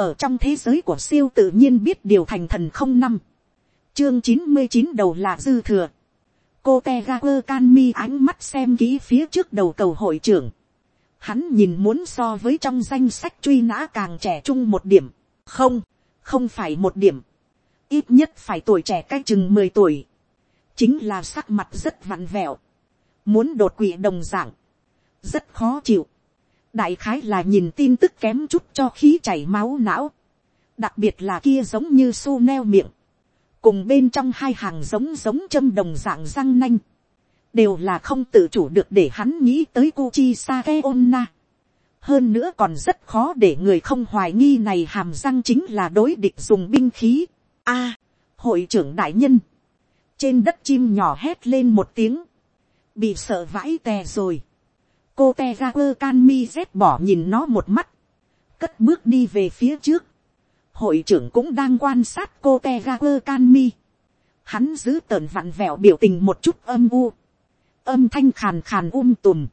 ở trong thế giới của siêu tự nhiên biết điều thành thần không năm, chương chín mươi chín đầu là dư thừa, cô te ga quơ can mi ánh mắt xem kỹ phía trước đầu cầu hội trưởng, hắn nhìn muốn so với trong danh sách truy nã càng trẻ trung một điểm, không, không phải một điểm, ít nhất phải tuổi trẻ cách chừng mười tuổi, chính là sắc mặt rất vặn vẹo, muốn đột quỵ đồng dạng, rất khó chịu, đại khái là nhìn tin tức kém chút cho khí chảy máu não, đặc biệt là kia giống như su neo miệng, cùng bên trong hai hàng giống giống châm đồng dạng răng nanh, đều là không tự chủ được để hắn nghĩ tới Kuchi Sake Onna. Hơn nữa còn rất khó để người không hoài nghi này hàm răng chính là đối địch dùng binh khí. A, hội trưởng đại nhân. Trên đất chim nhỏ hét lên một tiếng. Bị sợ vãi tè rồi. Cô te ga quơ can mi rét bỏ nhìn nó một mắt. Cất bước đi về phía trước. Hội trưởng cũng đang quan sát cô te ga quơ can mi. Hắn giữ tợn vặn vẹo biểu tình một chút âm u âm thanh khàn khàn um tùm.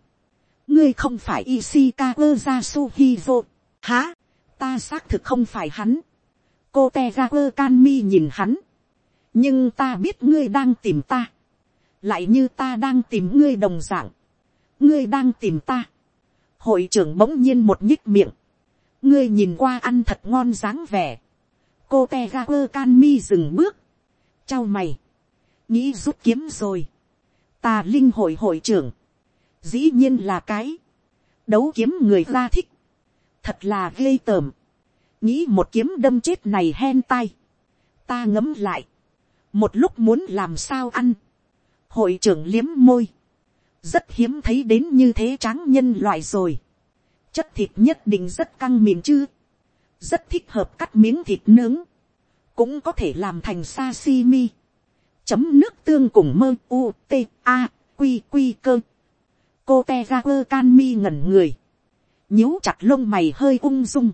ngươi không phải Ishikawa Yasuhizo. hả, ta xác thực không phải hắn. cô tegakur canmi nhìn hắn. nhưng ta biết ngươi đang tìm ta. lại như ta đang tìm ngươi đồng dạng ngươi đang tìm ta. hội trưởng bỗng nhiên một nhích miệng. ngươi nhìn qua ăn thật ngon dáng vẻ. cô teager can mi dừng bước. trao mày. nghĩ rút kiếm rồi ta linh hội hội trưởng, dĩ nhiên là cái, đấu kiếm người ta thích, thật là ghê tởm, nghĩ một kiếm đâm chết này hen tai, ta ngấm lại, một lúc muốn làm sao ăn, hội trưởng liếm môi, rất hiếm thấy đến như thế tráng nhân loại rồi, chất thịt nhất định rất căng mịn chứ, rất thích hợp cắt miếng thịt nướng, cũng có thể làm thành sashimi, chấm nước tương cùng mơ u t a quy quy cơ. Cô te ra quơ can mi ngẩn người. Nhíu chặt lông mày hơi ung dung.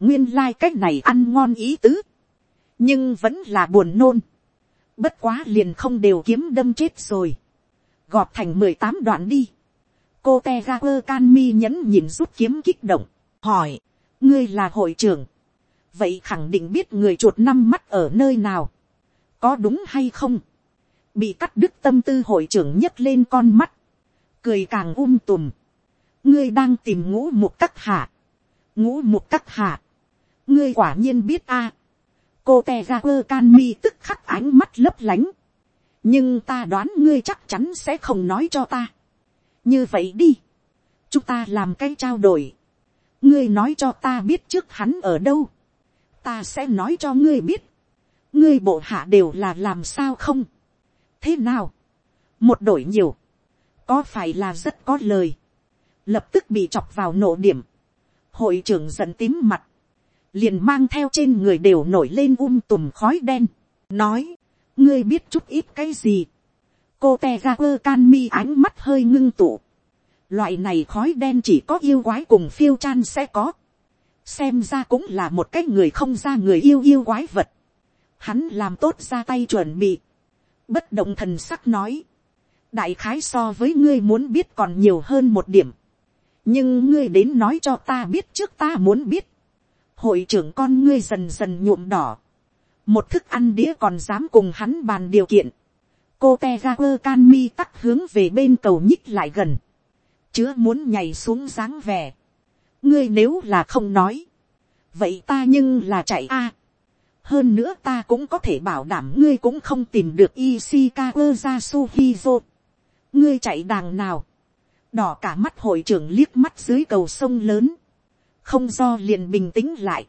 Nguyên lai、like、cách này ăn ngon ý tứ. Nhưng vẫn là buồn nôn. Bất quá liền không đều kiếm đâm chết rồi gọt thành mười tám đoạn đi. Cô te ga quơ can mi nhẫn nhìn rút kiếm kích động hỏi ngươi là hội trưởng? Vậy khẳng định biết người chuột năm mắt ở nơi nào? Có đúng hay không? Bị cắt đứt tâm tư hội trưởng nhấc lên con mắt, cười càng um tùm. ngươi đang tìm ngũ mục cắt hạ, ngũ mục cắt hạ, ngươi quả nhiên biết a. cô te ga quơ can mi tức khắc ánh mắt lấp lánh, nhưng ta đoán ngươi chắc chắn sẽ không nói cho ta. như vậy đi, chúng ta làm cái trao đổi, ngươi nói cho ta biết trước hắn ở đâu, ta sẽ nói cho ngươi biết, ngươi bộ hạ đều là làm sao không, thế nào, một đổi nhiều, có phải là rất có lời, lập tức bị chọc vào nổ điểm, hội trưởng giận tím mặt, liền mang theo trên người đều nổi lên um tùm khói đen, nói, ngươi biết chút ít cái gì, cô te ga quơ can mi ánh mắt hơi ngưng tụ, loại này khói đen chỉ có yêu quái cùng phiêu chan sẽ có, xem ra cũng là một cái người không ra người yêu yêu quái vật, hắn làm tốt ra tay chuẩn bị, bất động thần sắc nói, đại khái so với ngươi muốn biết còn nhiều hơn một điểm, nhưng ngươi đến nói cho ta biết trước ta muốn biết, hội trưởng con ngươi dần dần nhuộm đỏ, một thức ăn đĩa còn dám cùng hắn bàn điều kiện, cô te ra quơ can mi tắc hướng về bên cầu nhích lại gần, chứa muốn nhảy xuống dáng vẻ, ngươi nếu là không nói, vậy ta nhưng là chạy a, hơn nữa ta cũng có thể bảo đảm ngươi cũng không tìm được Ishikawa Yasuhizo. ngươi chạy đàng nào, đỏ cả mắt hội trưởng liếc mắt dưới cầu sông lớn, không do liền bình tĩnh lại,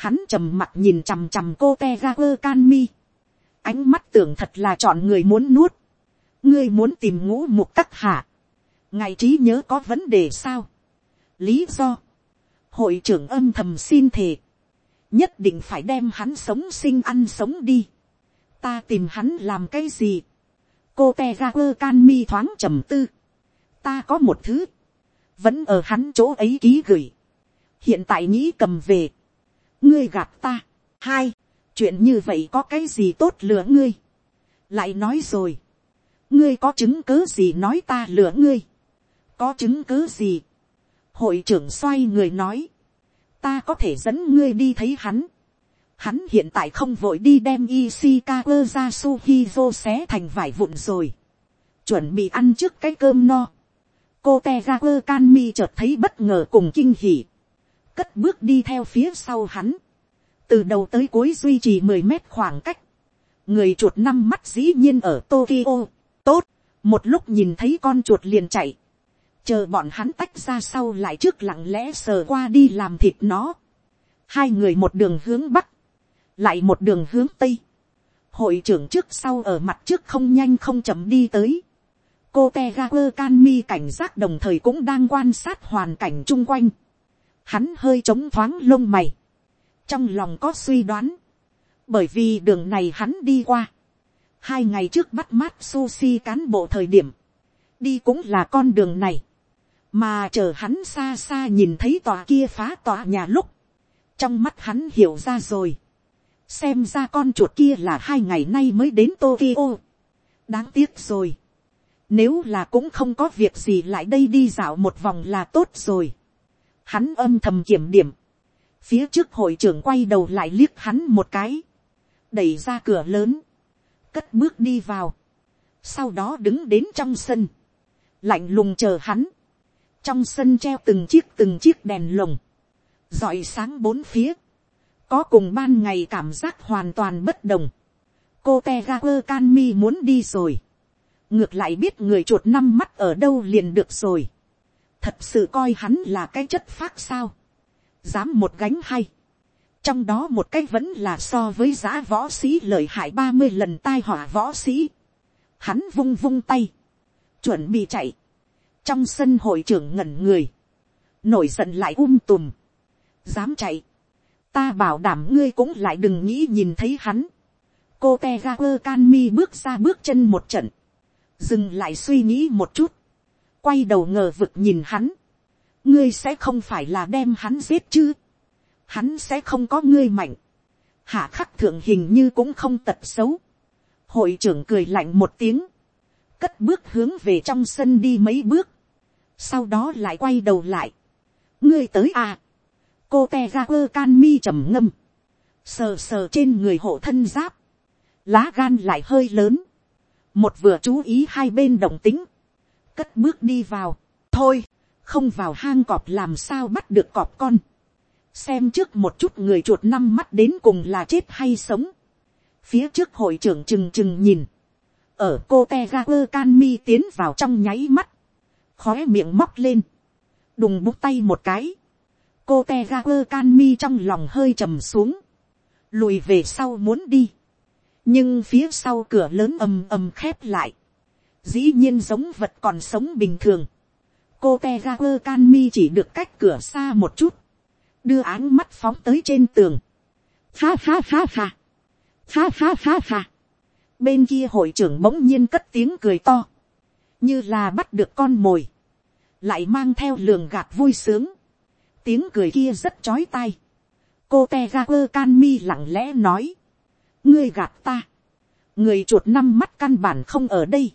hắn trầm mặt nhìn chằm chằm cô te ga quơ can mi, ánh mắt tưởng thật là chọn người muốn nuốt, ngươi muốn tìm ngũ mục tắc hạ, ngài trí nhớ có vấn đề sao, lý do, hội trưởng âm thầm xin thề, nhất định phải đem hắn sống sinh ăn sống đi. ta tìm hắn làm cái gì. cô te ga quơ can mi thoáng trầm tư. ta có một thứ, vẫn ở hắn chỗ ấy ký gửi. hiện tại nghĩ cầm về ngươi gạt ta. hai, chuyện như vậy có cái gì tốt lừa ngươi. lại nói rồi. ngươi có chứng cứ gì nói ta lừa ngươi. có chứng cứ gì. hội trưởng xoay người nói ta có thể dẫn ngươi đi thấy hắn. Hắn hiện tại không vội đi đem Ishikawa ra Suhizo xé thành vải vụn rồi. Chuẩn bị ăn trước cái cơm no. Cô Tegaku Kanmi chợt thấy bất ngờ cùng kinh hỉ. Cất bước đi theo phía sau hắn. Từ đầu tới cuối duy trì mười mét khoảng cách. Người chuột năm mắt dĩ nhiên ở Tokyo. Tốt. Một lúc nhìn thấy con chuột liền chạy. Chờ bọn hắn tách ra sau lại trước lặng lẽ sờ qua đi làm thịt nó. Hai người một đường hướng bắc. Lại một đường hướng tây. Hội trưởng trước sau ở mặt trước không nhanh không chậm đi tới cô te ga quơ can mi cảnh giác đồng thời cũng đang quan sát hoàn cảnh chung quanh. Hắn hơi trống thoáng lông mày. Trong lòng có suy đoán. Bởi vì đường này hắn đi qua. Hai ngày trước bắt mát sushi cán bộ thời điểm. Đi cũng là con đường này. Mà chờ hắn xa xa nhìn thấy tòa kia phá tòa nhà lúc. Trong mắt hắn hiểu ra rồi. Xem ra con chuột kia là hai ngày nay mới đến Tokyo. Đáng tiếc rồi nếu là cũng không có việc gì lại đây đi dạo một vòng là tốt rồi. Hắn âm thầm kiểm điểm. Phía trước hội trưởng quay đầu lại liếc hắn một cái. Đẩy ra cửa lớn. Cất bước đi vào. Sau đó đứng đến trong sân. Lạnh lùng chờ hắn. Trong sân treo từng chiếc từng chiếc đèn lồng. dọi sáng bốn phía. Có cùng ban ngày cảm giác hoàn toàn bất đồng. Cô Tegaper Canmi muốn đi rồi ngược lại biết người chuột năm mắt ở đâu liền được rồi thật sự coi hắn là cái chất phác sao. dám một gánh hay. trong đó một cái vẫn là so với giá võ sĩ lợi hại ba mươi lần tai họa võ sĩ. hắn vung vung tay. chuẩn bị chạy. trong sân hội trưởng ngẩn người. nổi giận lại um tùm. dám chạy. ta bảo đảm ngươi cũng lại đừng nghĩ nhìn thấy hắn. cô te ga quơ can mi bước ra bước chân một trận dừng lại suy nghĩ một chút, quay đầu ngờ vực nhìn hắn, ngươi sẽ không phải là đem hắn giết chứ, hắn sẽ không có ngươi mạnh, hạ khắc thượng hình như cũng không tật xấu, hội trưởng cười lạnh một tiếng, cất bước hướng về trong sân đi mấy bước, sau đó lại quay đầu lại, ngươi tới à, cô te ra quơ can mi trầm ngâm, sờ sờ trên người hộ thân giáp, lá gan lại hơi lớn, một vừa chú ý hai bên đồng tính, cất bước đi vào, thôi, không vào hang cọp làm sao bắt được cọp con, xem trước một chút người chuột năm mắt đến cùng là chết hay sống, phía trước hội trưởng trừng trừng nhìn, ở cô te ga quơ can mi tiến vào trong nháy mắt, khóe miệng móc lên, đùng bút tay một cái, cô te ga quơ can mi trong lòng hơi trầm xuống, lùi về sau muốn đi, nhưng phía sau cửa lớn ầm ầm khép lại, dĩ nhiên giống vật còn sống bình thường, cô te ga quơ can mi chỉ được cách cửa xa một chút, đưa áng mắt phóng tới trên tường, ha ha ha ha, ha ha ha ha, bên kia hội trưởng bỗng nhiên cất tiếng cười to, như là bắt được con mồi, lại mang theo lường gạt vui sướng, tiếng cười kia rất chói tai, cô te ga quơ can mi lặng lẽ nói, ngươi gạt ta, người chuột năm mắt căn bản không ở đây,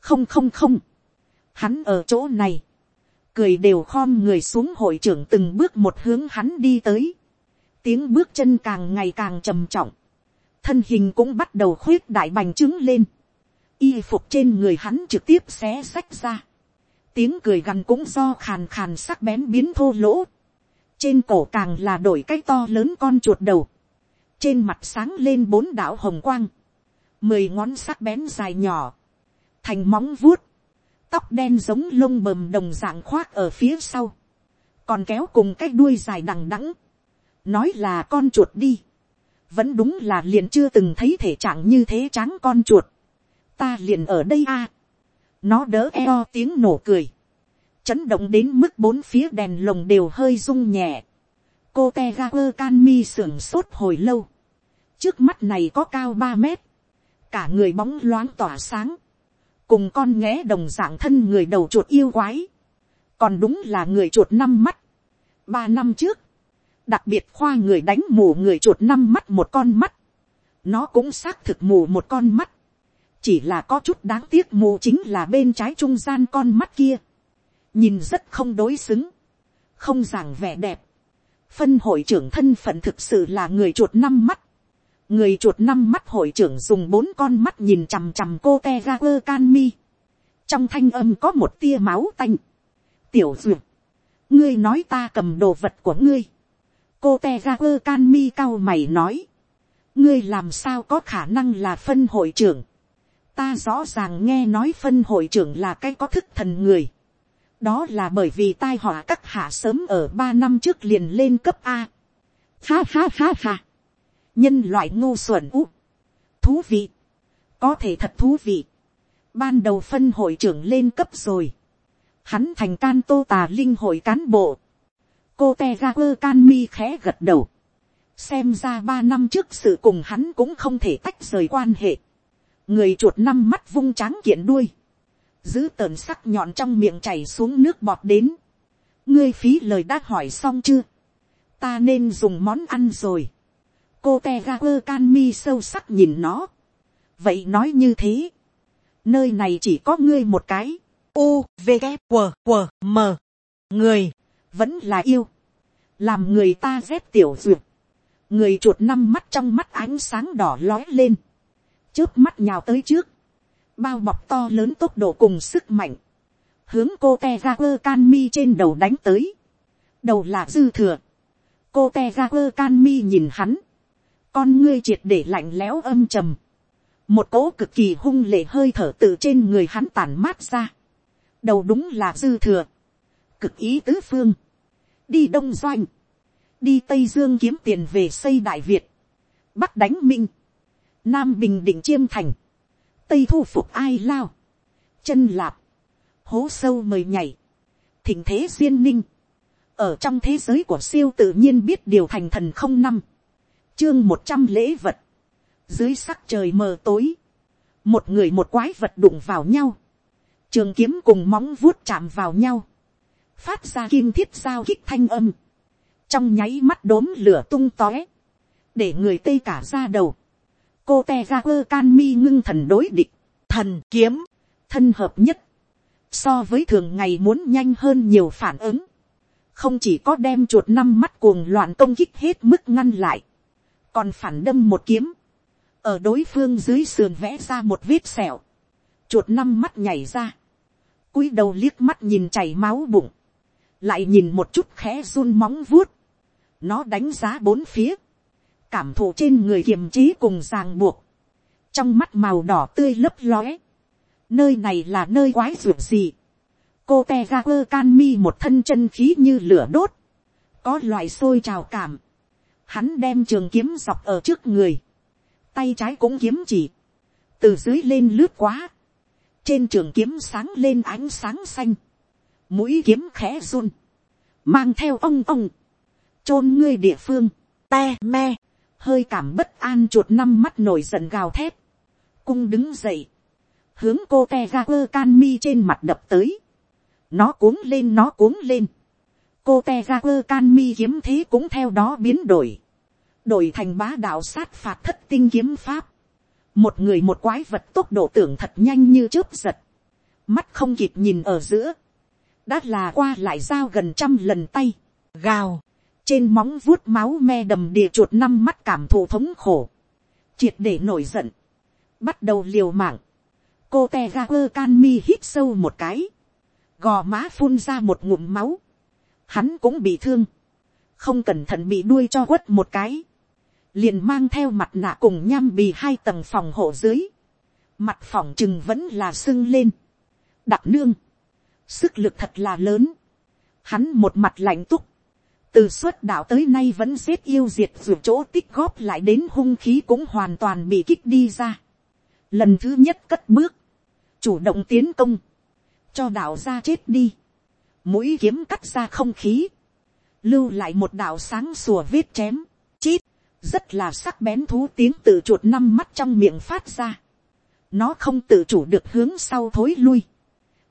không không không, hắn ở chỗ này, cười đều khom người xuống hội trưởng từng bước một hướng hắn đi tới, tiếng bước chân càng ngày càng trầm trọng, thân hình cũng bắt đầu khuyết đại bành trướng lên, y phục trên người hắn trực tiếp xé xách ra, tiếng cười gằn cũng do khàn khàn sắc bén biến thô lỗ, trên cổ càng là đổi cái to lớn con chuột đầu, trên mặt sáng lên bốn đảo hồng quang, mười ngón sắc bén dài nhỏ, thành móng vuốt, tóc đen giống lông bờm đồng dạng khoác ở phía sau, còn kéo cùng cái đuôi dài đằng đẵng, nói là con chuột đi, vẫn đúng là liền chưa từng thấy thể trạng như thế tráng con chuột, ta liền ở đây a, nó đỡ eo tiếng nổ cười, chấn động đến mức bốn phía đèn lồng đều hơi rung nhẹ, cô te ga quơ can mi sưởng sốt hồi lâu, trước mắt này có cao ba mét, cả người bóng loáng tỏa sáng, cùng con nghé đồng dạng thân người đầu chuột yêu quái, còn đúng là người chuột năm mắt. ba năm trước, đặc biệt khoa người đánh mù người chuột năm mắt một con mắt, nó cũng xác thực mù một con mắt, chỉ là có chút đáng tiếc mù chính là bên trái trung gian con mắt kia, nhìn rất không đối xứng, không giảng vẻ đẹp, phân hội trưởng thân phận thực sự là người chuột năm mắt, người chuột năm mắt hội trưởng dùng bốn con mắt nhìn chằm chằm cô te ga quơ can mi, trong thanh âm có một tia máu tanh, tiểu duyệt, ngươi nói ta cầm đồ vật của ngươi, cô te ga quơ can mi cao mày nói, ngươi làm sao có khả năng là phân hội trưởng, ta rõ ràng nghe nói phân hội trưởng là cái có thức thần người, đó là bởi vì tai họa các hạ sớm ở ba năm trước liền lên cấp a. Ha ha ha ha nhân loại ngu xuẩn úp. thú vị. có thể thật thú vị. ban đầu phân hội trưởng lên cấp rồi. hắn thành can tô tà linh hội cán bộ. cô te ga quơ can mi khẽ gật đầu. xem ra ba năm trước sự cùng hắn cũng không thể tách rời quan hệ. người chuột năm mắt vung tráng kiện đuôi giữ tờn sắc nhọn trong miệng chảy xuống nước bọt đến. ngươi phí lời đã hỏi xong chưa. ta nên dùng món ăn rồi cô te ga quơ can mi sâu sắc nhìn nó. vậy nói như thế. nơi này chỉ có ngươi một cái. u v g q q m người vẫn là yêu. làm người ta rét tiểu duyệt. người chuột năm mắt trong mắt ánh sáng đỏ lói lên. trước mắt nhào tới trước bao bọc to lớn tốc độ cùng sức mạnh, hướng cô te ra quơ can mi trên đầu đánh tới, đầu là dư thừa, cô te ra quơ can mi nhìn hắn, con ngươi triệt để lạnh lẽo âm trầm, một cỗ cực kỳ hung lệ hơi thở từ trên người hắn tàn mát ra, đầu đúng là dư thừa, cực ý tứ phương, đi đông doanh, đi tây dương kiếm tiền về xây đại việt, bắc đánh minh, nam bình định chiêm thành, tây thu phục ai lao, chân lạp, hố sâu mời nhảy, thỉnh thế duyên ninh, ở trong thế giới của siêu tự nhiên biết điều thành thần không năm, chương một trăm lễ vật, dưới sắc trời mờ tối, một người một quái vật đụng vào nhau, trường kiếm cùng móng vuốt chạm vào nhau, phát ra kim thiết giao kích thanh âm, trong nháy mắt đốm lửa tung tóe, để người tây cả ra đầu, cô te ra quơ can mi ngưng thần đối địch, thần kiếm, thân hợp nhất, so với thường ngày muốn nhanh hơn nhiều phản ứng, không chỉ có đem chuột năm mắt cuồng loạn công kích hết mức ngăn lại, còn phản đâm một kiếm, ở đối phương dưới sườn vẽ ra một vết sẹo, chuột năm mắt nhảy ra, cúi đầu liếc mắt nhìn chảy máu bụng, lại nhìn một chút khẽ run móng vuốt, nó đánh giá bốn phía, cảm thụ trên người kiềm chế cùng ràng buộc, trong mắt màu đỏ tươi lấp lóe, nơi này là nơi quái ruột gì, cô te ga quơ can mi một thân chân khí như lửa đốt, có loại sôi trào cảm, hắn đem trường kiếm dọc ở trước người, tay trái cũng kiếm chỉ, từ dưới lên lướt quá, trên trường kiếm sáng lên ánh sáng xanh, mũi kiếm khẽ run, mang theo ông ông, chôn ngươi địa phương, te me, hơi cảm bất an chuột năm mắt nổi giận gào thét, cung đứng dậy, hướng cô te ga quơ can mi trên mặt đập tới, nó cuống lên nó cuống lên, cô te ra quơ can mi kiếm thế cũng theo đó biến đổi, đổi thành bá đạo sát phạt thất tinh kiếm pháp, một người một quái vật tốc độ tưởng thật nhanh như chớp giật, mắt không kịp nhìn ở giữa, đã là qua lại giao gần trăm lần tay, gào, trên móng vuốt máu me đầm địa chuột năm mắt cảm thụ thống khổ, triệt để nổi giận, bắt đầu liều mạng, cô te ra quơ can mi hít sâu một cái, gò má phun ra một ngụm máu, hắn cũng bị thương, không cẩn thận bị đuôi cho quất một cái, liền mang theo mặt nạ cùng nham bì hai tầng phòng hộ dưới, mặt phòng chừng vẫn là sưng lên, đặc nương, sức lực thật là lớn, hắn một mặt lạnh túc, từ suốt đạo tới nay vẫn giết yêu diệt dù chỗ tích góp lại đến hung khí cũng hoàn toàn bị kích đi ra. Lần thứ nhất cất bước, chủ động tiến công, cho đạo ra chết đi, mũi kiếm cắt ra không khí, lưu lại một đạo sáng sủa vết chém, chít, rất là sắc bén thú tiếng tự chuột năm mắt trong miệng phát ra. Nó không tự chủ được hướng sau thối lui.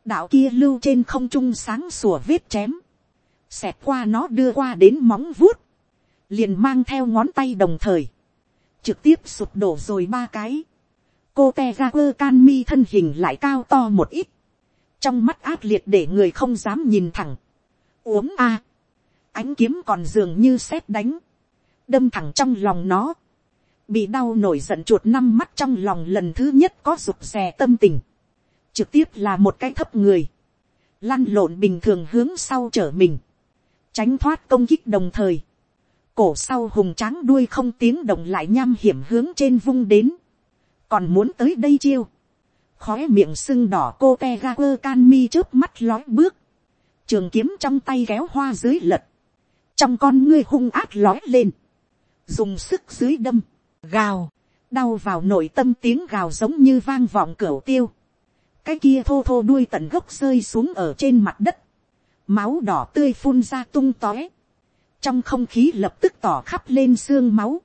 Đạo kia lưu trên không trung sáng sủa vết chém xẹt qua nó đưa qua đến móng vuốt, liền mang theo ngón tay đồng thời, trực tiếp sụp đổ rồi ba cái, cô te ra quơ can mi thân hình lại cao to một ít, trong mắt ác liệt để người không dám nhìn thẳng, uống a, ánh kiếm còn dường như sét đánh, đâm thẳng trong lòng nó, bị đau nổi giận chuột năm mắt trong lòng lần thứ nhất có rụt rè tâm tình, trực tiếp là một cái thấp người, lăn lộn bình thường hướng sau trở mình, tránh thoát công kích đồng thời, cổ sau hùng tráng đuôi không tiếng động lại nham hiểm hướng trên vung đến, còn muốn tới đây chiêu, khói miệng sưng đỏ cô te ga quơ can mi trước mắt lói bước, trường kiếm trong tay kéo hoa dưới lật, trong con ngươi hung ác lói lên, dùng sức dưới đâm, gào, đau vào nội tâm tiếng gào giống như vang vọng cửa tiêu, cái kia thô thô đuôi tận gốc rơi xuống ở trên mặt đất, máu đỏ tươi phun ra tung tóe, trong không khí lập tức tỏ khắp lên xương máu,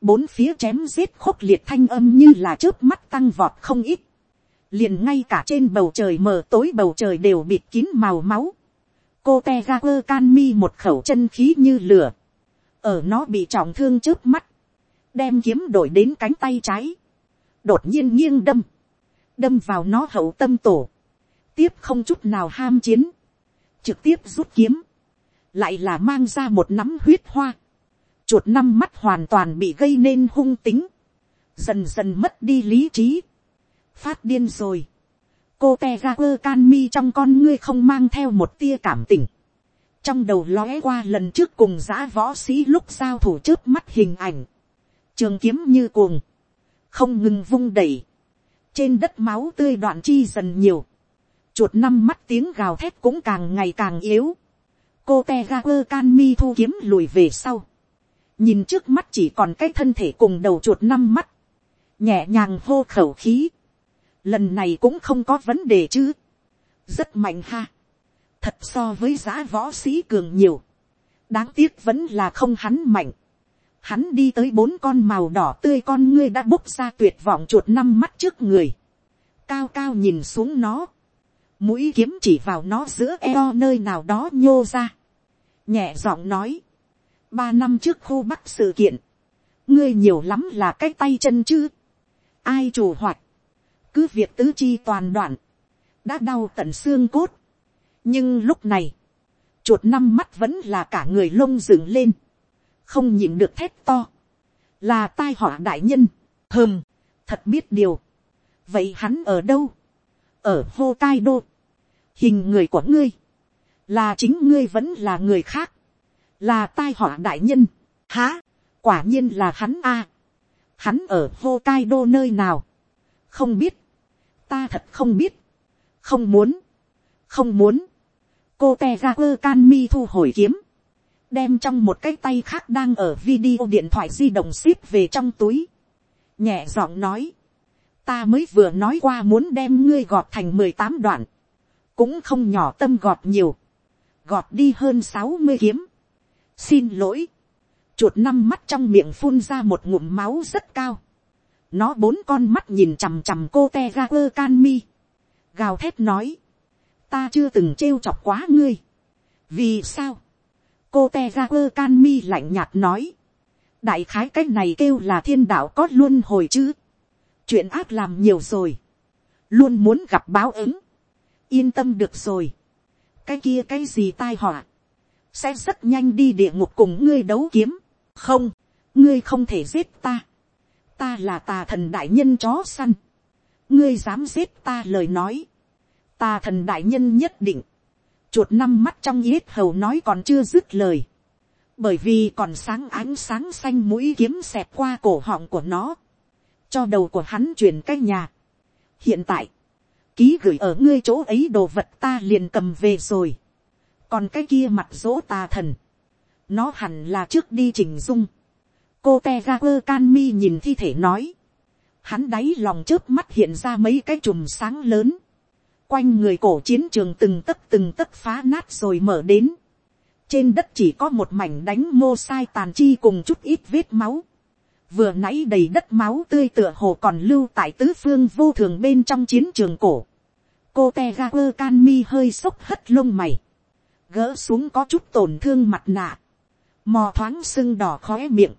bốn phía chém giết khốc liệt thanh âm như là trước mắt tăng vọt không ít, liền ngay cả trên bầu trời mờ tối bầu trời đều bịt kín màu máu, cô te ga quơ can mi một khẩu chân khí như lửa, ở nó bị trọng thương trước mắt, đem kiếm đổi đến cánh tay trái, đột nhiên nghiêng đâm, đâm vào nó hậu tâm tổ, tiếp không chút nào ham chiến, trực tiếp rút kiếm, lại là mang ra một nắm huyết hoa, chuột năm mắt hoàn toàn bị gây nên hung tính, dần dần mất đi lý trí, phát điên rồi, cô te ga quơ can mi trong con ngươi không mang theo một tia cảm tình, trong đầu lóe qua lần trước cùng giã võ sĩ lúc giao thủ trước mắt hình ảnh, trường kiếm như cuồng, không ngừng vung đẩy, trên đất máu tươi đoạn chi dần nhiều, chuột năm mắt tiếng gào thét cũng càng ngày càng yếu, cô te ga quơ can mi thu kiếm lùi về sau, nhìn trước mắt chỉ còn cái thân thể cùng đầu chuột năm mắt, nhẹ nhàng hô khẩu khí, lần này cũng không có vấn đề chứ, rất mạnh ha, thật so với giá võ sĩ cường nhiều, đáng tiếc vẫn là không hắn mạnh, hắn đi tới bốn con màu đỏ tươi con ngươi đã búc ra tuyệt vọng chuột năm mắt trước người, cao cao nhìn xuống nó, mũi kiếm chỉ vào nó giữa eo nơi nào đó nhô ra, nhẹ giọng nói, ba năm trước khu bắc sự kiện, ngươi nhiều lắm là cái tay chân chứ, ai chủ hoạt, cứ việc tứ chi toàn đoạn, đã đau tận xương cốt, nhưng lúc này, chuột năm mắt vẫn là cả người lông dựng lên, không nhìn được thét to, là tai họa đại nhân, hơm, thật biết điều, vậy hắn ở đâu, ở hô tai đô, hình người của ngươi, là chính ngươi vẫn là người khác, là tai họa đại nhân, há, quả nhiên là hắn a, hắn ở hô tai đô nơi nào, không biết, ta thật không biết, không muốn, không muốn, cô te ra quơ can mi thu hồi kiếm, đem trong một cái tay khác đang ở video điện thoại di động ship về trong túi, nhẹ giọng nói, ta mới vừa nói qua muốn đem ngươi gọt thành mười tám đoạn, cũng không nhỏ tâm gọt nhiều, gọt đi hơn sáu mươi kiếm, xin lỗi, chuột năm mắt trong miệng phun ra một ngụm máu rất cao, nó bốn con mắt nhìn chằm chằm cô te ga quơ can mi, gào thét nói, ta chưa từng trêu chọc quá ngươi, vì sao, cô te ga quơ can mi lạnh nhạt nói, đại khái cái này kêu là thiên đạo có luôn hồi chứ, chuyện ác làm nhiều rồi, luôn muốn gặp báo ứng, yên tâm được rồi, cái kia cái gì tai họa, sẽ rất nhanh đi địa ngục cùng ngươi đấu kiếm, không, ngươi không thể giết ta, ta là tà thần đại nhân chó săn, ngươi dám giết ta lời nói, tà thần đại nhân nhất định, chuột năm mắt trong yết hầu nói còn chưa dứt lời, bởi vì còn sáng ánh sáng xanh mũi kiếm xẹp qua cổ họng của nó, cho đầu của hắn chuyển cái nhà. hiện tại, ký gửi ở ngươi chỗ ấy đồ vật ta liền cầm về rồi, còn cái kia mặt dỗ tà thần, nó hẳn là trước đi chỉnh dung, cô te ga quơ can mi nhìn thi thể nói, hắn đáy lòng trước mắt hiện ra mấy cái chùm sáng lớn, quanh người cổ chiến trường từng tấc từng tấc phá nát rồi mở đến, trên đất chỉ có một mảnh đánh mô sai tàn chi cùng chút ít vết máu, vừa nãy đầy đất máu tươi tựa hồ còn lưu tại tứ phương vô thường bên trong chiến trường cổ, cô te ga quơ can mi hơi xốc hất lông mày, gỡ xuống có chút tổn thương mặt nạ, mò thoáng sưng đỏ khóe miệng,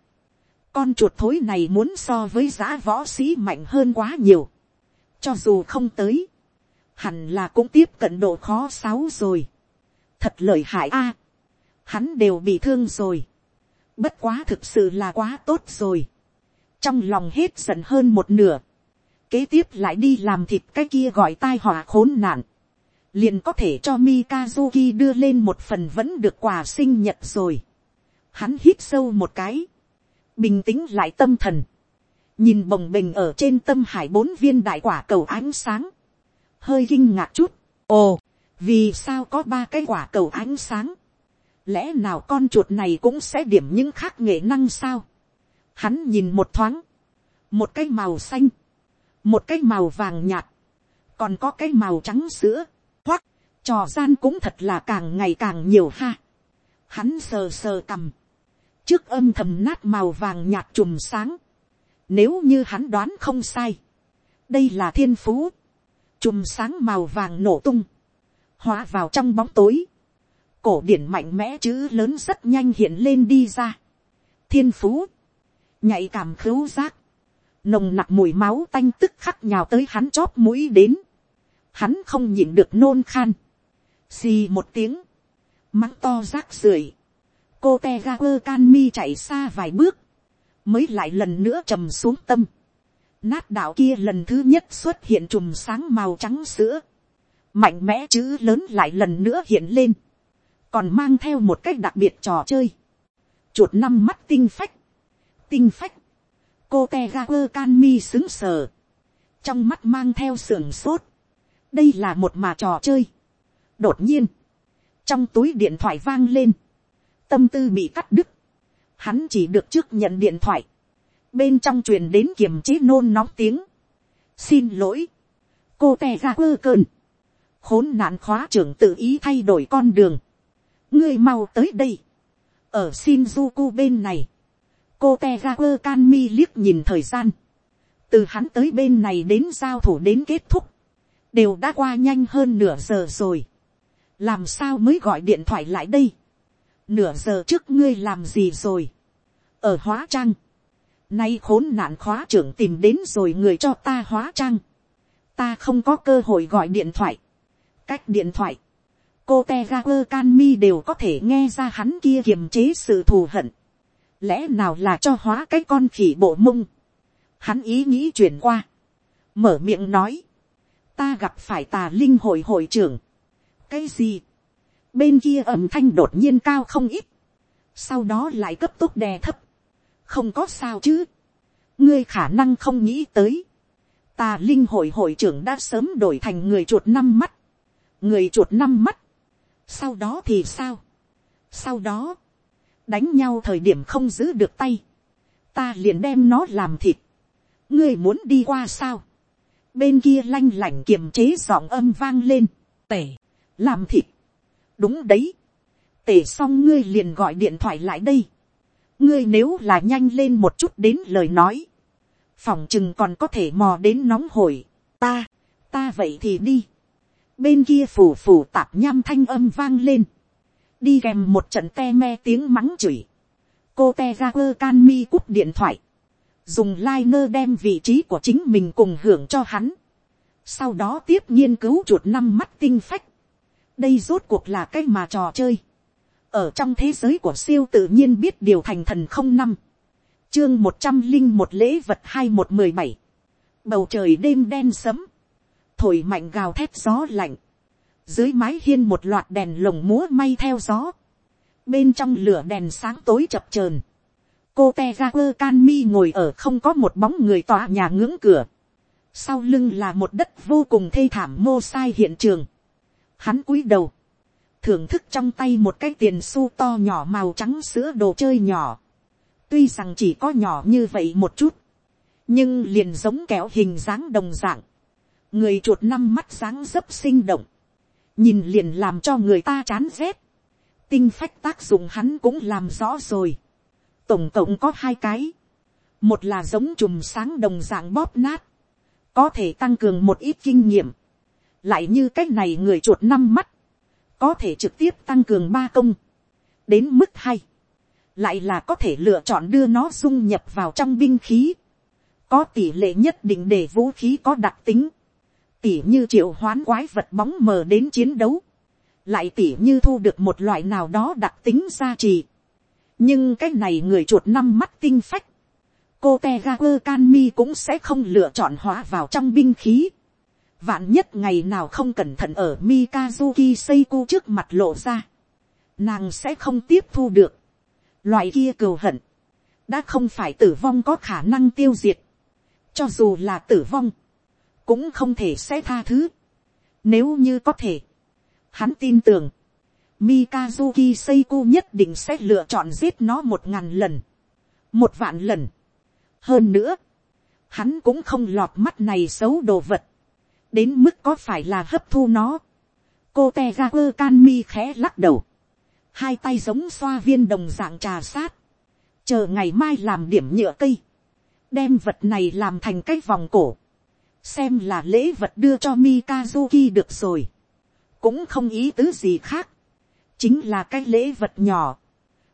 con chuột thối này muốn so với giá võ sĩ mạnh hơn quá nhiều, cho dù không tới, hẳn là cũng tiếp cận độ khó sáu rồi, thật lợi hại a, hắn đều bị thương rồi, bất quá thực sự là quá tốt rồi, trong lòng hết giận hơn một nửa, kế tiếp lại đi làm thịt cái kia gọi tai họa khốn nạn, liền có thể cho Mikazuki đưa lên một phần vẫn được quà sinh nhật rồi. Hắn hít sâu một cái, bình tĩnh lại tâm thần, nhìn bồng bềnh ở trên tâm hải bốn viên đại quả cầu ánh sáng, hơi kinh ngạc chút, ồ, vì sao có ba cái quả cầu ánh sáng, lẽ nào con chuột này cũng sẽ điểm những khác nghệ năng sao, hắn nhìn một thoáng, một cái màu xanh, một cái màu vàng nhạt, còn có cái màu trắng sữa, hoặc trò gian cũng thật là càng ngày càng nhiều ha. Hắn sờ sờ cầm, trước âm thầm nát màu vàng nhạt chùm sáng, nếu như hắn đoán không sai, đây là thiên phú, chùm sáng màu vàng nổ tung, hóa vào trong bóng tối, cổ điển mạnh mẽ chữ lớn rất nhanh hiện lên đi ra. thiên phú, nhạy cảm khứu giác, nồng nặc mùi máu tanh tức khắc nhào tới hắn chóp mũi đến, hắn không nhịn được nôn khan, xì một tiếng, mắng to rác rưởi, cô te ga quơ can mi chạy xa vài bước, mới lại lần nữa trầm xuống tâm, nát đạo kia lần thứ nhất xuất hiện chùm sáng màu trắng sữa, mạnh mẽ chữ lớn lại lần nữa hiện lên, còn mang theo một cách đặc biệt trò chơi, chuột năm mắt tinh phách, tinh phách, cô te ga quơ can mi xứng sờ, trong mắt mang theo sưởng sốt, đây là một mà trò chơi. đột nhiên, trong túi điện thoại vang lên, tâm tư bị cắt đứt, hắn chỉ được trước nhận điện thoại, bên trong truyền đến kiềm chế nôn nóng tiếng, xin lỗi, cô tè ra quơ cơn, khốn nạn khóa trưởng tự ý thay đổi con đường, ngươi mau tới đây, ở shinjuku bên này, cô te ra quơ can mi liếc nhìn thời gian, từ hắn tới bên này đến giao thủ đến kết thúc, đều đã qua nhanh hơn nửa giờ rồi, làm sao mới gọi điện thoại lại đây, nửa giờ trước ngươi làm gì rồi, ở hóa trang, nay khốn nạn khóa trưởng tìm đến rồi người cho ta hóa trang, ta không có cơ hội gọi điện thoại, cách điện thoại, cô te ga quơ can mi đều có thể nghe ra hắn kia kiềm chế sự thù hận, lẽ nào là cho hóa cái con khỉ bộ mông, hắn ý nghĩ chuyển qua, mở miệng nói, ta gặp phải tà linh hội hội trưởng. cái gì, bên kia ẩm thanh đột nhiên cao không ít, sau đó lại cấp tốc đè thấp, không có sao chứ, ngươi khả năng không nghĩ tới, tà linh hội hội trưởng đã sớm đổi thành người chuột năm mắt, người chuột năm mắt, sau đó thì sao, sau đó, đánh nhau thời điểm không giữ được tay, ta liền đem nó làm thịt, ngươi muốn đi qua sao, bên kia lanh lảnh kiềm chế giọng âm vang lên, tể, làm thịt, đúng đấy, tể xong ngươi liền gọi điện thoại lại đây, ngươi nếu là nhanh lên một chút đến lời nói, phòng chừng còn có thể mò đến nóng hổi, ta, ta vậy thì đi, bên kia phủ phủ tạp nham thanh âm vang lên, đi kèm một trận te me tiếng mắng chửi, cô te ra quơ can mi cúp điện thoại, dùng liner đem vị trí của chính mình cùng hưởng cho hắn, sau đó tiếp nghiên cứu chuột năm mắt tinh phách, đây rốt cuộc là cái mà trò chơi, ở trong thế giới của siêu tự nhiên biết điều thành thần không năm, chương một trăm linh một lễ vật hai một mười bảy, bầu trời đêm đen sấm, thổi mạnh gào thét gió lạnh, dưới mái hiên một loạt đèn lồng múa may theo gió, bên trong lửa đèn sáng tối chập chờn, cô te ga quơ can mi ngồi ở không có một bóng người tòa nhà ngưỡng cửa. Sau lưng là một đất vô cùng thê thảm mô sai hiện trường. Hắn cúi đầu. Thưởng thức trong tay một cái tiền xu to nhỏ màu trắng sữa đồ chơi nhỏ. Tuy rằng chỉ có nhỏ như vậy một chút. Nhưng liền giống kéo hình dáng đồng dạng. Người chuột năm mắt dáng dấp sinh động. Nhìn liền làm cho người ta chán rét. Tinh phách tác dụng hắn cũng làm rõ rồi tổng cộng có hai cái. một là giống chùm sáng đồng dạng bóp nát, có thể tăng cường một ít kinh nghiệm, lại như cái này người chuột năm mắt, có thể trực tiếp tăng cường ba công, đến mức hay lại là có thể lựa chọn đưa nó dung nhập vào trong binh khí, có tỷ lệ nhất định để vũ khí có đặc tính, tỷ như triệu hoán quái vật bóng mờ đến chiến đấu, lại tỷ như thu được một loại nào đó đặc tính gia trì. nhưng cái này người chuột năm mắt tinh phách, cô te ga quơ can mi cũng sẽ không lựa chọn hóa vào trong binh khí vạn nhất ngày nào không cẩn thận ở mikazuki seiko trước mặt lộ ra, nàng sẽ không tiếp thu được. loại kia cừu hận, đã không phải tử vong có khả năng tiêu diệt, cho dù là tử vong, cũng không thể sẽ tha thứ. Nếu như có thể, hắn tin tưởng, Mikazuki Seiko nhất định sẽ lựa chọn giết nó một ngàn lần, một vạn lần. Hơn nữa, hắn cũng không lọt mắt này xấu đồ vật, đến mức có phải là hấp thu nó. cô te ga quơ can mi khẽ lắc đầu, hai tay giống xoa viên đồng dạng trà sát, chờ ngày mai làm điểm nhựa cây, đem vật này làm thành cái vòng cổ, xem là lễ vật đưa cho Mikazuki được rồi, cũng không ý tứ gì khác, chính là cái lễ vật nhỏ,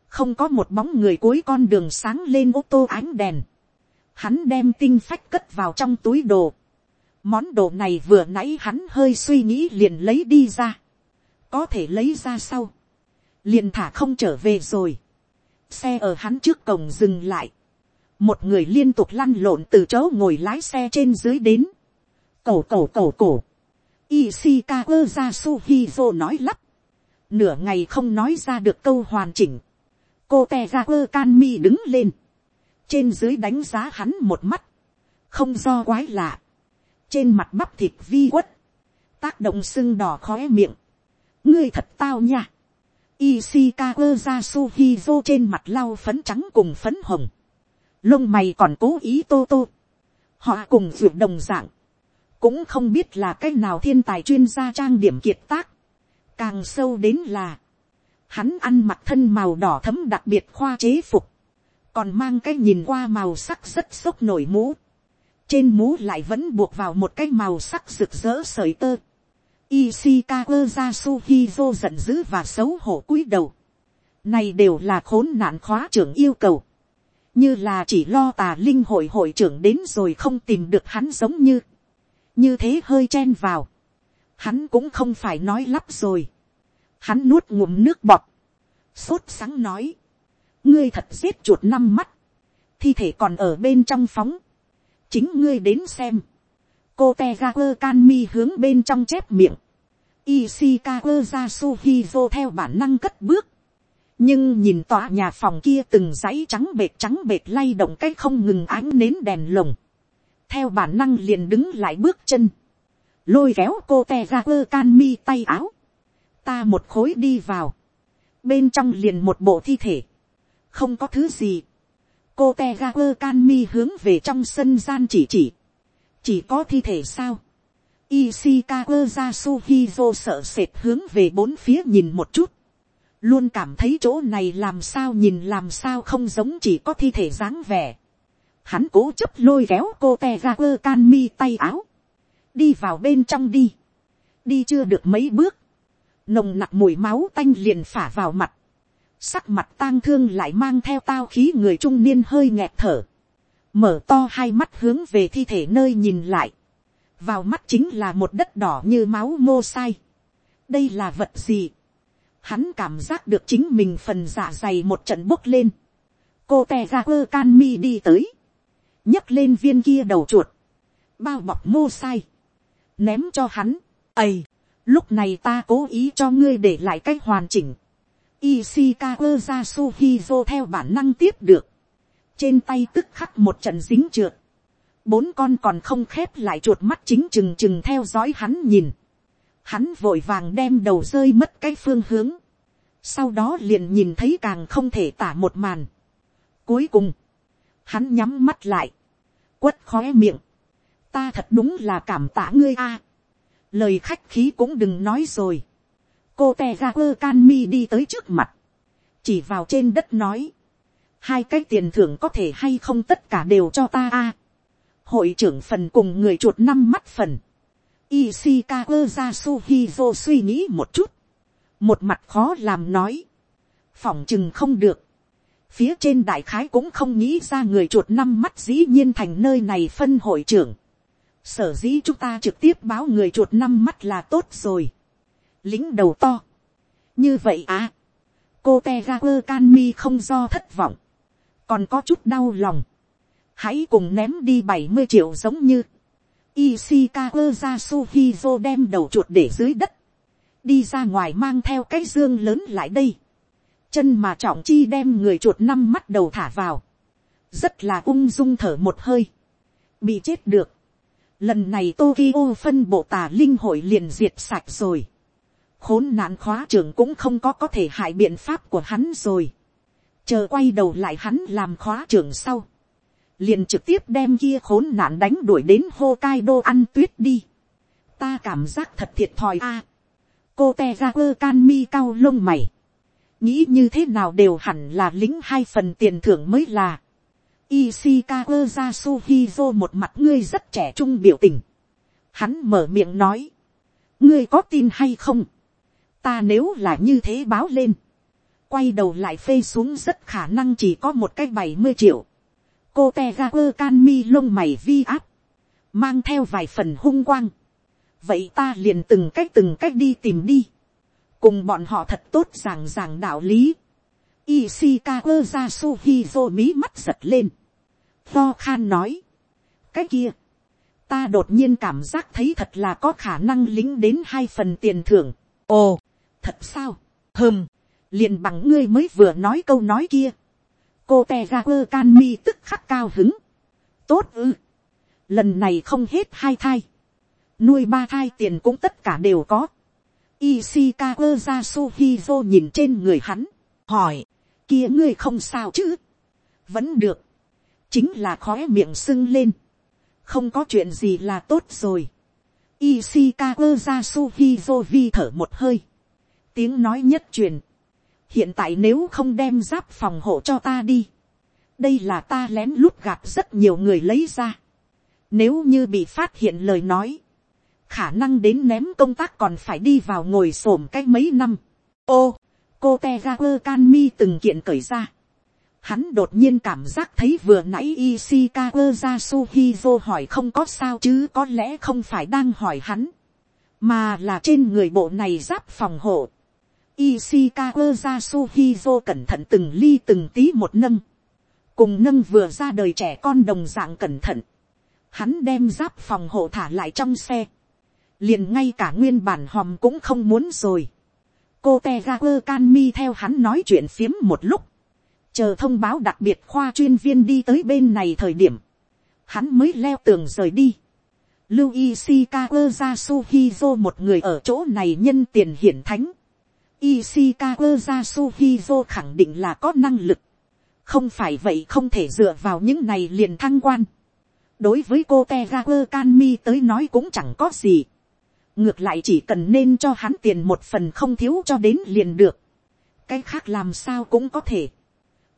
không có một bóng người cuối con đường sáng lên ô tô ánh đèn, hắn đem tinh phách cất vào trong túi đồ, món đồ này vừa nãy hắn hơi suy nghĩ liền lấy đi ra, có thể lấy ra sau, liền thả không trở về rồi, xe ở hắn trước cổng dừng lại, một người liên tục lăn lộn từ chỗ ngồi lái xe trên dưới đến, cổ cổ cổ cổ, Ishikawa Yasuhizo nói lắp, nửa ngày không nói ra được câu hoàn chỉnh, cô te ra quơ can mi đứng lên, trên dưới đánh giá hắn một mắt, không do quái lạ, trên mặt bắp thịt vi quất, tác động sưng đỏ khóe miệng, ngươi thật tao nha, Ishikawa Yasuhizo trên mặt lau phấn trắng cùng phấn hồng. Lông mày còn cố ý tô tô. Họ cùng vượt đồng dạng. Cũng không biết là cách nào thiên tài chuyên gia trang điểm kiệt tác. Càng sâu đến là. Hắn ăn mặc thân màu đỏ thấm đặc biệt khoa chế phục. Còn mang cái nhìn qua màu sắc rất sốc nổi mũ. Trên mũ lại vẫn buộc vào một cái màu sắc rực rỡ sợi tơ Ishikawa Yasuhizo giận dữ và xấu hổ cúi đầu. Này đều là khốn nạn khóa trưởng yêu cầu. Như là chỉ lo tà linh hội hội trưởng đến rồi không tìm được hắn giống như. Như thế hơi chen vào. Hắn cũng không phải nói lắp rồi. Hắn nuốt ngụm nước bọt. Sốt sáng nói. Ngươi thật giết chuột năm mắt. Thi thể còn ở bên trong phóng. Chính ngươi đến xem cô te ga quơ can mi hướng bên trong chép miệng. Ishikawa Yasuhizo theo bản năng cất bước. Nhưng nhìn tòa nhà phòng kia từng dãy trắng bệt trắng bệt lay động cái không ngừng ánh nến đèn lồng. Theo bản năng liền đứng lại bước chân. Lôi kéo cô te ga quơ can mi tay áo. Ta một khối đi vào. Bên trong liền một bộ thi thể. Không có thứ gì. Cô te ga quơ can mi hướng về trong sân gian chỉ chỉ chỉ có thi thể sao. Ishikawa Yasuhizo sợ sệt hướng về bốn phía nhìn một chút. Luôn cảm thấy chỗ này làm sao nhìn làm sao không giống chỉ có thi thể dáng vẻ. Hắn cố chấp lôi kéo cô Tegaku Kanmi tay áo. Đi vào bên trong đi. Đi chưa được mấy bước. Nồng nặc mùi máu tanh liền phả vào mặt. Sắc mặt tang thương lại mang theo tao khí người trung niên hơi nghẹt thở. Mở to hai mắt hướng về thi thể nơi nhìn lại, vào mắt chính là một đất đỏ như máu mô sai. đây là vật gì, hắn cảm giác được chính mình phần dạ dày một trận bốc lên, cô te ra quơ can mi đi tới, nhấc lên viên kia đầu chuột, bao bọc mô sai, ném cho hắn, ầy, lúc này ta cố ý cho ngươi để lại cách hoàn chỉnh, Ishikawa Yasuhizo theo bản năng tiếp được trên tay tức khắc một trận dính trượt, bốn con còn không khép lại chuột mắt chính chừng chừng theo dõi hắn nhìn, hắn vội vàng đem đầu rơi mất cái phương hướng, sau đó liền nhìn thấy càng không thể tả một màn. Cuối cùng, hắn nhắm mắt lại, quất khóe miệng, ta thật đúng là cảm tạ ngươi a. lời khách khí cũng đừng nói rồi cô te ra quơ can mi đi tới trước mặt, chỉ vào trên đất nói, hai cái tiền thưởng có thể hay không tất cả đều cho ta a. hội trưởng phần cùng người chuột năm mắt phần. Ishikawa Yasuhizo suy nghĩ một chút. Một mặt khó làm nói. Phỏng chừng không được. Phía trên đại khái cũng không nghĩ ra người chuột năm mắt dĩ nhiên thành nơi này phân hội trưởng. Sở dĩ chúng ta trực tiếp báo người chuột năm mắt là tốt rồi. Lính đầu to. như vậy à, cô te ga quơ can mi không do thất vọng, còn có chút đau lòng, hãy cùng ném đi bảy mươi triệu giống như, Ishikawa ra Suhizo đem đầu chuột để dưới đất, đi ra ngoài mang theo cái dương lớn lại đây, chân mà trọng chi đem người chuột năm mắt đầu thả vào, rất là ung dung thở một hơi, bị chết được, lần này Tokyo phân bộ tà linh hội liền diệt sạch rồi, khốn nạn khóa trưởng cũng không có có thể hại biện pháp của hắn rồi, chờ quay đầu lại hắn làm khóa trưởng sau, liền trực tiếp đem kia khốn nạn đánh đuổi đến Hokkaido ăn tuyết đi. Ta cảm giác thật thiệt thòi a. cô te ra quơ can mi cao lông mày. nghĩ như thế nào đều hẳn là lính hai phần tiền thưởng mới là. Ishikawa Yasuhizo một mặt ngươi rất trẻ trung biểu tình. Hắn mở miệng nói. Ngươi có tin hay không? Ta nếu là như thế báo lên. Quay đầu lại phê xuống rất khả năng chỉ có một cái bảy mươi triệu cô te ga quơ can mi lông mày vi áp, mang theo vài phần hung quang. vậy ta liền từng cách từng cách đi tìm đi, cùng bọn họ thật tốt ràng ràng đạo lý. Ishikawa ra Suhizo mí mắt giật lên. Tho khan nói. Cái kia. Ta đột nhiên cảm giác thấy thật là có khả năng lính đến hai phần tiền thưởng. Ồ, thật sao? Hừm, liền bằng ngươi mới vừa nói câu nói kia cô te ra quơ can mi tức khắc cao hứng. tốt ư. lần này không hết hai thai. nuôi ba thai tiền cũng tất cả đều có. Ishikawa Yasuhizo nhìn trên người hắn, hỏi, kia ngươi không sao chứ? Vẫn được, chính là khóe miệng sưng lên, không có chuyện gì là tốt rồi. Ishikawa Yasuhizo vi thở một hơi, tiếng nói nhất truyền, hiện tại nếu không đem giáp phòng hộ cho ta đi, đây là ta lén lút gặp rất nhiều người lấy ra. Nếu như bị phát hiện lời nói, khả năng đến ném công tác còn phải đi vào ngồi s ổ m cách mấy năm. ô, cô te ga quơ can mi từng kiện cởi ra. Hắn đột nhiên cảm giác thấy vừa nãy Ishikawa ra Suhizo hỏi không có sao chứ có lẽ không phải đang hỏi hắn. Mà là trên người bộ này giáp phòng hộ. Ishikawa Yasuhizo cẩn thận từng ly từng tí một nâng. Cùng nâng vừa ra đời trẻ con đồng dạng cẩn thận. Hắn đem giáp phòng hộ thả lại trong xe. Liền ngay cả nguyên bản hòm cũng không muốn rồi. Cô Tegaku Kanmi theo hắn nói chuyện phiếm một lúc. Chờ thông báo đặc biệt khoa chuyên viên đi tới bên này thời điểm. Hắn mới leo tường rời đi. Lưu Ishikawa Yasuhizo một người ở chỗ này nhân tiền hiển thánh Ishikawa Yasuhizo khẳng định là có năng lực. Không phải vậy không thể dựa vào những này liền thăng quan. Đối với cô Terawa Kanmi tới nói cũng chẳng có gì. Ngược lại chỉ cần nên cho hắn tiền một phần không thiếu cho đến liền được. Cái khác làm sao cũng có thể.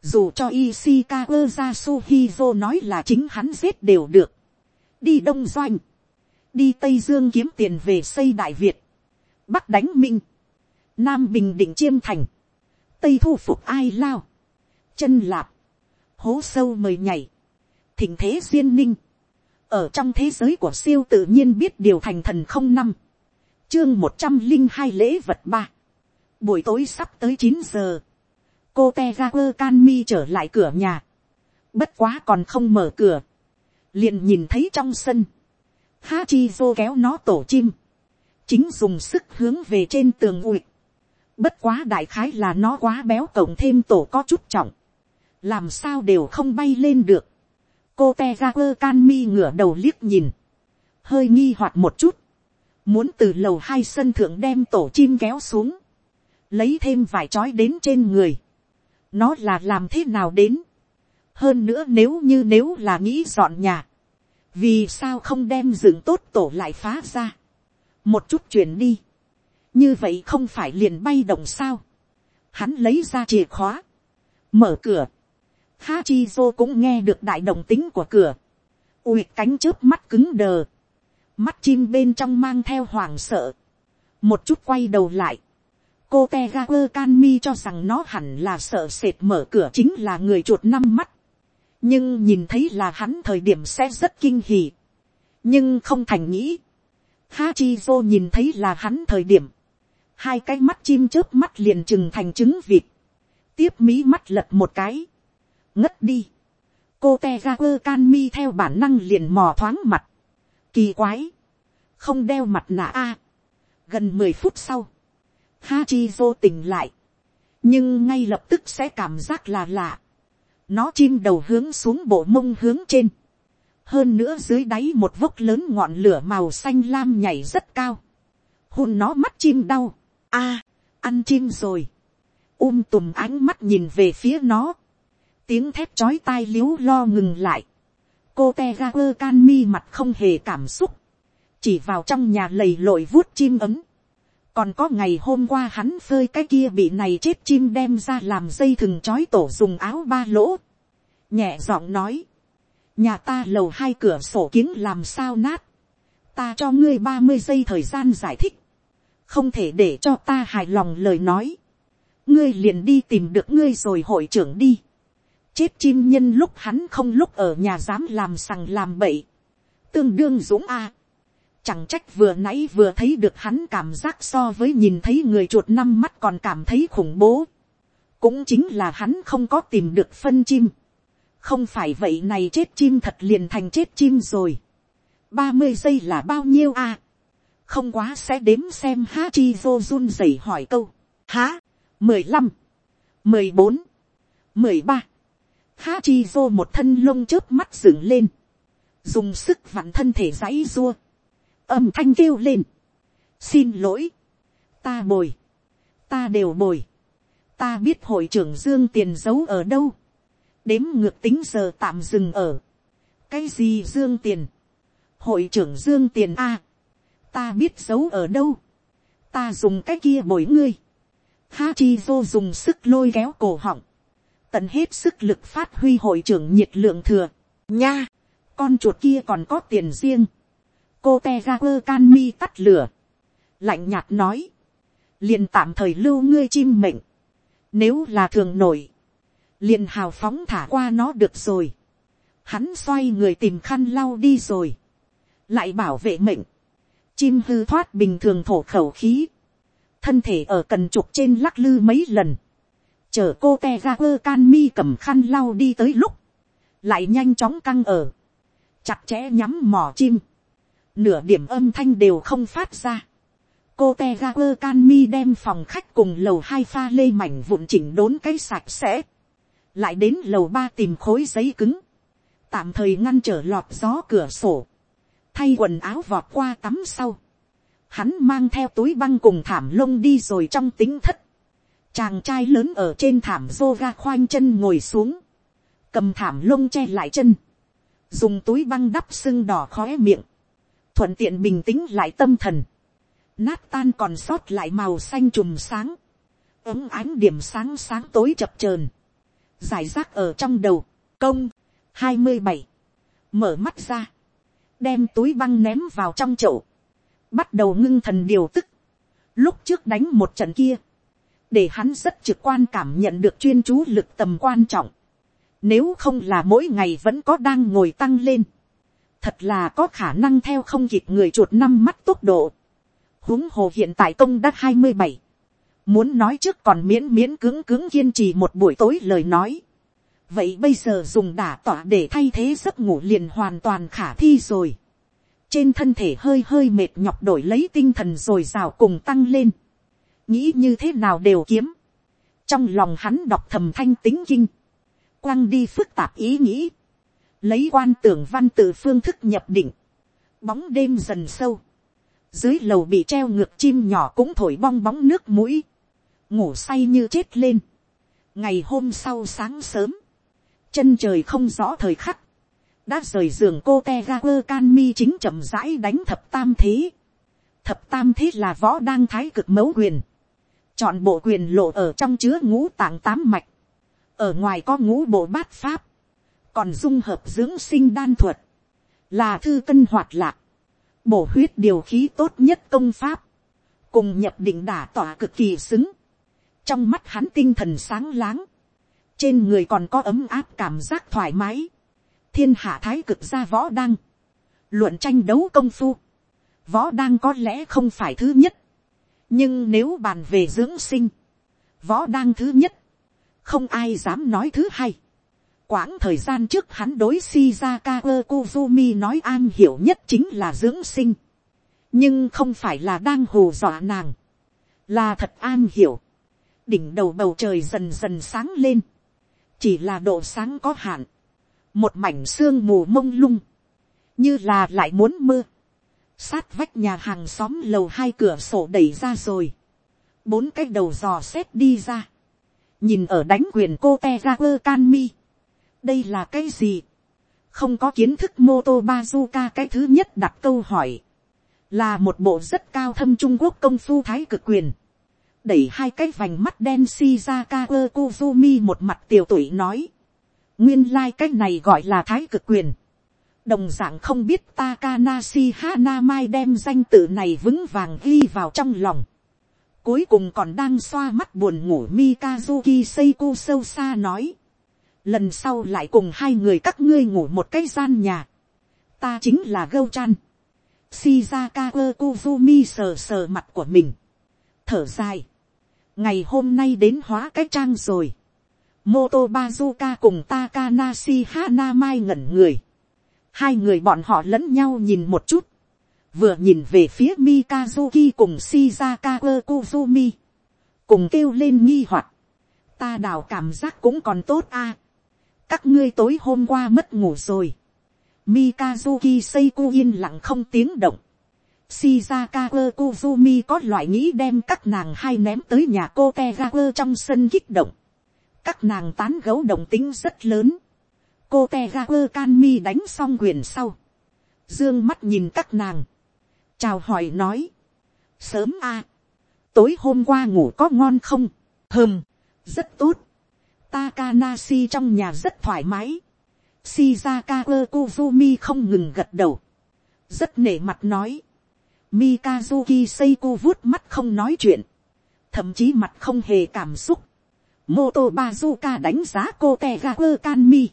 Dù cho Ishikawa Yasuhizo nói là chính hắn giết đều được. Đi Đông Doanh. Đi Tây Dương kiếm tiền về xây Đại Việt. Bắc đánh Minh nam bình định chiêm thành, tây thu phục ai lao, chân lạp, hố sâu mời nhảy, thỉnh thế duyên ninh, ở trong thế giới của siêu tự nhiên biết điều thành thần không năm, chương một trăm linh hai lễ vật ba, buổi tối sắp tới chín giờ, cô te ga quơ can mi trở lại cửa nhà, bất quá còn không mở cửa, liền nhìn thấy trong sân, hachi vô kéo nó tổ chim, chính dùng sức hướng về trên tường ụi, Bất quá đại khái là nó quá béo cộng thêm tổ có chút trọng. Làm sao đều không bay lên được. Cô te ra quơ can mi ngửa đầu liếc nhìn. Hơi nghi hoặc một chút. Muốn từ lầu hai sân thượng đem tổ chim kéo xuống. Lấy thêm vài chói đến trên người. Nó là làm thế nào đến. Hơn nữa nếu như nếu là nghĩ dọn nhà. Vì sao không đem dựng tốt tổ lại phá ra. Một chút chuyển đi như vậy không phải liền bay động sao. hắn lấy ra chìa khóa, mở cửa, hachi zo cũng nghe được đại động tính của cửa, ui cánh trước mắt cứng đờ, mắt chim bên trong mang theo hoàng sợ, một chút quay đầu lại, cô te ga cho rằng nó hẳn là sợ sệt mở cửa chính là người chuột năm mắt, nhưng nhìn thấy là hắn thời điểm sẽ rất kinh hỉ. Nhưng không thành nghĩ, Hachizo nhìn thấy là hắn thời điểm, hai cái mắt chim chớp mắt liền trừng thành trứng vịt, tiếp mí mắt lật một cái, ngất đi, cô te ga quơ can mi theo bản năng liền mò thoáng mặt, kỳ quái, không đeo mặt nạ a, gần mười phút sau, ha chi vô tình lại, nhưng ngay lập tức sẽ cảm giác là lạ, nó chim đầu hướng xuống bộ mông hướng trên, hơn nữa dưới đáy một vốc lớn ngọn lửa màu xanh lam nhảy rất cao, hôn nó mắt chim đau, a, ăn chim rồi, um tùm ánh mắt nhìn về phía nó, tiếng thép chói tai l i ế u lo ngừng lại, cô te ga quơ can mi mặt không hề cảm xúc, chỉ vào trong nhà lầy lội vuốt chim ấm, còn có ngày hôm qua hắn phơi cái kia bị này chết chim đem ra làm dây thừng chói tổ dùng áo ba lỗ, nhẹ giọng nói, nhà ta lầu hai cửa sổ kiếng làm sao nát, ta cho ngươi ba mươi giây thời gian giải thích, không thể để cho ta hài lòng lời nói, ngươi liền đi tìm được ngươi rồi hội trưởng đi, chết chim nhân lúc hắn không lúc ở nhà dám làm sằng làm bậy, tương đương dũng a, chẳng trách vừa nãy vừa thấy được hắn cảm giác so với nhìn thấy người chuột năm mắt còn cảm thấy khủng bố, cũng chính là hắn không có tìm được phân chim, không phải vậy này chết chim thật liền thành chết chim rồi, ba mươi giây là bao nhiêu a, không quá sẽ đếm xem ha chi vô run rẩy hỏi câu, há, mười lăm, mười bốn, mười ba, ha chi vô một thân lông chớp mắt dựng lên, dùng sức vặn thân thể dãy dua, âm thanh kêu lên, xin lỗi, ta bồi, ta đều bồi, ta biết hội trưởng dương tiền giấu ở đâu, đếm ngược tính giờ tạm dừng ở, cái gì dương tiền, hội trưởng dương tiền a, ta biết giấu ở đâu, ta dùng cái kia bồi ngươi, ha chi vô dùng sức lôi kéo cổ họng, tận hết sức lực phát huy hội trưởng nhiệt lượng thừa, nha, con chuột kia còn có tiền riêng, cô te ga quơ can mi tắt lửa, lạnh nhạt nói, liền tạm thời lưu ngươi chim mệnh, nếu là thường nổi, liền hào phóng thả qua nó được rồi, hắn xoay người tìm khăn lau đi rồi, lại bảo vệ mệnh, chim hư thoát bình thường thổ khẩu khí, thân thể ở cần trục trên lắc lư mấy lần, chờ cô te ga quơ can mi cầm khăn lau đi tới lúc, lại nhanh chóng căng ở, chặt chẽ nhắm mỏ chim, nửa điểm âm thanh đều không phát ra. cô te ga quơ can mi đem phòng khách cùng lầu hai pha lê mảnh vụn chỉnh đốn cái sạch sẽ, lại đến lầu ba tìm khối giấy cứng, tạm thời ngăn trở lọt gió cửa sổ, thay quần áo vọt qua tắm sau, hắn mang theo túi băng cùng thảm lông đi rồi trong tính thất, chàng trai lớn ở trên thảm rô ga khoanh chân ngồi xuống, cầm thảm lông che lại chân, dùng túi băng đắp sưng đỏ khóe miệng, thuận tiện bình tĩnh lại tâm thần, nát tan còn sót lại màu xanh trùm sáng, ấm ánh điểm sáng sáng tối chập chờn, giải rác ở trong đầu, công, hai mươi bảy, mở mắt ra, đem túi băng ném vào trong chậu, bắt đầu ngưng thần điều tức, lúc trước đánh một trận kia, để hắn rất trực quan cảm nhận được chuyên chú lực tầm quan trọng, nếu không là mỗi ngày vẫn có đang ngồi tăng lên, thật là có khả năng theo không kịp người chuột năm mắt tốc độ, huống hồ hiện tại công đã hai mươi bảy, muốn nói trước còn miễn miễn cứng cứng kiên trì một buổi tối lời nói, vậy bây giờ dùng đả tỏa để thay thế giấc ngủ liền hoàn toàn khả thi rồi. trên thân thể hơi hơi mệt nhọc đổi lấy tinh thần rồi rào cùng tăng lên. nghĩ như thế nào đều kiếm. trong lòng hắn đọc thầm thanh tính kinh. quăng đi phức tạp ý nghĩ. lấy quan tưởng văn tự phương thức nhập định. bóng đêm dần sâu. dưới lầu bị treo ngược chim nhỏ cũng thổi bong bóng nước mũi. ngủ say như chết lên. ngày hôm sau sáng sớm chân trời không rõ thời khắc, đã rời giường cô te ga quơ can mi chính chậm rãi đánh thập tam thế. thập tam thế là võ đang thái cực mấu quyền, chọn bộ quyền lộ ở trong chứa ngũ tạng tám mạch, ở ngoài có ngũ bộ bát pháp, còn dung hợp dưỡng sinh đan thuật, là thư cân hoạt lạc, bổ huyết điều khí tốt nhất công pháp, cùng nhập định đả tỏa cực kỳ xứng, trong mắt hắn tinh thần sáng láng, trên người còn có ấm áp cảm giác thoải mái, thiên hạ thái cực gia võ đăng, luận tranh đấu công phu, võ đăng có lẽ không phải thứ nhất, nhưng nếu bàn về dưỡng sinh, võ đang thứ nhất, không ai dám nói thứ hai. quãng thời gian trước hắn đối shizaka kozumi nói an hiểu nhất chính là dưỡng sinh, nhưng không phải là đang hù dọa nàng, là thật an hiểu. đỉnh đầu bầu trời dần dần sáng lên, chỉ là độ sáng có hạn, một mảnh sương mù mông lung, như là lại muốn mưa, sát vách nhà hàng xóm lầu hai cửa sổ đẩy ra rồi, bốn cái đầu dò xét đi ra, nhìn ở đánh quyền cô te ra quơ can mi, đây là cái gì, không có kiến thức mô tô bazuka cái thứ nhất đặt câu hỏi, là một bộ rất cao thâm trung quốc công phu thái cực quyền, đẩy hai cái vành mắt đen shizaka quơ kuzumi một mặt tiều tuổi nói, nguyên lai、like、cái này gọi là thái cực quyền, đồng d ạ n g không biết Takanashi Hanamai đem danh tự này vững vàng ghi vào trong lòng. Cuối cùng còn đang xoa mắt buồn ngủ Mikazuki Seiko sâu xa nói. Lần sau lại cùng hai người các ngươi ngủ một cái gian nhà. Ta chính là gâu chan. Shizaka Kuzumi sờ sờ mặt của mình. Thở dài. Ngày hôm nay đến hóa cái trang rồi. Moto Bazuka cùng Takanashi Hanamai ngẩn người Hai người bọn họ lẫn nhau nhìn một chút. Vừa nhìn về phía Mikazuki cùng Shizaka Kuzumi. Cùng kêu lên nghi hoặc Ta đào cảm giác cũng còn tốt a. Các ngươi tối hôm qua mất ngủ rồi. Mikazuki Seiku yên lặng không tiếng động. Shizaka Kuzumi có loại nghĩ đem các nàng hai ném tới nhà cô Tegaku trong sân kích động. Các nàng tán gấu đồng tính rất lớn. Cô Tegaku Kanmi đánh xong quyền sau, dương mắt nhìn các nàng, chào hỏi nói, sớm a, tối hôm qua ngủ có ngon không, hơm, rất tốt, Takanashi trong nhà rất thoải mái, Shizaka Kuzumi không ngừng gật đầu, rất nể mặt nói, Mikazuki Seiko vuốt mắt không nói chuyện, thậm chí mặt không hề cảm xúc, Moto Bazuka đánh giá cô Tegaku Kanmi.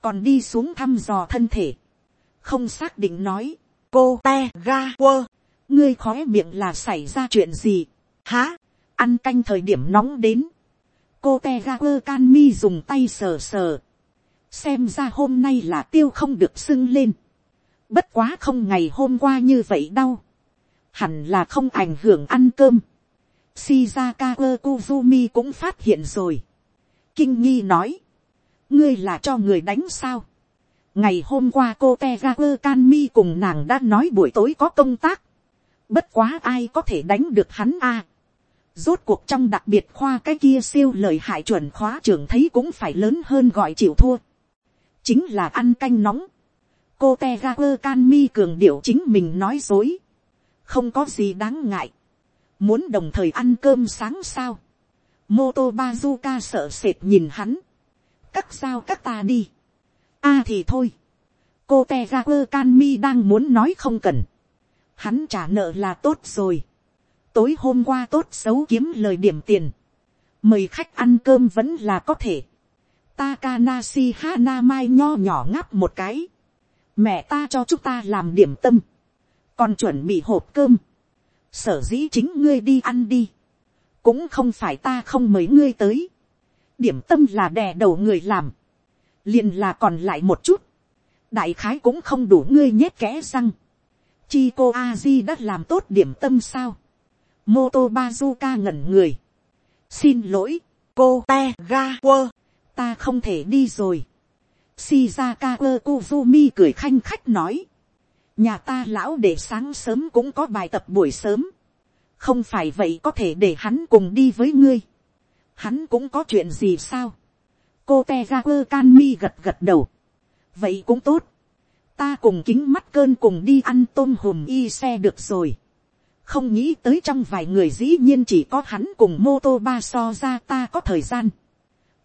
Còn đi xuống thăm dò thân thể, không xác định nói, cô Tegaku. ngươi khóe miệng là xảy ra chuyện gì, Hả? ăn canh thời điểm nóng đến, cô Tegaku Kanmi dùng tay sờ sờ, xem ra hôm nay là tiêu không được sưng lên, bất quá không ngày hôm qua như vậy đâu hẳn là không ảnh hưởng ăn cơm, Shizaka Kuzumi cũng phát hiện rồi. Kinh nghi nói ngươi là cho người đánh sao. ngày hôm qua cô Tegaku Kanmi cùng nàng đã nói buổi tối có công tác. bất quá ai có thể đánh được hắn a. rốt cuộc trong đặc biệt khoa cái kia siêu lời hại chuẩn khóa trưởng thấy cũng phải lớn hơn gọi chịu thua. chính là ăn canh nóng. cô Tegaku Kanmi cường điệu chính mình nói dối không có gì đáng ngại. muốn đồng thời ăn cơm sáng sao. mô tô bazuka sợ sệt nhìn hắn cắt sao cắt ta đi. a thì thôi. cô te ga quơ can mi đang muốn nói không cần. hắn trả nợ là tốt rồi. tối hôm qua tốt xấu kiếm lời điểm tiền. mời khách ăn cơm vẫn là có thể. Takanashi Hanamai nho nhỏ ngáp một cái. Mẹ ta cho chúng ta làm điểm tâm. Còn chuẩn bị hộp cơm. Sở dĩ chính ngươi đi ăn đi. Cũng không phải ta không mời ngươi tới. Điểm tâm là đè đầu người làm, liền là còn lại một chút, đại khái cũng không đủ ngươi nhét kẽ răng, chi cô a di đã làm tốt điểm tâm sao, mô tô bazuka ngẩn người, xin lỗi, cô te ga quơ, ta không thể đi rồi, shizaka quơ kuzumi cười khanh khách nói, nhà ta lão để sáng sớm cũng có bài tập buổi sớm, không phải vậy có thể để hắn cùng đi với ngươi, hắn cũng có chuyện gì sao. cô te ga quơ can mi gật gật đầu. vậy cũng tốt. ta cùng kính mắt cơn cùng đi ăn tôm hùm y xe được rồi. không nghĩ tới trong vài người dĩ nhiên chỉ có hắn cùng mô tô ba so ra ta có thời gian.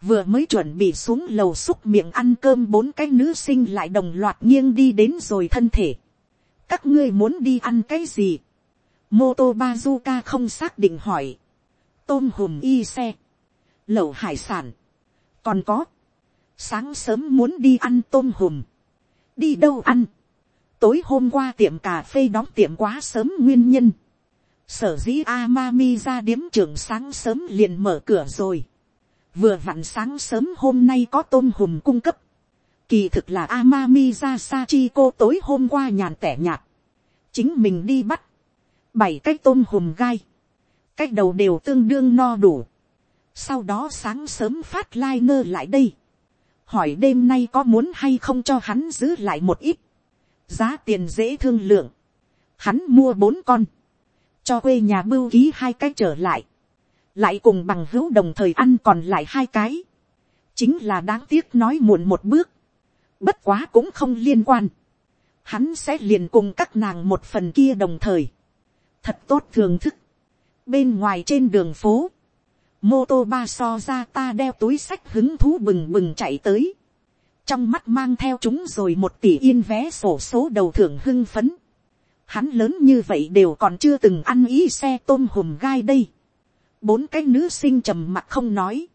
vừa mới chuẩn bị xuống lầu xúc miệng ăn cơm bốn cái nữ sinh lại đồng loạt nghiêng đi đến rồi thân thể các ngươi muốn đi ăn cái gì. mô tô bazuka không xác định hỏi. tôm hùm y xe lẩu hải sản, còn có, sáng sớm muốn đi ăn tôm hùm, đi đâu ăn, tối hôm qua tiệm cà phê đóng tiệm quá sớm nguyên nhân, Sở dĩ Amami ra điếm trưởng sáng sớm liền mở cửa rồi. Vừa vặn sáng sớm hôm nay có tôm hùm cung cấp. Kỳ thực là Amami ra Sachiko tối hôm qua nhàn tẻ nhạt. Chính mình đi bắt. Bảy cái tôm hùm gai. Cách đầu đều tương đương no đủ. Sau đó sáng sớm phát lai nơ lại đây. Hỏi đêm nay có muốn hay không cho hắn giữ lại một ít. Giá tiền dễ thương lượng. Hắn mua bốn con cho quê nhà bưu ký hai cái trở lại, lại cùng bằng hữu đồng thời ăn còn lại hai cái, chính là đáng tiếc nói muộn một bước, bất quá cũng không liên quan, hắn sẽ liền cùng các nàng một phần kia đồng thời, thật tốt thưởng thức, bên ngoài trên đường phố, mô tô ba so ra ta đeo túi sách hứng thú bừng bừng chạy tới, trong mắt mang theo chúng rồi một tỷ yên vé sổ số đầu thưởng hưng phấn, hắn lớn như vậy đều còn chưa từng ăn ý xe tôm hùm gai đây. bốn cái nữ sinh trầm mặt không nói.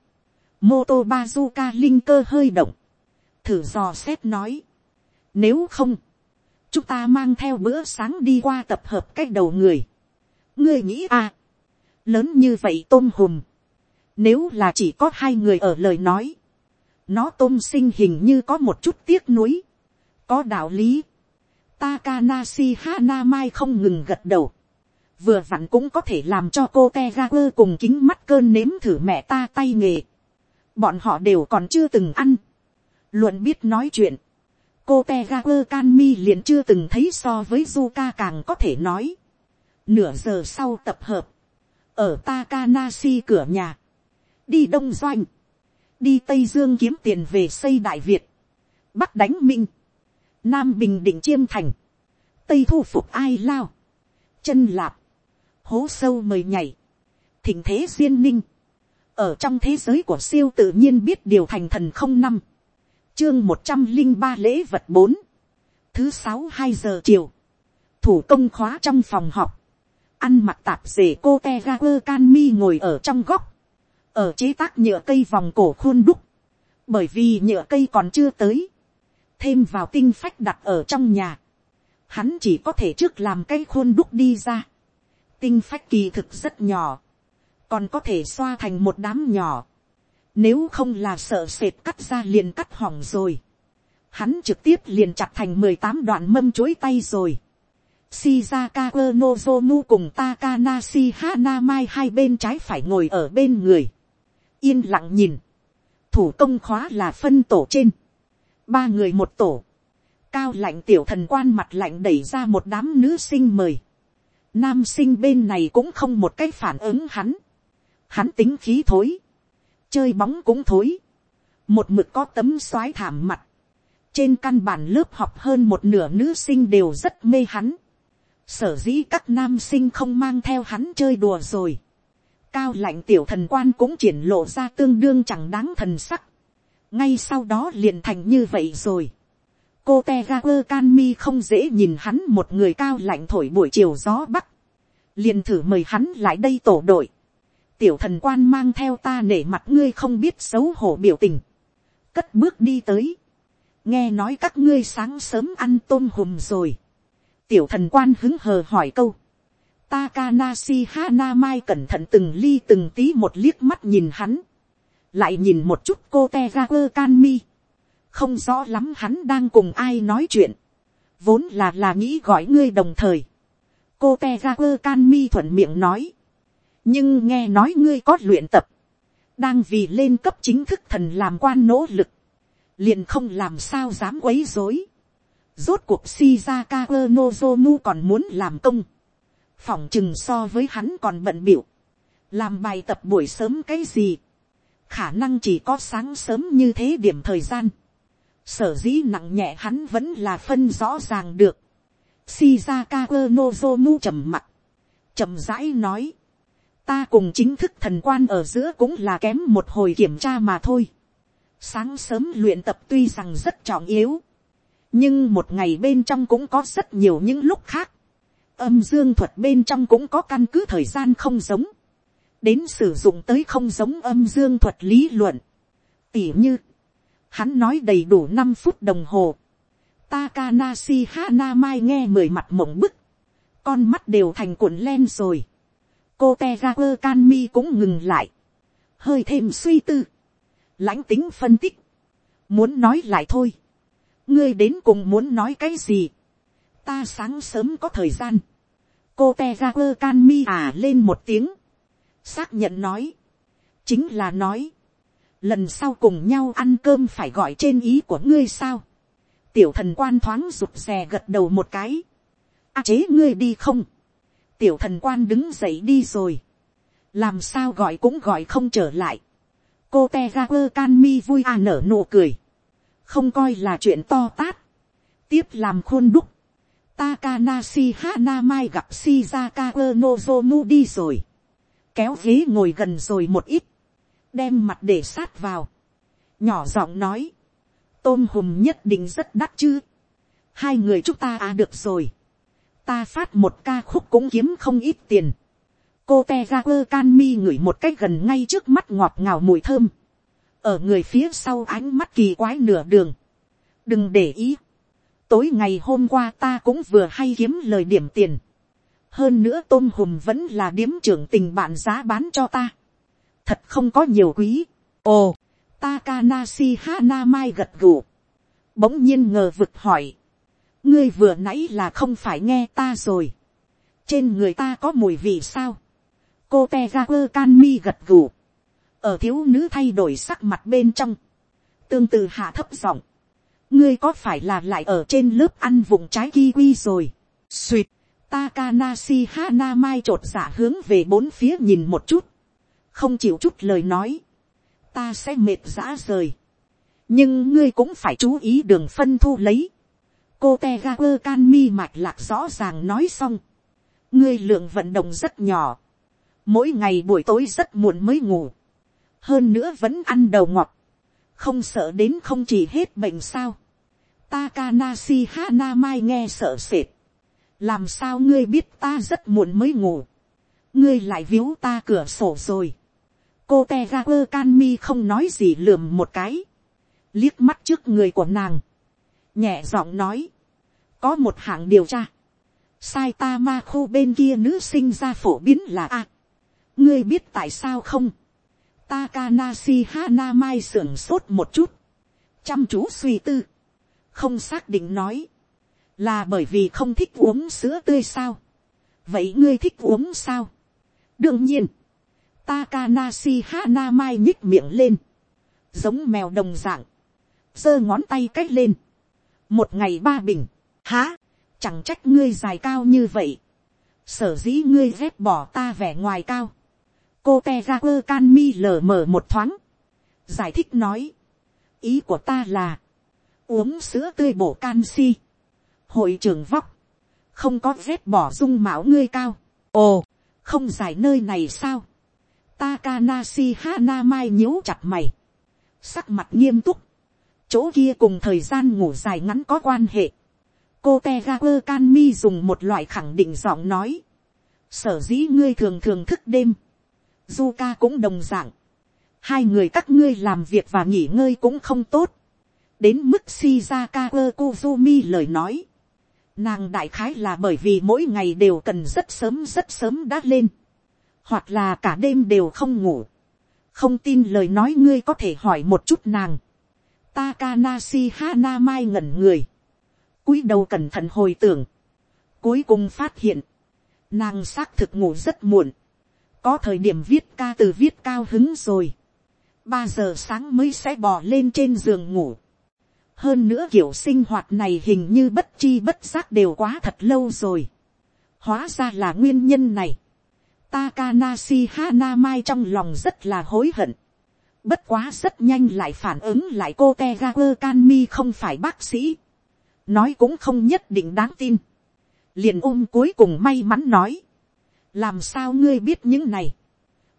mô tô bazuka linh cơ hơi động thử dò xét nói. nếu không, chúng ta mang theo bữa sáng đi qua tập hợp cái đầu người. ngươi nghĩ à, lớn như vậy tôm hùm. nếu là chỉ có hai người ở lời nói, nó tôm sinh hình như có một chút tiếc nuối, có đạo lý Takanashi Hanamai không ngừng gật đầu. Vừa vặn cũng có thể làm cho cô Tegaku cùng kính mắt cơn nếm thử mẹ ta tay nghề. Bọn họ đều còn chưa từng ăn. Luận biết nói chuyện. Cô Tegaku canmi liền chưa từng thấy so với Zuka càng có thể nói. Nửa giờ sau tập hợp. Ở Takanashi cửa nhà. Đi Đông Doanh. Đi Tây Dương kiếm tiền về xây Đại Việt. Bắc đánh Minh nam bình định chiêm thành, tây thu phục ai lao, chân lạp, hố sâu mời nhảy, thỉnh thế duyên ninh, ở trong thế giới của siêu tự nhiên biết điều thành thần không năm, chương một trăm linh ba lễ vật bốn, thứ sáu hai giờ chiều, thủ công khóa trong phòng học ăn mặc tạp dề cô te ga quơ can mi ngồi ở trong góc, ở chế tác nhựa cây vòng cổ khuôn đúc, bởi vì nhựa cây còn chưa tới, thêm vào tinh phách đặt ở trong nhà, hắn chỉ có thể trước làm cái khuôn đúc đi ra. tinh phách kỳ thực rất nhỏ, còn có thể xoa thành một đám nhỏ, nếu không là sợ sệt cắt ra liền cắt hỏng rồi, hắn trực tiếp liền chặt thành mười tám đoạn mâm chối tay rồi. Shizaka Nozomu cùng Takanashi Hanamai hai bên trái phải ngồi ở bên người. Yên lặng nhìn. Thủ công khóa là phân tổ trên ba người một tổ, cao lạnh tiểu thần quan mặt lạnh đẩy ra một đám nữ sinh mời, nam sinh bên này cũng không một cách phản ứng hắn, hắn tính khí thối, chơi bóng cũng thối, một mực có tấm xoái thảm mặt, trên căn bản lớp học hơn một nửa nữ sinh đều rất mê hắn, sở dĩ các nam sinh không mang theo hắn chơi đùa rồi, cao lạnh tiểu thần quan cũng triển lộ ra tương đương chẳng đáng thần sắc, ngay sau đó liền thành như vậy rồi. cô te ga quơ can mi không dễ nhìn hắn một người cao lạnh thổi buổi chiều gió bắc. liền thử mời hắn lại đây tổ đội tiểu thần quan mang theo ta nể mặt ngươi không biết xấu hổ biểu tình. cất bước đi tới. nghe nói các ngươi sáng sớm ăn tôm hùm rồi. tiểu thần quan hứng hờ hỏi câu. Takanashi Hanamai cẩn thận từng ly từng tí một liếc mắt nhìn hắn lại nhìn một chút cô Tegaku Kanmi. không rõ lắm hắn đang cùng ai nói chuyện, vốn là là nghĩ gọi ngươi đồng thời, cô Tegaku Kanmi thuận miệng nói, nhưng nghe nói ngươi có luyện tập, đang vì lên cấp chính thức thần làm quan nỗ lực, liền không làm sao dám quấy dối, rốt cuộc Shizaka Nozomu còn muốn làm công, phỏng chừng so với hắn còn bận biểu, làm bài tập buổi sớm cái gì, khả năng chỉ có sáng sớm như thế điểm thời gian, sở dĩ nặng nhẹ hắn vẫn là phân rõ ràng được. Shizaka Nozomu trầm mặt, trầm rãi nói, ta cùng chính thức thần quan ở giữa cũng là kém một hồi kiểm tra mà thôi. Sáng sớm luyện tập tuy rằng rất trọng yếu, nhưng một ngày bên trong cũng có rất nhiều những lúc khác. Âm dương thuật bên trong cũng có căn cứ thời gian không giống đến sử dụng tới không giống âm dương thuật lý luận. Tỉ như, hắn nói đầy đủ năm phút đồng hồ. Takanashi Hanamai nghe mười mặt mộng bức. Con mắt đều thành cuộn len rồi cô te ra quơ can mi cũng ngừng lại, hơi thêm suy tư, lãnh tính phân tích, muốn nói lại thôi, ngươi đến cùng muốn nói cái gì, ta sáng sớm có thời gian, cô te ra quơ can mi à lên một tiếng, xác nhận nói, chính là nói, lần sau cùng nhau ăn cơm phải gọi trên ý của ngươi sao, tiểu thần quan thoáng rụt rè gật đầu một cái, a chế ngươi đi không, tiểu thần quan đứng dậy đi rồi, làm sao gọi cũng gọi không trở lại, cô te ga quơ can mi vui à nở nụ cười, không coi là chuyện to tát, tiếp làm khuôn đúc, Takanashi Hanamai gặp Shizaka Nozomu đi rồi. Kéo ghế ngồi gần rồi một ít. Đem mặt để sát vào. Nhỏ giọng nói. Tôm hùm nhất định rất đắt chứ. Hai người chúng ta à được rồi. Ta phát một ca khúc cũng kiếm không ít tiền. Cô Tegaper Canmi ngửi một cách gần ngay trước mắt ngọt ngào mùi thơm. Ở người phía sau ánh mắt kỳ quái nửa đường. Đừng để ý tối ngày hôm qua ta cũng vừa hay kiếm lời điểm tiền. hơn nữa tôm hùm vẫn là điếm trưởng tình bạn giá bán cho ta. thật không có nhiều quý. ồ, Takanashi Hanamai gật gù. bỗng nhiên ngờ vực hỏi ngươi vừa nãy là không phải nghe ta rồi. trên người ta có mùi vị sao. cô te ra quơ can mi gật gù. ở thiếu nữ thay đổi sắc mặt bên trong. tương tự hạ thấp giọng ngươi có phải là lại ở trên lớp ăn vùng trái kiwi rồi. suỵt, Takanashi Hanamai trột giả hướng về bốn phía nhìn một chút. không chịu chút lời nói. ta sẽ mệt dã rời. nhưng ngươi cũng phải chú ý đường phân thu lấy cô te ga quơ can mi mạch lạc rõ ràng nói xong. ngươi lượng vận động rất nhỏ. mỗi ngày buổi tối rất muộn mới ngủ. hơn nữa vẫn ăn đầu ngọt không sợ đến không chỉ hết bệnh sao. Takanashi Hanamai nghe sợ sệt. làm sao ngươi biết ta rất muộn mới ngủ. ngươi lại víu ta cửa sổ rồi. cô te ga quơ can mi không nói gì lườm một cái. liếc mắt trước người của nàng nhẹ giọng nói. có một hạng điều tra. sai ta ma khu bên kia nữ sinh ra phổ biến là A. ngươi biết tại sao không. Takanashi Hanamai sưởng sốt một chút. Chăm chú suy tư. Không xác định nói. Là bởi vì không thích uống sữa tươi sao. Vậy ngươi thích uống sao? Đương nhiên. Takanasi Hanamai nhích miệng lên. Giống mèo đồng dạng. giơ ngón tay cách lên. Một ngày ba bình. Há, chẳng trách ngươi dài cao như vậy. Sở dĩ ngươi ghét bỏ ta vẻ ngoài cao cô te ra quơ can mi lờ mờ một thoáng, giải thích nói, ý của ta là, uống sữa tươi bổ canxi, hội trưởng vóc, không có vết bỏ dung mạo ngươi cao, ồ, không giải nơi này sao, Takanasi Hana Mai nhíu chặt mày. Sắc mặt nghiêm túc. Chỗ kia cùng thời gian ngủ dài ngắn có quan hệ. Cô Tegaku Kanmi dùng một loại khẳng định giọng nói. Sở dĩ ngươi thường thường thức đêm. Zuka cũng đồng dạng. Hai người các ngươi làm việc và nghỉ ngơi cũng không tốt. Đến mức Shizaka kuzumi lời nói. Nàng đại khái là bởi vì mỗi ngày đều cần rất sớm rất sớm đã lên. Hoặc là cả đêm đều không ngủ. Không tin lời nói ngươi có thể hỏi một chút nàng. Takanashi Hanamai ngẩn người. cúi đầu cẩn thận hồi tưởng. Cuối cùng phát hiện. Nàng xác thực ngủ rất muộn có thời điểm viết ca từ viết cao hứng rồi. ba giờ sáng mới sẽ bò lên trên giường ngủ. hơn nữa kiểu sinh hoạt này hình như bất chi bất giác đều quá thật lâu rồi. hóa ra là nguyên nhân này. Takanashi Hanamai trong lòng rất là hối hận. Bất quá rất nhanh lại phản ứng lại cô Tegaku canmi không phải bác sĩ. Nói cũng không nhất định đáng tin. Liền ôm cuối cùng may mắn nói. Làm sao ngươi biết những này,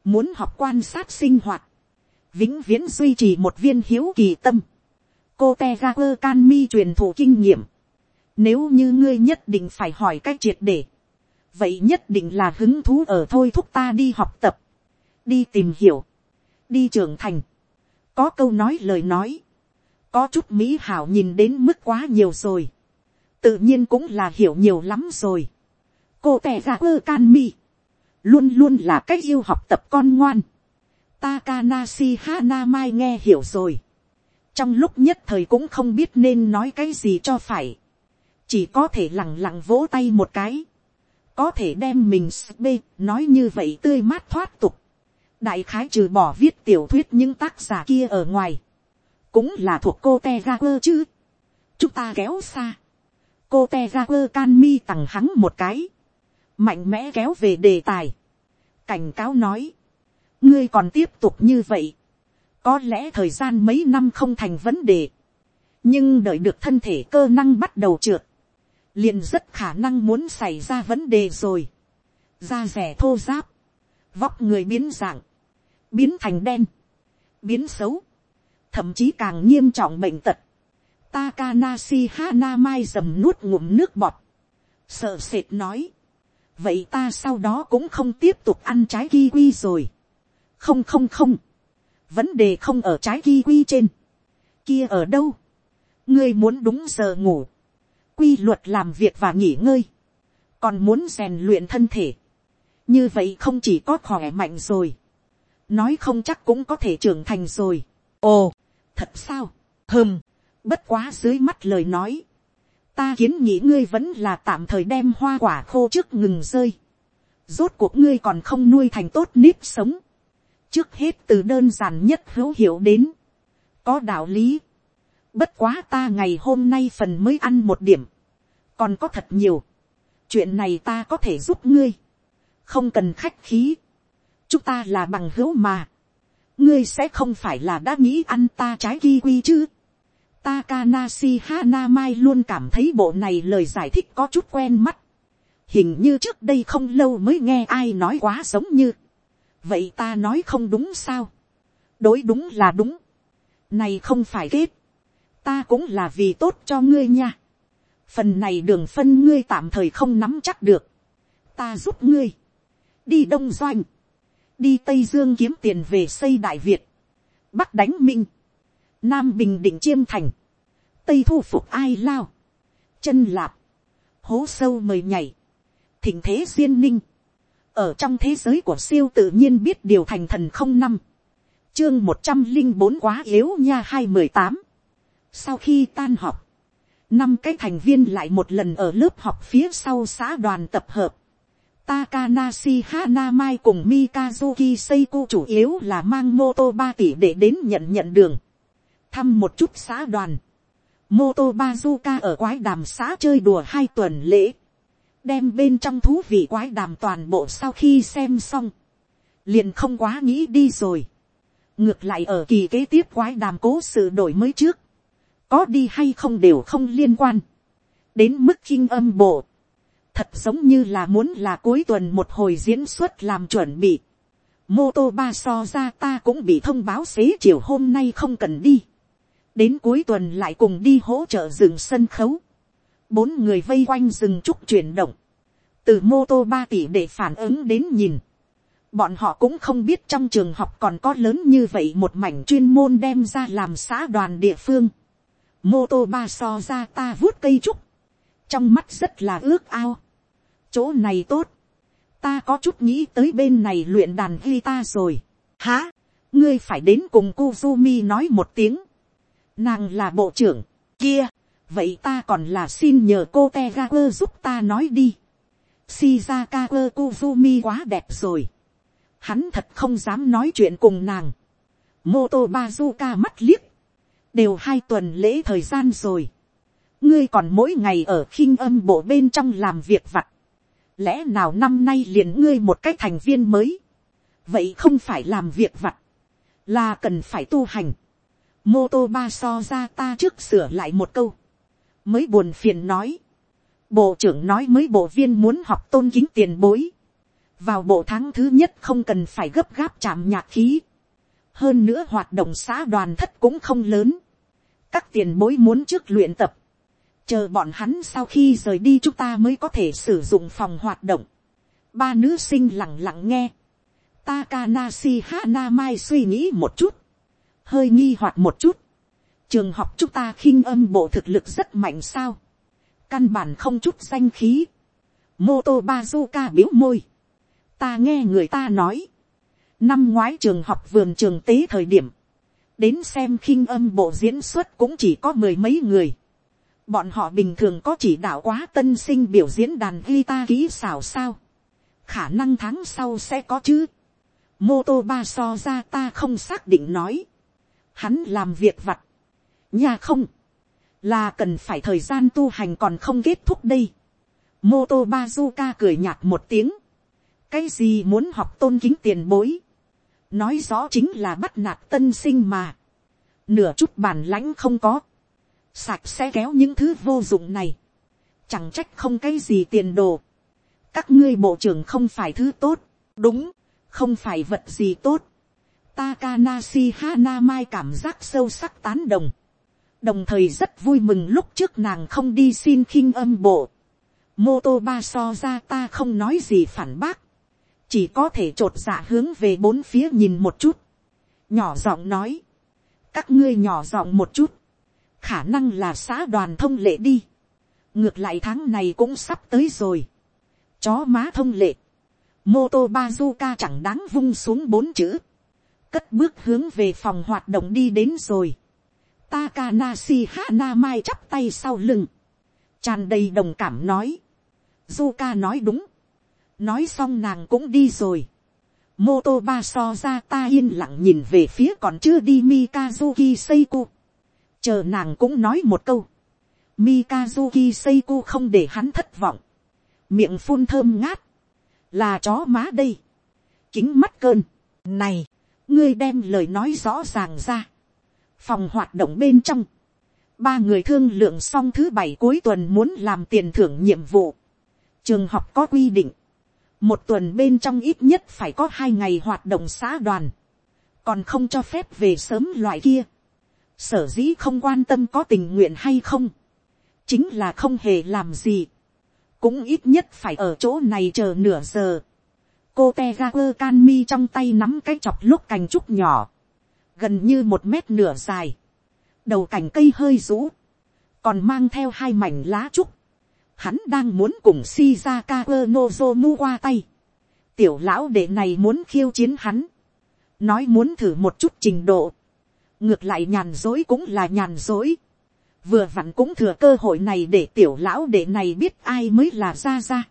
muốn học quan sát sinh hoạt, vĩnh viễn duy trì một viên hiếu kỳ tâm, cô te ga quơ can mi truyền thụ kinh nghiệm, nếu như ngươi nhất định phải hỏi cách triệt để, vậy nhất định là hứng thú ở thôi thúc ta đi học tập, đi tìm hiểu, đi trưởng thành, có câu nói lời nói, có chút mỹ hảo nhìn đến mức quá nhiều rồi, tự nhiên cũng là hiểu nhiều lắm rồi, cô tẻ ra ơ can mi, luôn luôn là cách yêu học tập con ngoan. Takanashi Hanamai nghe hiểu rồi. Trong lúc nhất thời cũng không biết nên nói cái gì cho phải. Chỉ có thể lặng lặng vỗ tay một cái. Có thể đem mình bê, nói như vậy tươi mát thoát tục. Đại khái trừ bỏ viết tiểu thuyết những tác giả kia ở ngoài. Cũng là thuộc cô Tegaper chứ. Chúng ta kéo xa. Cô Tegaper can mi tằng hắn một cái. Mạnh mẽ kéo về đề tài. Cảnh cáo nói ngươi còn tiếp tục như vậy, có lẽ thời gian mấy năm không thành vấn đề, nhưng đợi được thân thể cơ năng bắt đầu trượt, liền rất khả năng muốn xảy ra vấn đề rồi, da rẻ thô giáp, vóc người biến dạng, biến thành đen, biến xấu, thậm chí càng nghiêm trọng bệnh tật, Takanashi Hanamai dầm nuốt ngụm nước bọt. Sợ sệt nói. Vậy ta sau đó cũng không tiếp tục ăn trái kiwi rồi. Không không không, vấn đề không ở trái kiwi trên, kia ở đâu, ngươi muốn đúng giờ ngủ, quy luật làm việc và nghỉ ngơi, còn muốn rèn luyện thân thể, như vậy không chỉ có khỏe mạnh rồi, nói không chắc cũng có thể trưởng thành rồi. ồ, thật sao, hơm, bất quá dưới mắt lời nói, ta kiến nghĩ ngươi vẫn là tạm thời đem hoa quả khô trước ngừng rơi, rốt cuộc ngươi còn không nuôi thành tốt nếp sống, trước hết từ đơn giản nhất hữu hiệu đến, có đạo lý, bất quá ta ngày hôm nay phần mới ăn một điểm, còn có thật nhiều, chuyện này ta có thể giúp ngươi, không cần khách khí, chúng ta là bằng hữu mà, ngươi sẽ không phải là đã nghĩ ăn ta trái kiwi chứ. Takanashi Hanamai luôn cảm thấy bộ này lời giải thích có chút quen mắt. Hình như trước đây không lâu mới nghe ai nói quá giống như. Vậy ta nói không đúng sao, đối đúng là đúng, này không phải kết, ta cũng là vì tốt cho ngươi nha, phần này đường phân ngươi tạm thời không nắm chắc được, ta giúp ngươi, đi đông doanh, đi tây dương kiếm tiền về xây đại việt, bắc đánh minh, nam bình định chiêm thành, tây thu phục ai lao, chân lạp, hố sâu mời nhảy, thỉnh thế duyên ninh, ở trong thế giới của siêu tự nhiên biết điều thành thần không năm, chương một trăm linh bốn quá yếu nha hai mười tám, sau khi tan học, năm cái thành viên lại một lần ở lớp học phía sau xã đoàn tập hợp, Takanashi Hanamai cùng Mikazuki Seiko chủ yếu là mang mô tô ba tỷ để đến nhận nhận đường. Thăm một chút xã đoàn. Mô tô Bazuka ở quái đàm xã chơi đùa hai tuần lễ đem bên trong thú vị quái đàm toàn bộ sau khi xem xong, liền không quá nghĩ đi rồi. ngược lại ở kỳ kế tiếp quái đàm cố sự đổi mới trước, có đi hay không đều không liên quan, đến mức kinh âm bộ, thật giống như là muốn là cuối tuần một hồi diễn xuất làm chuẩn bị. Mô tô ba so ra ta cũng bị thông báo xế chiều hôm nay không cần đi. Đến cuối tuần lại cùng đi hỗ trợ dừng sân khấu bốn người vây quanh rừng trúc chuyển động, từ mô tô ba tỷ để phản ứng đến nhìn. Bọn họ cũng không biết trong trường học còn có lớn như vậy một mảnh chuyên môn đem ra làm xã đoàn địa phương. Mô tô ba so ra ta vuốt cây trúc. Trong mắt rất là ước ao. Chỗ này tốt. Ta có chút nghĩ tới bên này luyện đàn guitar rồi. Hả? Ngươi phải đến cùng Kuzumi nói một tiếng. Nàng là bộ trưởng. Kia vậy ta còn là xin nhờ cô Tegaku giúp ta nói đi. shizaka kuzumi quá đẹp rồi. hắn thật không dám nói chuyện cùng nàng. moto bazuka mắt liếc. đều hai tuần lễ thời gian rồi. ngươi còn mỗi ngày ở khinh âm bộ bên trong làm việc vặt lẽ nào năm nay liền ngươi một cái thành viên mới. vậy không phải làm việc vặt. là cần phải tu hành. mô tô ba so ra ta trước sửa lại một câu mới buồn phiền nói. Bộ trưởng nói mới bộ viên muốn học tôn kính tiền bối. Vào bộ tháng thứ nhất không cần phải gấp gáp chạm nhạc khí. Hơn nữa hoạt động xã đoàn thất cũng không lớn. Các tiền bối muốn trước luyện tập. Chờ bọn hắn sau khi rời đi chúng ta mới có thể sử dụng phòng hoạt động. Ba nữ sinh lặng lặng nghe. Takanashi Hanamai suy nghĩ một chút. Hơi nghi hoặc một chút trường học chúng ta khinh âm bộ thực lực rất mạnh sao, căn bản không chút danh khí, Moto tô bazuka biếu môi, ta nghe người ta nói, năm ngoái trường học vườn trường tế thời điểm, đến xem khinh âm bộ diễn xuất cũng chỉ có mười mấy người bọn họ bình thường có chỉ đạo quá tân sinh biểu diễn đàn guitar kỹ xảo sao. khả năng tháng sau sẽ có chứ. mô tô ba so ra ta không xác định nói. hắn làm việc vặt. nhà không. là cần phải thời gian tu hành còn không kết thúc đây. mô tô bazuka cười nhạt một tiếng. cái gì muốn học tôn kính tiền bối nói rõ chính là bắt nạt tân sinh mà, nửa chút bản lãnh không có, sạch sẽ kéo những thứ vô dụng này, chẳng trách không cái gì tiền đồ, các ngươi bộ trưởng không phải thứ tốt, đúng, không phải vật gì tốt, Takanashi Hanamai cảm giác sâu sắc tán đồng. Đồng thời rất vui mừng lúc trước nàng không đi xin khinh âm bộ. Mô tô ba so ra ta không nói gì phản bác. Chỉ có thể trột dạ hướng về bốn phía nhìn một chút, nhỏ giọng nói, các ngươi nhỏ giọng một chút, khả năng là xã đoàn thông lệ đi, ngược lại tháng này cũng sắp tới rồi, chó má thông lệ, mô tô ba duca chẳng đáng vung xuống bốn chữ, cất bước hướng về phòng hoạt động đi đến rồi, Takanashi Hana Mai chắp tay sau lưng. Tràn đầy đồng cảm nói. Zuka nói đúng nói xong nàng cũng đi rồi. mô tô ba so ra ta yên lặng nhìn về phía còn chưa đi mikazuki seiko chờ nàng cũng nói một câu. mikazuki seiko không để hắn thất vọng. miệng phun thơm ngát. là chó má đây. kính mắt cơn. này, ngươi đem lời nói rõ ràng ra. phòng hoạt động bên trong. ba người thương lượng xong thứ bảy cuối tuần muốn làm tiền thưởng nhiệm vụ. trường học có quy định một tuần bên trong ít nhất phải có hai ngày hoạt động xã đoàn, còn không cho phép về sớm loại kia, sở dĩ không quan tâm có tình nguyện hay không, chính là không hề làm gì, cũng ít nhất phải ở chỗ này chờ nửa giờ. cô te ga quơ can mi trong tay nắm cái chọc lúc cành trúc nhỏ, gần như một mét nửa dài, đầu cành cây hơi rũ, còn mang theo hai mảnh lá trúc, hắn đang muốn cùng Shizaka Nozomu qua tay. Tiểu lão đệ này muốn khiêu chiến hắn. Nói muốn thử một chút trình độ. Ngược lại nhàn dối cũng là nhàn dối. Vừa vặn cũng thừa cơ hội này để tiểu lão đệ này biết ai mới là ra ra.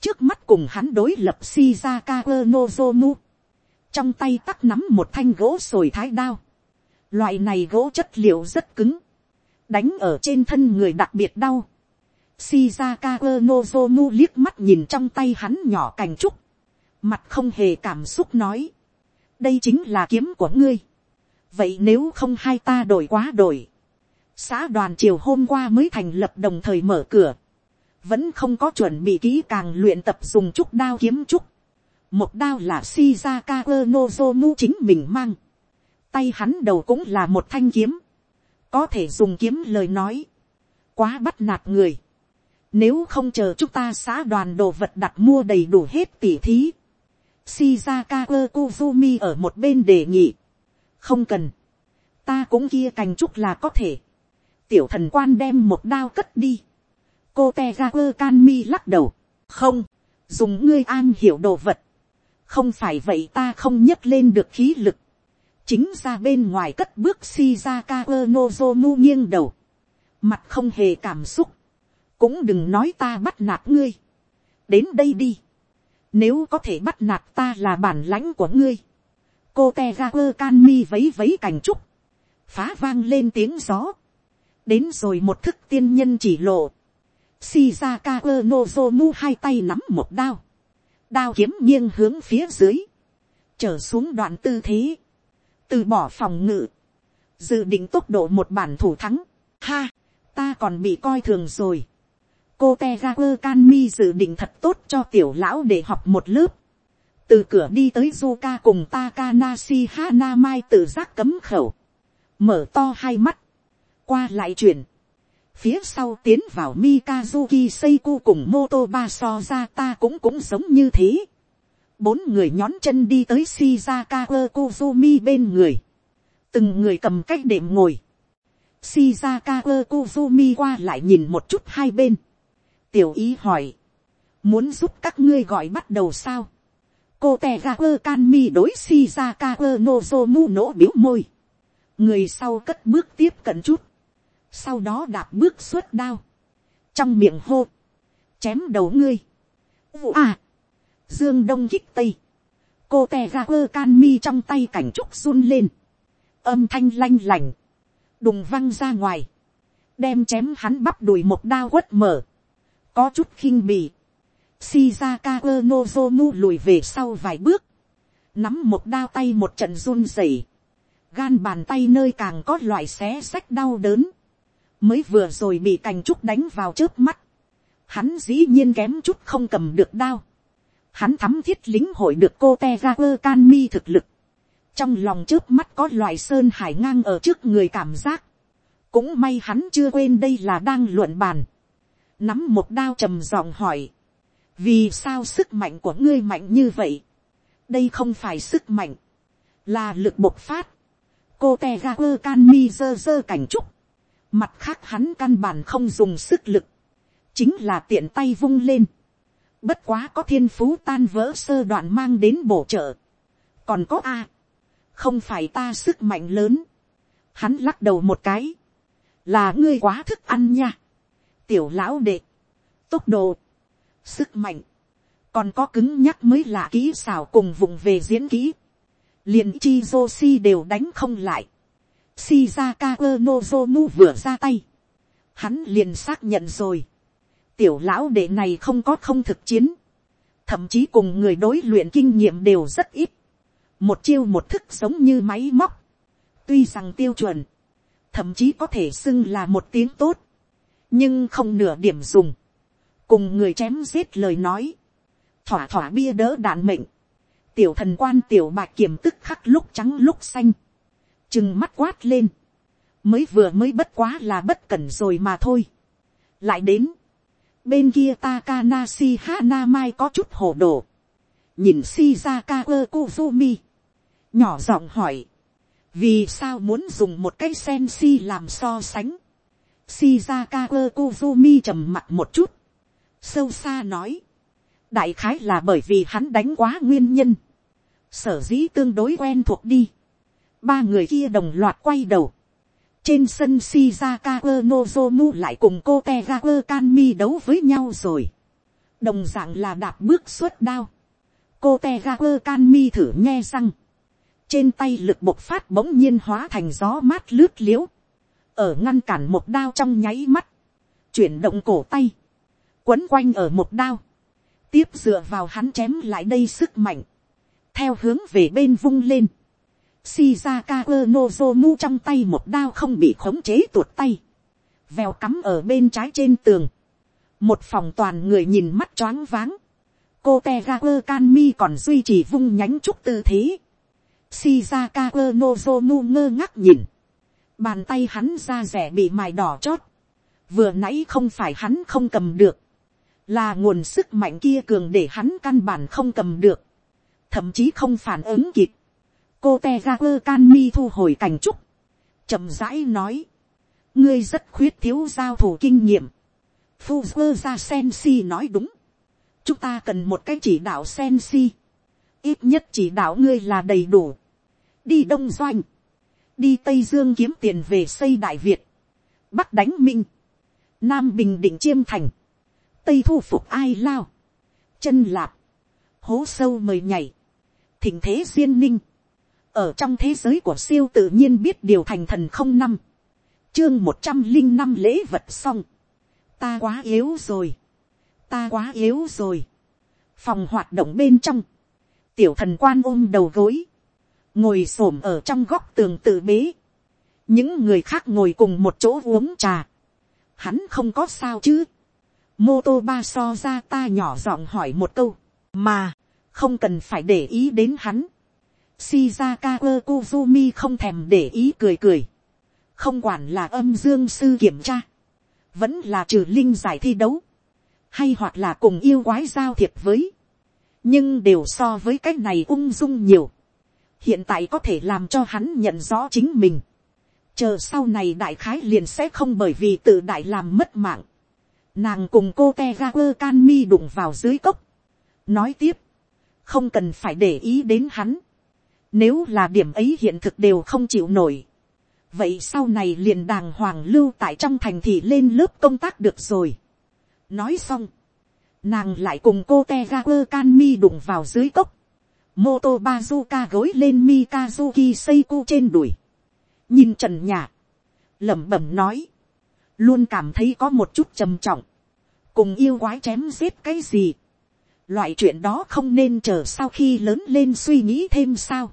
Trước mắt cùng hắn đối lập Shizaka Nozomu. Trong tay tắc nắm một thanh gỗ sồi thái đao. Loại này gỗ chất liệu rất cứng. Đánh ở trên thân người đặc biệt đau Shizaka Nozomu liếc mắt nhìn trong tay hắn nhỏ cành trúc. Mặt không hề cảm xúc nói. Đây chính là kiếm của ngươi. Vậy nếu không hai ta đổi quá đổi. Xã đoàn chiều hôm qua mới thành lập đồng thời mở cửa. Vẫn không có chuẩn bị kỹ càng luyện tập dùng trúc đao kiếm trúc. Một đao là Shizaka Nozomu chính mình mang. Tay hắn đầu cũng là một thanh kiếm. Có thể dùng kiếm lời nói. Quá bắt nạt người nếu không chờ chúng ta xã đoàn đồ vật đặt mua đầy đủ hết tỉ thí. Shizaka Kuzumi ở một bên đề nghị. Không cần. Ta cũng kia cành trúc là có thể. Tiểu thần quan đem một đao cất đi. Cô Tegaku Kanmi lắc đầu. Không. Dùng ngươi an hiểu đồ vật. Không phải vậy ta không nhấc lên được khí lực. Chính ra bên ngoài cất bước si ra ka quơ Nozomu nghiêng đầu. Mặt không hề cảm xúc cũng đừng nói ta bắt nạt ngươi, đến đây đi, nếu có thể bắt nạt ta là bản lãnh của ngươi, cô te ga quơ can mi vấy vấy cành trúc, phá vang lên tiếng gió, đến rồi một thức tiên nhân chỉ lộ, Shizaka quơ nozomu hai tay nắm một đao, đao kiếm nghiêng hướng phía dưới, trở xuống đoạn tư thế, từ bỏ phòng ngự, dự định tốc độ một bản thủ thắng, ha, ta còn bị coi thường rồi, cô te ga quơ can mi dự định thật tốt cho tiểu lão để học một lớp từ cửa đi tới Zuka cùng Takanashi Hanamai tự giác cấm khẩu. mở to hai mắt. qua lại chuyển. phía sau tiến vào Mikazuki seiku cùng Motoba Baso ta cũng cũng giống như thế. bốn người nhón chân đi tới Shizaka Kozumi bên người. từng người cầm cách đệm ngồi. Shizaka Kozumi qua lại nhìn một chút hai bên tiểu ý hỏi, muốn giúp các ngươi gọi bắt đầu sao, cô te ga quơ can mi đối si ra ca quơ nozomu nỗ biếu môi, người sau cất bước tiếp cận chút, sau đó đạp bước suốt đao, trong miệng hô, chém đầu ngươi, à, dương đông kích tây, cô te ga quơ can mi trong tay cảnh trúc run lên, âm thanh lanh lành, đùng văng ra ngoài, đem chém hắn bắp đùi một đao quất mở, có chút khinh bì, Shizaka Nozomu lùi về sau vài bước, nắm một đao tay một trận run rẩy, gan bàn tay nơi càng có loại xé sách đau đớn, mới vừa rồi bị cành trúc đánh vào trước mắt, hắn dĩ nhiên kém chút không cầm được đao, hắn thắm thiết lính hội được cô te Kanmi thực lực, trong lòng trước mắt có loại sơn hải ngang ở trước người cảm giác, cũng may hắn chưa quên đây là đang luận bàn, nắm một đao trầm giọng hỏi, vì sao sức mạnh của ngươi mạnh như vậy, đây không phải sức mạnh, là lực bộc phát, cô te ga quơ can mi dơ dơ cảnh trúc, mặt khác hắn căn bản không dùng sức lực, chính là tiện tay vung lên, bất quá có thiên phú tan vỡ sơ đoạn mang đến bổ trợ, còn có a, không phải ta sức mạnh lớn, hắn lắc đầu một cái, là ngươi quá thức ăn nha, tiểu lão đệ, tốc độ, sức mạnh, còn có cứng nhắc mới lạ kỹ xảo cùng vùng về diễn kỹ, liền chi Joshi đều đánh không lại, Shizaka Nozomu vừa ra tay, hắn liền xác nhận rồi, tiểu lão đệ này không có không thực chiến, thậm chí cùng người đối luyện kinh nghiệm đều rất ít, một chiêu một thức giống như máy móc, tuy rằng tiêu chuẩn, thậm chí có thể xưng là một tiếng tốt, nhưng không nửa điểm dùng, cùng người chém giết lời nói, thỏa thỏa bia đỡ đạn mệnh, tiểu thần quan tiểu bạc kiểm tức khắc lúc trắng lúc xanh, chừng mắt quát lên, mới vừa mới bất quá là bất cẩn rồi mà thôi. lại đến, bên kia Takanashi Hanamai có chút hồ đồ, nhìn Shizaka Kozumi, nhỏ giọng hỏi, vì sao muốn dùng một cái sen si làm so sánh, Shizaka Kozumi trầm mặt một chút, sâu xa nói, đại khái là bởi vì hắn đánh quá nguyên nhân, sở dĩ tương đối quen thuộc đi, ba người kia đồng loạt quay đầu, trên sân Shizaka Nozomu lại cùng cô Tegaku Kanmi đấu với nhau rồi, đồng dạng là đạp bước suốt đao, cô Tegaku Kanmi thử nghe răng, trên tay lực bộc phát bỗng nhiên hóa thành gió mát lướt liễu. ở ngăn cản một đao trong nháy mắt, chuyển động cổ tay, quấn quanh ở một đao, tiếp dựa vào hắn chém lại đây sức mạnh, theo hướng về bên vung lên, Shizaka Nozomu trong tay một đao không bị khống chế tuột tay, vèo cắm ở bên trái trên tường, một phòng toàn người nhìn mắt choáng váng, cô te ga Kanmi còn duy trì vung nhánh trúc tư thế, Shizaka Nozomu ngơ ngác nhìn, bàn tay hắn ra rẻ bị mài đỏ chót, vừa nãy không phải hắn không cầm được, là nguồn sức mạnh kia cường để hắn căn bản không cầm được, thậm chí không phản ứng kịp. cô te ga quơ can mi thu hồi cảnh trúc, chậm rãi nói, ngươi rất khuyết thiếu giao thủ kinh nghiệm. Phu quơ ra sen si nói đúng, chúng ta cần một cái chỉ đạo sen si, ít nhất chỉ đạo ngươi là đầy đủ, đi đông doanh, đi tây dương kiếm tiền về xây đại việt, bắc đánh minh, nam bình định chiêm thành, tây thu phục ai lao, chân lạp, hố sâu mời nhảy, thỉnh thế duyên ninh, ở trong thế giới của siêu tự nhiên biết điều thành thần không năm, chương một trăm linh năm lễ vật xong, ta quá yếu rồi, ta quá yếu rồi, phòng hoạt động bên trong, tiểu thần quan ôm đầu gối, ngồi s ổ m ở trong góc tường tự bế, những người khác ngồi cùng một chỗ uống trà, hắn không có sao chứ, mô tô ba so ra ta nhỏ giọng hỏi một câu, mà, không cần phải để ý đến hắn. Shizaka Kozumi không thèm để ý cười cười. Không quản là âm dương sư kiểm tra. Vẫn là trừ linh giải thi đấu. Hay hoặc là cùng yêu quái giao thiệp với. Nhưng đều so với cái này ung dung nhiều. Hiện tại có thể làm cho hắn nhận rõ chính mình. Chờ sau này đại khái liền sẽ không bởi vì tự đại làm mất mạng nàng cùng cô te ga quơ can mi đụng vào dưới cốc, nói tiếp, không cần phải để ý đến hắn, nếu là điểm ấy hiện thực đều không chịu nổi, vậy sau này liền đàng hoàng lưu tại trong thành thị lên lớp công tác được rồi. nói xong, nàng lại cùng cô te ga quơ can mi đụng vào dưới cốc, mô tô bazuka gối lên mikazuki seiku trên đùi, nhìn trần nhà, lẩm bẩm nói, luôn cảm thấy có một chút trầm trọng, cùng yêu quái chém giết cái gì, loại chuyện đó không nên chờ sau khi lớn lên suy nghĩ thêm sao,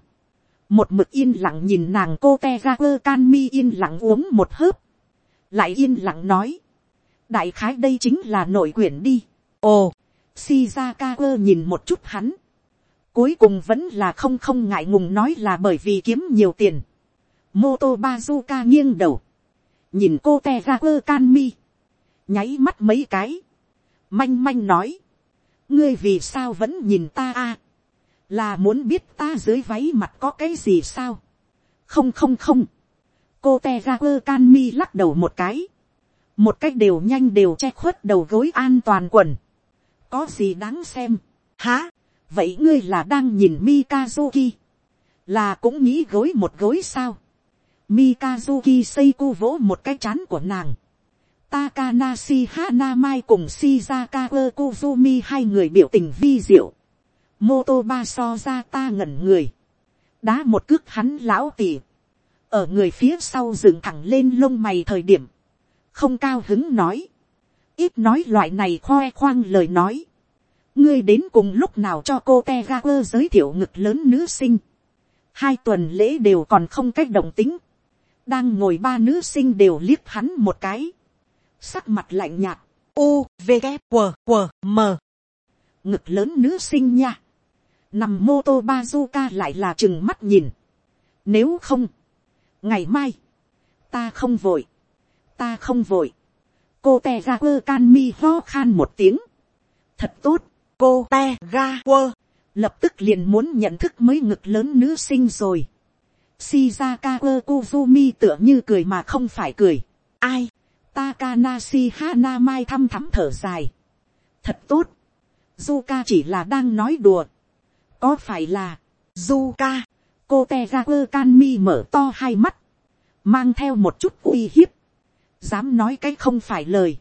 một mực yên lặng nhìn nàng cô te ga quơ can mi yên lặng uống một hớp, lại yên lặng nói, đại khái đây chính là nội quyển đi, ồ, shizaka nhìn một chút hắn, cuối cùng vẫn là không không ngại ngùng nói là bởi vì kiếm nhiều tiền, Moto Bazuka nghiêng đầu. Nhìn cô te ra quơ can mi. Nháy mắt mấy cái. Manh manh nói. Ngươi vì sao vẫn nhìn ta a Là muốn biết ta dưới váy mặt có cái gì sao? Không không không. Cô te ra quơ can mi lắc đầu một cái. Một cách đều nhanh đều che khuất đầu gối an toàn quần. Có gì đáng xem? Hả? Vậy ngươi là đang nhìn Mikazuki? Là cũng nghĩ gối một gối sao? Mikazuki Seiko vỗ một cái chán của nàng. Takanashi Hanamai cùng Shizaka Kozumi hai người biểu tình vi diệu. Motoba so ra ta ngẩn người. Đá một cước hắn lão tỉ. Ở người phía sau dựng thẳng lên lông mày thời điểm. Không cao hứng nói. Ít nói loại này khoe khoang lời nói. Ngươi đến cùng lúc nào cho cô Tegaper giới thiệu ngực lớn nữ sinh. Hai tuần lễ đều còn không cách động tính đang ngồi ba nữ sinh đều liếc hắn một cái, sắc mặt lạnh nhạt, u v g q q m. Ngực lớn nữ sinh nha, nằm mô tô bazuka lại là chừng mắt nhìn, nếu không, ngày mai, ta không vội, ta không vội, cô te ga quơ can mi ho khan một tiếng, thật tốt, cô te ga quơ, lập tức liền muốn nhận thức mới ngực lớn nữ sinh rồi. Shizaka Kozumi tựa như cười mà không phải cười. Ai? Takanashi Hanamai thăm thắm thở dài. Thật tốt. Zuka chỉ là đang nói đùa. Có phải là Zuka? Cô Tegaku Kanmi mở to hai mắt. Mang theo một chút uy hiếp. Dám nói cái không phải lời.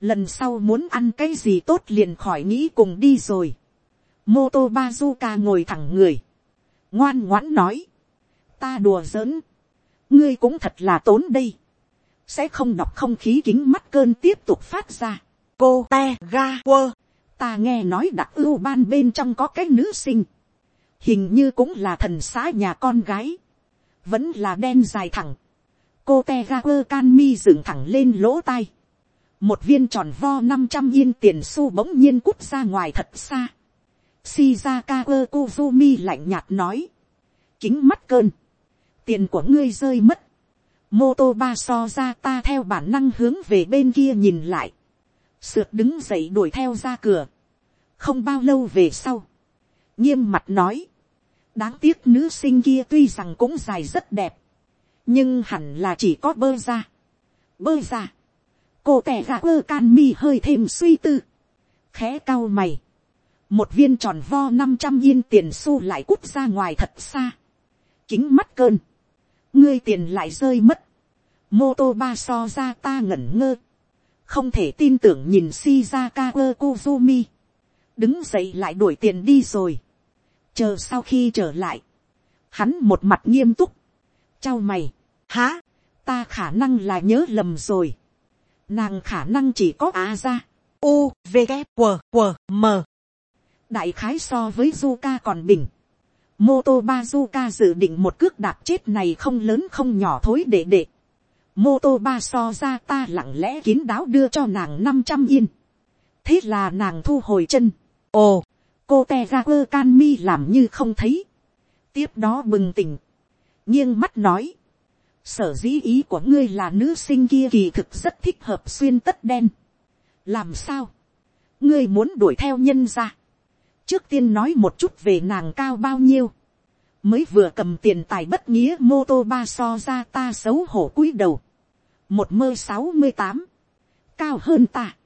Lần sau muốn ăn cái gì tốt liền khỏi nghĩ cùng đi rồi. Moto Bazuka ngồi thẳng người. Ngoan ngoãn nói ta đùa giỡn, ngươi cũng thật là tốn đây, sẽ không đọc không khí kính mắt cơn tiếp tục phát ra, cô te ga quơ, ta nghe nói đặc ưu ban bên trong có cái nữ sinh, hình như cũng là thần xã nhà con gái, vẫn là đen dài thẳng, cô te ga quơ can mi dựng thẳng lên lỗ tai, một viên tròn vo năm trăm yên tiền xu bỗng nhiên cút ra ngoài thật xa, Shizaka Kozumi lạnh nhạt nói. Kính mắt cơn tiền của ngươi rơi mất. mô tô ba so ra ta theo bản năng hướng về bên kia nhìn lại. sượt đứng dậy đuổi theo ra cửa. không bao lâu về sau. nghiêm mặt nói. đáng tiếc nữ sinh kia tuy rằng cũng dài rất đẹp. nhưng hẳn là chỉ có bơ ra. bơ ra. cô tẻ ra bơ can mi hơi thêm suy tư. khẽ cao mày. một viên tròn vo năm trăm yên tiền xu lại cút ra ngoài thật xa. kính mắt cơn ngươi tiền lại rơi mất, mô tô ba so ra ta ngẩn ngơ, không thể tin tưởng nhìn shizaka ơ kuzumi, đứng dậy lại đuổi tiền đi rồi, chờ sau khi trở lại, hắn một mặt nghiêm túc, trao mày, há, ta khả năng là nhớ lầm rồi, nàng khả năng chỉ có á ra, u v g q q m. Đại khái so với Zuka còn bình. Moto Bazuka dự định một cước đạp chết này không lớn không nhỏ thối để để. Moto ba so ra ta lặng lẽ kín đáo đưa cho nàng 500 yên. Thế là nàng thu hồi chân. Ồ, cô Tegaper Canmi làm như không thấy. Tiếp đó bừng tỉnh. nghiêng mắt nói. Sở dĩ ý của ngươi là nữ sinh kia kỳ thực rất thích hợp xuyên tất đen. Làm sao? Ngươi muốn đuổi theo nhân ra trước tiên nói một chút về nàng cao bao nhiêu, mới vừa cầm tiền tài bất nghĩa mô tô ba so ra ta xấu hổ cúi đầu, một mơ sáu mươi tám, cao hơn ta,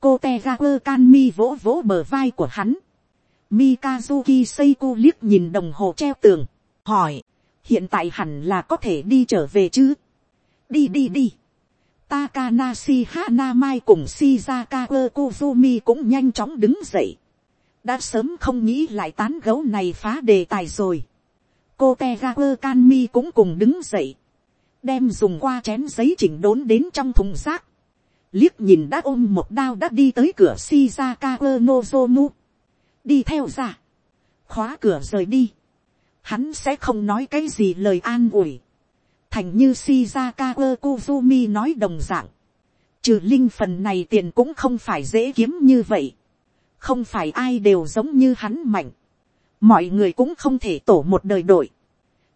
cô te ga quơ can mi vỗ vỗ bờ vai của hắn, Mikazuki Seiko liếc nhìn đồng hồ treo tường, hỏi, hiện tại hẳn là có thể đi trở về chứ. đi đi đi. Takanashi Hanamai cùng Shizaka Kozumi cũng nhanh chóng đứng dậy đã sớm không nghĩ lại tán gấu này phá đề tài rồi. cô Tegaku Kanmi cũng cùng đứng dậy. đem dùng qua chén giấy chỉnh đốn đến trong thùng rác. liếc nhìn đã ôm một đao đã đi tới cửa Shizaka Nozomu. đi theo ra. khóa cửa rời đi hắn sẽ không nói cái gì lời an ủi. thành như shizaka kuzumi nói đồng dạng. trừ linh phần này tiền cũng không phải dễ kiếm như vậy không phải ai đều giống như hắn mạnh. mọi người cũng không thể tổ một đời đội.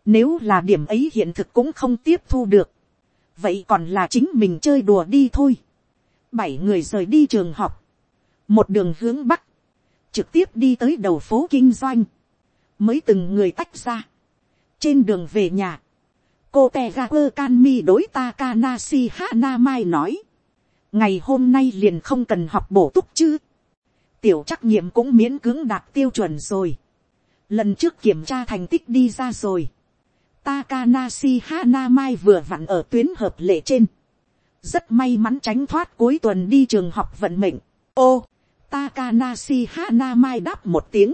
nếu là điểm ấy hiện thực cũng không tiếp thu được. vậy còn là chính mình chơi đùa đi thôi. bảy người rời đi trường học. một đường hướng bắc. trực tiếp đi tới đầu phố kinh doanh mới từng người tách ra. trên đường về nhà, cô te ga quơ can mi đối Takanashi Hanamai nói, ngày hôm nay liền không cần học bổ túc chứ tiểu trắc nghiệm cũng miễn cưỡng đạt tiêu chuẩn rồi. lần trước kiểm tra thành tích đi ra rồi. Takanashi Hanamai vừa vặn ở tuyến hợp lệ trên. rất may mắn tránh thoát cuối tuần đi trường học vận mệnh. ô, Takanashi Hanamai đáp một tiếng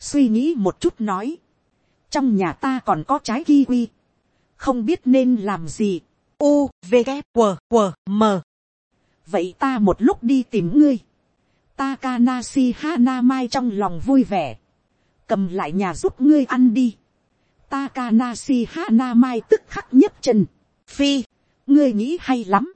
suy nghĩ một chút nói, trong nhà ta còn có trái kiwi, không biết nên làm gì, u v g w w m vậy ta một lúc đi tìm ngươi, Takanashi Hanamai trong lòng vui vẻ, cầm lại nhà giúp ngươi ăn đi, Takanashi Hanamai tức khắc nhấc chân, phi, ngươi nghĩ hay lắm,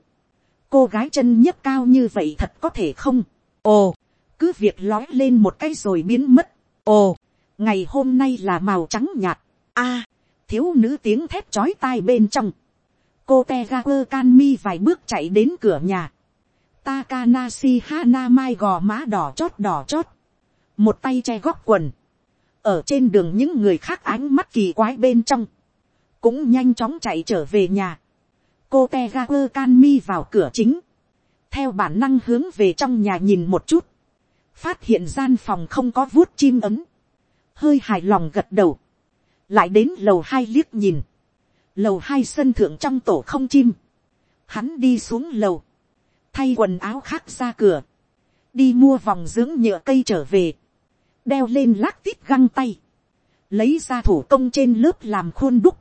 cô gái chân nhấc cao như vậy thật có thể không, ồ, cứ việc lói lên một cái rồi biến mất, ồ, ngày hôm nay là màu trắng nhạt, a, à, thiếu nữ tiếng thép chói tai bên trong, cô te ga can mi vài bước chạy đến cửa nhà, Takanashi Hanamai gò má đỏ chót đỏ chót, một tay che góc quần, ở trên đường những người khác ánh mắt kỳ quái bên trong, cũng nhanh chóng chạy trở về nhà, cô Tegaku Kanmi vào cửa chính, theo bản năng hướng về trong nhà nhìn một chút, phát hiện gian phòng không có vuốt chim ấm, hơi hài lòng gật đầu, lại đến lầu hai liếc nhìn, lầu hai sân thượng trong tổ không chim, hắn đi xuống lầu, thay quần áo khác ra cửa, đi mua vòng dưỡng nhựa cây trở về, đeo lên lác tít găng tay, lấy ra thủ công trên lớp làm khuôn đúc,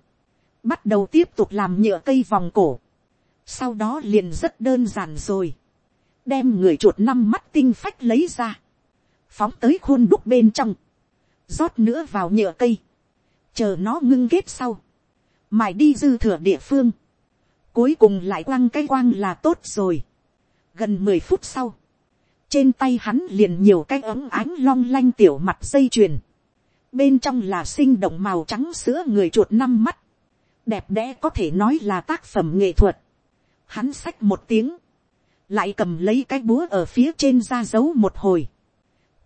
bắt đầu tiếp tục làm nhựa cây vòng cổ, sau đó liền rất đơn giản rồi, đem người chuột năm mắt tinh phách lấy ra, phóng tới khuôn đúc bên trong, rót nữa vào nhựa cây, chờ nó ngưng ghét sau, mài đi dư thừa địa phương, cuối cùng lại quăng cái quang là tốt rồi gần mười phút sau, trên tay hắn liền nhiều cái ấm ánh long lanh tiểu mặt dây chuyền, bên trong là sinh động màu trắng sữa người chuột năm mắt, đẹp đẽ có thể nói là tác phẩm nghệ thuật. Hắn xách một tiếng, lại cầm lấy cái búa ở phía trên ra dấu một hồi,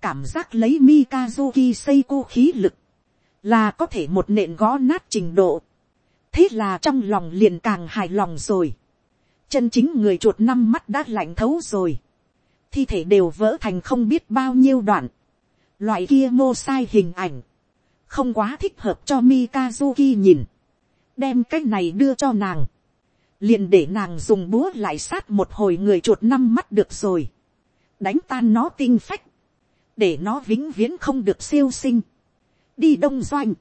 cảm giác lấy Mikazuki Seiko khí lực, là có thể một nện gõ nát trình độ. thế là trong lòng liền càng hài lòng rồi chân chính người chuột năm mắt đã lạnh thấu rồi. thi thể đều vỡ thành không biết bao nhiêu đoạn. loại kia mô sai hình ảnh, không quá thích hợp cho Mikazuki nhìn. đem cái này đưa cho nàng. liền để nàng dùng búa lại sát một hồi người chuột năm mắt được rồi. đánh tan nó tinh phách để nó vĩnh viễn không được siêu sinh, đi đông doanh,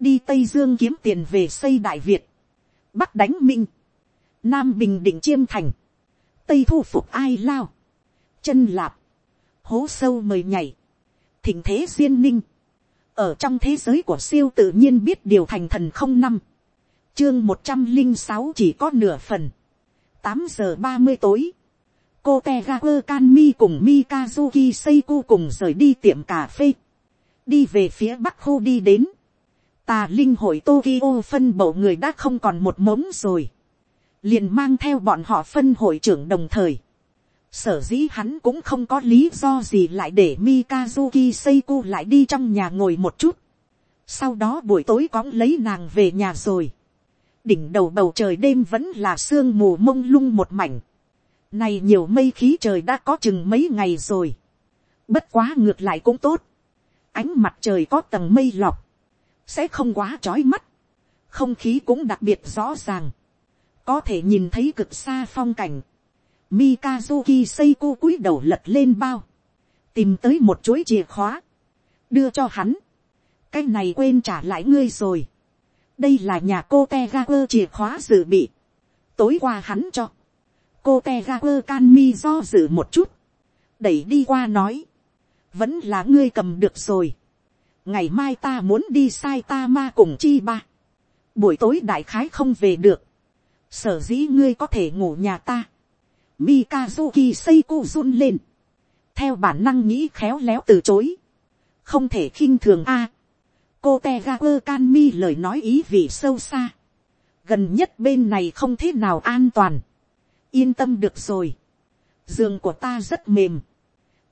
đi tây dương kiếm tiền về xây đại việt, bắc đánh minh, nam bình định chiêm thành, tây thu phục ai lao, chân lạp, hố sâu mời nhảy, thỉnh thế duyên ninh, ở trong thế giới của siêu tự nhiên biết điều thành thần không năm, chương một trăm linh sáu chỉ có nửa phần, tám giờ ba mươi tối, cô te ga quơ can mi cùng mikazuki seiku cùng rời đi tiệm cà phê, đi về phía bắc khu đi đến, tà linh hội tokyo phân bổ người đã không còn một mống rồi, liền mang theo bọn họ phân hội trưởng đồng thời, sở dĩ hắn cũng không có lý do gì lại để mikazuki seiko lại đi trong nhà ngồi một chút, sau đó buổi tối cõng lấy nàng về nhà rồi, đỉnh đầu bầu trời đêm vẫn là sương mù mông lung một mảnh, này nhiều mây khí trời đã có chừng mấy ngày rồi. Bất quá ngược lại cũng tốt. ánh mặt trời có tầng mây lọc, sẽ không quá trói mắt, không khí cũng đặc biệt rõ ràng, có thể nhìn thấy cực xa phong cảnh, Mikazuki Seiko cúi đầu lật lên bao, tìm tới một chuỗi chìa khóa, đưa cho hắn, cái này quên trả lại ngươi rồi, đây là nhà cô te chìa khóa dự bị, tối qua hắn cho, cô te canmi can mi do dự một chút, đẩy đi qua nói, vẫn là ngươi cầm được rồi, ngày mai ta muốn đi sai ta ma cùng chi ba, buổi tối đại khái không về được, sở dĩ ngươi có thể ngủ nhà ta, Mikazuki Seiko run lên, theo bản năng nghĩ khéo léo từ chối, không thể khinh thường a, cô te ga lời nói ý vị sâu xa, gần nhất bên này không thế nào an toàn, yên tâm được rồi, giường của ta rất mềm,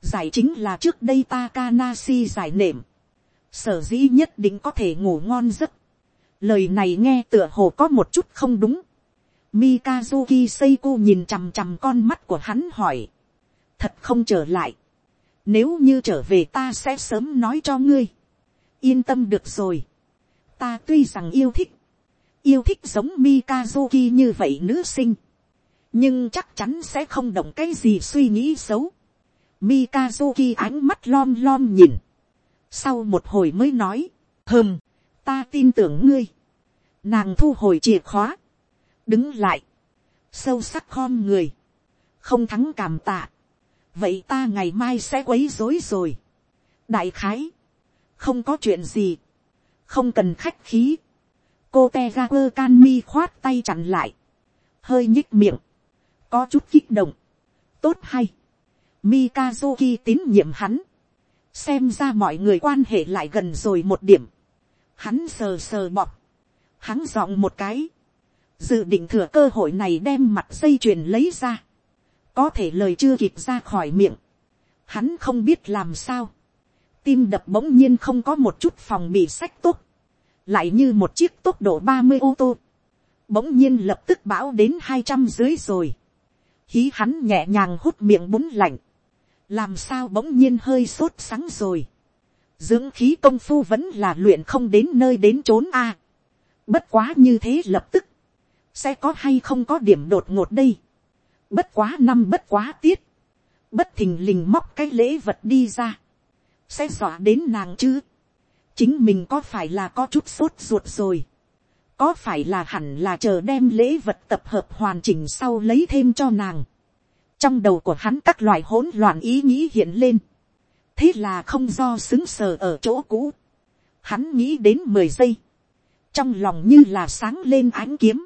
giải chính là trước đây Takanashi giải nệm, sở dĩ nhất định có thể ngủ ngon giấc, lời này nghe tựa hồ có một chút không đúng, Mikazuki Seiko nhìn chằm chằm con mắt của hắn hỏi. Thật không trở lại. Nếu như trở về ta sẽ sớm nói cho ngươi. Yên tâm được rồi. Ta tuy rằng yêu thích. Yêu thích giống Mikazuki như vậy nữ sinh. Nhưng chắc chắn sẽ không động cái gì suy nghĩ xấu. Mikazuki ánh mắt lom lom nhìn. Sau một hồi mới nói. Hừm, ta tin tưởng ngươi. Nàng thu hồi chìa khóa đứng lại, sâu sắc khom người, không thắng cảm tạ, vậy ta ngày mai sẽ quấy dối rồi. đại khái, không có chuyện gì, không cần khách khí, cô te ga quơ can mi khoát tay chặn lại, hơi nhích miệng, có chút kích động, tốt hay, Mikazuki tín nhiệm hắn, xem ra mọi người quan hệ lại gần rồi một điểm, hắn sờ sờ bọc, hắn giọng một cái, dự định thừa cơ hội này đem mặt dây chuyền lấy ra, có thể lời chưa kịp ra khỏi miệng, hắn không biết làm sao, tim đập bỗng nhiên không có một chút phòng bị sách tốt, lại như một chiếc tốc độ ba mươi ô tô, bỗng nhiên lập tức bão đến hai trăm dưới rồi, hí hắn nhẹ nhàng hút miệng bún lạnh, làm sao bỗng nhiên hơi sốt sáng rồi, dưỡng khí công phu vẫn là luyện không đến nơi đến trốn a, bất quá như thế lập tức, sẽ có hay không có điểm đột ngột đây. bất quá năm bất quá tiết, bất thình lình móc cái lễ vật đi ra, sẽ dọa đến nàng chứ. chính mình có phải là có chút sốt ruột rồi, có phải là hẳn là chờ đem lễ vật tập hợp hoàn chỉnh sau lấy thêm cho nàng. trong đầu của hắn các loại hỗn loạn ý nghĩ hiện lên, thế là không do xứng sờ ở chỗ cũ. hắn nghĩ đến mười giây, trong lòng như là sáng lên ánh kiếm,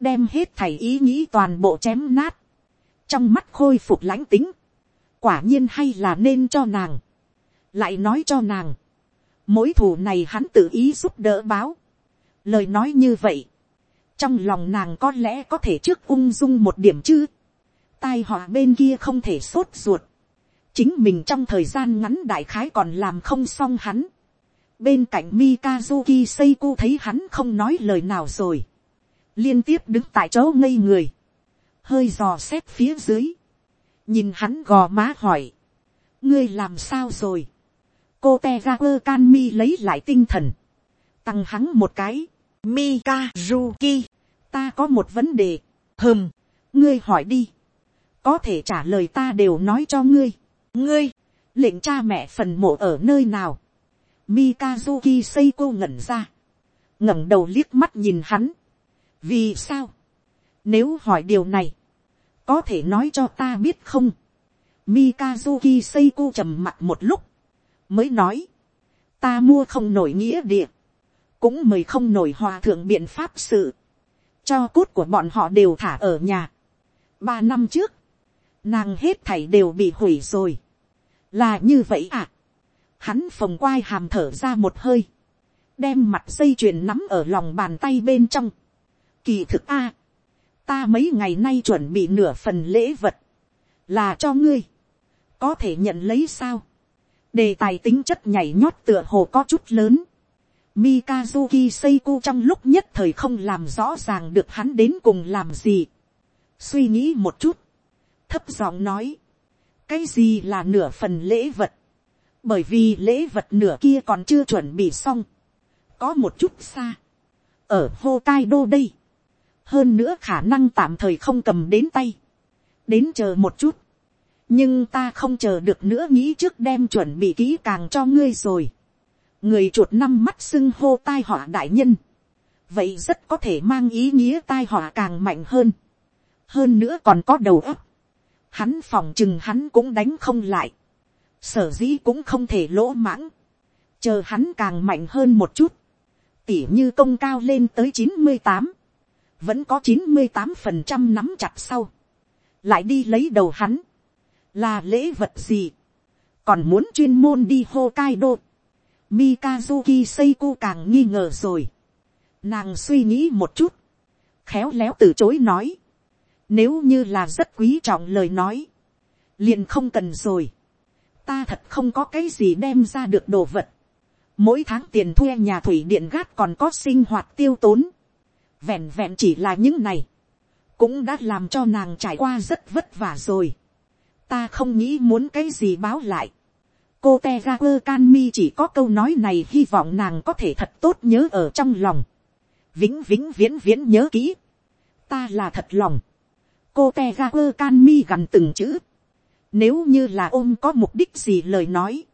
đem hết thảy ý nghĩ toàn bộ chém nát, trong mắt khôi phục lãnh tính, quả nhiên hay là nên cho nàng, lại nói cho nàng, mối thù này hắn tự ý giúp đỡ báo, lời nói như vậy, trong lòng nàng có lẽ có thể trước ung dung một điểm chứ, tai họa bên kia không thể sốt ruột, chính mình trong thời gian ngắn đại khái còn làm không xong hắn, bên cạnh Mikazuki Seiko thấy hắn không nói lời nào rồi liên tiếp đứng tại chỗ ngây người, hơi dò xét phía dưới, nhìn hắn gò má hỏi, ngươi làm sao rồi, cô te ga quơ can mi lấy lại tinh thần, tăng hắn một cái, Mikazuki, ta có một vấn đề, hừm, ngươi hỏi đi, có thể trả lời ta đều nói cho ngươi, ngươi, lệnh cha mẹ phần mộ ở nơi nào, Mikazuki Seiko ngẩn ra, ngẩng đầu liếc mắt nhìn hắn, vì sao, nếu hỏi điều này, có thể nói cho ta biết không, Mikazuki Seiko trầm mặt một lúc, mới nói, ta mua không nổi nghĩa địa, cũng mời không nổi hòa thượng biện pháp sự, cho cốt của bọn họ đều thả ở nhà. ba năm trước, nàng hết thảy đều bị hủy rồi, là như vậy à, hắn phồng quai hàm thở ra một hơi, đem mặt dây chuyền nắm ở lòng bàn tay bên trong, Kỳ thực a, ta mấy ngày nay chuẩn bị nửa phần lễ vật, là cho ngươi, có thể nhận lấy sao. đề tài tính chất nhảy nhót tựa hồ có chút lớn. Mikazuki Seiko trong lúc nhất thời không làm rõ ràng được hắn đến cùng làm gì. Suy nghĩ một chút. Thấp giọng nói. Cái gì là nửa phần lễ vật. bởi vì lễ vật nửa kia còn chưa chuẩn bị xong, có một chút xa, ở Hokkaido đây, hơn nữa khả năng tạm thời không cầm đến tay, đến chờ một chút, nhưng ta không chờ được nữa nghĩ trước đem chuẩn bị kỹ càng cho ngươi rồi, người chuột năm mắt xưng hô tai họa đại nhân, vậy rất có thể mang ý nghĩa tai họa càng mạnh hơn, hơn nữa còn có đầu óc, hắn phòng chừng hắn cũng đánh không lại, sở dĩ cũng không thể lỗ mãng, chờ hắn càng mạnh hơn một chút, tỉ như công cao lên tới chín mươi tám, vẫn có chín mươi tám phần trăm nắm chặt sau, lại đi lấy đầu hắn, là lễ vật gì, còn muốn chuyên môn đi Hokkaido, Mikazuki Seiko càng nghi ngờ rồi, nàng suy nghĩ một chút, khéo léo từ chối nói, nếu như là rất quý trọng lời nói, liền không cần rồi, ta thật không có cái gì đem ra được đồ vật, mỗi tháng tiền thuê nhà thủy điện gác còn có sinh hoạt tiêu tốn, vẹn vẹn chỉ là những này, cũng đã làm cho nàng trải qua rất vất vả rồi. ta không nghĩ muốn cái gì báo lại. cô te ga quơ can mi chỉ có câu nói này hy vọng nàng có thể thật tốt nhớ ở trong lòng. vĩnh vĩnh viễn viễn nhớ kỹ. ta là thật lòng. cô te ga quơ can mi gằn từng chữ. nếu như là ôm có mục đích gì lời nói.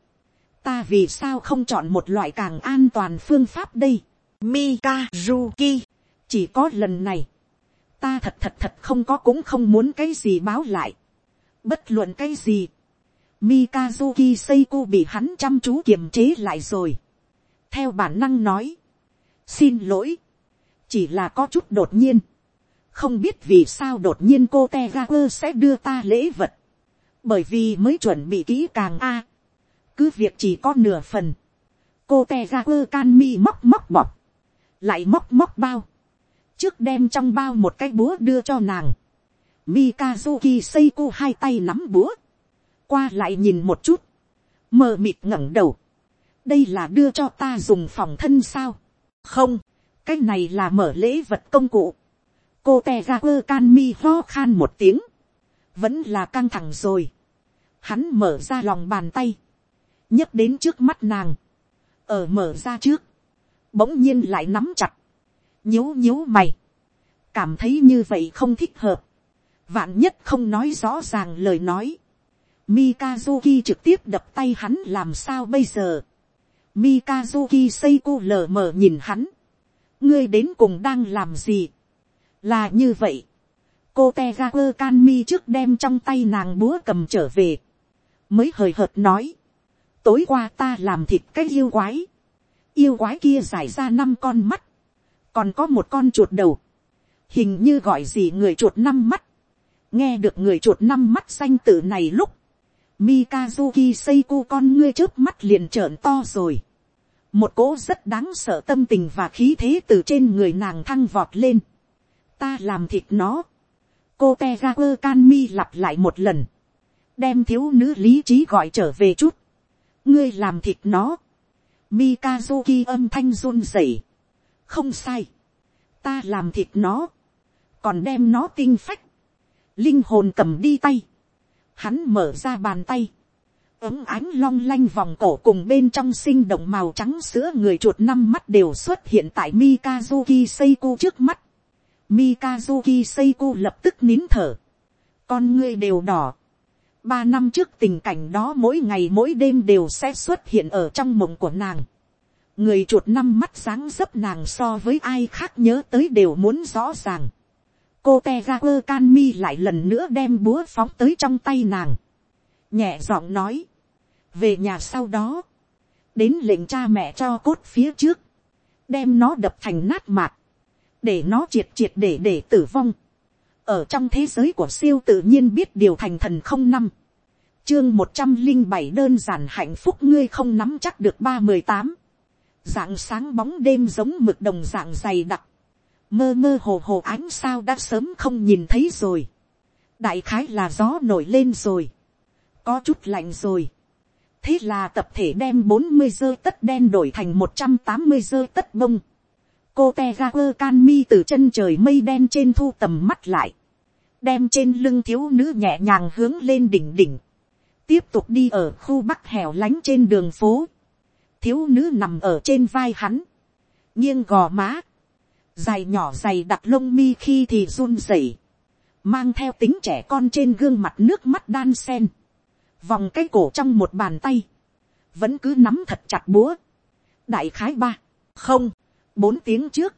ta vì sao không chọn một loại càng an toàn phương pháp đây. Mikazuki chỉ có lần này, ta thật thật thật không có cũng không muốn cái gì báo lại. bất luận cái gì, Mikazuki Seiko bị hắn chăm chú kiềm chế lại rồi. theo bản năng nói, xin lỗi, chỉ là có chút đột nhiên, không biết vì sao đột nhiên cô te sẽ đưa ta lễ vật, bởi vì mới chuẩn bị kỹ càng a, cứ việc chỉ có nửa phần, cô te ga can mi móc móc bọt, lại móc móc bao, trước đem trong bao một cái búa đưa cho nàng. Mikazuki Seiko hai tay nắm búa. Qua lại nhìn một chút. Mờ mịt ngẩng đầu. Đây là đưa cho ta dùng phòng thân sao? Không. Cái này là mở lễ vật công cụ. Cô tè ra quơ can mi ho khan một tiếng. Vẫn là căng thẳng rồi. Hắn mở ra lòng bàn tay. nhấc đến trước mắt nàng. Ở mở ra trước. Bỗng nhiên lại nắm chặt nhíu nhíu mày, cảm thấy như vậy không thích hợp, vạn nhất không nói rõ ràng lời nói, Mikazuki trực tiếp đập tay hắn làm sao bây giờ, Mikazuki Seiko lờ mờ nhìn hắn, ngươi đến cùng đang làm gì, là như vậy, cô te ga quơ can mi trước đem trong tay nàng búa cầm trở về, mới hời hợt nói, tối qua ta làm thịt cái yêu quái, yêu quái kia giải ra năm con mắt, còn có một con chuột đầu, hình như gọi gì người chuột năm mắt, nghe được người chuột năm mắt xanh tử này lúc, Mikazuki Seiko con ngươi trước mắt liền trợn to rồi. Một cỗ rất đáng sợ tâm tình và khí thế từ trên người nàng thăng vọt lên. Ta làm thịt nó. Cô Tegaper Canmi lặp lại một lần. Đem thiếu nữ lý trí gọi trở về chút. Ngươi làm thịt nó. Mikazuki âm thanh run rẩy không sai, ta làm thịt nó, còn đem nó tinh phách, linh hồn cầm đi tay, hắn mở ra bàn tay, ấm ánh long lanh vòng cổ cùng bên trong sinh động màu trắng sữa người chuột năm mắt đều xuất hiện tại Mikazuki Seiko trước mắt. Mikazuki Seiko lập tức nín thở. Con ngươi đều đỏ. Ba năm trước tình cảnh đó mỗi ngày mỗi đêm đều sẽ xuất hiện ở trong mộng của nàng người chuột năm mắt sáng dấp nàng so với ai khác nhớ tới đều muốn rõ ràng. cô te ra quơ can mi lại lần nữa đem búa phóng tới trong tay nàng. nhẹ giọng nói. về nhà sau đó. đến lệnh cha mẹ cho cốt phía trước. đem nó đập thành nát mạc. để nó triệt triệt để để tử vong. ở trong thế giới của siêu tự nhiên biết điều thành thần không năm. chương một trăm linh bảy đơn giản hạnh phúc ngươi không nắm chắc được ba mười tám dạng sáng bóng đêm giống mực đồng dạng dày đặc, mơ mơ hồ hồ ánh sao đã sớm không nhìn thấy rồi, đại khái là gió nổi lên rồi, có chút lạnh rồi, thế là tập thể đem bốn mươi dơ tất đen đổi thành một trăm tám mươi dơ tất bông, cô te ga quơ can mi từ chân trời mây đen trên thu tầm mắt lại, đem trên lưng thiếu nữ nhẹ nhàng hướng lên đỉnh đỉnh, tiếp tục đi ở khu bắc hẻo lánh trên đường phố, thiếu nữ nằm ở trên vai hắn, nghiêng gò má, dài nhỏ dày đặc lông mi khi thì run rẩy, mang theo tính trẻ con trên gương mặt nước mắt đan sen, vòng cái cổ trong một bàn tay, vẫn cứ nắm thật chặt búa, đại khái ba, không, bốn tiếng trước,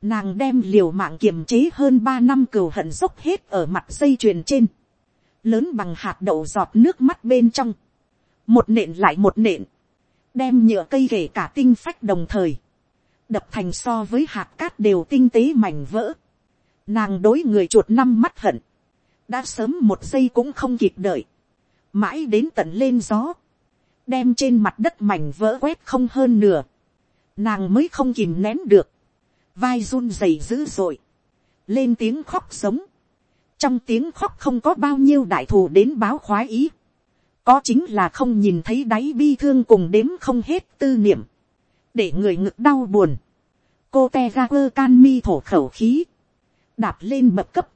nàng đem liều mạng kiềm chế hơn ba năm cừu hận dốc hết ở mặt dây chuyền trên, lớn bằng hạt đậu giọt nước mắt bên trong, một nện lại một nện, đem nhựa cây kể cả tinh phách đồng thời, đập thành so với hạt cát đều tinh tế mảnh vỡ, nàng đối người chuột năm mắt hận, đã sớm một giây cũng không kịp đợi, mãi đến tận lên gió, đem trên mặt đất mảnh vỡ quét không hơn nửa, nàng mới không kìm nén được, vai run rẩy dữ dội, lên tiếng khóc sống, trong tiếng khóc không có bao nhiêu đại thù đến báo khoái ý, có chính là không nhìn thấy đáy bi thương cùng đếm không hết tư niệm, để người ngực đau buồn, cô te ra quơ can mi thổ khẩu khí, đạp lên bậc cấp,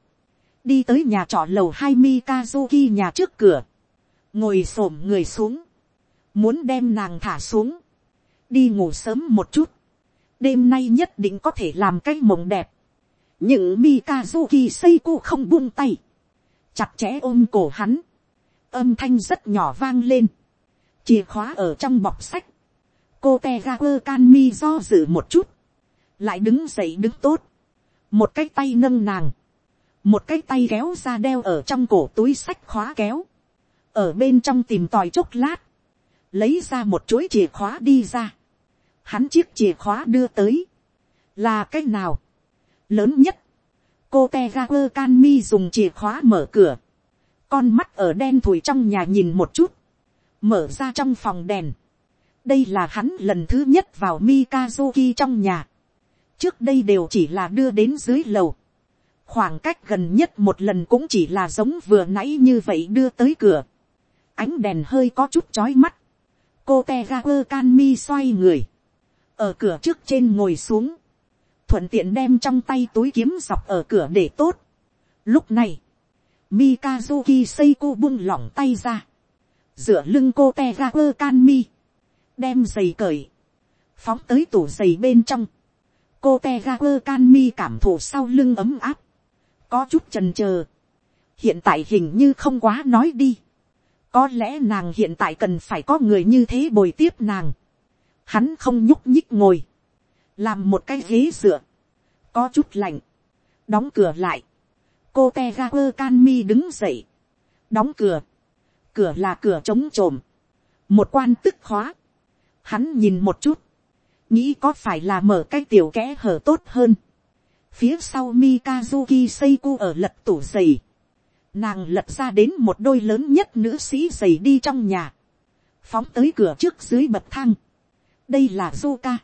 đi tới nhà trọ lầu hai mi kazuki nhà trước cửa, ngồi s ổ m người xuống, muốn đem nàng thả xuống, đi ngủ sớm một chút, đêm nay nhất định có thể làm cái mộng đẹp, những xây cô không buông tay, chặt chẽ ôm cổ hắn, âm thanh rất nhỏ vang lên, chìa khóa ở trong bọc sách, cô te ga quơ can mi do dự một chút, lại đứng dậy đứng tốt, một cái tay nâng nàng, một cái tay kéo ra đeo ở trong cổ túi sách khóa kéo, ở bên trong tìm tòi chốc lát, lấy ra một chuỗi chìa khóa đi ra, hắn chiếc chìa khóa đưa tới, là cái nào, lớn nhất, cô te ga quơ can mi dùng chìa khóa mở cửa, con mắt ở đen thùi trong nhà nhìn một chút, mở ra trong phòng đèn, đây là hắn lần thứ nhất vào Mikazuki trong nhà. Trước đây đều chỉ là đưa đến dưới lầu. Khoảng cách gần nhất một lần cũng chỉ là giống vừa nãy như vậy đưa tới cửa. Ánh đèn hơi có chút chói mắt. Cô Tegaku Kanmi xoay người. Ở cửa trước trên ngồi xuống. Thuận tiện đem trong tay túi kiếm dọc ở cửa để tốt. Lúc này. Mikazuki Seiko buông lỏng tay ra. Dựa lưng cô Tegaku Kanmi. Đem giày cởi, phóng tới tủ giày bên trong, cô te ra quơ can mi cảm thụ sau lưng ấm áp, có chút trần chờ hiện tại hình như không quá nói đi, có lẽ nàng hiện tại cần phải có người như thế bồi tiếp nàng, hắn không nhúc nhích ngồi, làm một cái ghế dựa, có chút lạnh, đóng cửa lại, cô te ga quơ can mi đứng dậy, đóng cửa, cửa là cửa trống trồm, một quan tức khóa, Hắn nhìn một chút. Nghĩ có phải là mở cái tiểu kẽ hở tốt hơn. Phía sau Mikazuki seiku ở lật tủ giày. Nàng lật ra đến một đôi lớn nhất nữ sĩ giày đi trong nhà. Phóng tới cửa trước dưới bậc thang. Đây là Zuka.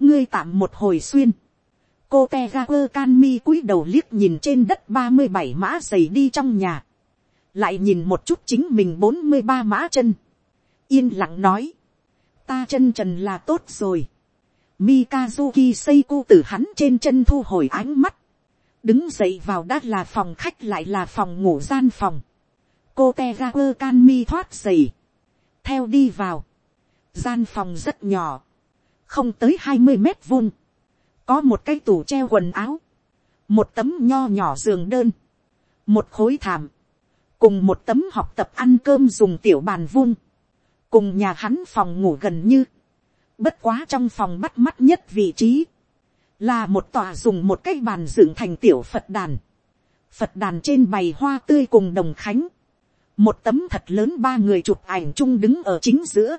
Ngươi tạm một hồi xuyên. Cô Tegaber Can Mi cúi đầu liếc nhìn trên đất ba mươi bảy mã giày đi trong nhà. Lại nhìn một chút chính mình bốn mươi ba mã chân. Yên lặng nói ta chân trần là tốt rồi. Mikazuki Seiko từ hắn trên chân thu hồi ánh mắt. Đứng dậy vào đã là phòng khách lại là phòng ngủ gian phòng. Cô Tegaku Kanmi thoát giày. Theo đi vào. Gian phòng rất nhỏ. Không tới hai mươi mét vuông. Có một cái tủ treo quần áo. Một tấm nho nhỏ giường đơn. Một khối thảm. Cùng một tấm học tập ăn cơm dùng tiểu bàn vuông. Cùng nhà hắn phòng ngủ gần như, bất quá trong phòng bắt mắt nhất vị trí, là một tòa dùng một cái bàn dựng thành tiểu phật đàn, phật đàn trên bày hoa tươi cùng đồng khánh, một tấm thật lớn ba người chụp ảnh chung đứng ở chính giữa,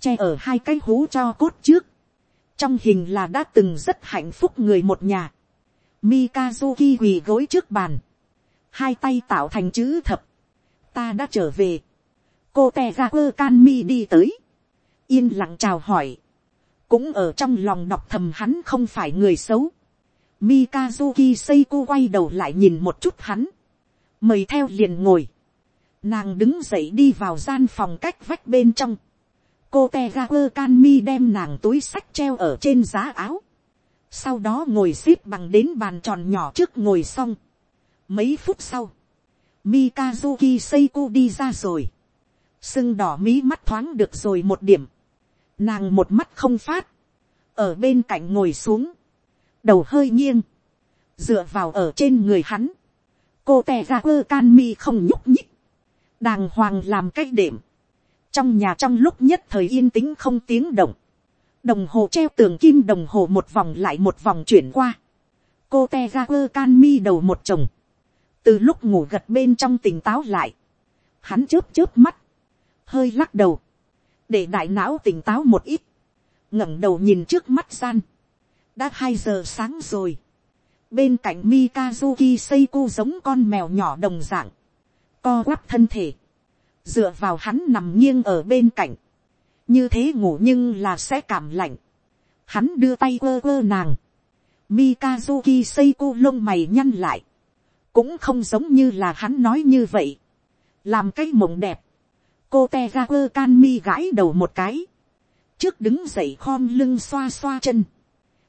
che ở hai cái hú cho cốt trước, trong hình là đã từng rất hạnh phúc người một nhà, Mikazuki quỳ gối trước bàn, hai tay tạo thành chữ thập, ta đã trở về, cô te ra quơ can mi đi tới, yên lặng chào hỏi, cũng ở trong lòng đọc thầm hắn không phải người xấu. Mikazuki Seiko quay đầu lại nhìn một chút hắn, mời theo liền ngồi, nàng đứng dậy đi vào gian phòng cách vách bên trong, cô te ga quơ can mi đem nàng túi sách treo ở trên giá áo, sau đó ngồi x ế p bằng đến bàn tròn nhỏ trước ngồi xong. Mấy phút sau, Mikazuki Seiko đi ra rồi. Sưng đỏ mí mắt thoáng được rồi một điểm, nàng một mắt không phát, ở bên cạnh ngồi xuống, đầu hơi nghiêng, dựa vào ở trên người hắn, cô te ra quơ can mi không nhúc nhích, đàng hoàng làm cách đệm, trong nhà trong lúc nhất thời yên tĩnh không tiếng động, đồng hồ treo tường kim đồng hồ một vòng lại một vòng chuyển qua, cô te ra quơ can mi đầu một chồng, từ lúc ngủ gật bên trong tỉnh táo lại, hắn chớp chớp mắt, hơi lắc đầu, để đại não tỉnh táo một ít, ngẩng đầu nhìn trước mắt gian, đã hai giờ sáng rồi, bên cạnh Mikazuki Seiko giống con mèo nhỏ đồng dạng, co quắp thân thể, dựa vào hắn nằm nghiêng ở bên cạnh, như thế ngủ nhưng là sẽ cảm lạnh, hắn đưa tay quơ quơ nàng, Mikazuki Seiko lông mày nhăn lại, cũng không giống như là hắn nói như vậy, làm cái mộng đẹp, cô te ra quơ can mi gãi đầu một cái, trước đứng dậy khom lưng xoa xoa chân,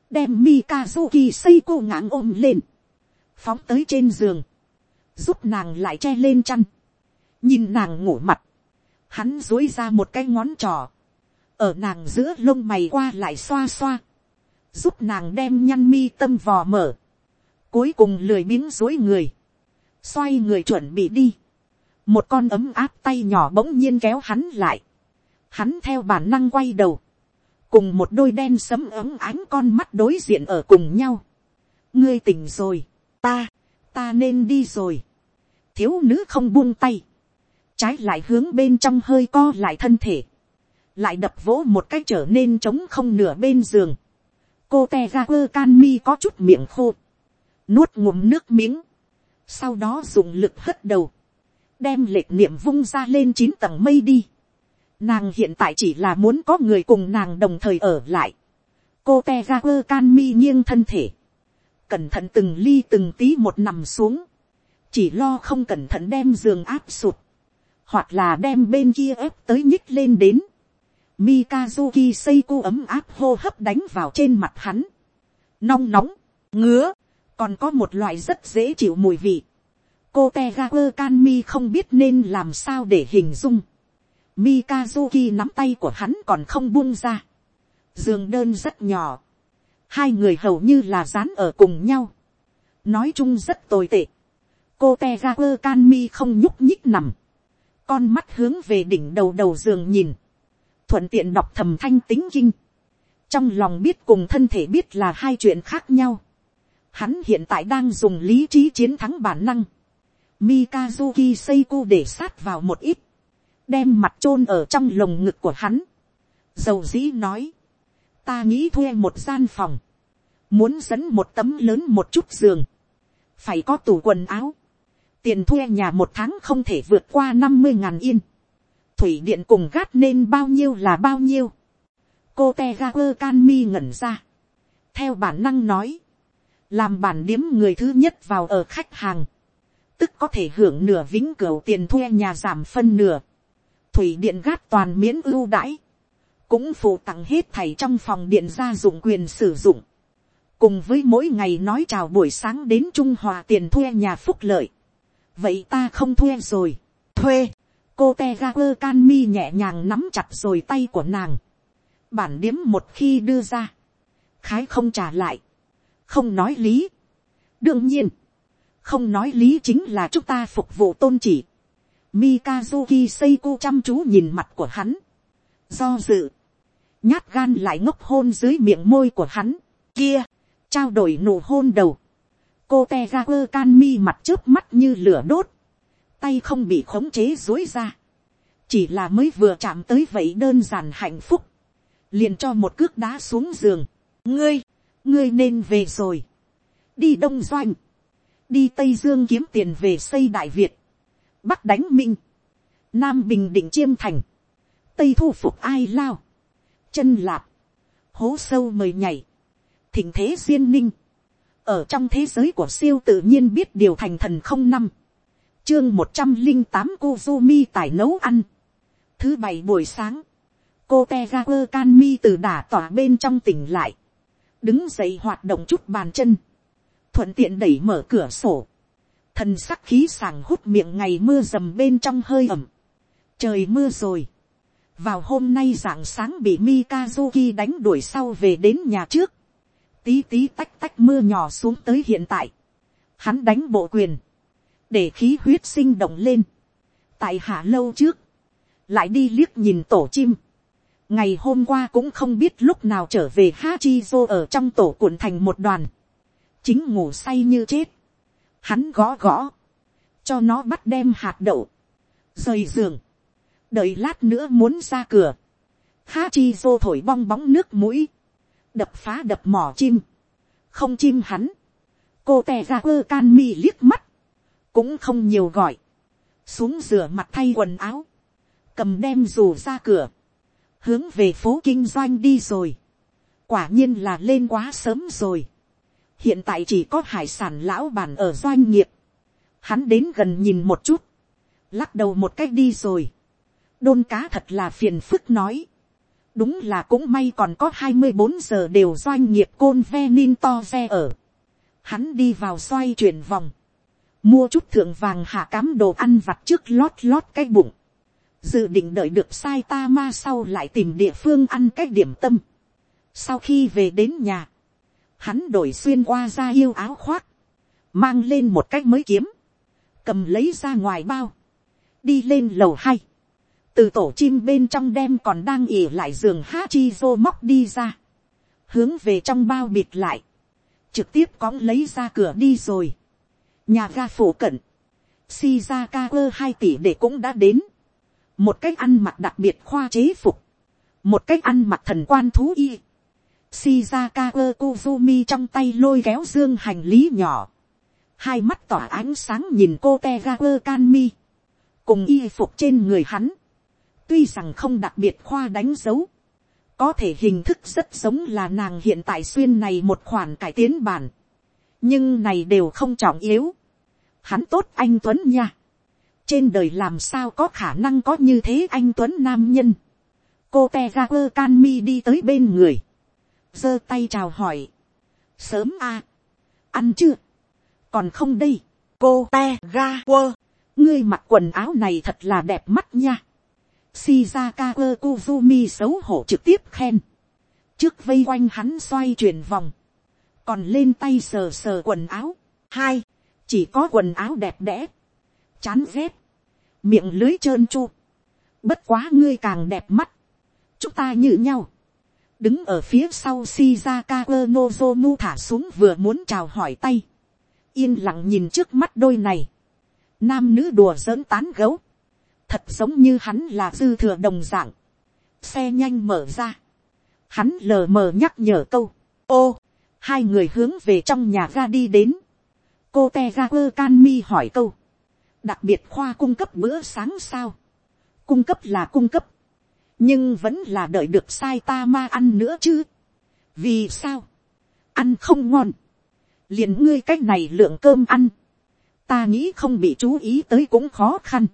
đem Mikazuki Seiko ngãng ôm lên, phóng tới trên giường, giúp nàng lại che lên chăn, nhìn nàng ngủ mặt, hắn dối ra một cái ngón trò, ở nàng giữa lông mày qua lại xoa xoa, giúp nàng đem nhăn mi tâm vò mở, cuối cùng lười miếng dối người, xoay người chuẩn bị đi, một con ấm áp tay nhỏ bỗng nhiên kéo hắn lại, hắn theo bản năng quay đầu, cùng một đôi đen sấm ấm ánh con mắt đối diện ở cùng nhau. ngươi tỉnh rồi, ta, ta nên đi rồi. thiếu nữ không buông tay, trái lại hướng bên trong hơi co lại thân thể, lại đập vỗ một cách trở nên trống không nửa bên giường. cô te ra quơ can mi có chút miệng khô, nuốt ngụm nước miếng, sau đó dùng lực hất đầu, đem lệch niệm vung ra lên chín tầng mây đi. Nàng hiện tại chỉ là muốn có người cùng nàng đồng thời ở lại. Cô te ra quơ can mi nghiêng thân thể. Cẩn thận từng ly từng tí một nằm xuống. Chỉ lo không cẩn thận đem giường áp sụt. Hoặc là đem bên kia ép tới nhích lên đến. Mikazuki Seiko ấm áp hô hấp đánh vào trên mặt hắn. Nong nóng, ngứa, còn có một loại rất dễ chịu mùi vị. Cô Tegaku Kanmi không biết nên làm sao để hình dung. Mikazuki nắm tay của hắn còn không buông ra. Giường đơn rất nhỏ. Hai người hầu như là dán ở cùng nhau. Nói chung rất tồi tệ. Cô Tegaku Kanmi không nhúc nhích nằm. Con mắt hướng về đỉnh đầu đầu giường nhìn. Thuận tiện đọc thầm thanh tính kinh. Trong lòng biết cùng thân thể biết là hai chuyện khác nhau. Hắn hiện tại đang dùng lý trí chiến thắng bản năng. Mikazuki Seiko để sát vào một ít đem mặt chôn ở trong lồng ngực của hắn. Dầu dĩ nói, ta nghĩ thuê một gian phòng, muốn dẫn một tấm lớn một chút giường, phải có tủ quần áo, tiền thuê nhà một tháng không thể vượt qua năm mươi ngàn yên, thủy điện cùng gát nên bao nhiêu là bao nhiêu, cô te ga quơ can mi ngẩn ra, theo bản năng nói, làm bản điếm người thứ nhất vào ở khách hàng, tức có thể hưởng nửa vĩnh cửu tiền thuê nhà giảm phân nửa, thủy điện gát toàn miễn ưu đãi, cũng phụ tặng hết thầy trong phòng điện gia dụng quyền sử dụng, cùng với mỗi ngày nói chào buổi sáng đến trung hòa tiền thuê nhà phúc lợi vậy ta không thuê rồi, thuê, cô te ga quơ can mi nhẹ nhàng nắm chặt rồi tay của nàng, bản điếm một khi đưa ra, khái không trả lại, không nói lý. đương nhiên, không nói lý chính là chúng ta phục vụ tôn chỉ. Mikazuki Seiko chăm chú nhìn mặt của hắn. Do dự. Nhát gan lại ngốc hôn dưới miệng môi của hắn. Kia. Trao đổi nụ hôn đầu. Cô Tegaku Kanmi mặt trước mắt như lửa đốt. Tay không bị khống chế dối ra. Chỉ là mới vừa chạm tới vậy đơn giản hạnh phúc. Liền cho một cước đá xuống giường. Ngươi. Ngươi nên về rồi. Đi Đông Doanh. Đi Tây Dương kiếm tiền về xây Đại Việt bắc đánh minh, nam bình định chiêm thành, tây thu phục ai lao, chân lạp, hố sâu mời nhảy, thỉnh thế duyên ninh, ở trong thế giới của siêu tự nhiên biết điều thành thần không năm, chương một trăm linh tám cô mi tải nấu ăn, thứ bảy buổi sáng, cô te ga quơ can mi từ đả tỏa bên trong tỉnh lại, đứng dậy hoạt động chút bàn chân, thuận tiện đẩy mở cửa sổ, thần sắc khí sàng hút miệng ngày mưa dầm bên trong hơi ẩm, trời mưa rồi, vào hôm nay rạng sáng bị Mikazuki đánh đuổi sau về đến nhà trước, tí tí tách tách mưa nhỏ xuống tới hiện tại, hắn đánh bộ quyền, để khí huyết sinh động lên, tại hạ lâu trước, lại đi liếc nhìn tổ chim, ngày hôm qua cũng không biết lúc nào trở về Hachizo ở trong tổ cuộn thành một đoàn, chính ngủ say như chết, hắn gõ gõ, cho nó bắt đem hạt đậu, rời giường, đợi lát nữa muốn ra cửa, Hachizo thổi bong bóng nước mũi, đập phá đập mỏ chim, không chim hắn, cô tè ra quơ can mi liếc mắt, cũng không nhiều gọi, xuống rửa mặt thay quần áo, cầm đem dù ra cửa, hướng về phố kinh doanh đi rồi, quả nhiên là lên quá sớm rồi, hiện tại chỉ có hải sản lão bản ở doanh nghiệp, hắn đến gần nhìn một chút, lắc đầu một cách đi rồi, đôn cá thật là phiền phức nói, đúng là cũng may còn có hai mươi bốn giờ đều doanh nghiệp côn ve nin to ve ở, hắn đi vào xoay chuyển vòng, mua chút thượng vàng hạ cám đồ ăn vặt trước lót lót cái bụng, dự định đợi được sai ta ma sau lại tìm địa phương ăn cái điểm tâm. sau khi về đến nhà, hắn đổi xuyên qua ra yêu áo khoác, mang lên một cái mới kiếm, cầm lấy ra ngoài bao, đi lên lầu hai, từ tổ chim bên trong đem còn đang ỉ lại giường ha chi vô móc đi ra, hướng về trong bao bịt lại, trực tiếp cõng lấy ra cửa đi rồi, nhà ga phủ cận, Shizaka hai tỷ để cũng đã đến, một cách ăn mặc đặc biệt khoa chế phục, một cách ăn mặc thần quan thú y, Shizaka kuzumi trong tay lôi kéo dương hành lý nhỏ, hai mắt tỏa ánh sáng nhìn cô Tegaku Kanmi, cùng y phục trên người hắn, tuy rằng không đặc biệt khoa đánh dấu, có thể hình thức rất giống là nàng hiện tại xuyên này một khoản cải tiến bản, nhưng này đều không trọng yếu, hắn tốt anh tuấn nha, trên đời làm sao có khả năng có như thế anh tuấn nam nhân, cô te ga quơ can mi đi tới bên người, giơ tay chào hỏi, sớm a, ăn chưa, còn không đây, cô te quơ, ngươi mặc quần áo này thật là đẹp mắt nha, Shizaka Kuzumi xấu hổ trực tiếp khen. Trước vây quanh hắn xoay chuyển vòng. Còn lên tay sờ sờ quần áo. Hai, chỉ có quần áo đẹp đẽ. Chán ghét. Miệng lưới trơn chu. Bất quá ngươi càng đẹp mắt. Chúng ta như nhau. Đứng ở phía sau Shizaka Nozomu thả xuống vừa muốn chào hỏi tay. Yên lặng nhìn trước mắt đôi này. Nam nữ đùa giỡn tán gấu thật giống như hắn là dư thừa đồng dạng, xe nhanh mở ra, hắn lờ mờ nhắc nhở câu, ô, hai người hướng về trong nhà ga đi đến, cô te ga quơ can mi hỏi câu, đặc biệt khoa cung cấp bữa sáng sao, cung cấp là cung cấp, nhưng vẫn là đợi được sai ta ma ăn nữa chứ, vì sao, ăn không ngon, liền ngươi cách này lượng cơm ăn, ta nghĩ không bị chú ý tới cũng khó khăn,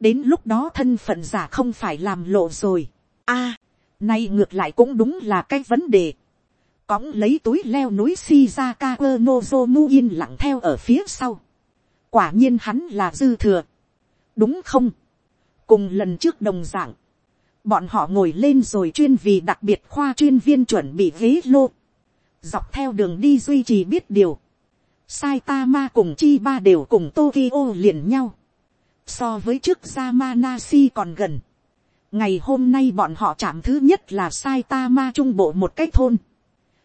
đến lúc đó thân phận giả không phải làm lộ rồi. a, nay ngược lại cũng đúng là cái vấn đề. cõng lấy túi leo núi shizaka nozomu yên lặng theo ở phía sau. quả nhiên hắn là dư thừa. đúng không. cùng lần trước đồng d ạ n g bọn họ ngồi lên rồi chuyên vì đặc biệt khoa chuyên viên chuẩn bị ghế lô. dọc theo đường đi duy trì biết điều. Saitama cùng Chi ba đều cùng Tokyo liền nhau so với trước Yamanashi còn gần. ngày hôm nay bọn họ chạm thứ nhất là Saitama trung bộ một cái thôn.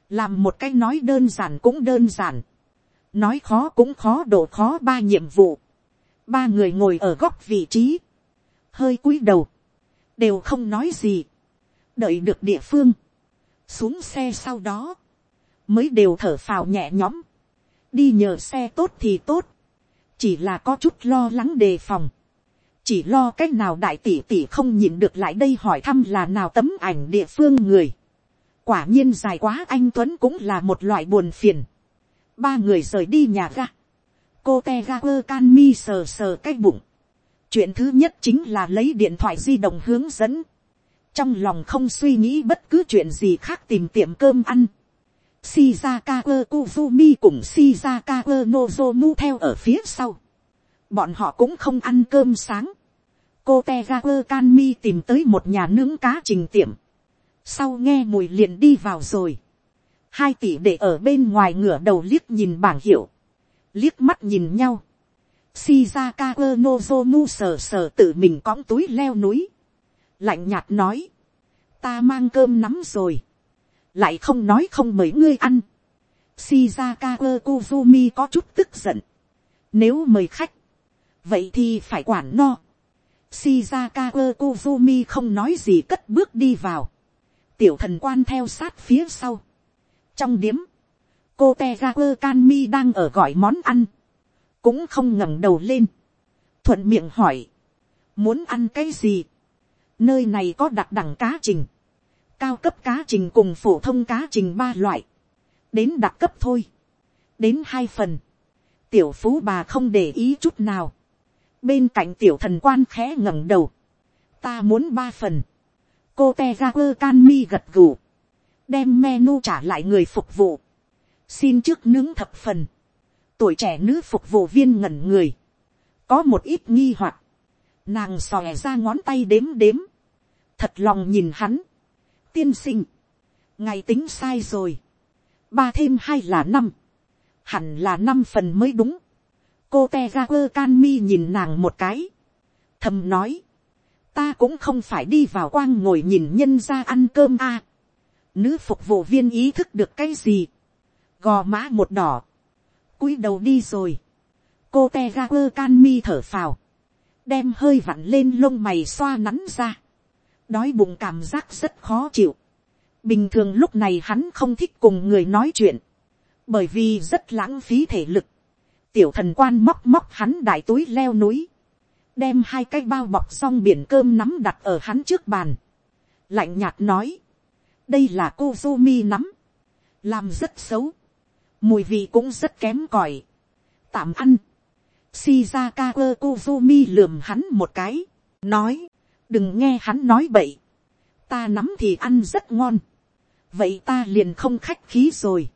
làm một cái nói đơn giản cũng đơn giản. nói khó cũng khó, độ khó ba nhiệm vụ. ba người ngồi ở góc vị trí. hơi cúi đầu. đều không nói gì. đợi được địa phương. xuống xe sau đó. mới đều thở phào nhẹ nhõm. đi nhờ xe tốt thì tốt chỉ là có chút lo lắng đề phòng, chỉ lo c á c h nào đại tỷ tỷ không nhìn được lại đây hỏi thăm là nào tấm ảnh địa phương người. quả nhiên dài quá anh tuấn cũng là một loại buồn phiền. ba người rời đi nhà ga. cô te ga quơ can mi sờ sờ cái bụng. chuyện thứ nhất chính là lấy điện thoại di động hướng dẫn. trong lòng không suy nghĩ bất cứ chuyện gì khác tìm tiệm cơm ăn. Shizaka Kuzumi cùng Shizaka Nozomu theo ở phía sau bọn họ cũng không ăn cơm sáng, cô te Kanmi tìm tới một nhà nướng cá trình tiệm, sau nghe mùi liền đi vào rồi, hai tỷ để ở bên ngoài ngửa đầu liếc nhìn bảng hiệu, liếc mắt nhìn nhau, Shizaka Nozomu sờ sờ tự mình cõng túi leo núi. Lạnh nhạt nói. Ta mang cơm nắm rồi. Lại không nói không mời ngươi ăn. Shizaka Kozumi có chút tức giận. Nếu mời khách. Vậy thì phải quản no. Shizaka Kozumi không nói gì cất bước đi vào. Tiểu thần quan theo sát phía sau. Trong điếm. Cô Tegaku Kanmi đang ở gọi món ăn cũng không ngẩng đầu lên, thuận miệng hỏi, muốn ăn cái gì, nơi này có đặc đẳng cá trình, cao cấp cá trình cùng phổ thông cá trình ba loại, đến đặc cấp thôi, đến hai phần, tiểu phú bà không để ý chút nào, bên cạnh tiểu thần quan khẽ ngẩng đầu, ta muốn ba phần, cô te ga quơ can mi gật gù, đem menu trả lại người phục vụ, xin trước nướng thập phần, tuổi trẻ nữ phục vụ viên ngẩn người, có một ít nghi hoặc, nàng xòe ra ngón tay đếm đếm, thật lòng nhìn hắn, tiên sinh, ngày tính sai rồi, ba thêm hai là năm, hẳn là năm phần mới đúng, cô te ga quơ can mi nhìn nàng một cái, thầm nói, ta cũng không phải đi vào quang ngồi nhìn nhân ra ăn cơm a, nữ phục vụ viên ý thức được cái gì, gò má một đỏ, cúi đầu đi rồi. cô te ga quơ can mi thở phào. đem hơi vặn lên lông mày xoa nắn ra đói bụng cảm giác rất khó chịu. bình thường lúc này hắn không thích cùng người nói chuyện. bởi vì rất lãng phí thể lực. tiểu thần quan móc móc hắn đại túi leo núi. đem hai cái bao bọc xong biển cơm nắm đặt ở hắn trước bàn. lạnh nhạt nói. đây là cô mi nắm. làm rất xấu mùi vị cũng rất kém cỏi, tạm ăn, Shizaka Kozumi lườm hắn một cái, nói, đừng nghe hắn nói bậy, ta nắm thì ăn rất ngon, vậy ta liền không khách khí rồi,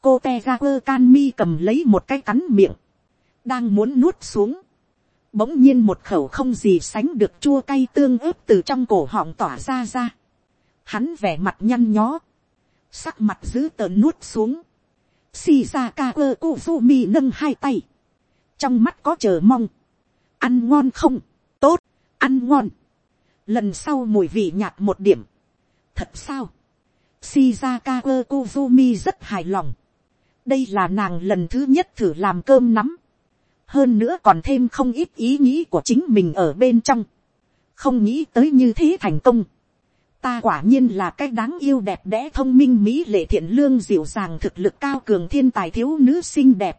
cô te ga quơ can mi cầm lấy một cái cắn miệng, đang muốn nuốt xuống, bỗng nhiên một khẩu không gì sánh được chua cay tương ướp từ trong cổ họng tỏa ra ra, hắn vẻ mặt nhăn nhó, sắc mặt dữ tợn nuốt xuống, Shizaka Kozumi nâng hai tay. Trong mắt có chờ mong. Ăn ngon không? Tốt, ăn ngon. Lần sau mùi vị nhạt một điểm. Thật sao? Shizaka kuzumi rất hài lòng. Đây là nàng lần thứ nhất thử làm cơm nắm. Hơn nữa còn thêm không ít ý nghĩ của chính mình ở bên trong. Không nghĩ tới như thế thành công ta quả nhiên là cái đáng yêu đẹp đẽ thông minh mỹ lệ thiện lương dịu dàng thực lực cao cường thiên tài thiếu nữ xinh đẹp.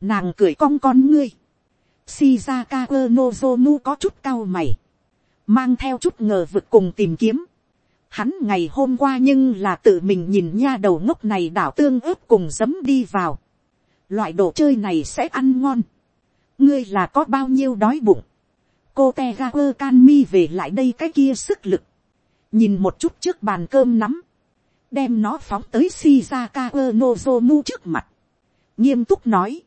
Nàng cười cong con ngươi. Shizaka Nozomu có chút cao mày. Mang theo chút ngờ vực cùng tìm kiếm. Hắn ngày hôm qua nhưng là tự mình nhìn nha đầu ngốc này đảo tương ướp cùng dấm đi vào. Loại đồ chơi này sẽ ăn ngon. Ngươi là có bao nhiêu đói bụng. Cô Tegaper Canmi về lại đây cái kia sức lực nhìn một chút trước bàn cơm nắm, đem nó phóng tới Shizaka Nozomu trước mặt, nghiêm túc nói,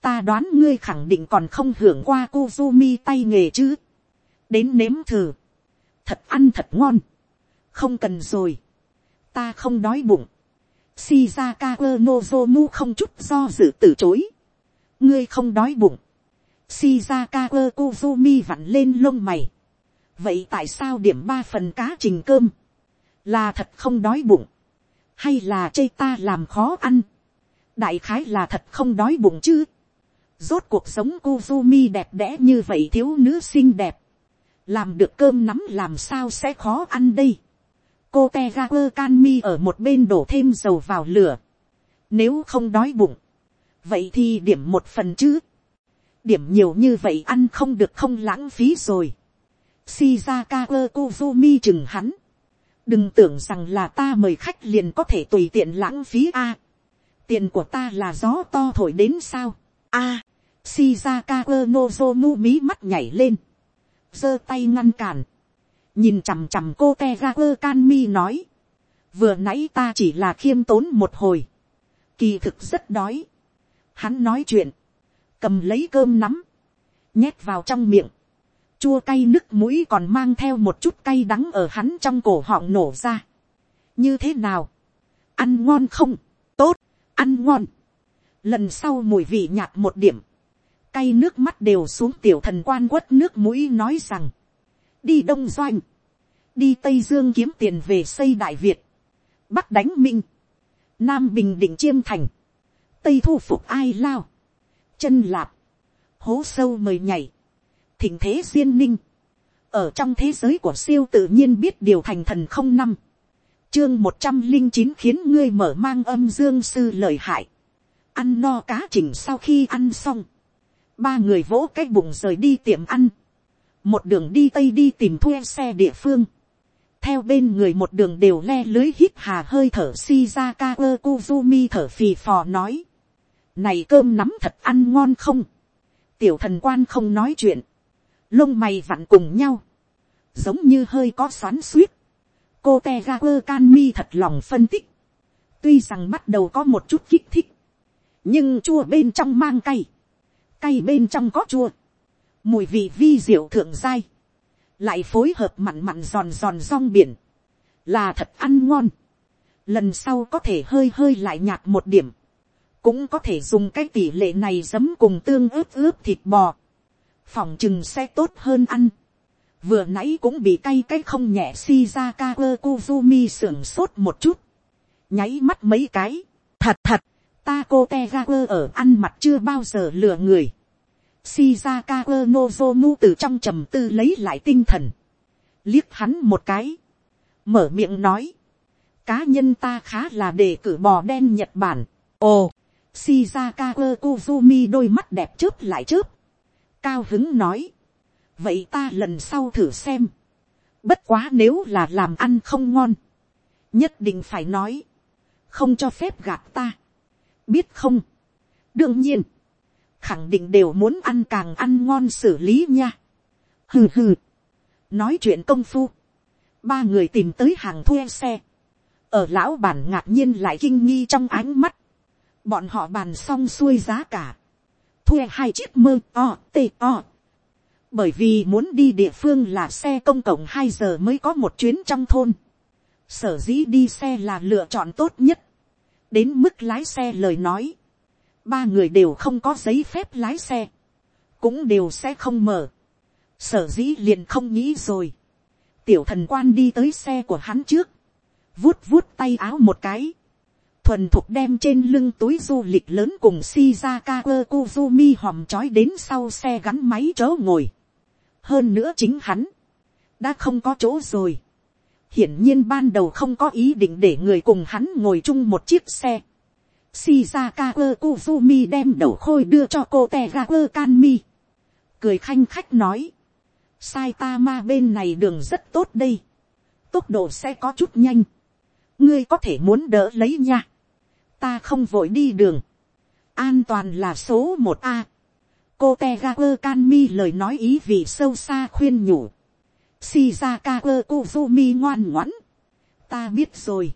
ta đoán ngươi khẳng định còn không hưởng qua Kuzumi tay nghề chứ, đến nếm thử, thật ăn thật ngon, không cần rồi, ta không đói bụng, Shizaka Nozomu không chút do dự từ chối, ngươi không đói bụng, Shizaka Kozumi vặn lên lông mày, vậy tại sao điểm ba phần cá trình cơm, là thật không đói bụng, hay là chê ta làm khó ăn, đại khái là thật không đói bụng chứ, rốt cuộc sống Kozumi đẹp đẽ như vậy thiếu nữ xinh đẹp, làm được cơm nắm làm sao sẽ khó ăn đây, cô te ga quơ can mi ở một bên đổ thêm dầu vào lửa, nếu không đói bụng, vậy thì điểm một phần chứ, điểm nhiều như vậy ăn không được không lãng phí rồi, Shizaka Kozumi chừng hắn. Đừng tưởng rằng là ta mời khách liền có thể tùy tiện lãng phí a. tiền của ta là gió to thổi đến sao? A. À, Shizaka Nozomu mí mắt nhảy lên giơ tay ngăn cản. Nhìn chằm chằm cô Tegaku Kanmi nói. Vừa nãy ta chỉ là khiêm tốn một hồi. Kỳ thực rất đói. Hắn nói chuyện. Cầm lấy cơm nắm. Nhét vào trong miệng chua cay nước mũi còn mang theo một chút cay đắng ở hắn trong cổ họng nổ ra. như thế nào, ăn ngon không, tốt, ăn ngon. lần sau mùi vị nhạt một điểm, cay nước mắt đều xuống tiểu thần quan quất nước mũi nói rằng, đi đông doanh, đi tây dương kiếm tiền về xây đại việt, bắc đánh minh, nam bình định chiêm thành, tây thu phục ai lao, chân lạp, hố sâu mời nhảy, thỉnh thế duyên ninh, ở trong thế giới của siêu tự nhiên biết điều thành thần không năm, chương một trăm linh chín khiến ngươi mở mang âm dương sư lời hại, ăn no cá chỉnh sau khi ăn xong, ba người vỗ cái bụng rời đi tiệm ăn, một đường đi tây đi tìm thuê xe địa phương, theo bên người một đường đều le lưới hít hà hơi thở shizaka ơ kuzumi thở phì phò nói, này cơm nắm thật ăn ngon không, tiểu thần quan không nói chuyện, lông mày vặn cùng nhau, giống như hơi có xoắn suýt, cô te ga quơ can mi thật lòng phân tích, tuy rằng bắt đầu có một chút kích thích, nhưng chua bên trong mang cay, cay bên trong có chua, mùi vị vi diệu thượng dai, lại phối hợp mặn mặn giòn giòn rong biển, là thật ăn ngon, lần sau có thể hơi hơi lại nhạt một điểm, cũng có thể dùng cái tỷ lệ này giấm cùng tương ướp ướp thịt bò, phòng chừng sẽ tốt hơn ăn, vừa nãy cũng bị cay cái không nhẹ shizaka quơ kuzumi sưởng sốt một chút, nháy mắt mấy cái, thật thật, ta cô te ga quơ ở ăn mặt chưa bao giờ lừa người, shizaka quơ nozomu từ trong trầm tư lấy lại tinh thần, liếc hắn một cái, mở miệng nói, cá nhân ta khá là đề cử bò đen nhật bản, ồ, shizaka quơ kuzumi đôi mắt đẹp chớp lại chớp, cao hứng nói, vậy ta lần sau thử xem, bất quá nếu là làm ăn không ngon, nhất định phải nói, không cho phép gạt ta, biết không, đương nhiên, khẳng định đều muốn ăn càng ăn ngon xử lý nha, hừ hừ, nói chuyện công phu, ba người tìm tới hàng thuê xe, ở lão bản ngạc nhiên lại kinh nghi trong ánh mắt, bọn họ bàn xong xuôi giá cả, thuê hai chiếc mơ o t o. Bởi vì muốn đi địa phương là xe công cộng hai giờ mới có một chuyến trong thôn. sở dĩ đi xe là lựa chọn tốt nhất đến mức lái xe lời nói, ba người đều không có giấy phép lái xe, cũng đều sẽ không mở. sở dĩ liền không nghĩ rồi. tiểu thần quan đi tới xe của hắn trước, vuốt vuốt tay áo một cái, thuần thục đem trên lưng túi du lịch lớn cùng Shizaka Kuzumi hòm trói đến sau xe gắn máy chớ ngồi hơn nữa chính hắn, đã không có chỗ rồi hiển nhiên ban đầu không có ý định để người cùng hắn ngồi chung một chiếc xe. Shizaka Kuzumi đem đầu khôi đưa cho cô Tegaku Kanmi. Cười khanh khách nói. Saitama bên này đường rất tốt đây. Tốc độ sẽ có chút nhanh. Ngươi có thể muốn đỡ lấy nha. Ta không vội đi đường. An toàn là số một a cô Tegaku Kanmi lời nói ý vị sâu xa khuyên nhủ shizaka quơ kuzumi ngoan ngoãn. ta biết rồi.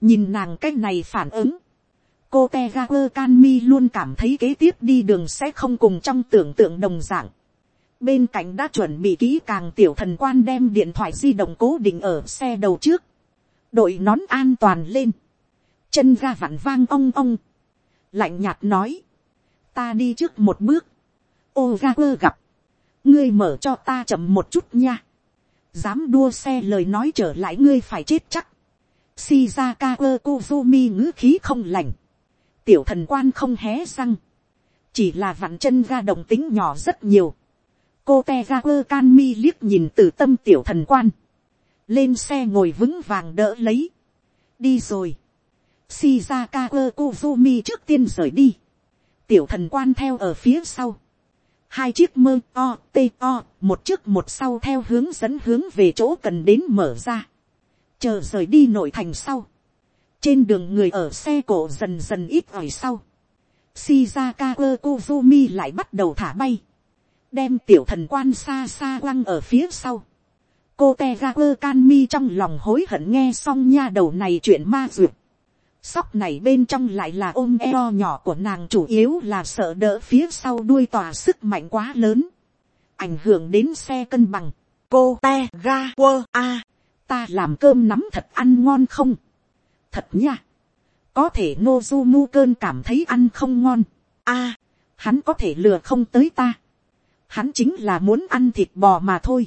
nhìn nàng cái này phản ứng. cô Tegaku Kanmi luôn cảm thấy kế tiếp đi đường sẽ không cùng trong tưởng tượng đồng dạng. bên cạnh đã chuẩn bị kỹ càng tiểu thần quan đem điện thoại di động cố định ở xe đầu trước. đội nón an toàn lên. chân ga vặn vang ong ong. lạnh nhạt nói. ta đi trước một bước ô ga gặp, ngươi mở cho ta chậm một chút nha, dám đua xe lời nói trở lại ngươi phải chết chắc, shizaka quơ kuzumi ngữ khí không lành, tiểu thần quan không hé răng, chỉ là vặn chân ra động tính nhỏ rất nhiều, cô te ra quơ can mi liếc nhìn từ tâm tiểu thần quan, lên xe ngồi vững vàng đỡ lấy, đi rồi, shizaka quơ kuzumi trước tiên rời đi, tiểu thần quan theo ở phía sau, hai chiếc mơ o t o một trước một sau theo hướng dẫn hướng về chỗ cần đến mở ra. Chờ rời đi nội thành sau. Trên đường người ở xe cổ dần dần ít ỏi sau. Shizaka kozumi lại bắt đầu thả bay. Đem tiểu thần quan xa xa quăng ở phía sau. Cô te ga trong lòng hối hận nghe xong nha đầu này chuyện ma duyệt Sóc này bên trong lại là ôm eo nhỏ của nàng chủ yếu là sợ đỡ phía sau đuôi tòa sức mạnh quá lớn. ảnh hưởng đến xe cân bằng, cô te ga quơ a, ta làm cơm nắm thật ăn ngon không, thật nha, có thể Nozumu cơn cảm thấy ăn không ngon, a, hắn có thể lừa không tới ta, hắn chính là muốn ăn thịt bò mà thôi,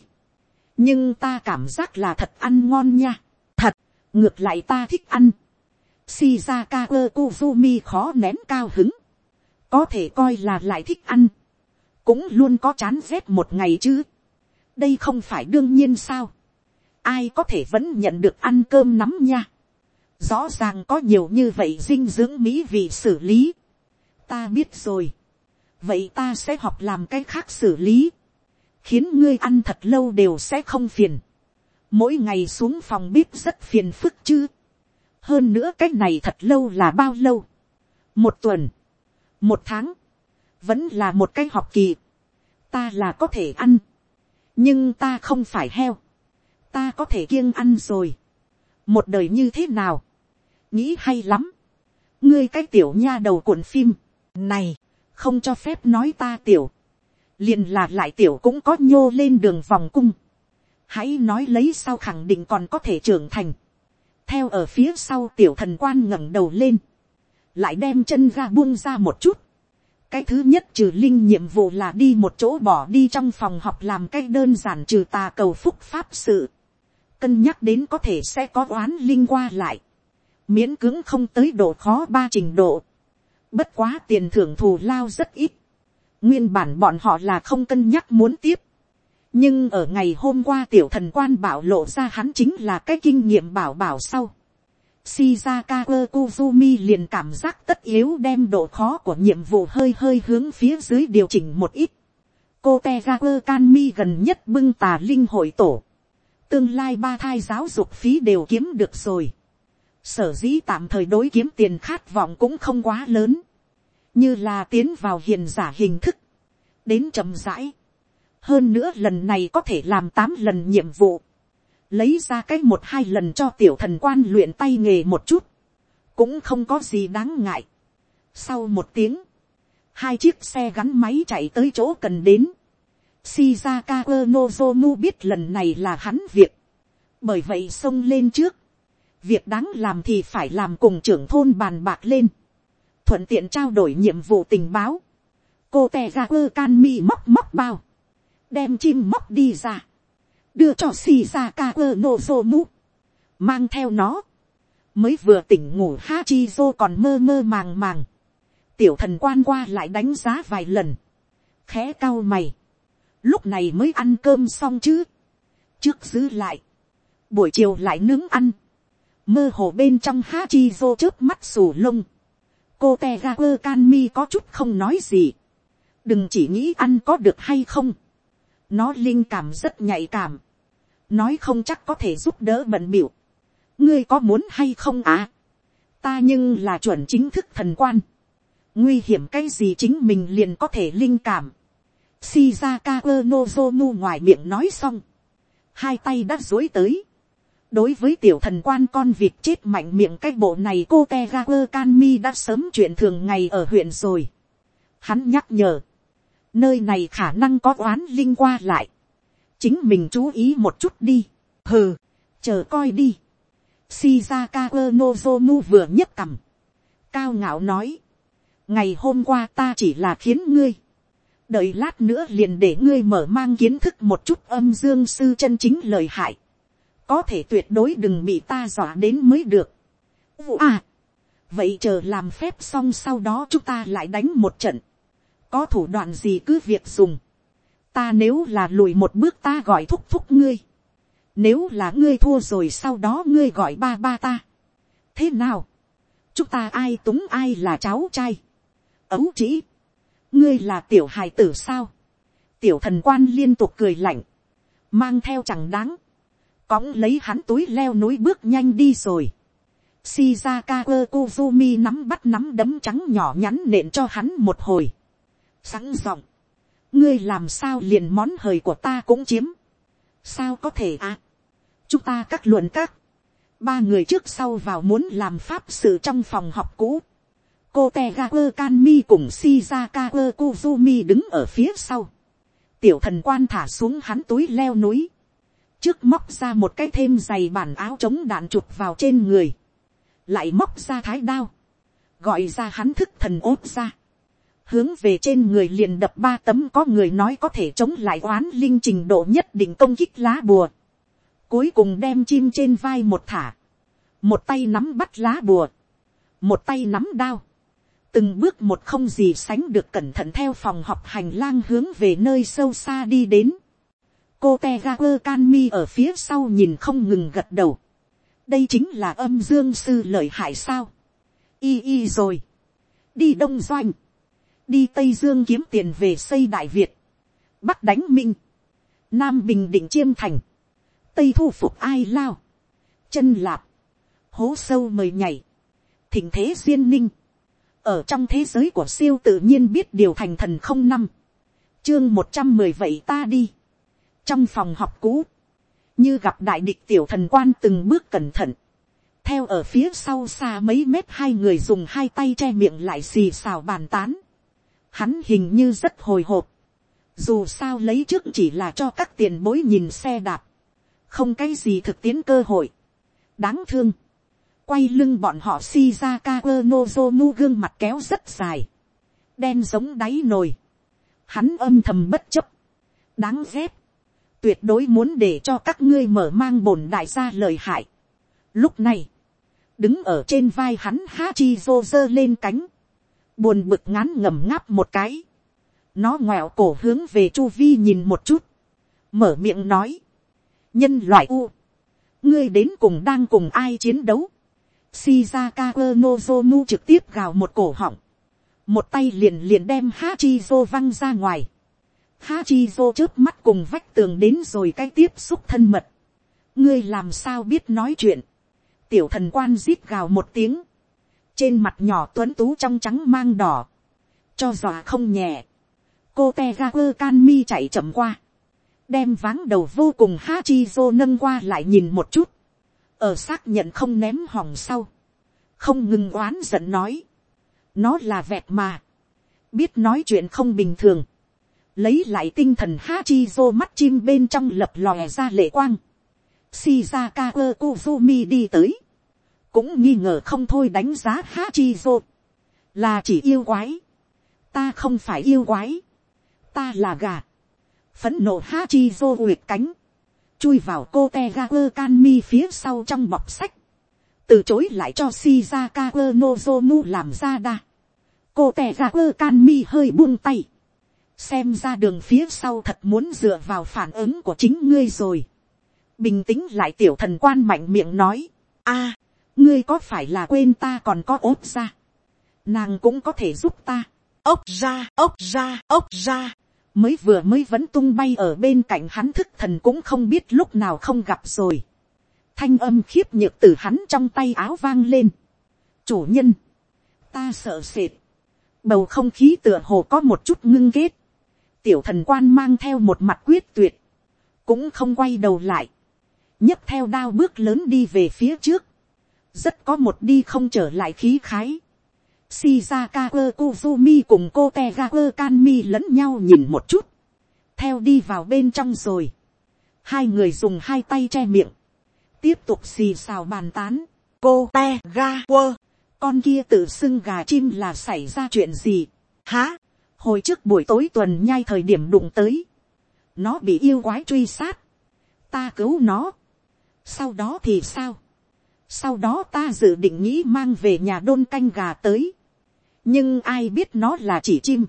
nhưng ta cảm giác là thật ăn ngon nha, thật, ngược lại ta thích ăn, Shizaka Kuzumi khó nén cao hứng. Có thể coi là lại thích ăn. Cũng luôn có chán rét một ngày chứ. Đây không phải đương nhiên sao. Ai có thể vẫn nhận được ăn cơm nắm nha. Rõ ràng có nhiều như vậy dinh dưỡng mỹ vị xử lý. Ta biết rồi. Vậy ta sẽ học làm cái khác xử lý. Khiến ngươi ăn thật lâu đều sẽ không phiền. Mỗi ngày xuống phòng bếp rất phiền phức chứ hơn nữa cái này thật lâu là bao lâu, một tuần, một tháng, vẫn là một cái học kỳ, ta là có thể ăn, nhưng ta không phải heo, ta có thể kiêng ăn rồi, một đời như thế nào, nghĩ hay lắm, ngươi cái tiểu nha đầu cuộn phim, này, không cho phép nói ta tiểu, liền là lại tiểu cũng có nhô lên đường vòng cung, hãy nói lấy sao khẳng định còn có thể trưởng thành, theo ở phía sau tiểu thần quan ngẩng đầu lên, lại đem chân ga buông ra một chút. cái thứ nhất trừ linh nhiệm vụ là đi một chỗ bỏ đi trong phòng học làm cái đơn giản trừ tà cầu phúc pháp sự. cân nhắc đến có thể sẽ có oán linh qua lại. miễn cứng không tới độ khó ba trình độ. bất quá tiền thưởng thù lao rất ít. nguyên bản bọn họ là không cân nhắc muốn tiếp nhưng ở ngày hôm qua tiểu thần quan bảo lộ ra hắn chính là cái kinh nghiệm bảo bảo sau. Shizaka Kuzumi liền cảm giác tất yếu đem độ khó của nhiệm vụ hơi hơi hướng phía dưới điều chỉnh một ít. Cô Tegaku Kanmi gần nhất bưng tà linh hội tổ. Tương lai ba thai giáo dục phí đều kiếm được rồi. Sở dĩ tạm thời đối kiếm tiền khát vọng cũng không quá lớn. Như là tiến vào hiền giả hình thức. Đến chậm rãi hơn nữa lần này có thể làm tám lần nhiệm vụ, lấy ra cái một hai lần cho tiểu thần quan luyện tay nghề một chút, cũng không có gì đáng ngại. Sau một tiếng, hai chiếc xe gắn máy chạy tới chỗ cần đến. Shizaka Nozomu biết lần này là hắn việc. Bởi vậy xông lên trước. Việc đáng làm thì phải làm cùng trưởng thôn bàn bạc lên. Thuận tiện trao đổi nhiệm vụ tình báo. Cô tè ra ơ can mi móc móc bao đem chim móc đi ra, đưa cho xì ra ca quơ nô rô mũ, mang theo nó, mới vừa tỉnh ngủ ha chi dô còn mơ mơ màng màng, tiểu thần quan qua lại đánh giá vài lần, khẽ cao mày, lúc này mới ăn cơm xong chứ, trước giữ lại, buổi chiều lại nướng ăn, mơ hồ bên trong ha chi dô trước mắt sù lông, cô te ga quơ can mi có chút không nói gì, đừng chỉ nghĩ ăn có được hay không, nó linh cảm rất nhạy cảm, nói không chắc có thể giúp đỡ bận biểu, ngươi có muốn hay không à, ta nhưng là chuẩn chính thức thần quan, nguy hiểm cái gì chính mình liền có thể linh cảm, Shizaka Nozomu ngoài miệng nói xong, hai tay đã dối tới, đối với tiểu thần quan con vịt chết mạnh miệng cái bộ này cô te ra quơ can mi đã sớm chuyện thường ngày ở huyện rồi. Hắn nhắc nhở, nơi này khả năng có oán linh qua lại, chính mình chú ý một chút đi, hừ, chờ coi đi, shizaka nozomu vừa nhấc cằm, cao ngạo nói, ngày hôm qua ta chỉ là khiến ngươi, đợi lát nữa liền để ngươi mở mang kiến thức một chút âm dương sư chân chính lời hại, có thể tuyệt đối đừng bị ta dọa đến mới được. À, vậy chờ làm phép xong sau đó chúng ta lại đánh một trận có thủ đoạn gì cứ việc dùng, ta nếu là lùi một bước ta gọi thúc thúc ngươi, nếu là ngươi thua rồi sau đó ngươi gọi ba ba ta, thế nào, chúng ta ai túng ai là cháu trai, ấu chỉ, ngươi là tiểu hài tử sao, tiểu thần quan liên tục cười lạnh, mang theo chẳng đáng, cõng lấy hắn túi leo núi bước nhanh đi rồi. Shizaka Kozumi nắm bắt nắm đấm trắng nhỏ nhắn nện cho hắn một hồi sẵn giọng, ngươi làm sao liền món hời của ta cũng chiếm, sao có thể à, chúng ta các luận các, ba người trước sau vào muốn làm pháp sự trong phòng học cũ, cô te ga quơ can mi cùng si ra ka quơ kuzumi đứng ở phía sau, tiểu thần quan thả xuống hắn túi leo núi, trước móc ra một cái thêm dày bản áo chống đạn chụp vào trên người, lại móc ra thái đao, gọi ra hắn thức thần ốt ra, hướng về trên người liền đập ba tấm có người nói có thể chống lại oán linh trình độ nhất định công kích lá bùa, cuối cùng đem chim trên vai một thả, một tay nắm bắt lá bùa, một tay nắm đao, từng bước một không gì sánh được cẩn thận theo phòng học hành lang hướng về nơi sâu xa đi đến. cô te ga quơ can mi ở phía sau nhìn không ngừng gật đầu. đây chính là âm dương sư lợi hại sao. y y rồi. đi đông doanh đi tây dương kiếm tiền về xây đại việt. bắc đánh minh. nam bình định chiêm thành. tây thu phục ai lao. chân lạp. hố sâu mời nhảy. thỉnh thế duyên ninh ở trong thế giới của siêu tự nhiên biết điều thành thần không năm, chương một trăm mười vậy ta đi, trong phòng học cũ, như gặp đại địch tiểu thần quan từng bước cẩn thận, theo ở phía sau xa mấy mét hai người dùng hai tay che miệng lại xì xào bàn tán, hắn hình như rất hồi hộp, dù sao lấy trước chỉ là cho các tiền bối nhìn xe đạp, không cái gì thực tiến cơ hội, đáng thương, quay lưng bọn họ Shizaka Nozomu gương mặt kéo rất dài. Đen giống đáy nồi. Hắn âm thầm bất chấp. Đáng ghét. Tuyệt đối muốn để cho các ngươi mở mang bổn đại gia lời hại. Lúc này. Đứng ở trên vai hắn Hachizo giơ lên cánh. Buồn bực ngán ngầm ngáp một cái. Nó ngoẹo cổ hướng về Chu Vi nhìn một chút. Mở miệng nói. Nhân loại U. Ngươi đến cùng đang cùng ai chiến đấu Shizaka Nozomu trực tiếp gào một cổ họng. Một tay liền liền đem Hachizo văng ra ngoài. Hachizo chớp mắt cùng vách tường đến rồi cái tiếp xúc thân mật. Ngươi làm sao biết nói chuyện. Tiểu thần quan rít gào một tiếng. Trên mặt nhỏ tuấn tú trong trắng mang đỏ. Cho dọa không nhẹ. Cô Tegaku Kanmi chạy chậm qua. Đem váng đầu vô cùng Hachizo nâng qua lại nhìn một chút. Ở xác nhận không ném hỏng sau, không ngừng oán giận nói, nó là vẹt mà, biết nói chuyện không bình thường, lấy lại tinh thần ha chi dô mắt chim bên trong lập lòe ra lệ quang, shizaka quơ kuzumi đi tới, cũng nghi ngờ không thôi đánh giá ha chi là chỉ yêu quái, ta không phải yêu quái, ta là gà, phấn nộ ha chi uyệt cánh, chui vào cô te ga quơ can mi phía sau trong bọc sách, từ chối lại cho Shizaka quơ nozomu làm ra đa. cô te ga quơ can mi hơi buông tay, xem ra đường phía sau thật muốn dựa vào phản ứng của chính ngươi rồi. bình tĩnh lại tiểu thần quan mạnh miệng nói, a, ngươi có phải là quên ta còn có ốp ra, nàng cũng có thể giúp ta, ốc ra, ốc ra, ốc ra, mới vừa mới vẫn tung bay ở bên cạnh hắn thức thần cũng không biết lúc nào không gặp rồi. thanh âm khiếp nhược từ hắn trong tay áo vang lên. chủ nhân, ta sợ sệt. bầu không khí tựa hồ có một chút ngưng kết. tiểu thần quan mang theo một mặt quyết tuyệt. cũng không quay đầu lại. nhấc theo đao bước lớn đi về phía trước rất có một đi không trở lại khí khái Shizaka Kuzumi cùng cô Tegaku Kanmi lẫn nhau nhìn một chút. Theo đi vào bên trong rồi. Hai người dùng hai tay che miệng. Tiếp tục xì xào bàn tán. Cô Tegaku. Con kia tự xưng gà chim là xảy ra chuyện gì? Hả? Hồi trước buổi tối tuần nhai thời điểm đụng tới. Nó bị yêu quái truy sát. Ta cứu nó. Sau đó thì sao? Sau đó ta dự định nghĩ mang về nhà đôn canh gà tới. Nhưng ai biết nó là chỉ chim,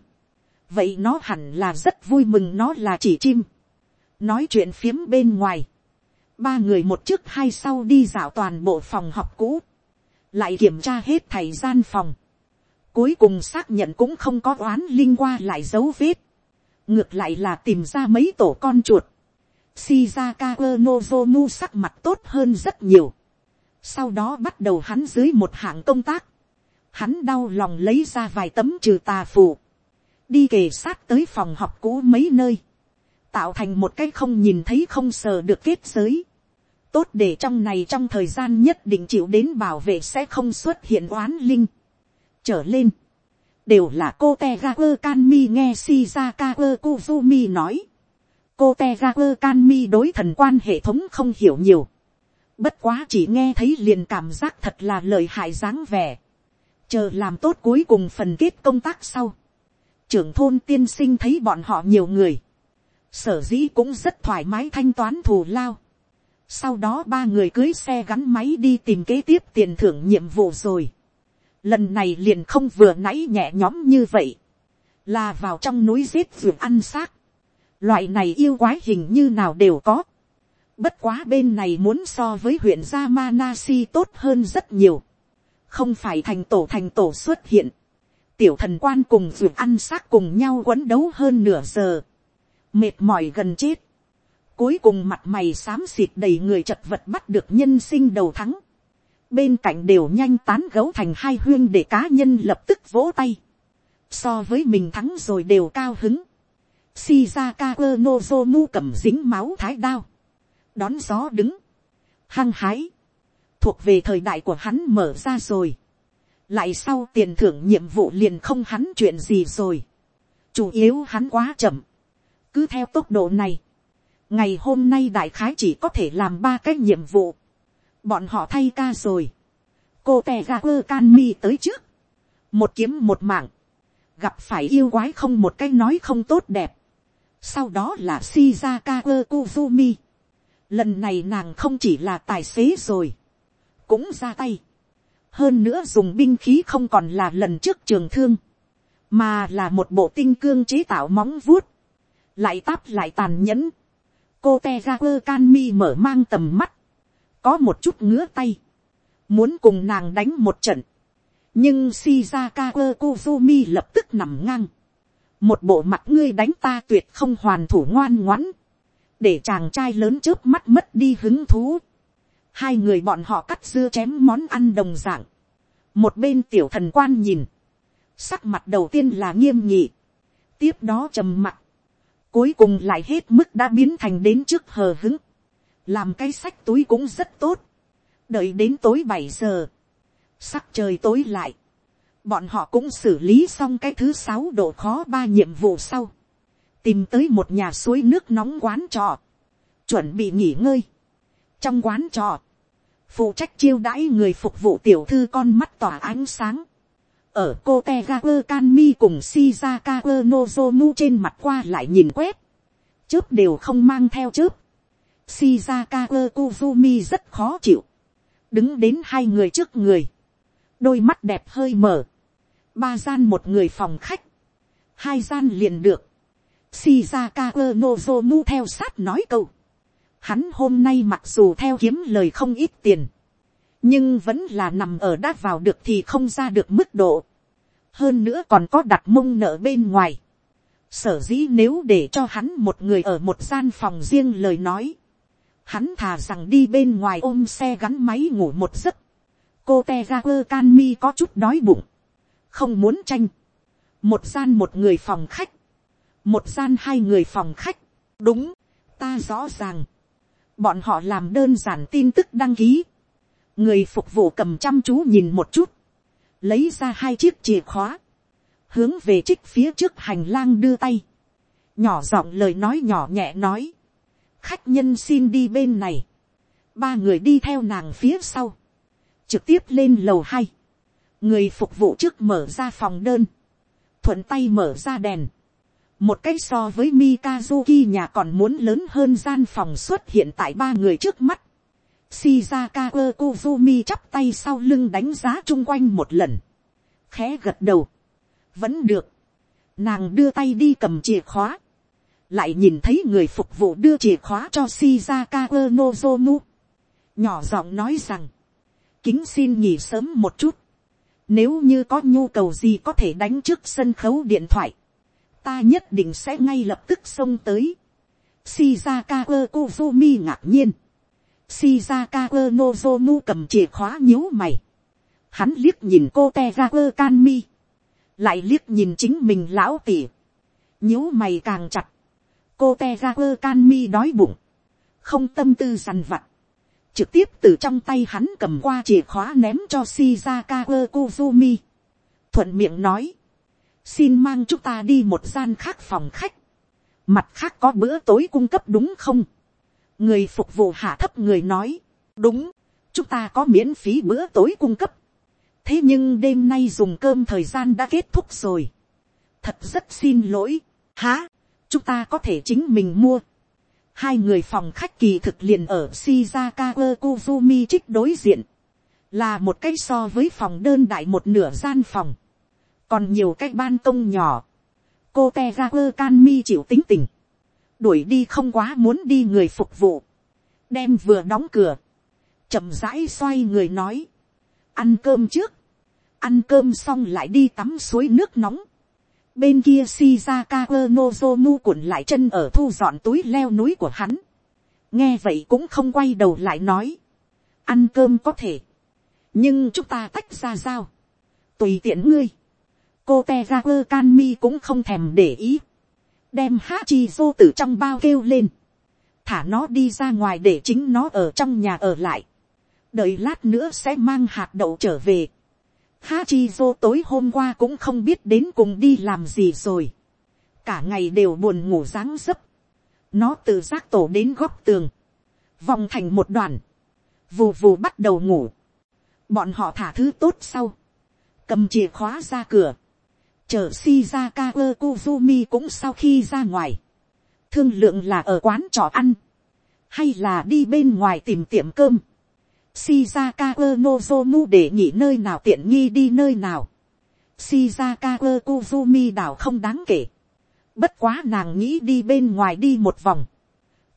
vậy nó hẳn là rất vui mừng nó là chỉ chim, nói chuyện phiếm bên ngoài, ba người một trước hai sau đi dạo toàn bộ phòng học cũ, lại kiểm tra hết thầy gian phòng, cuối cùng xác nhận cũng không có oán linh qua lại dấu vết, ngược lại là tìm ra mấy tổ con chuột, Shizaka Nozomu sắc mặt tốt hơn rất nhiều. Sau đó bắt đầu hắn dưới một hạng công tác. Hắn đau lòng lấy ra vài tấm trừ tà phù, đi kề sát tới phòng học cũ mấy nơi, tạo thành một cái không nhìn thấy không sờ được kết giới, tốt để trong này trong thời gian nhất định chịu đến bảo vệ sẽ không xuất hiện oán linh. trở lên, đều là cô te ga quơ can mi nghe shizaka quơ kuzumi nói, cô te ra quơ can mi đối thần quan hệ thống không hiểu nhiều bất quá chỉ nghe thấy liền cảm giác thật là lợi hại dáng vẻ. chờ làm tốt cuối cùng phần kết công tác sau. trưởng thôn tiên sinh thấy bọn họ nhiều người. sở dĩ cũng rất thoải mái thanh toán thù lao. sau đó ba người cưới xe gắn máy đi tìm kế tiếp tiền thưởng nhiệm vụ rồi. lần này liền không vừa nãy nhẹ nhõm như vậy. là vào trong núi giết vườn ăn xác Loại này yêu quái hình như nào đều có. Bất quá bên này muốn so với huyện Yamanasi tốt hơn rất nhiều. Không phải thành tổ thành tổ xuất hiện. Tiểu thần quan cùng vượt ăn xác cùng nhau quấn đấu hơn nửa giờ. Mệt mỏi gần chết. Cuối cùng mặt mày xám xịt đầy người chật vật bắt được nhân sinh đầu thắng. Bên cạnh đều nhanh tán gấu thành hai huyên để cá nhân lập tức vỗ tay. So với mình thắng rồi đều cao hứng Shizaka Nozomu cầm dính máu thái đao. Đón gió đứng. Hăng hái. Thuộc về thời đại của hắn mở ra rồi. Lại sau tiền thưởng nhiệm vụ liền không hắn chuyện gì rồi. Chủ yếu hắn quá chậm. Cứ theo tốc độ này. Ngày hôm nay đại khái chỉ có thể làm ba cái nhiệm vụ. Bọn họ thay ca rồi. Cô tè ga quơ can mi tới trước. Một kiếm một mạng gặp phải yêu quái không một cái nói không tốt đẹp sau đó là Shizaka Kozumi. Lần này nàng không chỉ là tài xế rồi, cũng ra tay. Hơn nữa dùng binh khí không còn là lần trước trường thương, mà là một bộ tinh cương chế tạo móng vuốt, lại táp lại tàn nhẫn. Cô Tegaku Kanmi mở mang tầm mắt, có một chút ngứa tay, muốn cùng nàng đánh một trận. Nhưng Shizaka kuzumi lập tức nằm ngang một bộ mặt ngươi đánh ta tuyệt không hoàn thủ ngoan ngoãn, để chàng trai lớn trước mắt mất đi hứng thú. hai người bọn họ cắt dưa chém món ăn đồng dạng. một bên tiểu thần quan nhìn, sắc mặt đầu tiên là nghiêm nhị, tiếp đó trầm mặt, cuối cùng lại hết mức đã biến thành đến trước hờ hứng, làm cái sách túi cũng rất tốt, đợi đến tối bảy giờ, sắc trời tối lại, bọn họ cũng xử lý xong cái thứ sáu độ khó ba nhiệm vụ sau, tìm tới một nhà suối nước nóng quán trọ, chuẩn bị nghỉ ngơi. trong quán trọ, phụ trách chiêu đãi người phục vụ tiểu thư con mắt tỏa ánh sáng, ở cô te ga quơ can mi cùng shizaka quơ nozomu trên mặt qua lại nhìn quét, chớp đều không mang theo chớp, shizaka quơ kuzumi rất khó chịu, đứng đến hai người trước người, đôi mắt đẹp hơi mở, ba gian một người phòng khách, hai gian liền được, Shizaka Nozomu theo sát nói câu. Hắn hôm nay mặc dù theo kiếm lời không ít tiền. Nhưng vẫn là nằm ở đã vào được thì không ra được mức độ. Hơn nữa còn có đặt mông nợ bên ngoài. Sở dĩ nếu để cho hắn một người ở một gian phòng riêng lời nói. Hắn thà rằng đi bên ngoài ôm xe gắn máy ngủ một giấc. Cô Tegaku Kanmi có chút đói bụng không muốn tranh, một gian một người phòng khách, một gian hai người phòng khách, đúng, ta rõ ràng, bọn họ làm đơn giản tin tức đăng ký, người phục vụ cầm chăm chú nhìn một chút, lấy ra hai chiếc chìa khóa, hướng về trích phía trước hành lang đưa tay, nhỏ giọng lời nói nhỏ nhẹ nói, khách nhân xin đi bên này, ba người đi theo nàng phía sau, trực tiếp lên lầu hai, người phục vụ trước mở ra phòng đơn, thuận tay mở ra đèn, một cái so với Mikazuki nhà còn muốn lớn hơn gian phòng xuất hiện tại ba người trước mắt. Shizaka kuzumi chắp tay sau lưng đánh giá chung quanh một lần. Khẽ gật đầu. Vẫn được. Nàng đưa tay đi cầm chìa khóa. Lại nhìn thấy người phục vụ đưa chìa khóa cho Shizaka Nozomu. Nhỏ giọng nói rằng. Kính xin nghỉ sớm một chút. Nếu như có nhu cầu gì có thể đánh trước sân khấu điện thoại. Ta nhất định sẽ ngay lập tức xông tới. Shizaka Kozumi ngạc nhiên. Shizaka Nozomu cầm chìa khóa nhíu mày. Hắn liếc nhìn cô Tegaku Kanmi. Lại liếc nhìn chính mình lão tỉ. nhíu mày càng chặt. Cô Tegaku Kanmi đói bụng. Không tâm tư săn vặt trực tiếp từ trong tay hắn cầm qua chìa khóa ném cho Shizaka Kozumi. Thuận miệng nói, xin mang chúng ta đi một gian khác phòng khách, mặt khác có bữa tối cung cấp đúng không, người phục vụ hạ thấp người nói, đúng, chúng ta có miễn phí bữa tối cung cấp, thế nhưng đêm nay dùng cơm thời gian đã kết thúc rồi, thật rất xin lỗi, há, chúng ta có thể chính mình mua, hai người phòng khách kỳ thực liền ở Shizaka Kuzumi trích đối diện, là một cái so với phòng đơn đại một nửa gian phòng, còn nhiều cái ban công nhỏ, cô te ra quơ can mi chịu tính tình, đuổi đi không quá muốn đi người phục vụ, đem vừa đóng cửa, chậm rãi xoay người nói, ăn cơm trước, ăn cơm xong lại đi tắm suối nước nóng, bên kia shizaka nozomu cuộn lại chân ở thu dọn túi leo núi của hắn, nghe vậy cũng không quay đầu lại nói, ăn cơm có thể, nhưng chúng ta tách ra sao, tùy tiện ngươi, cô te ra quơ can mi cũng không thèm để ý, đem hát chi vô từ trong bao kêu lên, thả nó đi ra ngoài để chính nó ở trong nhà ở lại, đợi lát nữa sẽ mang hạt đậu trở về. Ha chi vô tối hôm qua cũng không biết đến cùng đi làm gì rồi, cả ngày đều buồn ngủ dáng dấp, nó từ giác tổ đến góc tường, vòng thành một đoàn, vù vù bắt đầu ngủ, bọn họ thả thứ tốt sau, cầm chìa khóa ra cửa, chờ Shizaka Kuzumi cũng sau khi ra ngoài, thương lượng là ở quán trọ ăn, hay là đi bên ngoài tìm tiệm cơm. Shizaka Nozomu để nghỉ nơi nào tiện nghi đi nơi nào. Shizaka Kuzumi đảo không đáng kể. Bất quá nàng nghĩ đi bên ngoài đi một vòng.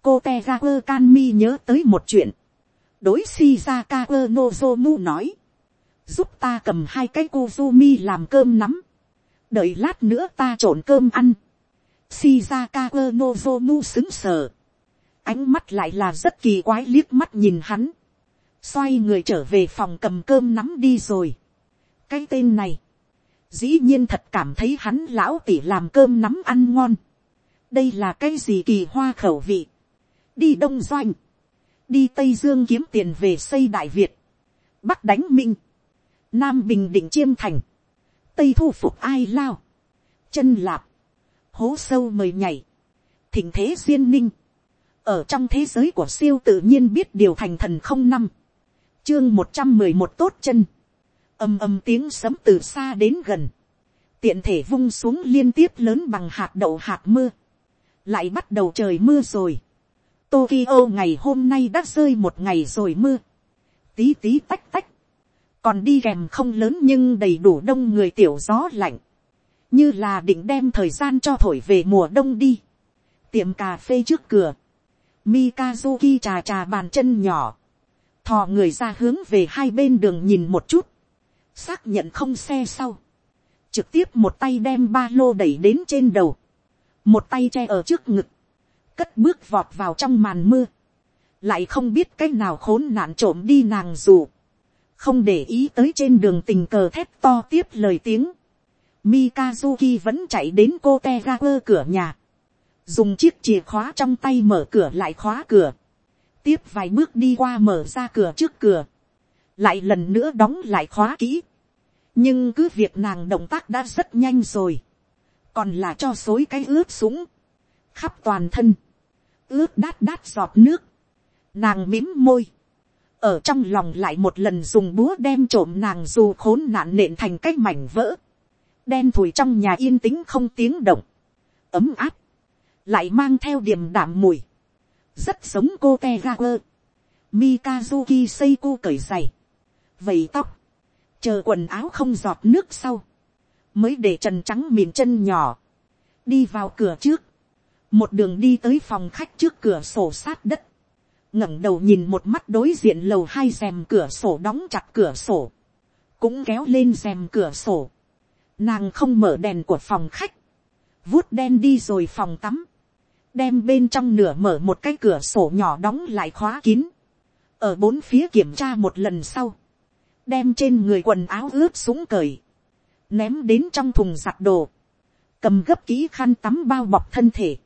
Cô Tegaku Kanmi nhớ tới một chuyện. Đối Shizaka Nozomu nói. Giúp ta cầm hai cái kuzumi làm cơm nắm. Đợi lát nữa ta trộn cơm ăn. Shizaka Nozomu xứng sờ ánh mắt lại là rất kỳ quái liếc mắt nhìn hắn, xoay người trở về phòng cầm cơm nắm đi rồi. cái tên này, dĩ nhiên thật cảm thấy hắn lão tỉ làm cơm nắm ăn ngon. đây là cái gì kỳ hoa khẩu vị. đi đông doanh, đi tây dương kiếm tiền về xây đại việt, bắc đánh minh, nam bình định chiêm thành, tây thu phục ai lao, chân lạp, hố sâu mời nhảy, thỉnh thế duyên ninh, ở trong thế giới của siêu tự nhiên biết điều thành thần không năm, chương một trăm mười một tốt chân, ầm ầm tiếng sấm từ xa đến gần, tiện thể vung xuống liên tiếp lớn bằng hạt đậu hạt mưa, lại bắt đầu trời mưa rồi, Tokyo ngày hôm nay đã rơi một ngày rồi mưa, tí tí tách tách, còn đi kèm không lớn nhưng đầy đủ đông người tiểu gió lạnh, như là định đem thời gian cho thổi về mùa đông đi, tiệm cà phê trước cửa, Mikazuki trà trà bàn chân nhỏ. Thò người ra hướng về hai bên đường nhìn một chút. Xác nhận không xe sau. Trực tiếp một tay đem ba lô đẩy đến trên đầu. Một tay che ở trước ngực. Cất bước vọt vào trong màn mưa. Lại không biết cái nào khốn nạn trộm đi nàng dù. Không để ý tới trên đường tình cờ thép to tiếp lời tiếng. Mikazuki vẫn chạy đến cô Tegaku cửa nhà. Dùng chiếc chìa khóa trong tay mở cửa lại khóa cửa, tiếp vài bước đi qua mở ra cửa trước cửa, lại lần nữa đóng lại khóa kỹ, nhưng cứ việc nàng động tác đã rất nhanh rồi, còn là cho xối cái ướp súng, khắp toàn thân, ướp đát đát giọt nước, nàng mím môi, ở trong lòng lại một lần dùng búa đem trộm nàng dù khốn nạn nện thành cái mảnh vỡ, đen thùi trong nhà yên tĩnh không tiếng động, ấm áp, lại mang theo điểm đảm mùi, rất giống cô te ga quơ, mikazuki seiko cởi giày, vầy tóc, chờ quần áo không giọt nước sau, mới để trần trắng mìn chân nhỏ, đi vào cửa trước, một đường đi tới phòng khách trước cửa sổ sát đất, ngẩng đầu nhìn một mắt đối diện lầu hai rèm cửa sổ đóng chặt cửa sổ, cũng kéo lên rèm cửa sổ, nàng không mở đèn của phòng khách, vuốt đen đi rồi phòng tắm, đem bên trong nửa mở một cái cửa sổ nhỏ đóng lại khóa kín, ở bốn phía kiểm tra một lần sau, đem trên người quần áo ướt súng cởi, ném đến trong thùng giặt đồ, cầm gấp kỹ khăn tắm bao bọc thân thể,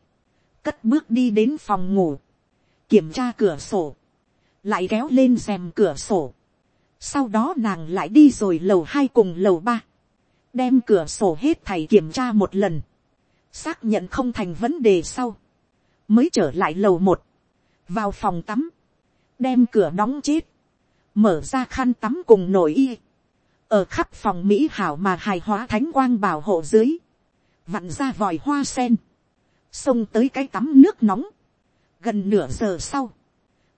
cất bước đi đến phòng ngủ, kiểm tra cửa sổ, lại kéo lên rèm cửa sổ, sau đó nàng lại đi rồi lầu hai cùng lầu ba, đem cửa sổ hết thầy kiểm tra một lần, xác nhận không thành vấn đề sau, mới trở lại lầu một, vào phòng tắm, đem cửa đóng chết, mở ra khăn tắm cùng nổi y, ở khắp phòng mỹ hảo mà hài hóa thánh quang bảo hộ dưới, vặn ra vòi hoa sen, xông tới cái tắm nước nóng, gần nửa giờ sau,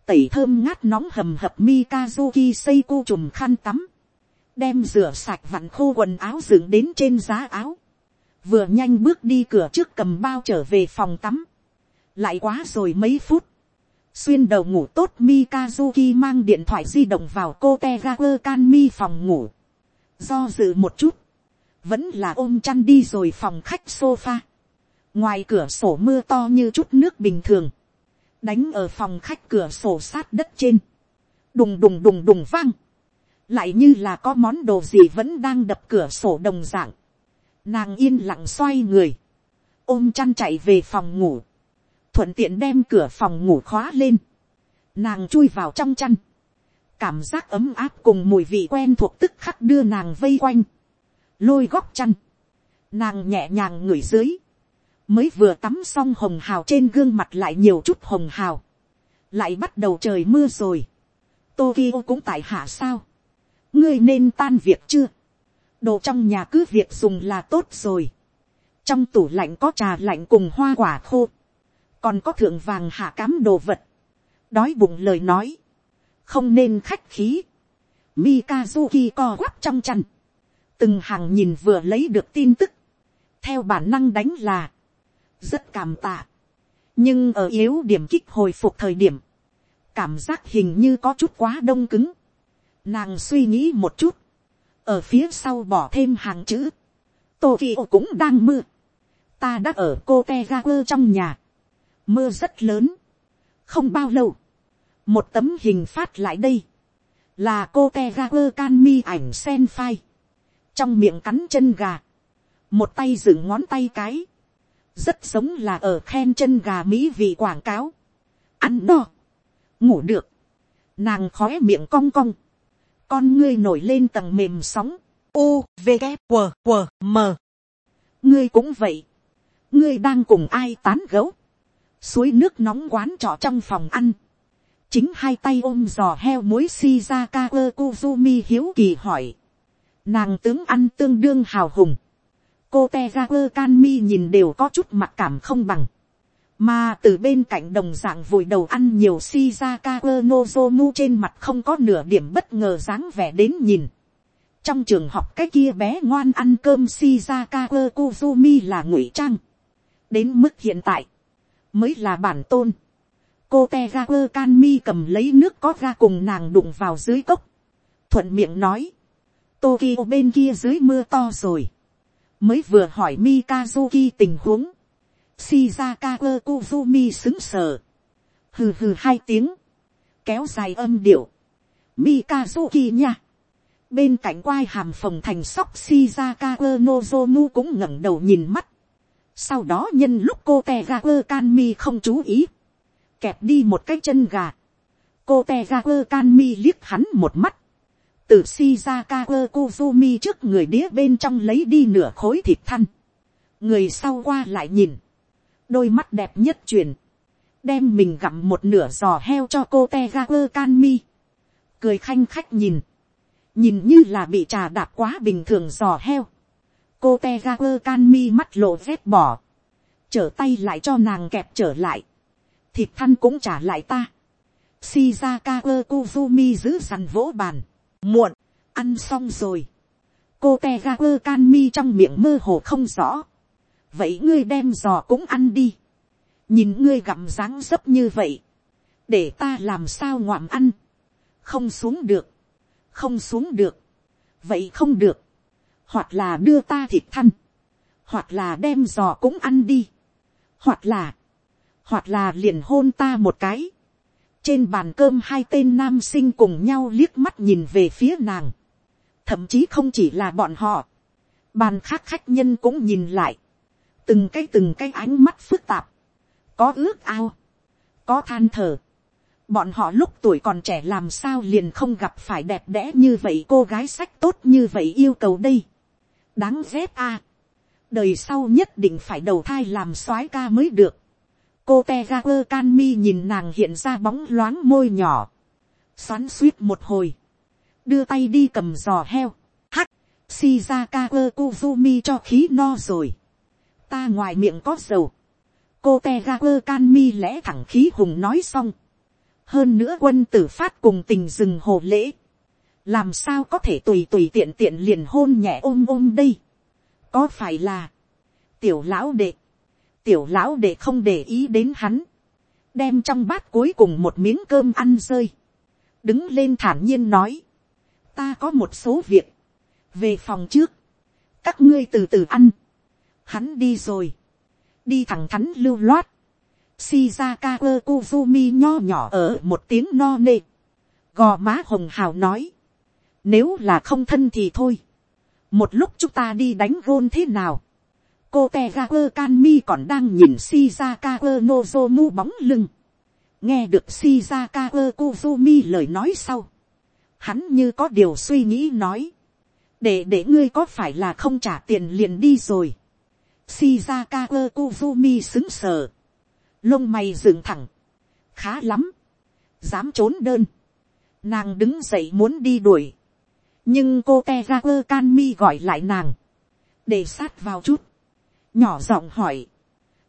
tẩy thơm ngát nóng hầm hập Mikazuki Seiko chùm khăn tắm, đem rửa sạch vặn khô quần áo dựng đến trên giá áo, vừa nhanh bước đi cửa trước cầm bao trở về phòng tắm, lại quá rồi mấy phút, xuyên đầu ngủ tốt Mikazuki mang điện thoại di động vào cô Tegaku Kanmi phòng ngủ, do dự một chút, vẫn là ôm chăn đi rồi phòng khách sofa, ngoài cửa sổ mưa to như chút nước bình thường, đánh ở phòng khách cửa sổ sát đất trên, đùng đùng đùng đùng vang, lại như là có món đồ gì vẫn đang đập cửa sổ đồng dạng, nàng yên lặng xoay người, ôm chăn chạy về phòng ngủ, thuận tiện đem cửa phòng ngủ khóa lên, nàng chui vào trong chăn, cảm giác ấm áp cùng mùi vị quen thuộc tức khắc đưa nàng vây quanh, lôi góc chăn, nàng nhẹ nhàng ngửi dưới, mới vừa tắm xong hồng hào trên gương mặt lại nhiều chút hồng hào, lại bắt đầu trời mưa rồi, Tokyo cũng tại hạ sao, ngươi nên tan việc chưa, đồ trong nhà cứ việc dùng là tốt rồi, trong tủ lạnh có trà lạnh cùng hoa quả khô, còn có thượng vàng hạ cám đồ vật, đói bụng lời nói, không nên khách khí, Mikazuki co quắp trong chăn, từng hàng nhìn vừa lấy được tin tức, theo bản năng đánh là, rất cảm tạ, nhưng ở yếu điểm kích hồi phục thời điểm, cảm giác hình như có chút quá đông cứng, nàng suy nghĩ một chút, ở phía sau bỏ thêm hàng chữ, Tokyo cũng đang mưa, ta đã ở cô te ga quơ trong nhà, mưa rất lớn, không bao lâu, một tấm hình phát lại đây, là cô te ga quơ can mi ảnh sen phai, trong miệng cắn chân gà, một tay dựng ngón tay cái, rất giống là ở khen chân gà mỹ vị quảng cáo, ăn no, ngủ được, nàng khói miệng cong cong, con ngươi nổi lên tầng mềm sóng, u v g q q m. Ngươi cũng vậy, ngươi đang cùng ai tán gấu, suối nước nóng quán trọ trong phòng ăn, chính hai tay ôm giò heo muối shizaka kuzumi hiếu kỳ hỏi, nàng tướng ăn tương đương hào hùng, cô te ra quơ can mi nhìn đều có chút mặc cảm không bằng, mà từ bên cạnh đồng dạng vùi đầu ăn nhiều shizaka quơ nozomu trên mặt không có nửa điểm bất ngờ dáng vẻ đến nhìn, trong trường học cái kia bé ngoan ăn cơm shizaka quơ kuzumi là ngụy trang, đến mức hiện tại, mới là bản tôn, cô te ra quơ can mi cầm lấy nước có ga cùng nàng đụng vào dưới cốc, thuận miệng nói, Tokyo bên kia dưới mưa to rồi. Mới vừa hỏi Mikazuki tình huống. Shizaka Kuzumi xứng sờ. Hừ hừ hai tiếng. Kéo dài âm điệu. Mikazuki nha. Bên cạnh quai hàm phòng thành sóc Shizaka Nozomu cũng ngẩng đầu nhìn mắt. Sau đó nhân lúc cô Tegaku Kanmi không chú ý. Kẹp đi một cái chân gà. Cô Tegaku Kanmi liếc hắn một mắt từ Shizaka kuzumi trước người đĩa bên trong lấy đi nửa khối thịt thăn. Người sau qua lại nhìn. Đôi mắt đẹp nhất truyền. Đem mình gặm một nửa giò heo cho cô Tegaku Kanmi. Cười khanh khách nhìn. Nhìn như là bị trà đạp quá bình thường giò heo. Cô Tegaku Kanmi mắt lộ vết bỏ. Trở tay lại cho nàng kẹp trở lại. Thịt thăn cũng trả lại ta. Shizaka kuzumi giữ sàn vỗ bàn Muộn, ăn xong rồi. Cô te ga quơ can mi trong miệng mơ hồ không rõ. Vậy ngươi đem giò cũng ăn đi. Nhìn ngươi gặm dáng dấp như vậy. Để ta làm sao ngoạm ăn. Không xuống được. Không xuống được. Vậy không được. Hoặc là đưa ta thịt thăn. Hoặc là đem giò cũng ăn đi. Hoặc là. Hoặc là liền hôn ta một cái trên bàn cơm hai tên nam sinh cùng nhau liếc mắt nhìn về phía nàng. thậm chí không chỉ là bọn họ. bàn khác khách nhân cũng nhìn lại. từng cái từng cái ánh mắt phức tạp. có ước ao. có than thở. bọn họ lúc tuổi còn trẻ làm sao liền không gặp phải đẹp đẽ như vậy, cô gái sách tốt như vậy yêu cầu đây. đáng ghét a. đời sau nhất định phải đầu thai làm soái ca mới được cô te ga quơ can mi nhìn nàng hiện ra bóng loáng môi nhỏ, xoắn suýt một hồi, đưa tay đi cầm giò heo, hắc, shizaka quơ kuzumi cho khí no rồi, ta ngoài miệng có dầu, cô te ga quơ can mi lẽ thẳng khí hùng nói xong, hơn nữa quân tử phát cùng tình rừng hồ lễ, làm sao có thể tùy tùy tiện tiện liền hôn nhẹ ôm ôm đây, có phải là, tiểu lão đệ, tiểu lão để không để ý đến hắn, đem trong bát cuối cùng một miếng cơm ăn rơi, đứng lên thản nhiên nói, ta có một số việc, về phòng trước, các ngươi từ từ ăn, hắn đi rồi, đi thẳng thắn lưu loát, Shizaka Kuzumi nho nhỏ ở một tiếng no nê. Gò má hồng hào nói. Nếu là không thân thì thôi. Một lúc chúng ta đi đánh gôn thế nào? Cô Tegaku Kanmi còn đang nhìn Shizaka Nozomu bóng lưng. Nghe được Shizaka Kozumi lời nói sau. Hắn như có điều suy nghĩ nói. Để để ngươi có phải là không trả tiền liền đi rồi. Shizaka Kozumi xứng sờ lông mày dựng thẳng, khá lắm, dám trốn đơn, nàng đứng dậy muốn đi đuổi, nhưng cô te ga quơ can mi gọi lại nàng, để sát vào chút, nhỏ giọng hỏi,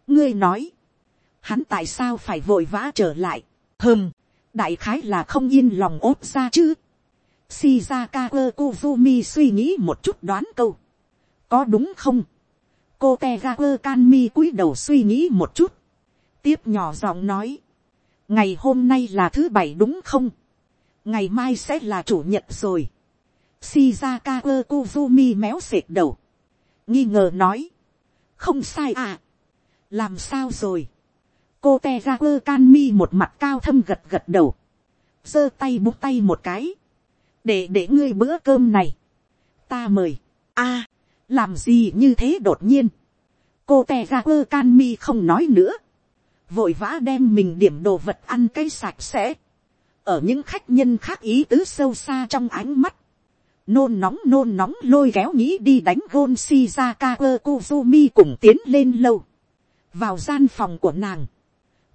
ngươi nói, hắn tại sao phải vội vã trở lại, hơm, đại khái là không yên lòng ốt ra chứ, Shizaka Kozumi suy nghĩ một chút đoán câu. Có đúng không? Cô Tegaku Kanmi cúi đầu suy nghĩ một chút. Tiếp nhỏ giọng nói, ngày hôm nay là thứ bảy đúng không, ngày mai sẽ là chủ nhật rồi, shizaka kozumi méo sệt đầu, nghi ngờ nói, không sai à, làm sao rồi, cô te ra quơ can mi một mặt cao thâm gật gật đầu, giơ tay bút tay một cái, để để ngươi bữa cơm này, ta mời, a, làm gì như thế đột nhiên, cô te ra quơ can mi không nói nữa, vội vã đem mình điểm đồ vật ăn cây sạch sẽ, ở những khách nhân khác ý tứ sâu xa trong ánh mắt, nôn nóng nôn nóng lôi kéo nghĩ đi đánh gôn shizaka ơ kuzumi cùng tiến lên lâu, vào gian phòng của nàng,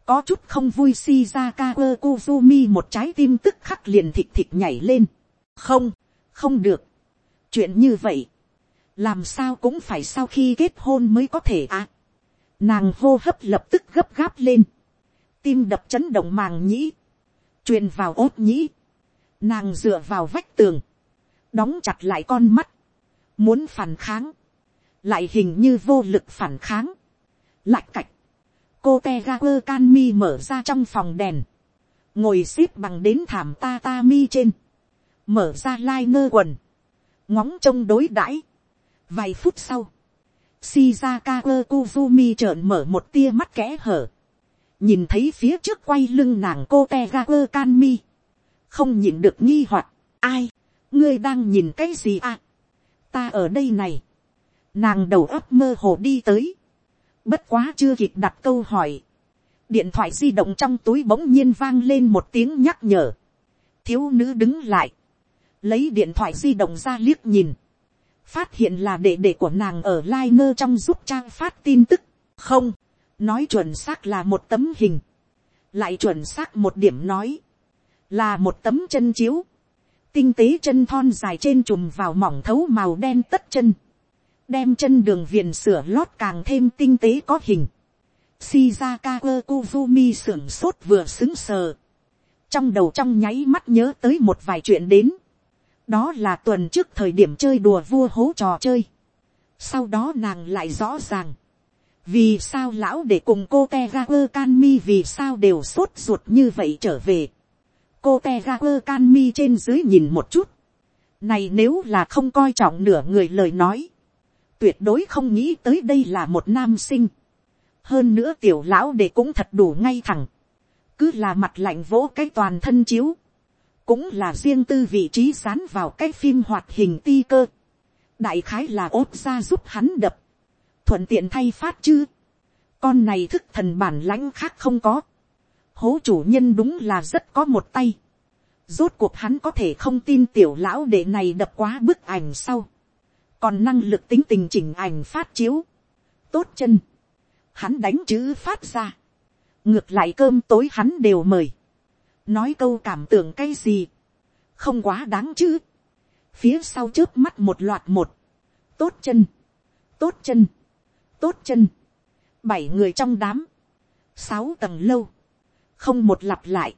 có chút không vui si ra ka ơ kuzumi một trái tim tức khắc liền thịt thịt nhảy lên, không, không được, chuyện như vậy, làm sao cũng phải sau khi kết hôn mới có thể à? Nàng hô hấp lập tức gấp gáp lên, tim đập chấn động màng nhĩ, truyền vào ốt nhĩ, nàng dựa vào vách tường, đóng chặt lại con mắt, muốn phản kháng, lại hình như vô lực phản kháng, lạch cạch, cô te ga quơ can mi mở ra trong phòng đèn, ngồi x ế p bằng đến thảm ta ta mi trên, mở ra lai ngơ quần, ngóng trông đối đãi, vài phút sau, Shizaka Kozumi trợn mở một tia mắt kẽ hở. Nhìn thấy phía trước quay lưng nàng cô Tegaku Kanmi. Không nhìn được nghi hoặc Ai? Ngươi đang nhìn cái gì à? Ta ở đây này. Nàng đầu óc mơ hồ đi tới. Bất quá chưa kịp đặt câu hỏi. Điện thoại di động trong túi bỗng nhiên vang lên một tiếng nhắc nhở. Thiếu nữ đứng lại. Lấy điện thoại di động ra liếc nhìn phát hiện là đệ đệ của nàng ở lai ngơ trong giúp trang phát tin tức, không, nói chuẩn xác là một tấm hình, lại chuẩn xác một điểm nói, là một tấm chân chiếu, tinh tế chân thon dài trên chùm vào mỏng thấu màu đen tất chân, đem chân đường viền sửa lót càng thêm tinh tế có hình, Shizaka Kuzumi sưởng sốt vừa xứng sờ. Trong đầu trong nháy mắt nhớ tới một vài chuyện đến đó là tuần trước thời điểm chơi đùa vua hố trò chơi. sau đó nàng lại rõ ràng, vì sao lão để cùng cô te kanmi can mi vì sao đều sốt ruột như vậy trở về cô te ga quơ can mi trên dưới nhìn một chút. này nếu là không coi trọng nửa người lời nói, tuyệt đối không nghĩ tới đây là một nam sinh. hơn nữa tiểu lão để cũng thật đủ ngay thẳng. cứ là mặt lạnh vỗ cái toàn thân chiếu cũng là riêng tư vị trí sán vào cái phim hoạt hình ti cơ. đại khái là ốp ra giúp hắn đập, thuận tiện thay phát chứ. con này thức thần bản lãnh khác không có hố chủ nhân đúng là rất có một tay. rốt cuộc hắn có thể không tin tiểu lão đệ này đập quá bức ảnh sau. còn năng lực tính tình chỉnh ảnh phát chiếu. tốt chân, hắn đánh chữ phát ra, ngược lại cơm tối hắn đều mời, nói câu cảm tưởng cái gì, không quá đáng chứ, phía sau trước mắt một loạt một, tốt chân, tốt chân, tốt chân, bảy người trong đám, sáu tầng lâu, không một lặp lại,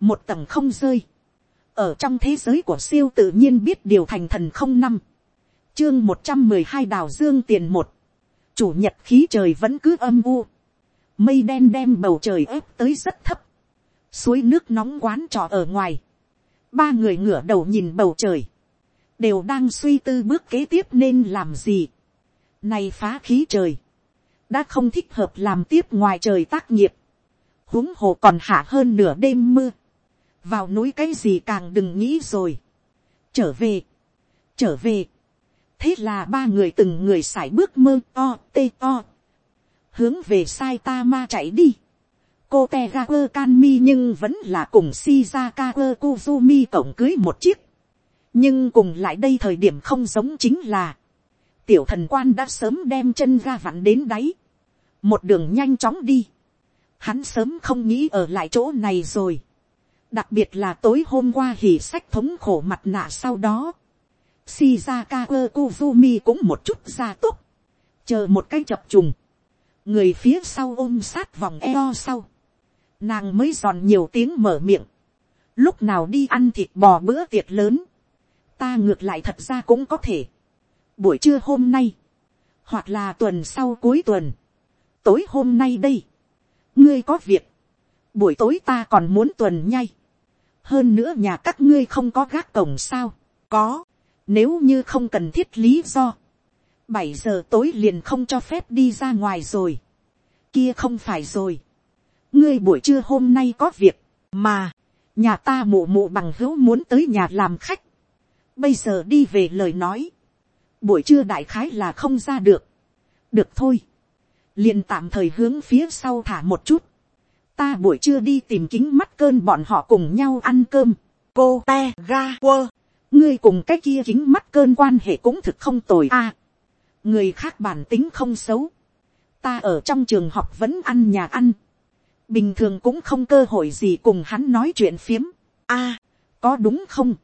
một tầng không rơi, ở trong thế giới của siêu tự nhiên biết điều thành thần không năm, chương một trăm mười hai đào dương tiền một, chủ nhật khí trời vẫn cứ âm u, mây đen đem bầu trời ép tới rất thấp, suối nước nóng quán trọ ở ngoài, ba người ngửa đầu nhìn bầu trời, đều đang suy tư bước kế tiếp nên làm gì. Này phá khí trời, đã không thích hợp làm tiếp ngoài trời tác nghiệp, huống hồ còn hạ hơn nửa đêm mưa, vào núi cái gì càng đừng nghĩ rồi, trở về, trở về, thế là ba người từng người sải bước mơ to tê to. Hướng về sai ta ma chạy đi, cô te ga quơ can mi nhưng vẫn là cùng shizaka quơ kuzumi cổng cưới một chiếc, nhưng cùng lại đây thời điểm không giống chính là, tiểu thần quan đã sớm đem chân ga vặn đến đáy, một đường nhanh chóng đi, hắn sớm không nghĩ ở lại chỗ này rồi, đặc biệt là tối hôm qua hỉ sách thống khổ mặt nạ sau đó, shizaka quơ kuzumi cũng một chút ra túc. chờ một cái chập trùng, người phía sau ôm sát vòng eo sau, nàng mới giòn nhiều tiếng mở miệng, lúc nào đi ăn thịt bò bữa tiệc lớn, ta ngược lại thật ra cũng có thể, buổi trưa hôm nay, hoặc là tuần sau cuối tuần, tối hôm nay đây, ngươi có việc, buổi tối ta còn muốn tuần nhay, hơn nữa nhà các ngươi không có gác cổng sao, có, nếu như không cần thiết lý do, bảy giờ tối liền không cho phép đi ra ngoài rồi, kia không phải rồi, ngươi buổi trưa hôm nay có việc, mà, nhà ta mụ mụ bằng hữu muốn tới nhà làm khách, bây giờ đi về lời nói, buổi trưa đại khái là không ra được, được thôi, liền tạm thời hướng phía sau thả một chút, ta buổi trưa đi tìm kính mắt cơn bọn họ cùng nhau ăn cơm, cô te ga quơ, ngươi cùng cái kia kính mắt cơn quan hệ cũng thực không tồi a, người khác bản tính không xấu, ta ở trong trường học vẫn ăn nhà ăn, bình thường cũng không cơ hội gì cùng hắn nói chuyện phiếm. a, có đúng không.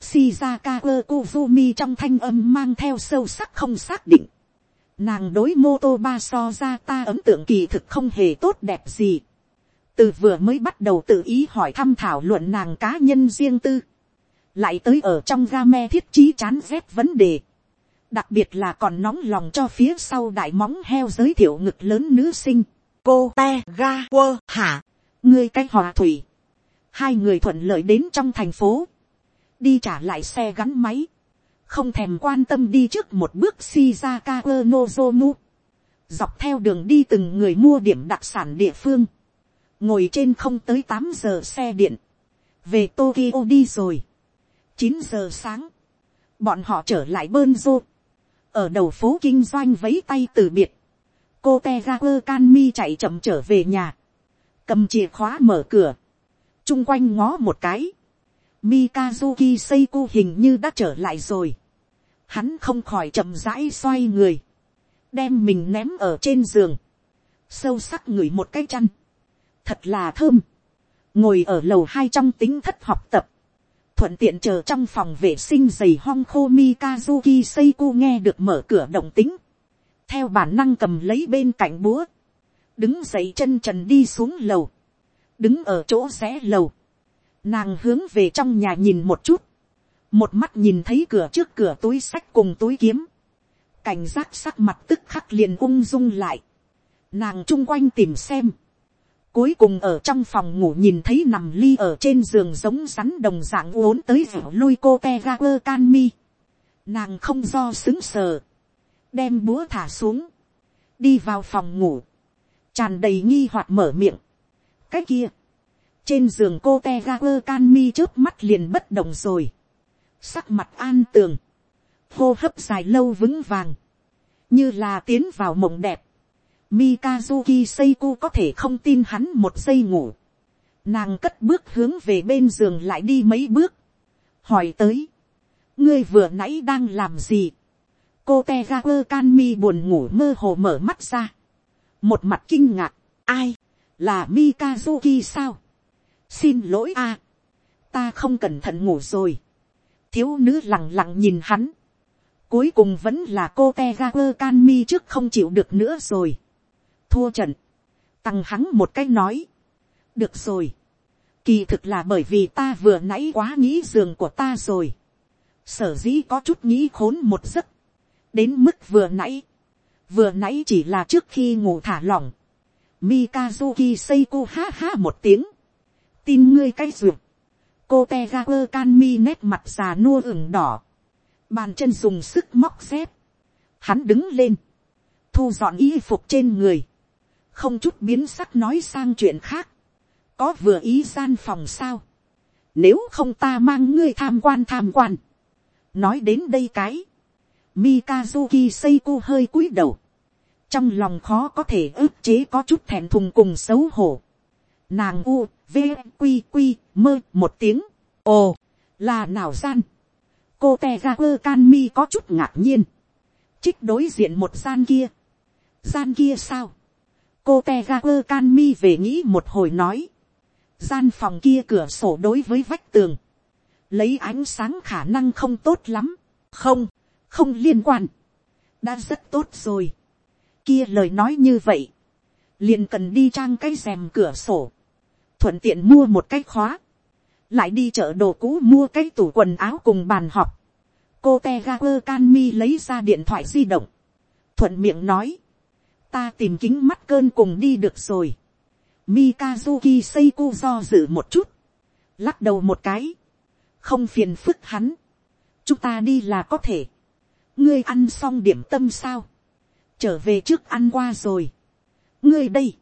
Shizaka Kuzumi trong thanh âm mang theo sâu sắc không xác định. Nàng đối mô tô ba so ra ta ấn tượng kỳ thực không hề tốt đẹp gì. Từ vừa mới bắt đầu tự ý hỏi thăm thảo luận nàng cá nhân riêng tư. Lại tới ở trong game thiết trí chán rét vấn đề. Đặc biệt là còn nóng lòng cho phía sau đại móng heo giới thiệu ngực lớn nữ sinh cô te ga quơ hả, ngươi cách hòa thủy, hai người thuận lợi đến trong thành phố, đi trả lại xe gắn máy, không thèm quan tâm đi trước một bước shizaka quơ nozomu, dọc theo đường đi từng người mua điểm đặc sản địa phương, ngồi trên không tới tám giờ xe điện, về tokyo đi rồi, chín giờ sáng, bọn họ trở lại bơn rô, ở đầu phố kinh doanh vấy tay từ biệt, cô te ga quơ can mi chạy chậm trở về nhà, cầm chìa khóa mở cửa, chung quanh ngó một cái, Mikazuki Seiko hình như đã trở lại rồi. Hắn không khỏi chậm rãi xoay người. Đem mình ném ở trên giường. Sâu sắc ngửi một cái chăn. Thật là thơm. Ngồi ở lầu hai trong tính thất học tập. Thuận tiện chờ trong phòng vệ sinh giày hong khô Mikazuki seiku nghe được mở cửa động tính theo bản năng cầm lấy bên cạnh búa, đứng dậy chân trần đi xuống lầu, đứng ở chỗ rẽ lầu, nàng hướng về trong nhà nhìn một chút, một mắt nhìn thấy cửa trước cửa túi sách cùng túi kiếm, cảnh giác sắc mặt tức khắc liền ung dung lại, nàng chung quanh tìm xem, cuối cùng ở trong phòng ngủ nhìn thấy nằm ly ở trên giường giống rắn đồng dạng uốn tới vẻo lôi cô te ga quơ can mi, nàng không do xứng sờ, đem búa thả xuống, đi vào phòng ngủ, tràn đầy nghi hoặc mở miệng. cái kia, trên giường cô te ga quơ can mi trước mắt liền bất động rồi, sắc mặt an tường, hô hấp dài lâu vững vàng, như là tiến vào mộng đẹp, Mikazuki Seiko có thể không tin hắn một giây ngủ. Nàng cất bước hướng về bên giường lại đi mấy bước. Hỏi tới. Ngươi vừa nãy đang làm gì? cô te ga quơ can mi buồn ngủ mơ hồ mở mắt ra. một mặt kinh ngạc, ai, là mikazuki sao. xin lỗi a, ta không cẩn thận ngủ rồi thiếu nữ lẳng lặng nhìn hắn. cuối cùng vẫn là cô te ga quơ can mi trước không chịu được nữa rồi. thua trận, tăng hắn một cách nói. được rồi. kỳ thực là bởi vì ta vừa nãy quá nghĩ giường của ta rồi. sở dĩ có chút nghĩ khốn một giấc đến mức vừa nãy, vừa nãy chỉ là trước khi ngủ thả lỏng, Mikazuki Seiko ha ha một tiếng, tin ngươi cái ruột, cô te ga quơ can mi nét mặt già nua ửng đỏ, bàn chân dùng sức móc dép, hắn đứng lên, thu dọn y phục trên người, không chút biến sắc nói sang chuyện khác, có vừa ý gian phòng sao, nếu không ta mang ngươi tham quan tham quan, nói đến đây cái, Mikazuki Seiko hơi cúi đầu. Trong lòng khó có thể ức chế có chút thẹn thùng cùng xấu hổ. Nàng u, v, quy quy, mơ một tiếng. Ồ, là nào gian. Cô Tegaku Kanmi có chút ngạc nhiên. Trích đối diện một gian kia. Gian kia sao? Cô Tegaku Kanmi về nghĩ một hồi nói. Gian phòng kia cửa sổ đối với vách tường. Lấy ánh sáng khả năng không tốt lắm. Không không liên quan, đã rất tốt rồi. Kia lời nói như vậy, liền cần đi trang cái rèm cửa sổ, thuận tiện mua một cái khóa, lại đi chợ đồ cũ mua cái tủ quần áo cùng bàn họp. cô te ga quơ can mi lấy ra điện thoại di động, thuận miệng nói, ta tìm kính mắt cơn cùng đi được rồi. Mikazuki Seiko do dự một chút, lắc đầu một cái, không phiền phức hắn, chúng ta đi là có thể. Ngươi ăn xong điểm tâm sao, trở về trước ăn qua rồi, ngươi đây,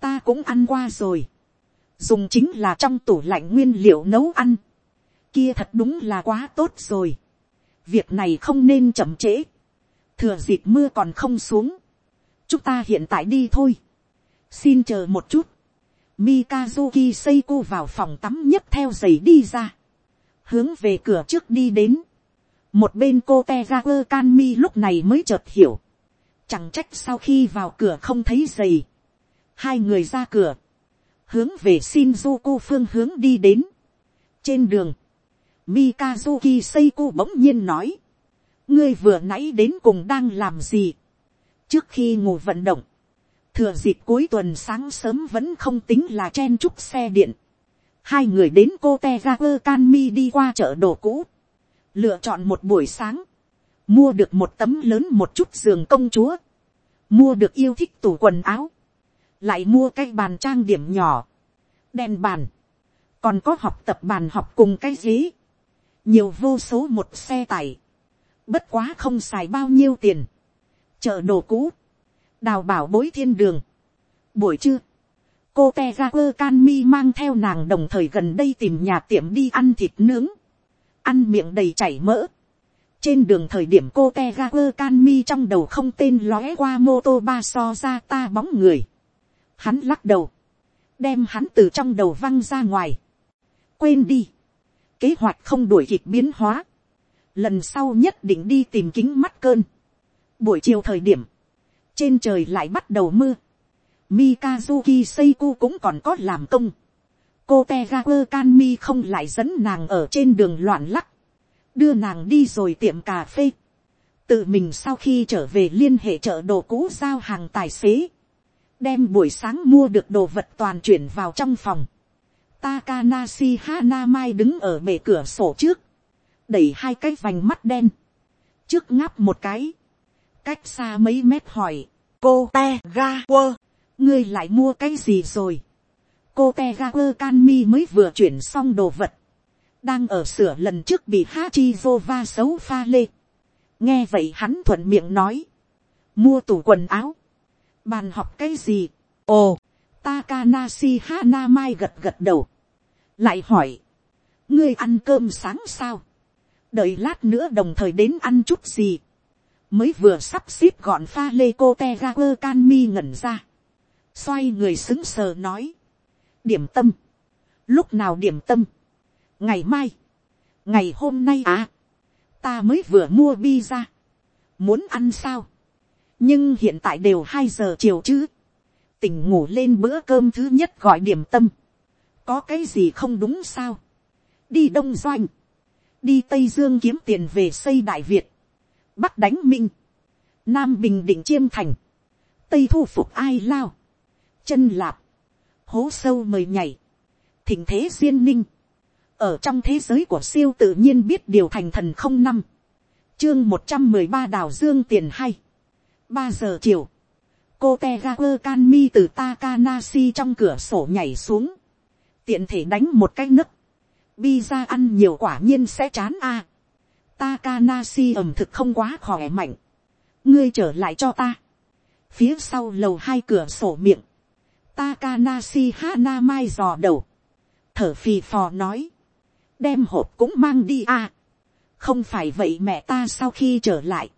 ta cũng ăn qua rồi, dùng chính là trong tủ lạnh nguyên liệu nấu ăn, kia thật đúng là quá tốt rồi, việc này không nên chậm trễ, thừa dịp mưa còn không xuống, chúng ta hiện tại đi thôi, xin chờ một chút, Mikazuki Seiko vào phòng tắm nhấp theo giày đi ra. Hướng về cửa trước đi đến. Một bên cô Tegaku Kanmi lúc này mới chợt hiểu, chẳng trách sau khi vào cửa không thấy giày, hai người ra cửa, hướng về Shinjuku phương hướng đi đến. trên đường, Mikazuki Seiko bỗng nhiên nói, ngươi vừa nãy đến cùng đang làm gì, trước khi ngủ vận động, thừa dịp cuối tuần sáng sớm vẫn không tính là chen chúc xe điện, hai người đến cô te ga quơ can mi đi qua chợ đồ cũ, lựa chọn một buổi sáng, mua được một tấm lớn một chút giường công chúa, mua được yêu thích tủ quần áo, lại mua cái bàn trang điểm nhỏ, đèn bàn, còn có học tập bàn học cùng cái ghế, nhiều vô số một xe tải, bất quá không xài bao nhiêu tiền, chợ đồ cũ, đào bảo bối thiên đường, buổi trưa, cô te ra quơ can mi mang theo nàng đồng thời gần đây tìm nhà tiệm đi ăn thịt nướng, ăn miệng đầy chảy mỡ. trên đường thời điểm cô te ga quơ can mi trong đầu không tên lóe qua mô tô ba so ra ta bóng người hắn lắc đầu, đem hắn từ trong đầu văng ra ngoài. quên đi, kế hoạch không đuổi kịp biến hóa. lần sau nhất định đi tìm kính mắt cơn. buổi chiều thời điểm, trên trời lại bắt đầu mưa. Mikazuki Seiku cũng còn có làm công cô te Kanmi không lại dẫn nàng ở trên đường loạn lắc, đưa nàng đi rồi tiệm cà phê, tự mình sau khi trở về liên hệ chợ đồ cũ giao hàng tài xế, đem buổi sáng mua được đồ vật toàn chuyển vào trong phòng, Takanashi Hanamai đứng ở bể cửa sổ trước, đẩy hai cái vành mắt đen, trước ngáp một cái, cách xa mấy mét hỏi, cô te ga quơ, ngươi lại mua cái gì rồi, cô te ga quơ mới vừa chuyển xong đồ vật, đang ở sửa lần trước bị Hachi va xấu pha lê. nghe vậy hắn thuận miệng nói, mua tủ quần áo, bàn học cái gì, ồ, Takanashi Hanamai gật gật đầu, lại hỏi, ngươi ăn cơm sáng sao, đợi lát nữa đồng thời đến ăn chút gì, mới vừa sắp xếp gọn pha lê cô te ga quơ can mi ngẩn ra, xoay người xứng sờ nói, điểm tâm, lúc nào điểm tâm, ngày mai, ngày hôm nay à, ta mới vừa mua pizza, muốn ăn sao, nhưng hiện tại đều hai giờ chiều chứ, tỉnh ngủ lên bữa cơm thứ nhất gọi điểm tâm, có cái gì không đúng sao, đi đông doanh, đi tây dương kiếm tiền về xây đại việt, bắc đánh minh, nam bình định chiêm thành, tây thu phục ai lao, chân lạp, hố sâu mời nhảy, thỉnh thế duyên ninh, ở trong thế giới của siêu tự nhiên biết điều thành thần không năm, chương một trăm mười ba đào dương tiền hay, ba giờ chiều, cô te ga quơ can mi từ Takanashi trong cửa sổ nhảy xuống, tiện thể đánh một cái nấc, bi ra ăn nhiều quả nhiên sẽ chán a. À. Takanashi ẩm thực không quá khỏe mạnh, ngươi trở lại cho ta, phía sau lầu hai cửa sổ miệng, Takanashi Hana Mai dò đầu, thở phì phò nói, đem hộp cũng mang đi à. không phải vậy mẹ ta sau khi trở lại,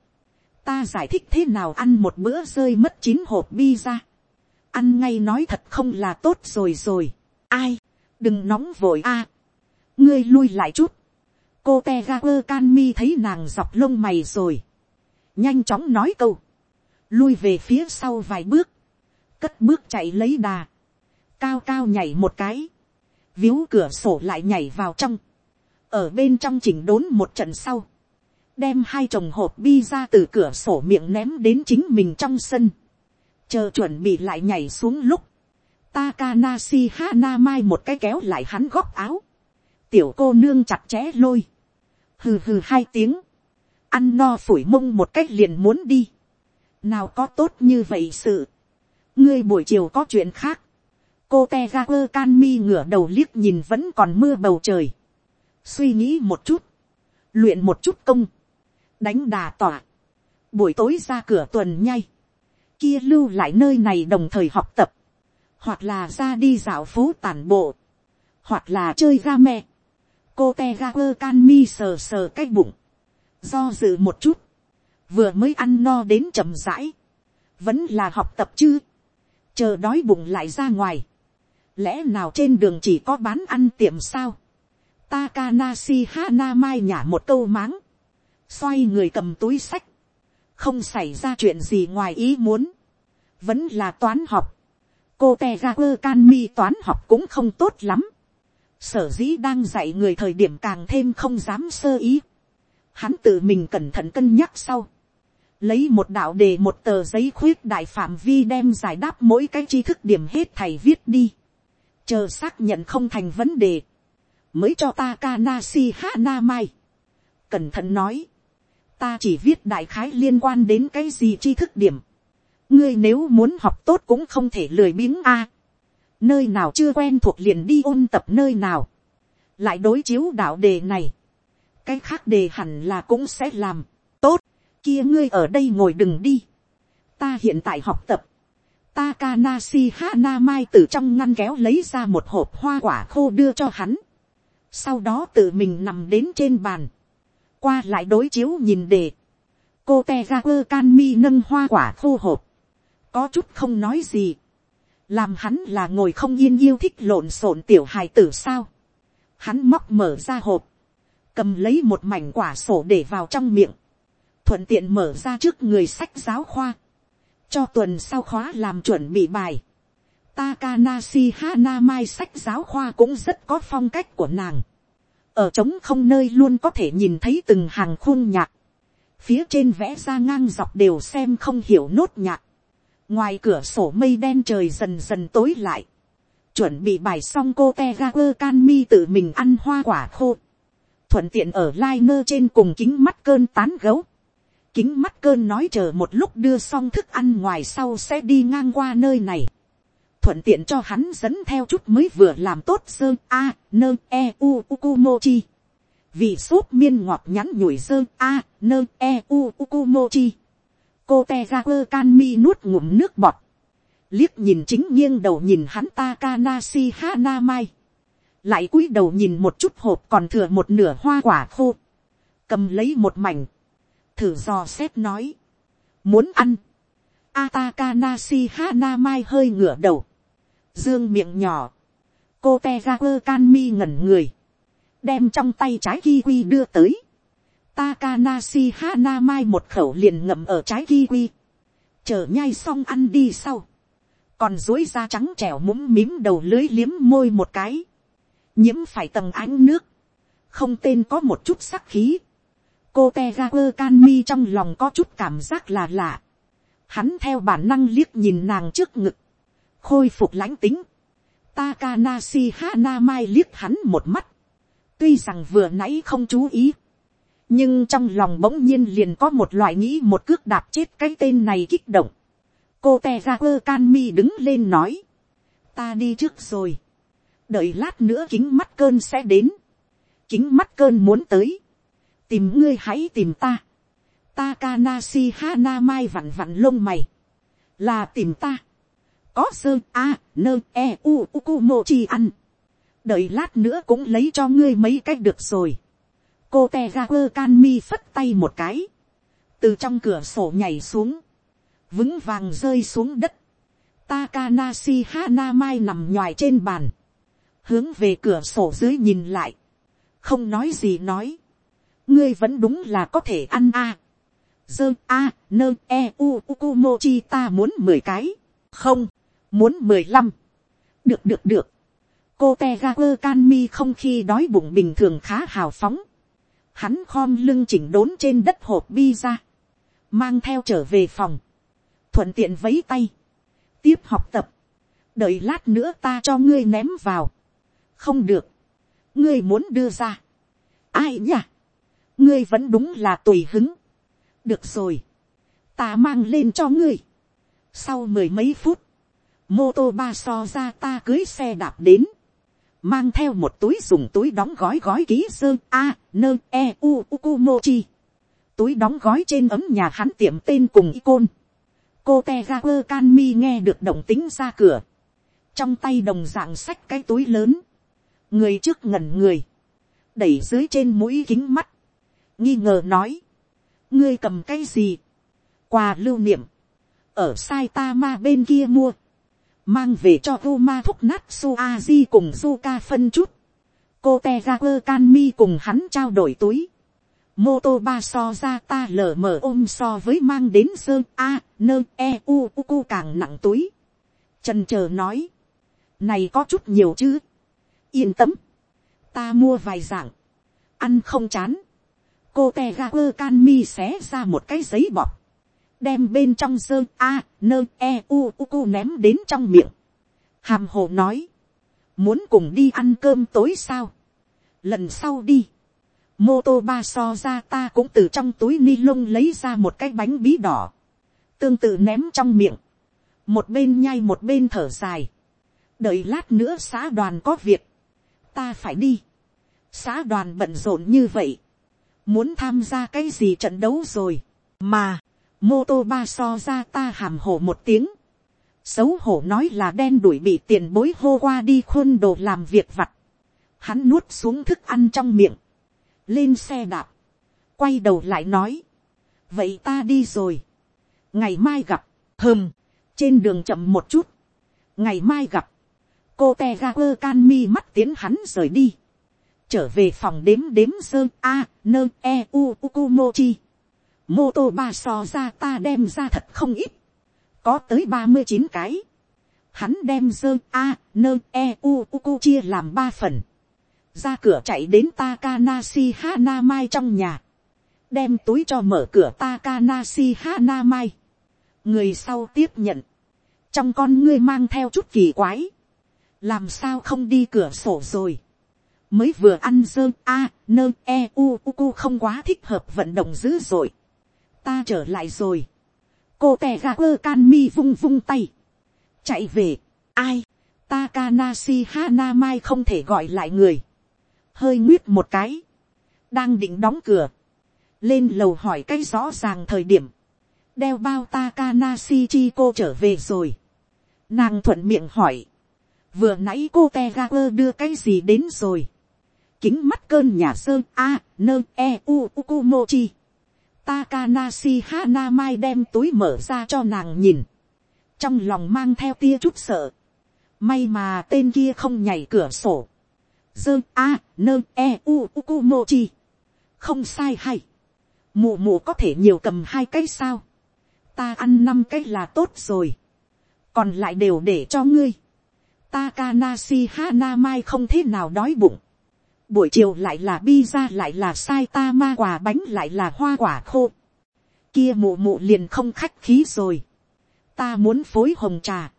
ta giải thích thế nào ăn một bữa rơi mất chín hộp bi ra. ăn ngay nói thật không là tốt rồi rồi. ai, đừng nóng vội a. ngươi lui lại chút. cô te ga quơ can mi thấy nàng dọc lông mày rồi. nhanh chóng nói câu. lui về phía sau vài bước. cất bước chạy lấy đà. cao cao nhảy một cái. víu cửa sổ lại nhảy vào trong. ở bên trong chỉnh đốn một trận sau đem hai chồng hộp bi ra từ cửa sổ miệng ném đến chính mình trong sân, chờ chuẩn bị lại nhảy xuống lúc, Takanashi Hana Mai một cái kéo lại hắn góc áo, tiểu cô nương chặt chẽ lôi, hừ hừ hai tiếng, ăn no phủi mông một cách liền muốn đi, nào có tốt như vậy sự, ngươi buổi chiều có chuyện khác, cô te ga quơ can mi ngửa đầu liếc nhìn vẫn còn mưa bầu trời, suy nghĩ một chút, luyện một chút công, đánh đà tỏa, buổi tối ra cửa tuần nhay, kia lưu lại nơi này đồng thời học tập, hoặc là ra đi dạo phố tản bộ, hoặc là chơi ga me, cô te ga quơ can mi sờ sờ cái bụng, do dự một chút, vừa mới ăn no đến chậm rãi, vẫn là học tập chứ, chờ đói bụng lại ra ngoài, lẽ nào trên đường chỉ có bán ăn tiệm sao, Takanashi Hana Mai nhả một câu máng xoay người cầm túi sách, không xảy ra chuyện gì ngoài ý muốn, vẫn là toán học, cô te ga quơ can mi toán học cũng không tốt lắm, sở dĩ đang dạy người thời điểm càng thêm không dám sơ ý, hắn tự mình cẩn thận cân nhắc sau, lấy một đạo đề một tờ giấy khuyết đại phạm vi đem giải đáp mỗi cái tri thức điểm hết thầy viết đi, chờ xác nhận không thành vấn đề, mới cho ta Kanashi Hana Mai. Cẩn thận nói, ta chỉ viết đại khái liên quan đến cái gì tri thức điểm. ngươi nếu muốn học tốt cũng không thể lười biếng a. nơi nào chưa quen thuộc liền đi ôn tập nơi nào. lại đối chiếu đạo đề này. cái khác đề hẳn là cũng sẽ làm. tốt, kia ngươi ở đây ngồi đừng đi. ta hiện tại học tập. Takanashi Hanamai từ trong ngăn kéo lấy ra một hộp hoa quả khô đưa cho hắn. Sau đó tự mình nằm đến trên bàn qua lại đối chiếu nhìn đề. cô te ra quơ can mi nâng hoa quả khô hộp. có chút không nói gì. làm hắn là ngồi không yên yêu thích lộn xộn tiểu hài tử sao. hắn móc mở ra hộp. cầm lấy một mảnh quả sổ để vào trong miệng. thuận tiện mở ra trước người sách giáo khoa. cho tuần sau khóa làm chuẩn bị bài. Takanashi Hanamai sách giáo khoa cũng rất có phong cách của nàng ở trống không nơi luôn có thể nhìn thấy từng hàng khung nhạc, phía trên vẽ ra ngang dọc đều xem không hiểu nốt nhạc, ngoài cửa sổ mây đen trời dần dần tối lại, chuẩn bị bài xong cô te ga quơ can mi tự mình ăn hoa quả khô, thuận tiện ở lai nơ trên cùng kính mắt cơn tán gấu, kính mắt cơn nói chờ một lúc đưa xong thức ăn ngoài sau sẽ đi ngang qua nơi này, thuận tiện cho hắn dẫn theo chút mới vừa làm tốt sơ, a, nơ e u ukumochi vì sốt miên ngọt nhắn nhủi sơ, a, nơ e u ukumochi cô te ra quơ can mi nuốt ngụm nước bọt liếc nhìn chính nghiêng đầu nhìn hắn Takanashi Hanamai. Lại cúi đầu nhìn một chút hộp còn thừa một nửa hoa quả khô. Cầm lấy một mảnh. Thử dò xét nói. Muốn ăn. Atakanashi Hanamai hơi ngửa đầu dương miệng nhỏ, cô te ra quơ can mi ngẩn người, đem trong tay trái kiwi đưa tới, Takanashi Hanamai một khẩu liền ngậm ở trái kiwi. Chờ nhai xong ăn đi sau. Còn dối da trắng trẻo mũm mím đầu lưới liếm môi một cái. Nhiễm phải tầng ánh nước. Không tên có một chút sắc khí. Cô Tegaper Canmi trong lòng có chút cảm giác là lạ. Hắn theo bản năng liếc nhìn nàng trước ngực. Khôi phục lãnh tính. Takanashi Hanamai liếc hắn một mắt. Tuy rằng vừa nãy không chú ý nhưng trong lòng bỗng nhiên liền có một loại nghĩ một cước đạp chết cái tên này kích động. cô te ra quơ can mi đứng lên nói, ta đi trước rồi, đợi lát nữa kính mắt cơn sẽ đến, kính mắt cơn muốn tới, tìm ngươi hãy tìm ta, Takanashi Hanamai vặn vặn lông mày. Là tìm ta. Có sơ a nơ e u u mô chi ăn. Đợi lát nữa cũng lấy cho ngươi mấy cách được rồi. Cô te ga quơ can mi phất tay một cái, từ trong cửa sổ nhảy xuống, vững vàng rơi xuống đất, Takanashi Hanamai nằm nhòi trên bàn, hướng về cửa sổ dưới nhìn lại, không nói gì nói, ngươi vẫn đúng là có thể ăn a, dơ a nơ e u u mochi ta muốn mười cái, không, muốn mười lăm, được được được, cô te ga quơ can mi không khi đói bụng bình thường khá hào phóng, hắn khom lưng chỉnh đốn trên đất hộp bi ra, mang theo trở về phòng, thuận tiện vấy tay, tiếp học tập, đợi lát nữa ta cho ngươi ném vào, không được, ngươi muốn đưa ra, ai nhỉ, ngươi vẫn đúng là tùy hứng, được rồi, ta mang lên cho ngươi, sau mười mấy phút, mô tô ba so ra ta cưới xe đạp đến, mang theo một túi dùng túi đóng gói gói ký sơ a nơ e u u mochi túi đóng gói trên ấm nhà hắn tiệm tên cùng icon. Cô te ga quơ can mi nghe được động tính ra cửa. Trong tay đồng dạng sách cái túi lớn. Người trước ngẩn người. Đẩy dưới trên mũi kính mắt. Nghi ngờ nói. Ngươi cầm cái gì? Quà lưu niệm. Ở sai ta ma bên kia mua mang về cho Roma thúc nát Suazi cùng Zuka phân chút. Cô Tegaku Kanmi cùng hắn trao đổi túi. Mô tô ba so ra ta lờ mờ ôm so với mang đến sơ a, nơ e u u u càng nặng túi. Trần chờ nói. Này có chút nhiều chứ. Yên tâm. Ta mua vài dạng. Ăn không chán. Cô Tegaku Kanmi xé ra một cái giấy bọc đem bên trong sơ a nơ e u u u ném đến trong miệng. hàm hồ nói, muốn cùng đi ăn cơm tối sao, lần sau đi, mô tô ba so ra ta cũng từ trong túi ni lông lấy ra một cái bánh bí đỏ, tương tự ném trong miệng, một bên nhai một bên thở dài, đợi lát nữa xã đoàn có việc, ta phải đi, xã đoàn bận rộn như vậy, muốn tham gia cái gì trận đấu rồi, mà, mô tô ba so ra ta hàm hổ một tiếng. xấu hổ nói là đen đuổi bị tiền bối hô qua đi khuôn đồ làm việc vặt. hắn nuốt xuống thức ăn trong miệng. lên xe đạp. quay đầu lại nói. vậy ta đi rồi. ngày mai gặp. hơm. trên đường chậm một chút. ngày mai gặp. cô te ga quơ can mi mắt tiến hắn rời đi. trở về phòng đếm đếm sơ a nơ e u u chi. mochi mô tô ba so ra ta đem ra thật không ít, có tới ba mươi chín cái, hắn đem dơ a nơ e u u cu chia làm ba phần, ra cửa chạy đến Takanashi Hanamai trong nhà, đem túi cho mở cửa Takanashi Hanamai, người sau tiếp nhận, trong con ngươi mang theo chút kỳ quái, làm sao không đi cửa sổ rồi, mới vừa ăn dơ a nơ e u u cu không quá thích hợp vận động dữ dội, ta trở lại rồi. cô tè gà quơ can mi vung vung tay. chạy về, ai, Takanashi Hanamai không thể gọi lại người. hơi nguyết một cái. đang định đóng cửa. lên lầu hỏi cái rõ ràng thời điểm. đeo bao Takanashi chi cô trở về rồi. nàng thuận miệng hỏi. vừa nãy cô te ga quơ đưa cái gì đến rồi. kính mắt cơn nhà sơn. a nơ e u u u mochi Takanashi Hanamai đem túi mở ra cho nàng nhìn. Trong lòng mang theo tia chút sợ. May mà tên kia không nhảy cửa sổ. Dơ a nơ e u u u mochi. Không sai hay. mụ mụ có thể nhiều cầm hai cái sao, ta ăn năm cái là tốt rồi, còn lại đều để cho ngươi, Takanashi Hanamai không thế nào đói bụng. Buổi chiều lại là pizza lại là sai ta ma quả bánh, lại là hoa quả khô. Kia mụ mụ liền không khách khí rồi. Ta muốn phối hồng trà.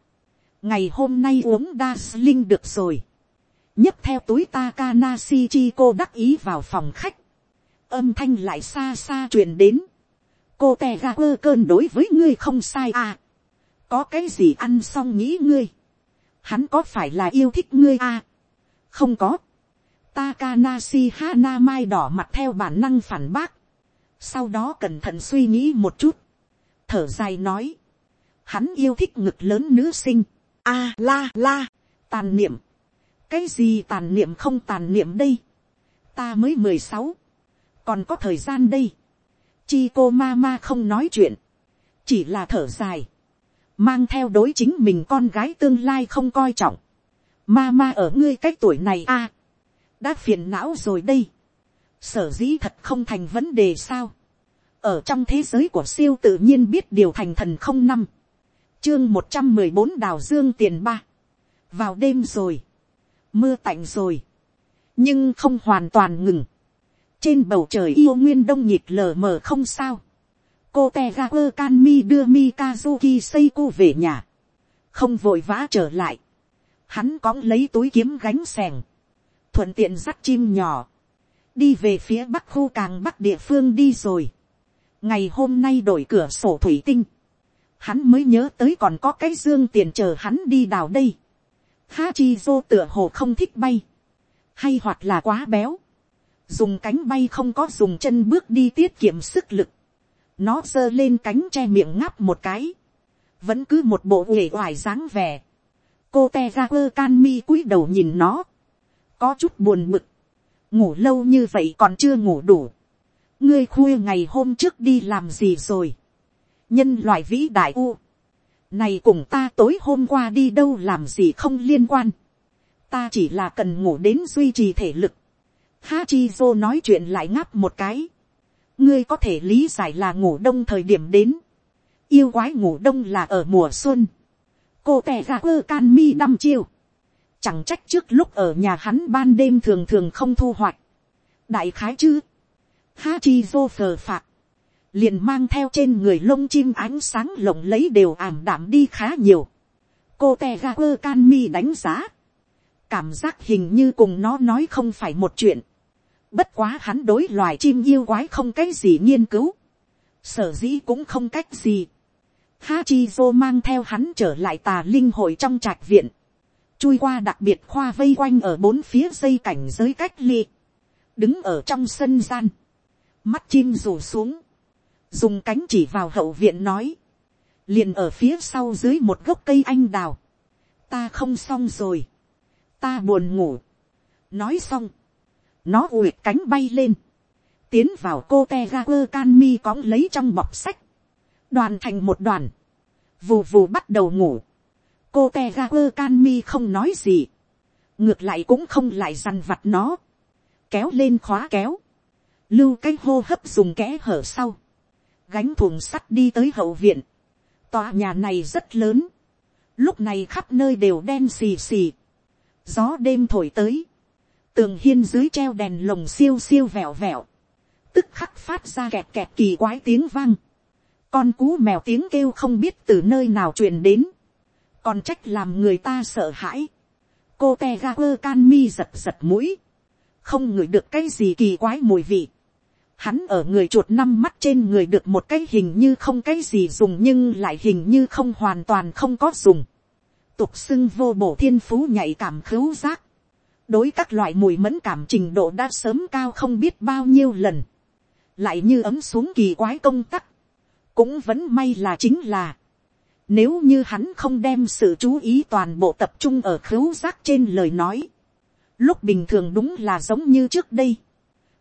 Ngày hôm nay uống đa linh được rồi. nhấc theo túi Takanashi chi cô đắc ý vào phòng khách. Âm thanh lại xa xa truyền đến. Cô tè ga quơ cơn đối với ngươi không sai à. Có cái gì ăn xong nghĩ ngươi hắn có phải là yêu thích ngươi à? không có. Takanashi Hanamai đỏ mặt theo bản năng phản bác. Sau đó cẩn thận suy nghĩ một chút. Thở dài nói. Hắn yêu thích ngực lớn nữ sinh. A la la. Tàn niệm. Cái gì tàn niệm không tàn niệm đây? Ta mới mười sáu Còn có thời gian đây. Chi cô ma ma không nói chuyện. Chỉ là thở dài mang theo đối chính mình con gái tương lai không coi trọng, ma ma ở ngươi cái tuổi này a, đã phiền não rồi đây, sở dĩ thật không thành vấn đề sao, ở trong thế giới của siêu tự nhiên biết điều thành thần không năm, chương một trăm mười bốn đào dương tiền ba, vào đêm rồi, mưa tạnh rồi, nhưng không hoàn toàn ngừng, trên bầu trời yêu nguyên đông nhịp lờ mờ không sao, cô te ga quơ can mi đưa mikazuki seiko về nhà, không vội vã trở lại, hắn cóng lấy túi kiếm gánh sẻng, thuận tiện dắt chim nhỏ, đi về phía bắc khu càng bắc địa phương đi rồi. ngày hôm nay đổi cửa sổ thủy tinh, hắn mới nhớ tới còn có cái dương tiền chờ hắn đi đào đây. Hachi vô tựa hồ không thích bay, hay hoặc là quá béo, dùng cánh bay không có dùng chân bước đi tiết kiệm sức lực, nó giơ lên cánh che miệng ngáp một cái. Vẫn cứ một bộ uể oải dáng vẻ. Cô te ra quơ can mi cúi đầu nhìn nó. Có chút buồn mực. Ngủ lâu như vậy còn chưa ngủ đủ. Ngươi khuya ngày hôm trước đi làm gì rồi? Nhân loại vĩ đại u. Này cùng ta tối hôm qua đi đâu làm gì không liên quan. Ta chỉ là cần ngủ đến duy trì thể lực. Hachizo nói chuyện lại ngáp một cái ngươi có thể lý giải là ngủ đông thời điểm đến, yêu quái ngủ đông là ở mùa xuân, cô tè ra ơ can mi đăm chiêu, chẳng trách trước lúc ở nhà hắn ban đêm thường thường không thu hoạch, đại khái chứ, ha chi vô phờ phạc, liền mang theo trên người lông chim ánh sáng lộng lấy đều ảm đạm đi khá nhiều, cô tè ga quơ can mi đánh giá, cảm giác hình như cùng nó nói không phải một chuyện, Bất quá hắn đối loài chim yêu quái không cái gì nghiên cứu. Sở dĩ cũng không cách gì. Hachizo mang theo hắn trở lại tà linh hội trong trạch viện. Chui qua đặc biệt khoa vây quanh ở bốn phía dây cảnh giới cách ly. Đứng ở trong sân gian. Mắt chim rủ xuống. Dùng cánh chỉ vào hậu viện nói. Liền ở phía sau dưới một gốc cây anh đào. Ta không xong rồi. Ta buồn ngủ. Nói xong nó uyệt cánh bay lên, tiến vào cô te ga quơ can mi cóng lấy trong bọc sách, đoàn thành một đoàn, vù vù bắt đầu ngủ, cô te ga quơ can mi không nói gì, ngược lại cũng không lại dằn vặt nó, kéo lên khóa kéo, lưu cái hô hấp dùng kẽ hở sau, gánh thùng sắt đi tới hậu viện, tòa nhà này rất lớn, lúc này khắp nơi đều đen xì xì, gió đêm thổi tới, tường hiên dưới treo đèn lồng siêu siêu vẹo vẹo, tức khắc phát ra kẹt kẹt kỳ quái tiếng vang, con cú mèo tiếng kêu không biết từ nơi nào truyền đến, còn trách làm người ta sợ hãi, cô te ga quơ can mi giật giật mũi, không ngửi được cái gì kỳ quái mùi vị, hắn ở người chuột năm mắt trên người được một cái hình như không cái gì dùng nhưng lại hình như không hoàn toàn không có dùng, tục xưng vô bổ thiên phú nhạy cảm khứu giác, đối các loại mùi mẫn cảm trình độ đã sớm cao không biết bao nhiêu lần, lại như ấm xuống kỳ quái công tắc, cũng vẫn may là chính là, nếu như hắn không đem sự chú ý toàn bộ tập trung ở khứu giác trên lời nói, lúc bình thường đúng là giống như trước đây,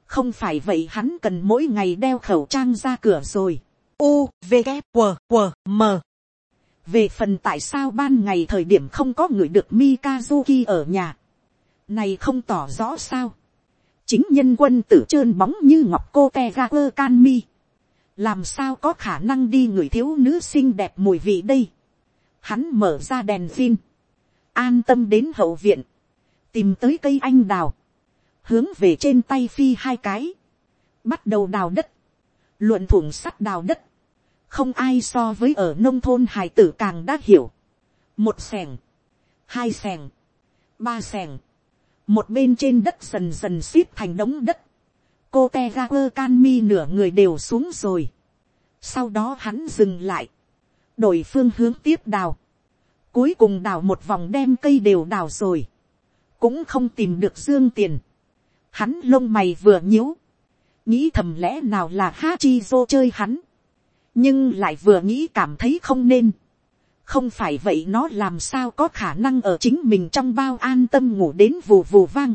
không phải vậy hắn cần mỗi ngày đeo khẩu trang ra cửa rồi. U, V, K, W, W, M. Về phần tại sao ban ngày thời điểm không có người được Mikazuki ở nhà này không tỏ rõ sao. chính nhân quân tử trơn bóng như ngọc cô te ga quơ can mi làm sao có khả năng đi người thiếu nữ xinh đẹp mùi vị đây. Hắn mở ra đèn phin, an tâm đến hậu viện, tìm tới cây anh đào, hướng về trên tay phi hai cái, bắt đầu đào đất, luận thủng sắt đào đất, không ai so với ở nông thôn hải tử càng đã hiểu, một sẻng, hai sẻng, ba sẻng, một bên trên đất dần dần xít thành đống đất, cô te ra quơ can mi nửa người đều xuống rồi, sau đó hắn dừng lại, đổi phương hướng tiếp đào, cuối cùng đào một vòng đem cây đều đào rồi, cũng không tìm được dương tiền, hắn lông mày vừa nhíu, nghĩ thầm lẽ nào là ha chi vô chơi hắn, nhưng lại vừa nghĩ cảm thấy không nên, không phải vậy nó làm sao có khả năng ở chính mình trong bao an tâm ngủ đến vù vù vang,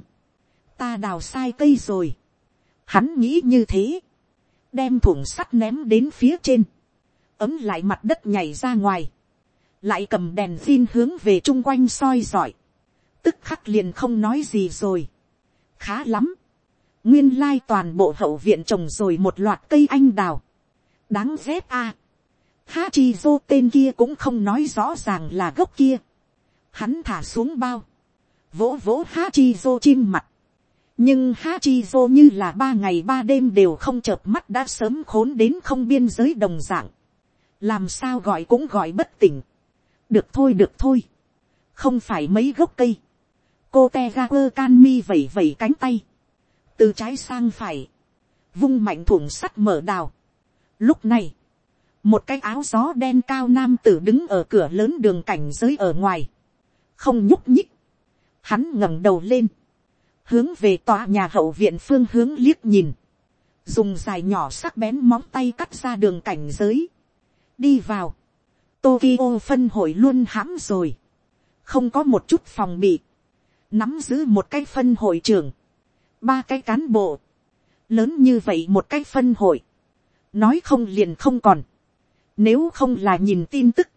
ta đào sai cây rồi, hắn nghĩ như thế, đem thủng sắt ném đến phía trên, ấm lại mặt đất nhảy ra ngoài, lại cầm đèn pin hướng về chung quanh soi giỏi, tức khắc liền không nói gì rồi, khá lắm, nguyên lai toàn bộ hậu viện trồng rồi một loạt cây anh đào, đáng ghét a, ha chi vô tên kia cũng không nói rõ ràng là gốc kia, hắn thả xuống bao, vỗ vỗ hachi chi chim mặt, nhưng ha như là ba ngày ba đêm đều không chợp mắt đã sớm khốn đến không biên giới đồng dạng, làm sao gọi cũng gọi bất tỉnh, được thôi được thôi, không phải mấy gốc cây, cô te ga quơ can mi vẩy vẩy cánh tay, từ trái sang phải, vung mạnh thủng sắt mở đào. Lúc này, một cái áo gió đen cao nam tử đứng ở cửa lớn đường cảnh giới ở ngoài, không nhúc nhích, hắn ngẩng đầu lên, hướng về tòa nhà hậu viện phương hướng liếc nhìn, dùng dài nhỏ sắc bén móng tay cắt ra đường cảnh giới, đi vào, Tokyo phân hội luôn hãm rồi, không có một chút phòng bị, nắm giữ một cái phân hội trưởng, ba cái cán bộ, lớn như vậy một cái phân hội, nói không liền không còn, nếu không là nhìn tin tức,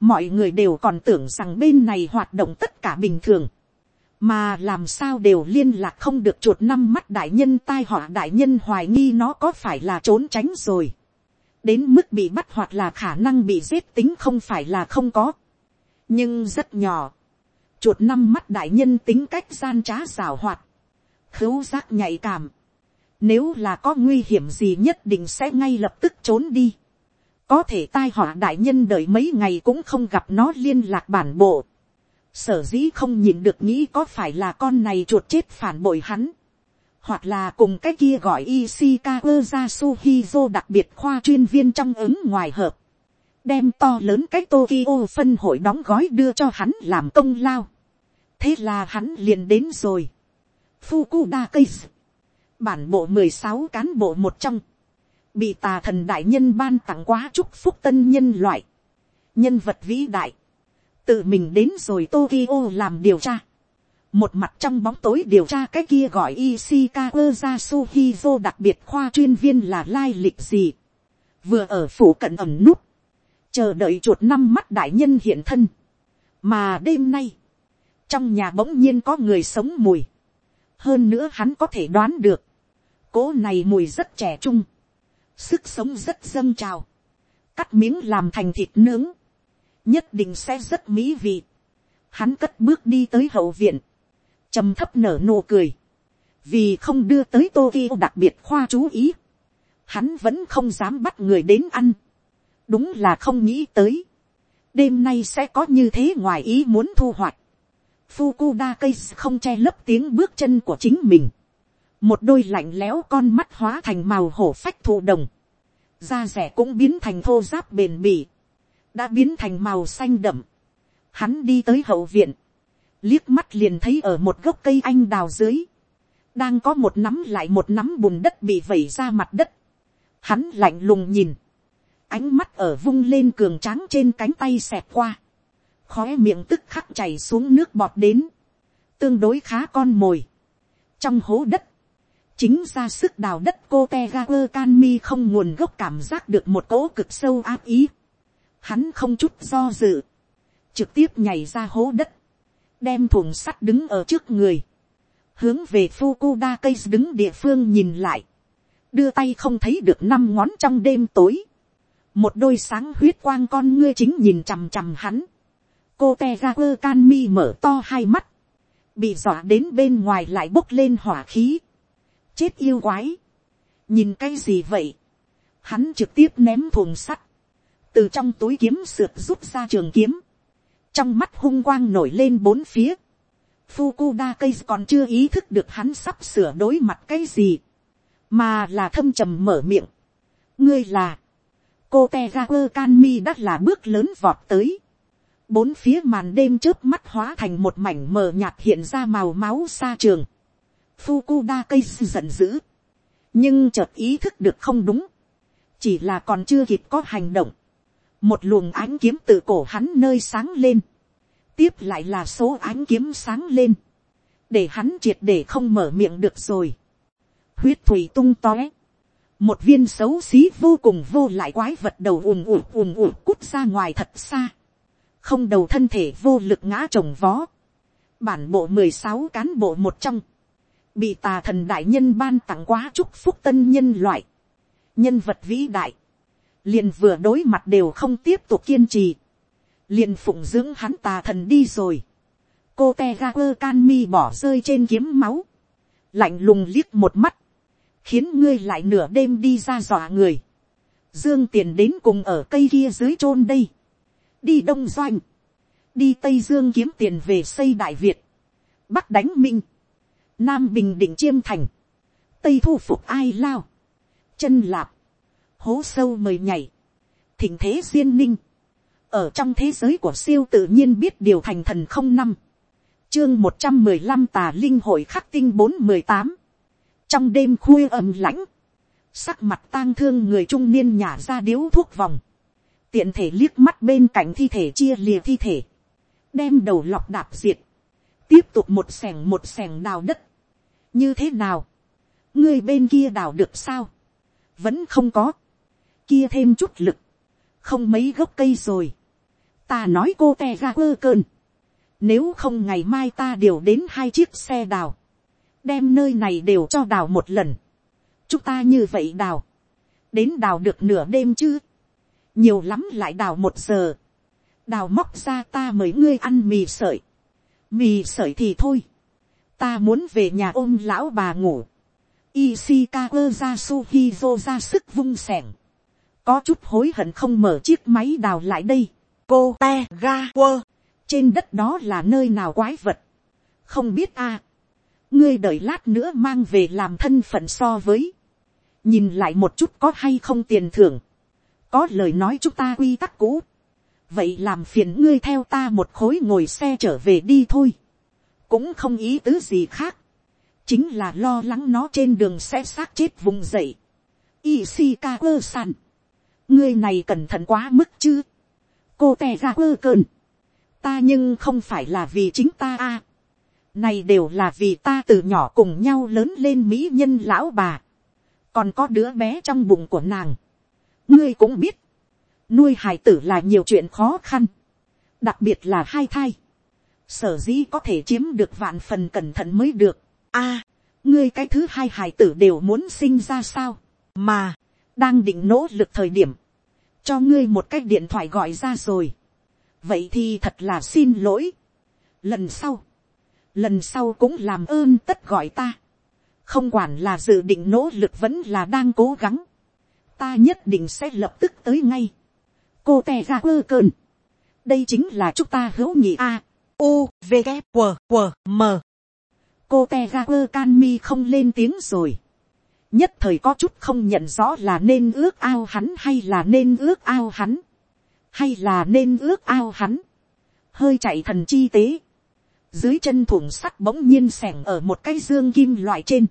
mọi người đều còn tưởng rằng bên này hoạt động tất cả bình thường, mà làm sao đều liên lạc không được chuột năm mắt đại nhân tai họa đại nhân hoài nghi nó có phải là trốn tránh rồi, đến mức bị bắt hoặc là khả năng bị giết tính không phải là không có, nhưng rất nhỏ, chuột năm mắt đại nhân tính cách gian trá xảo hoạt, khứu giác nhạy cảm, nếu là có nguy hiểm gì nhất định sẽ ngay lập tức trốn đi. Có thể tai họa đại nhân đợi mấy ngày cũng không gặp nó liên lạc bản bộ. Sở dĩ không nhìn được nghĩ có phải là con này chuột chết phản bội hắn. Hoặc là cùng cái kia gọi Ishikawa Yasuhizo đặc biệt khoa chuyên viên trong ứng ngoài hợp. Đem to lớn cái Tokyo phân hội đóng gói đưa cho hắn làm công lao. Thế là hắn liền đến rồi Fukuda Case. Bản bộ mười sáu cán bộ một trong. Bị tà thần đại nhân ban tặng quá chúc phúc tân nhân loại. Nhân vật vĩ đại. Tự mình đến rồi Tokyo làm điều tra. Một mặt trong bóng tối điều tra cái kia gọi Ishikawa Yasuhizo đặc biệt khoa chuyên viên là lai lịch gì. Vừa ở phủ cận ẩm nút. Chờ đợi chuột năm mắt đại nhân hiện thân. Mà đêm nay. Trong nhà bỗng nhiên có người sống mùi hơn nữa hắn có thể đoán được, cố này mùi rất trẻ trung, sức sống rất dâng trào, cắt miếng làm thành thịt nướng, nhất định sẽ rất mỹ vị. Hắn cất bước đi tới hậu viện, trầm thấp nở nụ cười, vì không đưa tới Tokyo đặc biệt khoa chú ý, hắn vẫn không dám bắt người đến ăn, đúng là không nghĩ tới, đêm nay sẽ có như thế ngoài ý muốn thu hoạch, Fukuda cây không che lấp tiếng bước chân của chính mình. Một đôi lạnh lẽo con mắt hóa thành màu hổ phách thụ đồng. Da rẻ cũng biến thành thô giáp bền bỉ. Đã biến thành màu xanh đậm. Hắn đi tới hậu viện. Liếc mắt liền thấy ở một gốc cây anh đào dưới. Đang có một nắm lại một nắm bùn đất bị vẩy ra mặt đất. Hắn lạnh lùng nhìn. Ánh mắt ở vung lên cường tráng trên cánh tay xẹp qua khóe miệng tức khắc chảy xuống nước bọt đến, tương đối khá con mồi. trong hố đất, chính ra sức đào đất cô te ga quơ can mi không nguồn gốc cảm giác được một cỗ cực sâu áp ý. Hắn không chút do dự, trực tiếp nhảy ra hố đất, đem thùng sắt đứng ở trước người, hướng về Fukuda cây đứng địa phương nhìn lại, đưa tay không thấy được năm ngón trong đêm tối, một đôi sáng huyết quang con ngươi chính nhìn chằm chằm hắn, cô te ga quơ can mi mở to hai mắt, bị dọa đến bên ngoài lại bốc lên hỏa khí, chết yêu quái, nhìn cái gì vậy, hắn trực tiếp ném thùng sắt, từ trong túi kiếm sượt rút ra trường kiếm, trong mắt hung quang nổi lên bốn phía, Fukuda cây còn chưa ý thức được hắn sắp sửa đối mặt cái gì, mà là thâm trầm mở miệng. ngươi là, cô te ga quơ can mi đã là bước lớn vọt tới, bốn phía màn đêm trước mắt hóa thành một mảnh mờ nhạt hiện ra màu máu xa trường. Fukuda cây giận dữ, nhưng chợt ý thức được không đúng, chỉ là còn chưa kịp có hành động, một luồng ánh kiếm từ cổ hắn nơi sáng lên, tiếp lại là số ánh kiếm sáng lên, để hắn triệt để không mở miệng được rồi, huyết thủy tung tóe, một viên xấu xí vô cùng vô lại quái vật đầu ùm ùm ùm ùm cút ra ngoài thật xa, không đầu thân thể vô lực ngã trồng vó, bản bộ mười sáu cán bộ một trong, bị tà thần đại nhân ban tặng quá chúc phúc tân nhân loại, nhân vật vĩ đại, liền vừa đối mặt đều không tiếp tục kiên trì, liền phụng dưỡng hắn tà thần đi rồi, cô te ga quơ can mi bỏ rơi trên kiếm máu, lạnh lùng liếc một mắt, khiến ngươi lại nửa đêm đi ra dọa người, dương tiền đến cùng ở cây kia dưới chôn đây, đi đông doanh, đi tây dương kiếm tiền về xây đại việt, bắc đánh minh, nam bình định chiêm thành, tây thu phục ai lao, chân lạp, hố sâu mời nhảy, thỉnh thế duyên ninh, ở trong thế giới của siêu tự nhiên biết điều thành thần không năm, chương một trăm mười lăm tà linh hội khắc tinh bốn mười tám, trong đêm khuya ầm lãnh, sắc mặt tang thương người trung niên nhả ra điếu thuốc vòng, tiện thể liếc mắt bên cạnh thi thể chia lìa thi thể, đem đầu lọc đạp diệt, tiếp tục một sẻng một sẻng đào đất, như thế nào, ngươi bên kia đào được sao, vẫn không có, kia thêm chút lực, không mấy gốc cây rồi, ta nói cô te ga quơ cơn, nếu không ngày mai ta điều đến hai chiếc xe đào, đem nơi này đều cho đào một lần, chúng ta như vậy đào, đến đào được nửa đêm chứ, nhiều lắm lại đào một giờ, đào móc ra ta mời ngươi ăn mì sợi, mì sợi thì thôi, ta muốn về nhà ôm lão bà ngủ, Ishikawa ra ra sức vung sẻng. Có chút hối hận không mở chiếc máy đào lại đây. Cô te ga quơ. Trên đất đó là nơi nào quái vật. Không biết a Ngươi đợi lát nữa mang về làm thân phận so với. Nhìn lại một chút có hay không tiền thưởng. Có lời nói chúng ta quy tắc cũ. Vậy làm phiền ngươi theo ta một khối ngồi xe trở về đi thôi. Cũng không ý tứ gì khác chính là lo lắng nó trên đường sẽ xác chết vùng dậy. Ishikawa san, ngươi này cẩn thận quá mức chứ. cô tè ra quơ cơn, ta nhưng không phải là vì chính ta a. này đều là vì ta từ nhỏ cùng nhau lớn lên mỹ nhân lão bà, còn có đứa bé trong bụng của nàng. ngươi cũng biết, nuôi hài tử là nhiều chuyện khó khăn, đặc biệt là hai thai. Sở dĩ có thể chiếm được vạn phần cẩn thận mới được. A, ngươi cái thứ hai hài tử đều muốn sinh ra sao, mà, đang định nỗ lực thời điểm, cho ngươi một cái điện thoại gọi ra rồi, vậy thì thật là xin lỗi, lần sau, lần sau cũng làm ơn tất gọi ta, không quản là dự định nỗ lực vẫn là đang cố gắng, ta nhất định sẽ lập tức tới ngay, cô tè ra quơ cơn, đây chính là chúng ta hữu nhị a, u v g q q m. Cô te ga quơ can mi không lên tiếng rồi nhất thời có chút không nhận rõ là nên ước ao hắn hay là nên ước ao hắn. hay là nên ước ao hắn. hơi chạy thần chi tế. dưới chân thủng sắt bỗng nhiên sẻng ở một cái dương kim loại trên.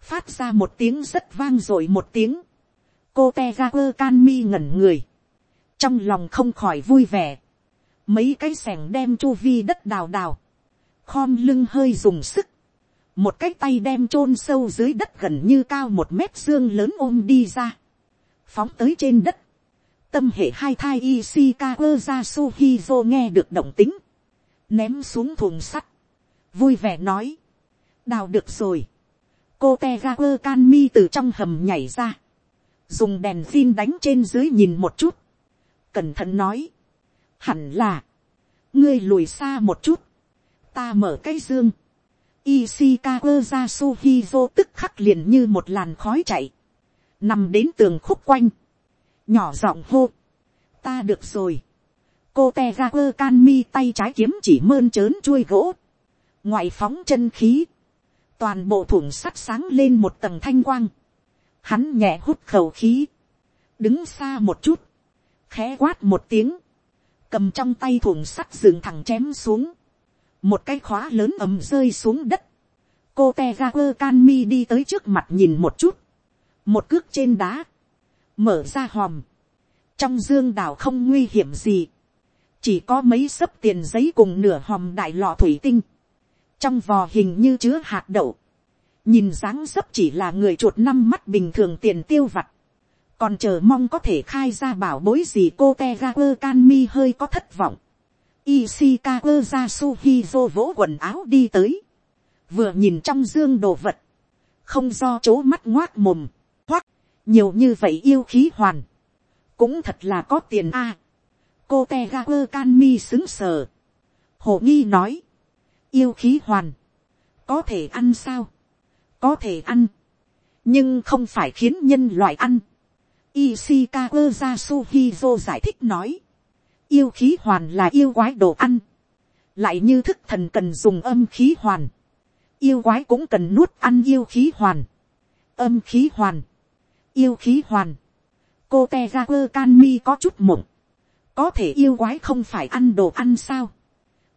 phát ra một tiếng rất vang r ộ i một tiếng. cô te ga quơ can mi ngẩn người. trong lòng không khỏi vui vẻ. mấy cái sẻng đem chu vi đất đào đào khom lưng hơi dùng sức, một cái tay đem chôn sâu dưới đất gần như cao một mét xương lớn ôm đi ra, phóng tới trên đất, tâm hệ hai thai Ishikawa ra Suhizo nghe được động tính, ném xuống thùng sắt, vui vẻ nói, đào được rồi, cô te ga quơ can mi từ trong hầm nhảy ra, dùng đèn phin đánh trên dưới nhìn một chút, cẩn thận nói, hẳn là, ngươi lùi xa một chút, ta mở cái dương, Ishikawa Yasuhizo tức khắc liền như một làn khói chạy. Nằm đến tường khúc quanh. Nhỏ giọng hô. Ta được rồi. Cô Tegaku Kanmi tay trái kiếm chỉ mơn trớn chuôi gỗ. Ngoại phóng chân khí. Toàn bộ thủng sắt sáng lên một tầng thanh quang. Hắn nhẹ hút khẩu khí. Đứng xa một chút. Khẽ quát một tiếng. Cầm trong tay thủng sắt dừng thẳng chém xuống một cái khóa lớn ầm rơi xuống đất, cô te ga quơ can mi đi tới trước mặt nhìn một chút, một cước trên đá, mở ra hòm, trong dương đảo không nguy hiểm gì, chỉ có mấy sấp tiền giấy cùng nửa hòm đại lọ thủy tinh, trong vò hình như chứa hạt đậu, nhìn dáng sấp chỉ là người chuột năm mắt bình thường tiền tiêu vặt, còn chờ mong có thể khai ra bảo bối gì cô te ga quơ can mi hơi có thất vọng, Ishikawa Yasuhizo vỗ quần áo đi tới. Vừa nhìn trong dương đồ vật. Không do chố mắt ngoác mồm. Hoắc. Nhiều như vậy yêu khí hoàn. Cũng thật là có tiền a. Cô Tegaku Kanmi xứng sờ. Hồ nghi nói. Yêu khí hoàn. Có thể ăn sao? Có thể ăn. Nhưng không phải khiến nhân loại ăn. Ishikawa Yasuhizo giải thích nói yêu khí hoàn là yêu quái đồ ăn, lại như thức thần cần dùng âm khí hoàn, yêu quái cũng cần nuốt ăn yêu khí hoàn, âm khí hoàn, yêu khí hoàn, cô te ra quơ can mi có chút mộng, có thể yêu quái không phải ăn đồ ăn sao,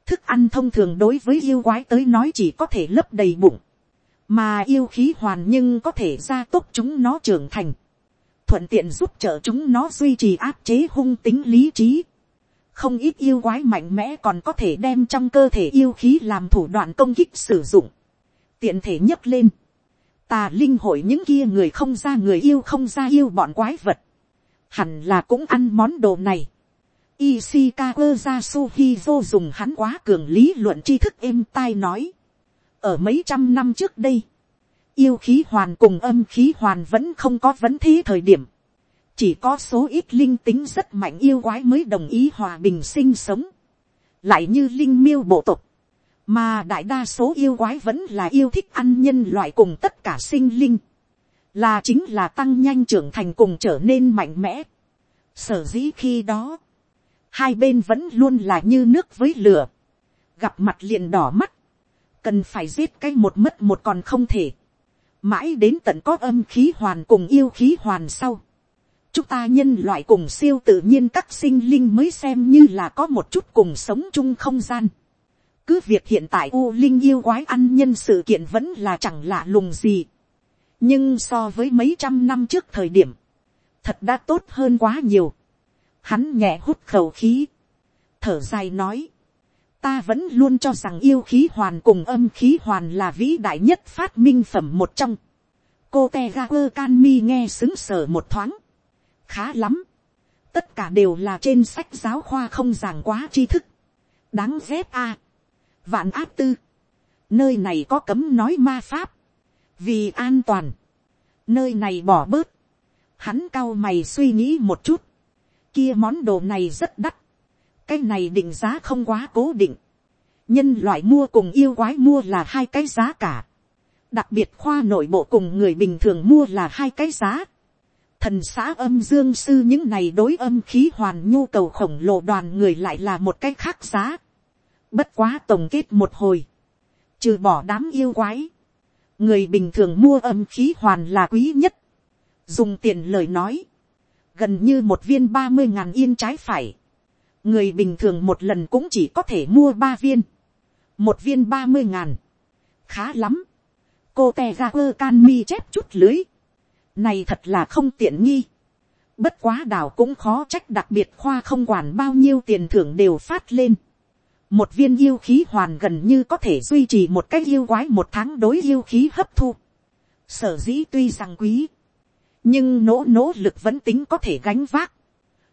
thức ăn thông thường đối với yêu quái tới nói chỉ có thể lấp đầy bụng, mà yêu khí hoàn nhưng có thể gia tốc chúng nó trưởng thành, thuận tiện giúp trợ chúng nó duy trì áp chế hung tính lý trí, không ít yêu quái mạnh mẽ còn có thể đem trong cơ thể yêu khí làm thủ đoạn công kích sử dụng, tiện thể nhấc lên, tà linh hội những kia người không ra người yêu không ra yêu bọn quái vật, hẳn là cũng ăn món đồ này. Ishikawa Yasuhizo dùng hắn quá cường lý luận tri thức êm tai nói. Ở mấy trăm năm trước đây, yêu khí hoàn cùng âm khí hoàn vẫn không có vấn thế thời điểm chỉ có số ít linh tính rất mạnh yêu quái mới đồng ý hòa bình sinh sống, lại như linh miêu bộ tộc, mà đại đa số yêu quái vẫn là yêu thích ăn nhân loại cùng tất cả sinh linh, là chính là tăng nhanh trưởng thành cùng trở nên mạnh mẽ. Sở dĩ khi đó, hai bên vẫn luôn là như nước với lửa, gặp mặt liền đỏ mắt, cần phải giết cái một mất một còn không thể, mãi đến tận có âm khí hoàn cùng yêu khí hoàn sau, chúng ta nhân loại cùng siêu tự nhiên các sinh linh mới xem như là có một chút cùng sống chung không gian. cứ việc hiện tại u linh yêu quái ăn nhân sự kiện vẫn là chẳng lạ lùng gì. nhưng so với mấy trăm năm trước thời điểm, thật đã tốt hơn quá nhiều. hắn nhẹ hút khẩu khí, thở dài nói, ta vẫn luôn cho rằng yêu khí hoàn cùng âm khí hoàn là vĩ đại nhất phát minh phẩm một trong. cô te ga quơ can mi nghe xứng sở một thoáng khá lắm. tất cả đều là trên sách giáo khoa không giảng quá tri thức. đáng ghét a. vạn áp tư. nơi này có cấm nói ma pháp. vì an toàn. nơi này bỏ bớt. hắn cao mày suy nghĩ một chút. kia món đồ này rất đắt. cái này định giá không quá cố định. nhân loại mua cùng yêu quái mua là hai cái giá cả đặc biệt khoa nội bộ cùng người bình thường mua là hai cái giá thần xã âm dương sư những này đối âm khí hoàn nhu cầu khổng lồ đoàn người lại là một cái khác giá. Bất quá tổng kết một hồi. Trừ bỏ đám yêu quái. Người bình thường mua âm khí hoàn là quý nhất. Dùng tiền lời nói. Gần như một viên ba mươi ngàn yên trái phải. Người bình thường một lần cũng chỉ có thể mua ba viên. Một viên ba mươi ngàn. Khá lắm. Cô tè ra ơ can mi chép chút lưới này thật là không tiện nghi. Bất quá đảo cũng khó trách đặc biệt khoa không quản bao nhiêu tiền thưởng đều phát lên. Một viên yêu khí hoàn gần như có thể duy trì một cái yêu quái một tháng đối yêu khí hấp thu. Sở dĩ tuy rằng quý. Nhưng nỗ nỗ lực vẫn tính có thể gánh vác.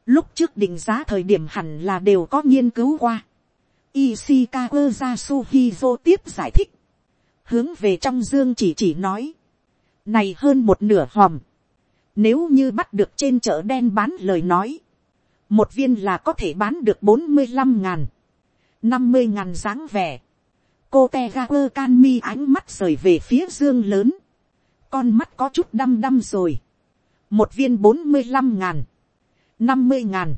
Lúc trước định giá thời điểm hẳn là đều có nghiên cứu qua. Ishikawa Yasuhizo tiếp giải thích. Hướng về trong dương chỉ chỉ nói này hơn một nửa hòm, nếu như bắt được trên chợ đen bán lời nói, một viên là có thể bán được bốn mươi năm ngàn, năm mươi ngàn dáng vẻ. cô te ga quơ can mi ánh mắt rời về phía dương lớn, con mắt có chút đăm đăm rồi, một viên bốn mươi năm ngàn, năm mươi ngàn,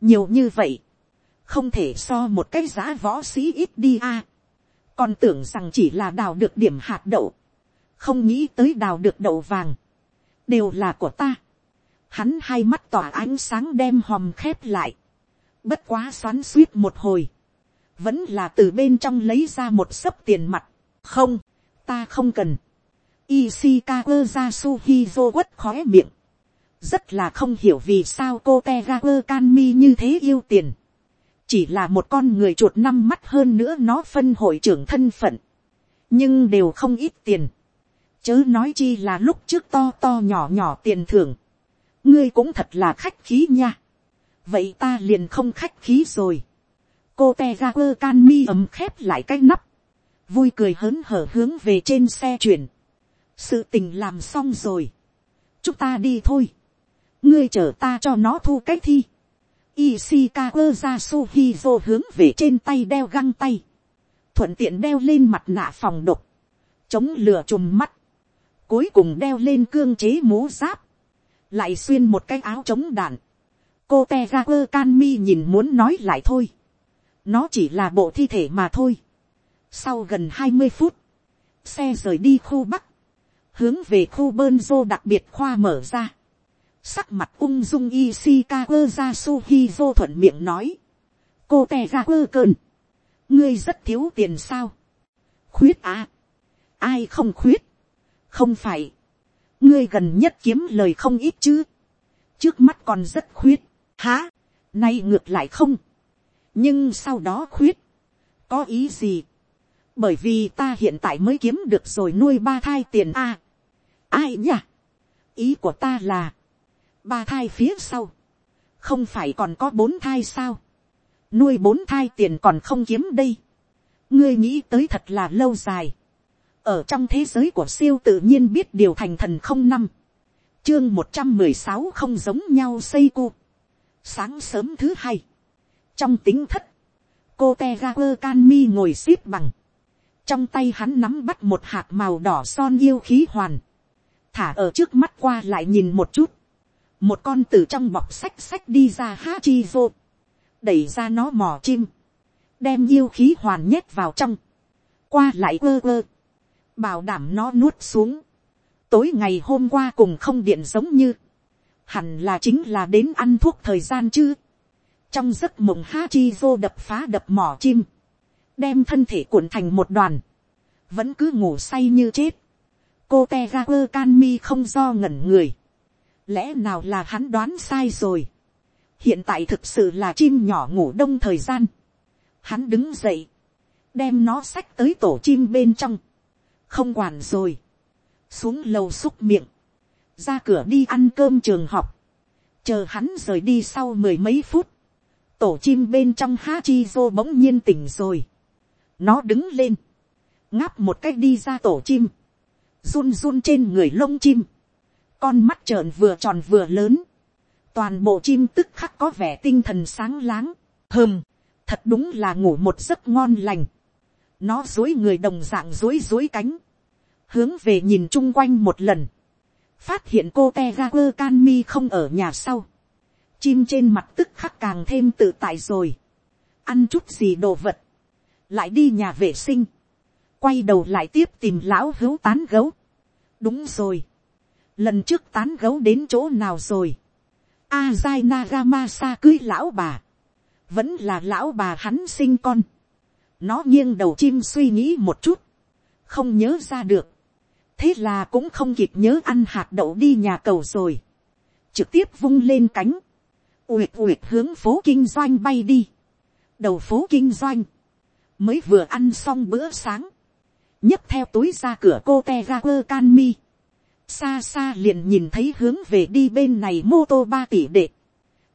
nhiều như vậy, không thể so một cái giá võ sĩ ít đi a, còn tưởng rằng chỉ là đào được điểm hạt đậu, không nghĩ tới đào được đậu vàng, đều là của ta. Hắn hai mắt tỏa ánh sáng đem hòm khép lại, bất quá xoắn suýt một hồi, vẫn là từ bên trong lấy ra một sấp tiền mặt, không, ta không cần. Ishikawa Yasuhizo quất khóe miệng, rất là không hiểu vì sao cô Tegaku Kanmi như thế yêu tiền. Chỉ là một con người chuột năm mắt hơn nữa nó phân hội trưởng thân phận, nhưng đều không ít tiền, chớ nói chi là lúc trước to to nhỏ nhỏ tiền thưởng, ngươi cũng thật là khách khí nha, vậy ta liền không khách khí rồi, cô te ga quơ can mi ấm khép lại cái nắp, vui cười hớn hở hướng về trên xe chuyển, sự tình làm xong rồi, chúng ta đi thôi, ngươi chở ta cho nó thu cái thi, Ishikawa Yasuhizo hướng về trên tay đeo găng tay. Thuận tiện đeo lên mặt nạ phòng độc. Chống lửa chùm mắt. Cuối cùng đeo lên cương chế mũ giáp. Lại xuyên một cái áo chống đạn. Cô Tegaku Kanmi nhìn muốn nói lại thôi. Nó chỉ là bộ thi thể mà thôi. Sau gần 20 phút. Xe rời đi khu Bắc. Hướng về khu Bơn Dô đặc biệt khoa mở ra Sắc mặt ung dung Ishikawa Yasuhizo thuận miệng nói. Cô tè ra quơ cơn. Ngươi rất thiếu tiền sao? Khuyết à? Ai không khuyết? Không phải. Ngươi gần nhất kiếm lời không ít chứ. Trước mắt còn rất khuyết. Hả? Nay ngược lại không. Nhưng sau đó khuyết. Có ý gì? Bởi vì ta hiện tại mới kiếm được rồi nuôi ba thai tiền a. ai nhỉ? Ý của ta là ba thai phía sau, không phải còn có bốn thai sao, nuôi bốn thai tiền còn không kiếm đây, ngươi nghĩ tới thật là lâu dài, ở trong thế giới của siêu tự nhiên biết điều thành thần không năm, chương một trăm mười sáu không giống nhau xây cu, sáng sớm thứ hai, trong tính thất, cô te ga quơ can mi ngồi x ế p bằng, trong tay hắn nắm bắt một hạt màu đỏ son yêu khí hoàn, thả ở trước mắt qua lại nhìn một chút, một con từ trong bọc sách sách đi ra ha chi vô, đẩy ra nó mò chim, đem yêu khí hoàn nhét vào trong, qua lại ơ ơ, bảo đảm nó nuốt xuống, tối ngày hôm qua cùng không điện giống như, hẳn là chính là đến ăn thuốc thời gian chứ, trong giấc mộng ha chi vô đập phá đập mỏ chim, đem thân thể cuộn thành một đoàn, vẫn cứ ngủ say như chết, cô te ga quơ can mi không do ngẩn người, lẽ nào là hắn đoán sai rồi. hiện tại thực sự là chim nhỏ ngủ đông thời gian. hắn đứng dậy, đem nó xách tới tổ chim bên trong, không quản rồi, xuống lầu xúc miệng, ra cửa đi ăn cơm trường học, chờ hắn rời đi sau mười mấy phút, tổ chim bên trong ha chi vô bỗng nhiên tỉnh rồi, nó đứng lên, ngáp một cách đi ra tổ chim, run run trên người lông chim, con mắt trợn vừa tròn vừa lớn, toàn bộ chim tức khắc có vẻ tinh thần sáng láng, hơm, thật đúng là ngủ một giấc ngon lành, nó dối người đồng dạng dối dối cánh, hướng về nhìn chung quanh một lần, phát hiện cô te ga quơ can mi không ở nhà sau, chim trên mặt tức khắc càng thêm tự tại rồi, ăn chút gì đồ vật, lại đi nhà vệ sinh, quay đầu lại tiếp tìm lão hữu tán gấu, đúng rồi, lần trước tán gấu đến chỗ nào rồi, a zai nagamasa cưới lão bà, vẫn là lão bà hắn sinh con, nó nghiêng đầu chim suy nghĩ một chút, không nhớ ra được, thế là cũng không kịp nhớ ăn hạt đậu đi nhà cầu rồi, trực tiếp vung lên cánh, uyệt uyệt hướng phố kinh doanh bay đi, đầu phố kinh doanh, mới vừa ăn xong bữa sáng, nhấc theo túi ra cửa cô te ra quơ can mi, xa xa liền nhìn thấy hướng về đi bên này mô tô ba tỷ đệ,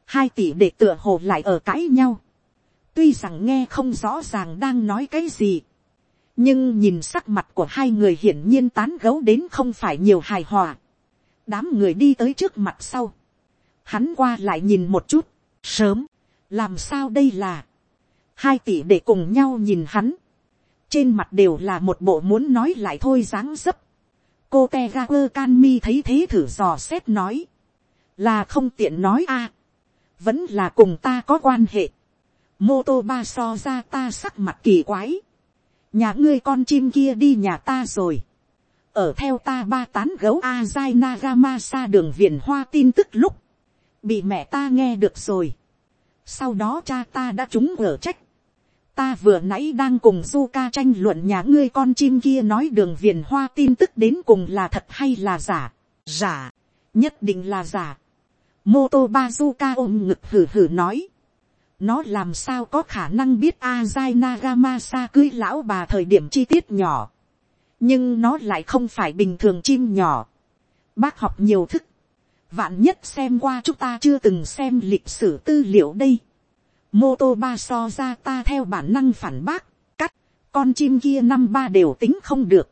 hai tỷ đệ tựa hồ lại ở cãi nhau, tuy rằng nghe không rõ ràng đang nói cái gì, nhưng nhìn sắc mặt của hai người hiển nhiên tán gấu đến không phải nhiều hài hòa. đám người đi tới trước mặt sau. hắn qua lại nhìn một chút, sớm, làm sao đây là, hai tỷ để cùng nhau nhìn hắn, trên mặt đều là một bộ muốn nói lại thôi dáng dấp. cô te ga quơ can mi thấy thế thử dò xét nói, là không tiện nói a, vẫn là cùng ta có quan hệ mô tô ba so ra ta sắc mặt kỳ quái, nhà ngươi con chim kia đi nhà ta rồi, ở theo ta ba tán gấu a dai nagama xa đường viền hoa tin tức lúc, bị mẹ ta nghe được rồi. sau đó cha ta đã trúng ở trách, ta vừa nãy đang cùng du ca tranh luận nhà ngươi con chim kia nói đường viền hoa tin tức đến cùng là thật hay là giả. giả, nhất định là giả. mô tô bazuka ôm ngực hử hử nói nó làm sao có khả năng biết azai nagamasa cưới lão bà thời điểm chi tiết nhỏ. nhưng nó lại không phải bình thường chim nhỏ. bác học nhiều thức. vạn nhất xem qua chúng ta chưa từng xem lịch sử tư liệu đây. Mô tô ba so ra ta theo bản năng phản bác, cắt, con chim kia năm ba đều tính không được,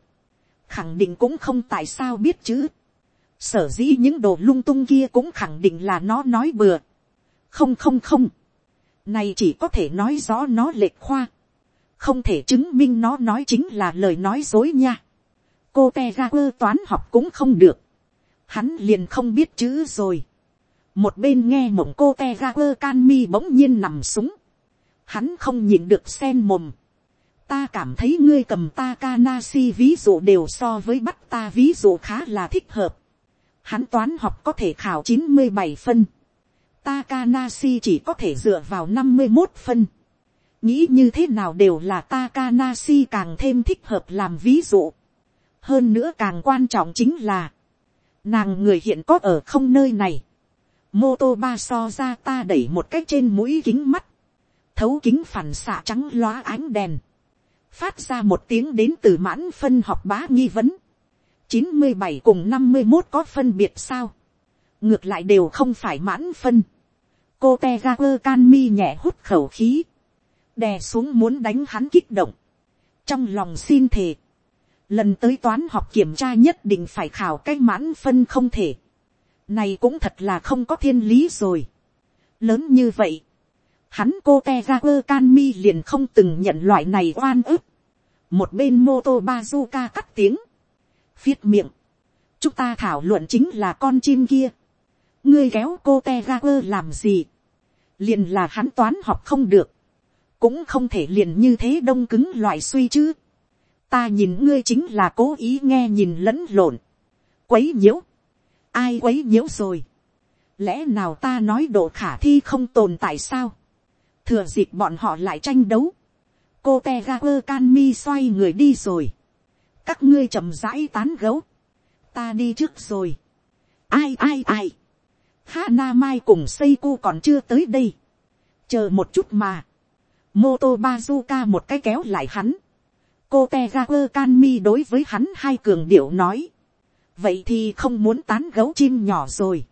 khẳng định cũng không tại sao biết chứ, sở dĩ những đồ lung tung kia cũng khẳng định là nó nói bừa, không không không, này chỉ có thể nói rõ nó lệch khoa, không thể chứng minh nó nói chính là lời nói dối nha, cô te ra quơ toán học cũng không được, hắn liền không biết chữ rồi, một bên nghe mộng cô te ra quơ can mi bỗng nhiên nằm súng, hắn không nhìn được sen mồm, ta cảm thấy ngươi cầm ta Kanasi ví dụ đều so với bắt ta ví dụ khá là thích hợp. Hắn toán học có thể khảo chín mươi bảy phân. Takanasi chỉ có thể dựa vào năm mươi một phân. Nghĩ như thế nào đều là Takanasi càng thêm thích hợp làm ví dụ. Hơn nữa càng quan trọng chính là, nàng người hiện có ở không nơi này. Mô tô ba so ra ta đẩy một cách trên mũi kính mắt, thấu kính phản xạ trắng loá ánh đèn, phát ra một tiếng đến từ mãn phân học bá nghi vấn, chín mươi bảy cùng năm mươi một có phân biệt sao, ngược lại đều không phải mãn phân, cô te ga quơ can mi nhẹ hút khẩu khí, đè xuống muốn đánh hắn kích động, trong lòng xin thề, lần tới toán học kiểm tra nhất định phải khảo cái mãn phân không thể, này cũng thật là không có thiên lý rồi. Lớn như vậy. Hắn cô te ra quơ can mi liền không từng nhận loại này oan ức. Một bên mô tô bazooka cắt tiếng. Viết miệng. Chúng ta thảo luận chính là con chim kia. Ngươi kéo cô te ra quơ làm gì. Liền là hắn toán học không được. Cũng không thể liền như thế đông cứng loại suy chứ. Ta nhìn ngươi chính là cố ý nghe nhìn lẫn lộn. Quấy nhiễu ai quấy nhiễu rồi. lẽ nào ta nói độ khả thi không tồn tại sao. thừa dịp bọn họ lại tranh đấu. cô te ga quơ can mi xoay người đi rồi. các ngươi chậm rãi tán gấu. ta đi trước rồi. ai ai ai. Hana Mai cùng Seiko còn chưa tới đây. Chờ một chút mà. Moto Bazuka một cái kéo lại hắn. Cô Tegaku Kanmi đối với hắn hai cường điệu nói vậy thì không muốn tán gấu chim nhỏ rồi,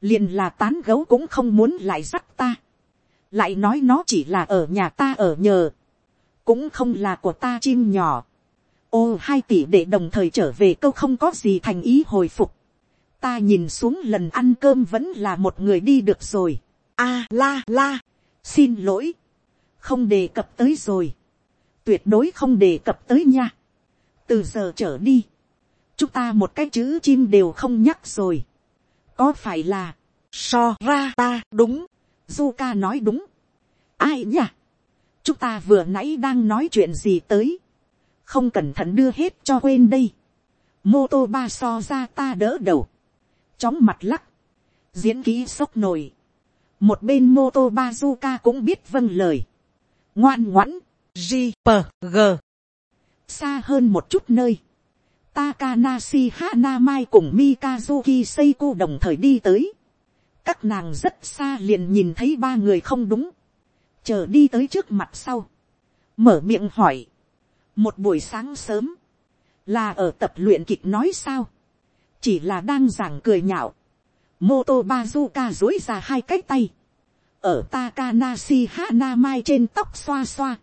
liền là tán gấu cũng không muốn lại dắt ta, lại nói nó chỉ là ở nhà ta ở nhờ, cũng không là của ta chim nhỏ, ô hai tỷ để đồng thời trở về câu không có gì thành ý hồi phục, ta nhìn xuống lần ăn cơm vẫn là một người đi được rồi, a la la, xin lỗi, không đề cập tới rồi, tuyệt đối không đề cập tới nha, từ giờ trở đi, chúng ta một cái chữ chim đều không nhắc rồi. có phải là, so ra ta đúng, du ca nói đúng. ai nhỉ? chúng ta vừa nãy đang nói chuyện gì tới. không cẩn thận đưa hết cho quên đây. mô tô ba so ra ta đỡ đầu chóng mặt lắc. diễn ký sốc nổi. một bên mô tô ba du ca cũng biết vâng lời. ngoan ngoãn. g p, g xa hơn một chút nơi Takanashi Hanamai cùng Mikazuki Seiko đồng thời đi tới. Các nàng rất xa liền nhìn thấy ba người không đúng. Chờ đi tới trước mặt sau. Mở miệng hỏi. Một buổi sáng sớm. Là ở tập luyện kịch nói sao. Chỉ là đang giảng cười nhạo. Moto Bazuka dối ra hai cái tay. Ở Takanashi Hanamai trên tóc xoa xoa.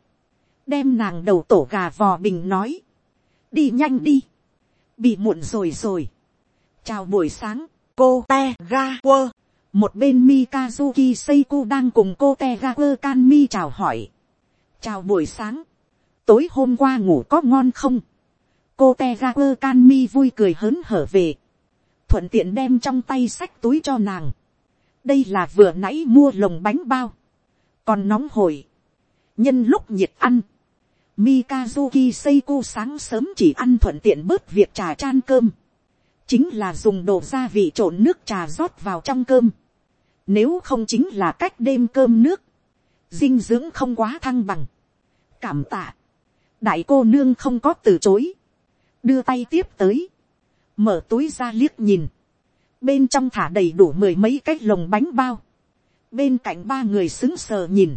đem nàng đầu tổ gà vò bình nói, đi nhanh đi, bị muộn rồi rồi, chào buổi sáng, cô te ga quơ, một bên Mikazuki Seiko đang cùng cô te ga quơ chào hỏi, chào buổi sáng, tối hôm qua ngủ có ngon không, cô te ga quơ vui cười hớn hở về, thuận tiện đem trong tay sách túi cho nàng, đây là vừa nãy mua lồng bánh bao, còn nóng hổi, nhân lúc nhiệt ăn, Mikazuki Seiko sáng sớm chỉ ăn thuận tiện bớt việc trà chan cơm. Chính là dùng đồ gia vị trộn nước trà rót vào trong cơm. Nếu không chính là cách đêm cơm nước. Dinh dưỡng không quá thăng bằng. Cảm tạ. Đại cô nương không có từ chối. Đưa tay tiếp tới. Mở túi ra liếc nhìn. Bên trong thả đầy đủ mười mấy cái lồng bánh bao. Bên cạnh ba người xứng sờ nhìn.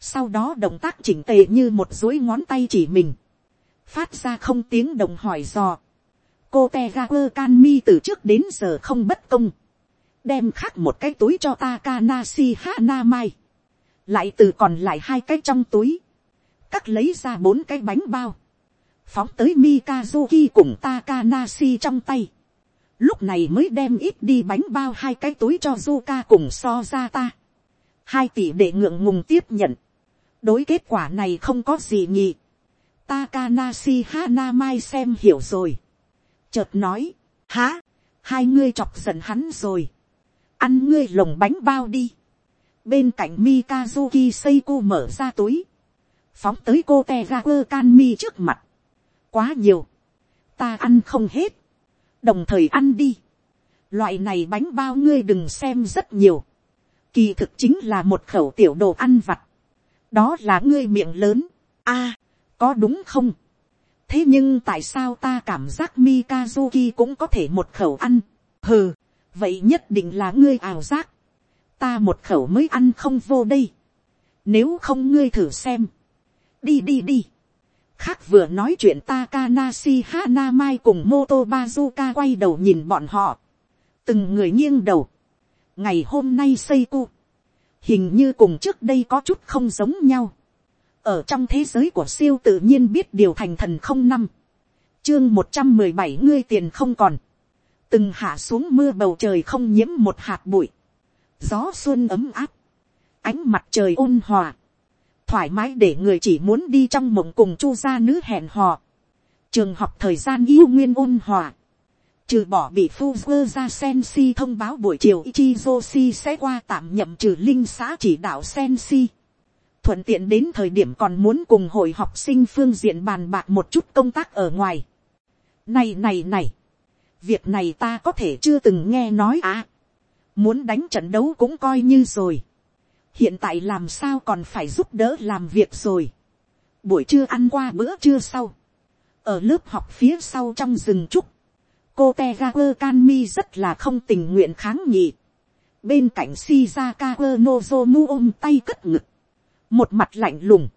Sau đó động tác chỉnh tề như một dối ngón tay chỉ mình, phát ra không tiếng đồng hỏi dò, cô te ga quơ can mi từ trước đến giờ không bất công, đem khác một cái túi cho Takanashi Hana Mai, lại từ còn lại hai cái trong túi, cắt lấy ra bốn cái bánh bao, phóng tới Mikazuki cùng Takanashi trong tay, lúc này mới đem ít đi bánh bao hai cái túi cho Zuka cùng so ra ta, hai tỷ để ngượng ngùng tiếp nhận, đối kết quả này không có gì nhỉ. Takanashi Hanamai xem hiểu rồi. Chợt nói, há, hai ngươi chọc giận hắn rồi. Ăn ngươi lồng bánh bao đi. Bên cạnh Mikazuki Seiko mở ra túi. Phóng tới cô Tegaku Kanmi trước mặt. Quá nhiều. Ta ăn không hết. Đồng thời ăn đi. Loại này bánh bao ngươi đừng xem rất nhiều. Kỳ thực chính là một khẩu tiểu đồ ăn vặt đó là ngươi miệng lớn, a, à, có đúng không, thế nhưng tại sao ta cảm giác Mikazuki cũng có thể một khẩu ăn, hừ, vậy nhất định là ngươi ảo giác, ta một khẩu mới ăn không vô đây, nếu không ngươi thử xem, đi đi đi, khác vừa nói chuyện Takanashi Hanamai cùng Moto Bazuka quay đầu nhìn bọn họ, từng người nghiêng đầu, ngày hôm nay Seiku. hình như cùng trước đây có chút không giống nhau. ở trong thế giới của siêu tự nhiên biết điều thành thần không năm, chương một trăm mười bảy ngươi tiền không còn, từng hạ xuống mưa bầu trời không nhiễm một hạt bụi, gió xuân ấm áp, ánh mặt trời ôn hòa, thoải mái để người chỉ muốn đi trong mộng cùng chu gia nữ hẹn hò, trường học thời gian yêu nguyên ôn hòa, trừ bỏ bị Fuzzer ra Sensi thông báo buổi chiều Ichizoshi sẽ qua tạm nhậm trừ linh xã chỉ đạo sen si Thuận tiện đến thời điểm còn muốn cùng hội học sinh phương diện bàn bạc một chút công tác ở ngoài. Này này này. Việc này ta có thể chưa từng nghe nói à. Muốn đánh trận đấu cũng coi như rồi. Hiện tại làm sao còn phải giúp đỡ làm việc rồi. Buổi trưa ăn qua bữa trưa sau. Ở lớp học phía sau trong rừng trúc, cô te ga quơ can mi rất là không tình nguyện kháng nghị. bên cạnh shizaka quơ nozomu ôm tay cất ngực. một mặt lạnh lùng.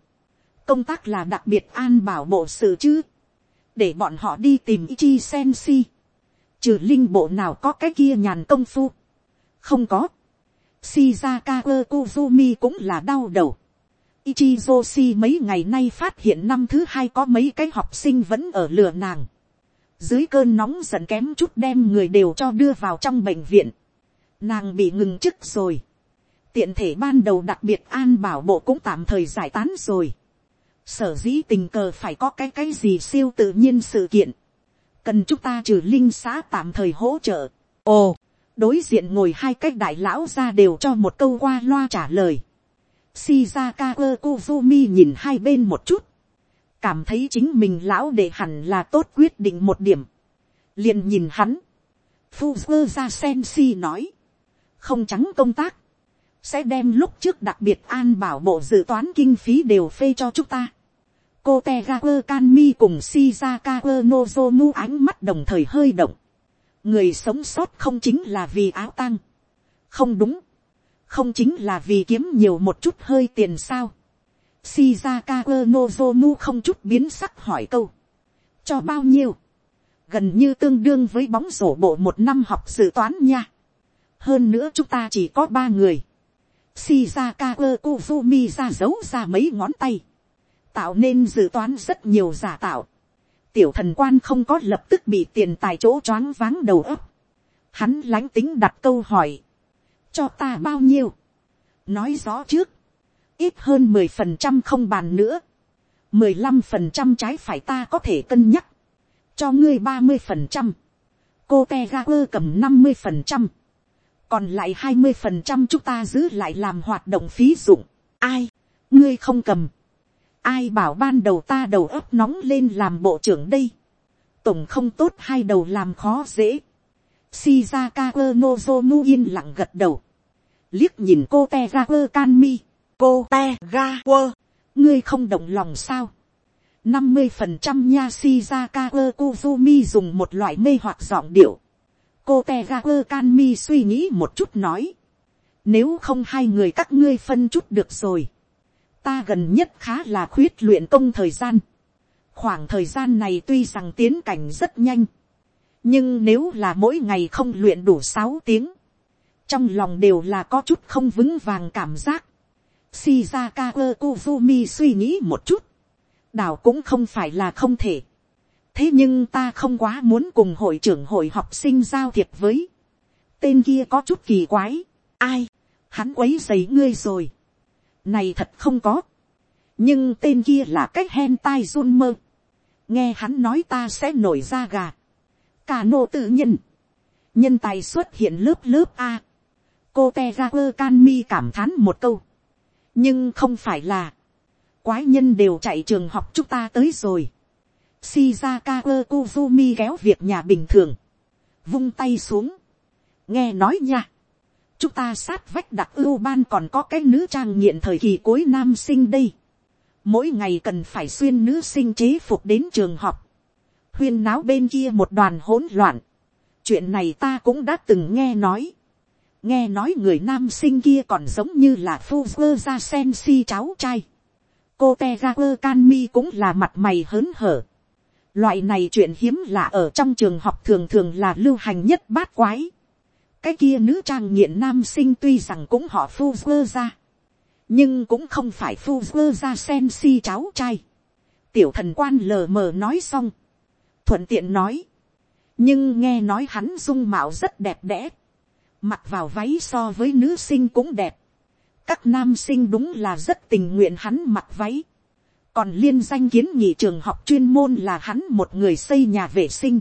công tác là đặc biệt an bảo bộ sự chứ. để bọn họ đi tìm ichi sensi. trừ linh bộ nào có cái kia nhàn công phu. không có shizaka kuzumi cũng là đau đầu. Ichizoshi mấy ngày nay phát hiện năm thứ hai có mấy cái học sinh vẫn ở lửa nàng. Dưới cơn nóng giận kém chút đem người đều cho đưa vào trong bệnh viện, nàng bị ngừng chức rồi, tiện thể ban đầu đặc biệt an bảo bộ cũng tạm thời giải tán rồi, sở dĩ tình cờ phải có cái cái gì siêu tự nhiên sự kiện, cần chúng ta trừ linh xã tạm thời hỗ trợ. ồ, đối diện ngồi hai cái đại lão ra đều cho một câu qua loa trả lời. Shizaka Kozumi nhìn hai bên một chút, cảm thấy chính mình lão để hẳn là tốt quyết định một điểm, liền nhìn hắn, Fuzzer ra nói, không trắng công tác, sẽ đem lúc trước đặc biệt an bảo bộ dự toán kinh phí đều phê cho chúng ta. cô Kanmi cùng shizaka nozomu ánh mắt đồng thời hơi động người sống sót không chính là vì áo tăng. không đúng. không chính là vì kiếm nhiều một chút hơi tiền sao. Shizaka Nozomu không chút biến sắc hỏi câu. Cho bao nhiêu? Gần như tương đương với bóng rổ bộ một năm học dự toán nha. Hơn nữa chúng ta chỉ có ba người. Shizaka Kuzumi ra giấu ra mấy ngón tay. tạo nên dự toán rất nhiều giả tạo tiểu thần quan không có lập tức bị tiền tài chỗ choáng váng đầu ấp. hắn lánh tính đặt câu hỏi. cho ta bao nhiêu. nói rõ trước. ít hơn mười phần trăm không bàn nữa. mười lăm phần trăm trái phải ta có thể cân nhắc. cho ngươi ba mươi phần trăm. cô te cầm năm mươi phần trăm. còn lại hai mươi phần trăm chúng ta giữ lại làm hoạt động phí dụng. ai ngươi không cầm, ai bảo ban đầu ta đầu óc nóng lên làm bộ trưởng đây, tổng không tốt hai đầu làm khó dễ, shizaka nozomu yên lặng gật đầu, liếc nhìn cô te ra quơ can mi, cô te ga quơ, ngươi không động lòng sao, năm mươi phần trăm nha shizaka kuzumi dùng một loại mê hoặc giọng điệu, cô te ga quơ can mi suy nghĩ một chút nói, nếu không hai người các ngươi phân chút được rồi ta gần nhất khá là khuyết luyện công thời gian. khoảng thời gian này tuy rằng tiến cảnh rất nhanh, nhưng nếu là mỗi ngày không luyện đủ sáu tiếng, trong lòng đều là có chút không vững vàng cảm giác. Shizaka Kuzumi suy nghĩ một chút, đảo cũng không phải là không thể. thế nhưng ta không quá muốn cùng hội trưởng hội học sinh giao thiệp với. tên kia có chút kỳ quái. ai, hắn quấy dày ngươi rồi này thật không có. nhưng tên kia là cái hen tai run mơ. nghe hắn nói ta sẽ nổi ra gà. cả nô tự nhiên. nhân tài xuất hiện lớp lớp a. cô te ra quơ can mi cảm thán một câu. nhưng không phải là. quái nhân đều chạy trường học chúng ta tới rồi. Shizaka Kozumi kéo việc nhà bình thường. Vung tay xuống. Nghe nói nha chúng ta sát vách đặc ưu ban còn có cái nữ trang nghiện thời kỳ cuối nam sinh đây. mỗi ngày cần phải xuyên nữ sinh chế phục đến trường học. huyên náo bên kia một đoàn hỗn loạn. chuyện này ta cũng đã từng nghe nói. nghe nói người nam sinh kia còn giống như là phu vơ ra sen si cháu trai. cô te ra vơ can mi cũng là mặt mày hớn hở. loại này chuyện hiếm lạ ở trong trường học thường thường là lưu hành nhất bát quái cái kia nữ trang nghiện nam sinh tuy rằng cũng họ phu vơ ra, nhưng cũng không phải phu vơ ra sen si cháu trai. tiểu thần quan lờ mờ nói xong, thuận tiện nói, nhưng nghe nói hắn dung mạo rất đẹp đẽ, mặc vào váy so với nữ sinh cũng đẹp, các nam sinh đúng là rất tình nguyện hắn mặc váy, còn liên danh kiến nghị trường học chuyên môn là hắn một người xây nhà vệ sinh,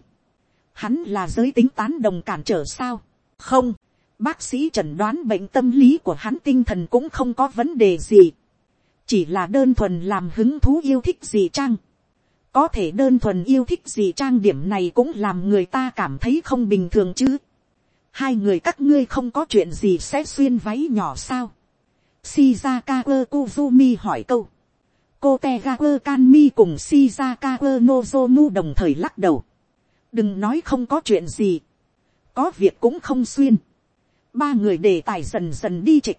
hắn là giới tính tán đồng cản trở sao, không, bác sĩ chẩn đoán bệnh tâm lý của hắn tinh thần cũng không có vấn đề gì. Chỉ là đơn thuần làm hứng thú yêu thích gì trang. Có thể đơn thuần yêu thích gì trang điểm này cũng làm người ta cảm thấy không bình thường chứ. Hai người các ngươi không có chuyện gì sẽ xuyên váy nhỏ sao. Shizaka Kuzumi hỏi câu. Cô Tegaku Kanmi cùng Shizaka Nozomu đồng thời lắc đầu. Đừng nói không có chuyện gì có việc cũng không xuyên. Ba người đề tài dần dần đi trịch.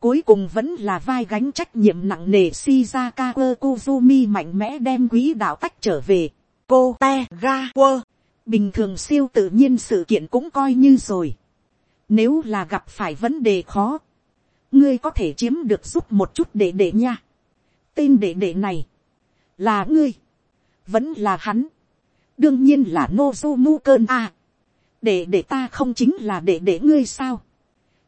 Cuối cùng vẫn là vai gánh trách nhiệm nặng nề Shizaka Kozumi mạnh mẽ đem quý đạo tách trở về. Cô te ga quơ. Bình thường siêu tự nhiên sự kiện cũng coi như rồi. Nếu là gặp phải vấn đề khó. Ngươi có thể chiếm được giúp một chút để để nha. Tên để để này. Là ngươi. Vẫn là hắn. Đương nhiên là Nozomu cơn a để để ta không chính là để để ngươi sao.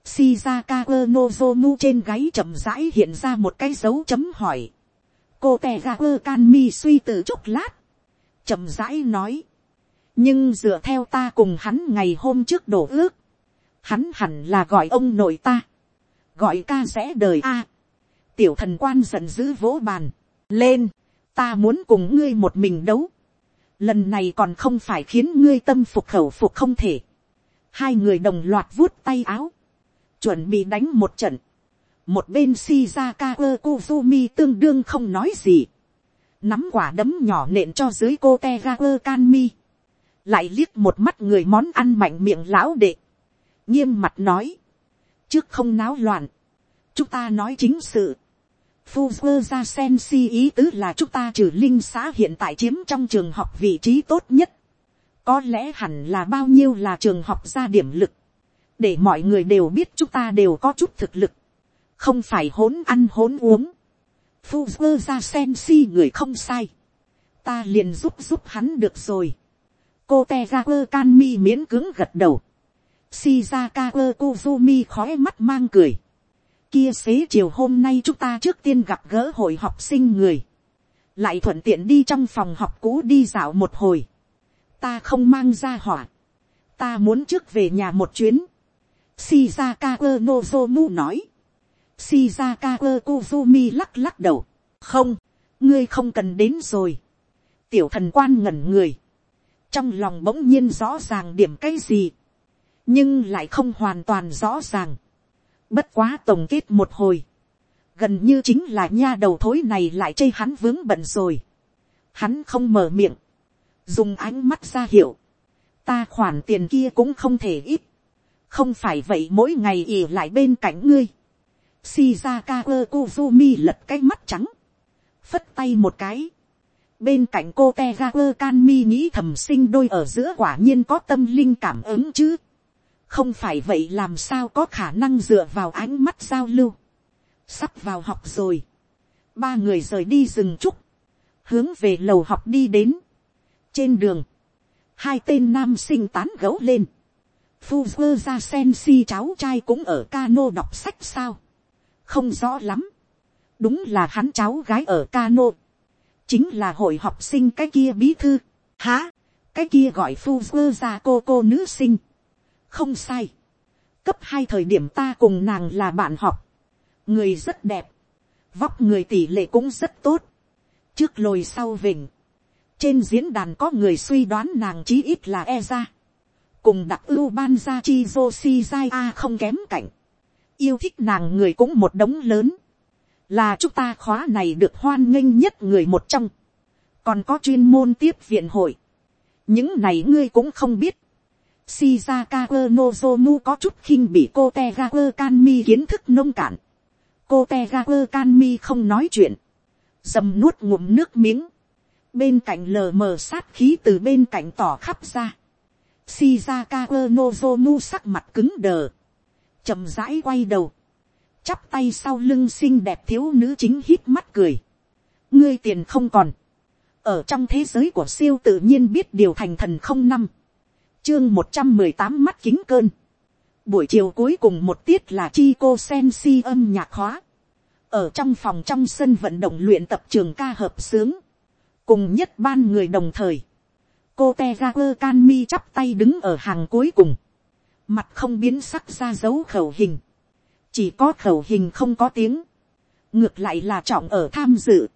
Shizaka Nozomu trên gáy chậm rãi hiện ra một cái dấu chấm hỏi. cô tè ra can mi suy từ chốc lát. chậm rãi nói. nhưng dựa theo ta cùng hắn ngày hôm trước đổ ước. hắn hẳn là gọi ông nội ta. gọi ca sẽ đời a. tiểu thần quan giận dữ vỗ bàn. lên. ta muốn cùng ngươi một mình đấu lần này còn không phải khiến ngươi tâm phục khẩu phục không thể. hai người đồng loạt vuốt tay áo, chuẩn bị đánh một trận. một bên shizaka ơ kuzumi tương đương không nói gì. nắm quả đấm nhỏ nện cho dưới cô te ga canmi. lại liếc một mắt người món ăn mạnh miệng lão đệ. nghiêm mặt nói. trước không náo loạn. chúng ta nói chính sự Fuzzer ra sen si ý tứ là chúng ta trừ linh xã hiện tại chiếm trong trường học vị trí tốt nhất. Có lẽ hẳn là bao nhiêu là trường học ra điểm lực. Để mọi người đều biết chúng ta đều có chút thực lực. Không phải hỗn ăn hỗn uống. Fuzzer ra sen si người không sai. Ta liền giúp giúp hắn được rồi. Cô Tegaku Kanmi miễn cứng gật đầu. Shizaka Kuzumi khói mắt mang cười. Kia xế chiều hôm nay chúng ta trước tiên gặp gỡ hội học sinh người. Lại thuận tiện đi trong phòng học cũ đi dạo một hồi. Ta không mang ra hỏa. Ta muốn trước về nhà một chuyến. Shizaka Nozomu nói. Shizaka Kozumi lắc lắc đầu. Không, ngươi không cần đến rồi. Tiểu thần quan ngẩn người. Trong lòng bỗng nhiên rõ ràng điểm cái gì. Nhưng lại không hoàn toàn rõ ràng. Bất quá tổng kết một hồi. Gần như chính là nha đầu thối này lại chây hắn vướng bận rồi. Hắn không mở miệng. Dùng ánh mắt ra hiệu. Ta khoản tiền kia cũng không thể ít. Không phải vậy mỗi ngày ỉ lại bên cạnh ngươi. Shizaka Kozumi lật cái mắt trắng. Phất tay một cái. Bên cạnh cô Tegaku Kanmi nghĩ thầm sinh đôi ở giữa quả nhiên có tâm linh cảm ứng chứ. Không phải vậy làm sao có khả năng dựa vào ánh mắt giao lưu. Sắp vào học rồi. Ba người rời đi rừng trúc. Hướng về lầu học đi đến. Trên đường. Hai tên nam sinh tán gấu lên. Fuzzer ra sen si cháu trai cũng ở cano đọc sách sao không rõ lắm. đúng là hắn cháu gái ở cano. chính là hội học sinh cái kia bí thư. há, cái kia gọi Fuzzer ra cô cô nữ sinh không sai. cấp hai thời điểm ta cùng nàng là bạn học. người rất đẹp. vóc người tỷ lệ cũng rất tốt. trước lồi sau vỉnh. trên diễn đàn có người suy đoán nàng chí ít là e ra. cùng đặc ưu ban ra chi joshi jai a không kém cạnh yêu thích nàng người cũng một đống lớn, là chúng ta khóa này được hoan nghênh nhất người một trong, còn có chuyên môn tiếp viện hội, những này ngươi cũng không biết, Shizaka Nozomu có chút khinh bị cô Tegaku Kanmi kiến thức nông cạn. Cô Tegaku Kanmi không nói chuyện. Dầm nuốt ngụm nước miếng. Bên cạnh lờ mờ sát khí từ bên cạnh tỏ khắp ra. Shizaka Nozomu sắc mặt cứng đờ chậm rãi quay đầu, chắp tay sau lưng xinh đẹp thiếu nữ chính hít mắt cười, ngươi tiền không còn, ở trong thế giới của siêu tự nhiên biết điều thành thần không năm, chương một trăm mười tám mắt kính cơn, buổi chiều cuối cùng một tiết là chi cô sen si âm nhạc hóa, ở trong phòng trong sân vận động luyện tập trường ca hợp sướng, cùng nhất ban người đồng thời, cô te ra quơ can mi chắp tay đứng ở hàng cuối cùng, mặt không biến sắc ra dấu khẩu hình, chỉ có khẩu hình không có tiếng, ngược lại là trọng ở tham dự.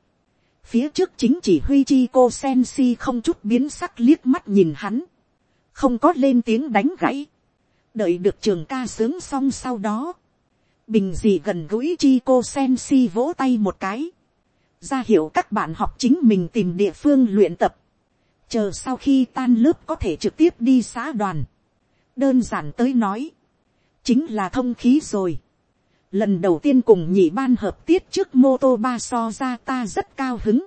phía trước chính chỉ huy chi cô sen si không chút biến sắc liếc mắt nhìn hắn, không có lên tiếng đánh gãy, đợi được trường ca sướng xong sau đó, bình gì gần gũi chi cô sen si vỗ tay một cái, ra hiệu các bạn học chính mình tìm địa phương luyện tập, chờ sau khi tan lớp có thể trực tiếp đi xã đoàn, đơn giản tới nói, chính là thông khí rồi. Lần đầu tiên cùng nhị ban hợp tiết trước mô tô ba so ra ta rất cao hứng.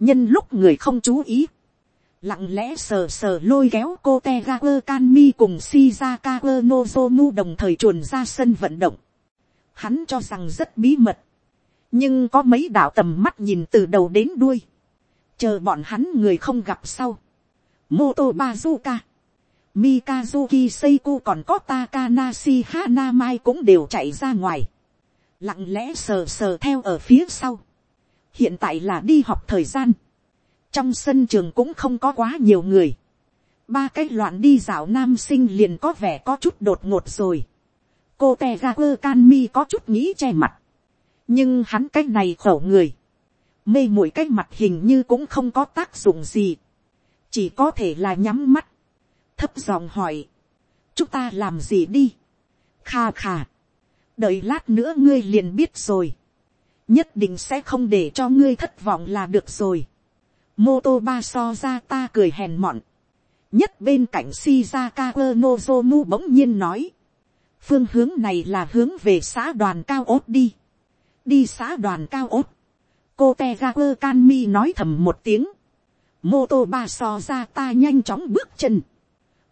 Nhân lúc người không chú ý. Lặng lẽ sờ sờ lôi kéo cô Tegaku Kanmi cùng Shizaka Nozomu đồng thời chuồn ra sân vận động. Hắn cho rằng rất bí mật. Nhưng có mấy đạo tầm mắt nhìn từ đầu đến đuôi. Chờ bọn hắn người không gặp sau. Moto Bazuka Mikazuki Seiko còn có Takanashi Hanamai cũng đều chạy ra ngoài. Lặng lẽ sờ sờ theo ở phía sau. Hiện tại là đi học thời gian. Trong sân trường cũng không có quá nhiều người. Ba cái loạn đi dạo nam sinh liền có vẻ có chút đột ngột rồi. Cô tegraer can mi có chút nghĩ che mặt. Nhưng hắn cái này khẩu người. Mê mũi cái mặt hình như cũng không có tác dụng gì. Chỉ có thể là nhắm mắt thấp giọng hỏi, chúng ta làm gì đi, kha kha, đợi lát nữa ngươi liền biết rồi, nhất định sẽ không để cho ngươi thất vọng là được rồi, mô tô ba so ra ta cười hèn mọn, nhất bên cạnh shizaka nozomu bỗng nhiên nói, phương hướng này là hướng về xã đoàn cao ốt đi, đi xã đoàn cao ốt, cô te ga quơ can mi nói thầm một tiếng, mô tô ba so ra ta nhanh chóng bước chân,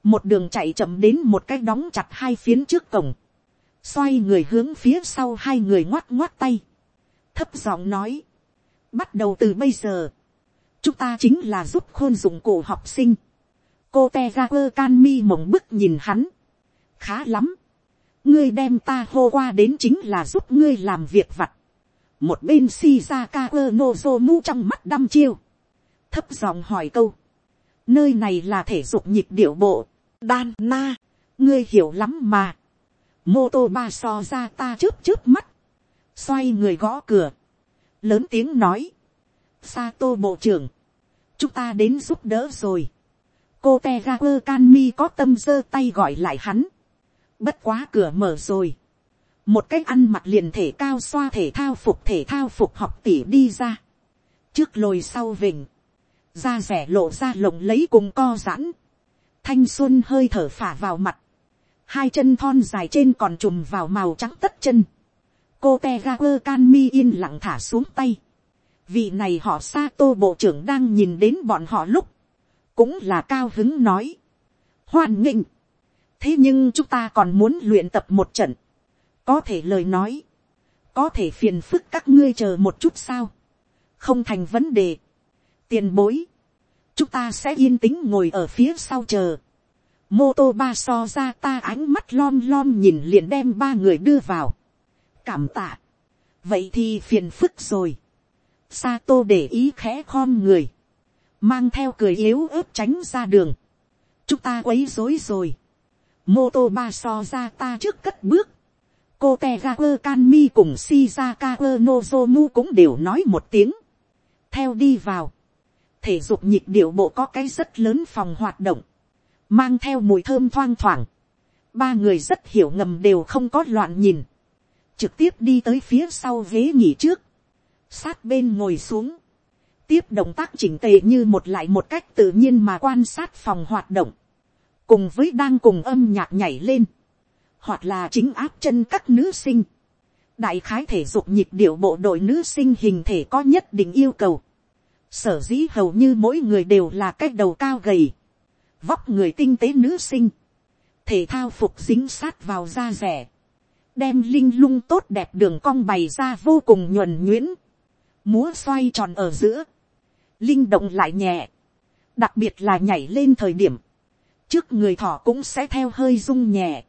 một đường chạy chậm đến một cái đóng chặt hai phiến trước cổng, xoay người hướng phía sau hai người ngoắt ngoắt tay, thấp giọng nói, bắt đầu từ bây giờ, chúng ta chính là giúp khôn dụng cổ học sinh. cô te ra quơ can mi mộng bức nhìn hắn. khá lắm. ngươi đem ta hô qua đến chính là giúp ngươi làm việc vặt. một bên shizaka quơ nozomu trong mắt đăm chiêu. thấp giọng hỏi câu. nơi này là thể dục nhịp điệu bộ. đan na. ngươi hiểu lắm mà. mô tô ba so ra ta trước trước mắt. xoay người gõ cửa. lớn tiếng nói. Sato bộ trưởng, chúng ta đến giúp đỡ rồi. cô te ga quơ can mi có tâm giơ tay gọi lại hắn. bất quá cửa mở rồi. một cái ăn mặc liền thể cao xoa thể thao phục thể thao phục học tỉ đi ra. trước lồi sau vịnh. da rẻ lộ ra lồng lấy cùng co giãn. thanh xuân hơi thở phả vào mặt. hai chân thon dài trên còn trùm vào màu trắng tất chân. cô te ga quơ can mi yên lặng thả xuống tay vị này họ sa tô bộ trưởng đang nhìn đến bọn họ lúc, cũng là cao hứng nói, hoan nghênh, thế nhưng chúng ta còn muốn luyện tập một trận, có thể lời nói, có thể phiền phức các ngươi chờ một chút sao, không thành vấn đề, tiền bối, chúng ta sẽ yên tĩnh ngồi ở phía sau chờ, mô tô ba so ra ta ánh mắt lom lom nhìn liền đem ba người đưa vào, cảm tạ, vậy thì phiền phức rồi, Sato để ý khẽ khom người. Mang theo cười yếu ớt tránh ra đường. Chúng ta quấy rối rồi. Mô tô ba so ra ta trước cất bước. Cô Tegaku Kanmi cùng Shizaka Nozomu cũng đều nói một tiếng. Theo đi vào. Thể dục nhịp điệu bộ có cái rất lớn phòng hoạt động. Mang theo mùi thơm thoang thoảng. Ba người rất hiểu ngầm đều không có loạn nhìn. Trực tiếp đi tới phía sau ghế nghỉ trước sát bên ngồi xuống, tiếp động tác chỉnh tề như một lại một cách tự nhiên mà quan sát phòng hoạt động, cùng với đang cùng âm nhạc nhảy lên, hoặc là chính áp chân các nữ sinh, đại khái thể dục nhịp điệu bộ đội nữ sinh hình thể có nhất định yêu cầu, sở dĩ hầu như mỗi người đều là cái đầu cao gầy, vóc người tinh tế nữ sinh, thể thao phục dính sát vào da rẻ, đem linh lung tốt đẹp đường cong bày ra vô cùng nhuần nhuyễn, múa xoay tròn ở giữa, linh động lại nhẹ, đặc biệt là nhảy lên thời điểm, trước người thỏ cũng sẽ theo hơi rung nhẹ,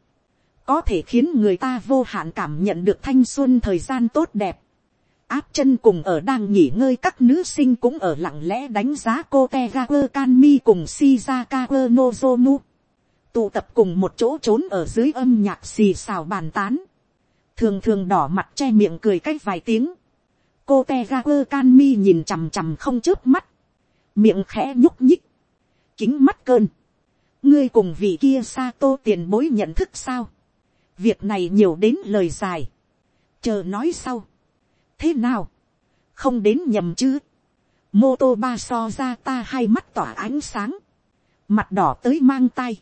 có thể khiến người ta vô hạn cảm nhận được thanh xuân thời gian tốt đẹp. áp chân cùng ở đang nghỉ ngơi các nữ sinh cũng ở lặng lẽ đánh giá cô te ga quơ can mi cùng shizaka quơ nozomu. tụ tập cùng một chỗ trốn ở dưới âm nhạc xì xào bàn tán. thường thường đỏ mặt che miệng cười cách vài tiếng cô te ga quơ can mi nhìn chằm chằm không chớp mắt, miệng khẽ nhúc nhích, kính mắt cơn, ngươi cùng vị kia sa tô tiền bối nhận thức sao, việc này nhiều đến lời dài, chờ nói sau, thế nào, không đến nhầm chứ, mô tô ba so ra ta hai mắt tỏa ánh sáng, mặt đỏ tới mang tay,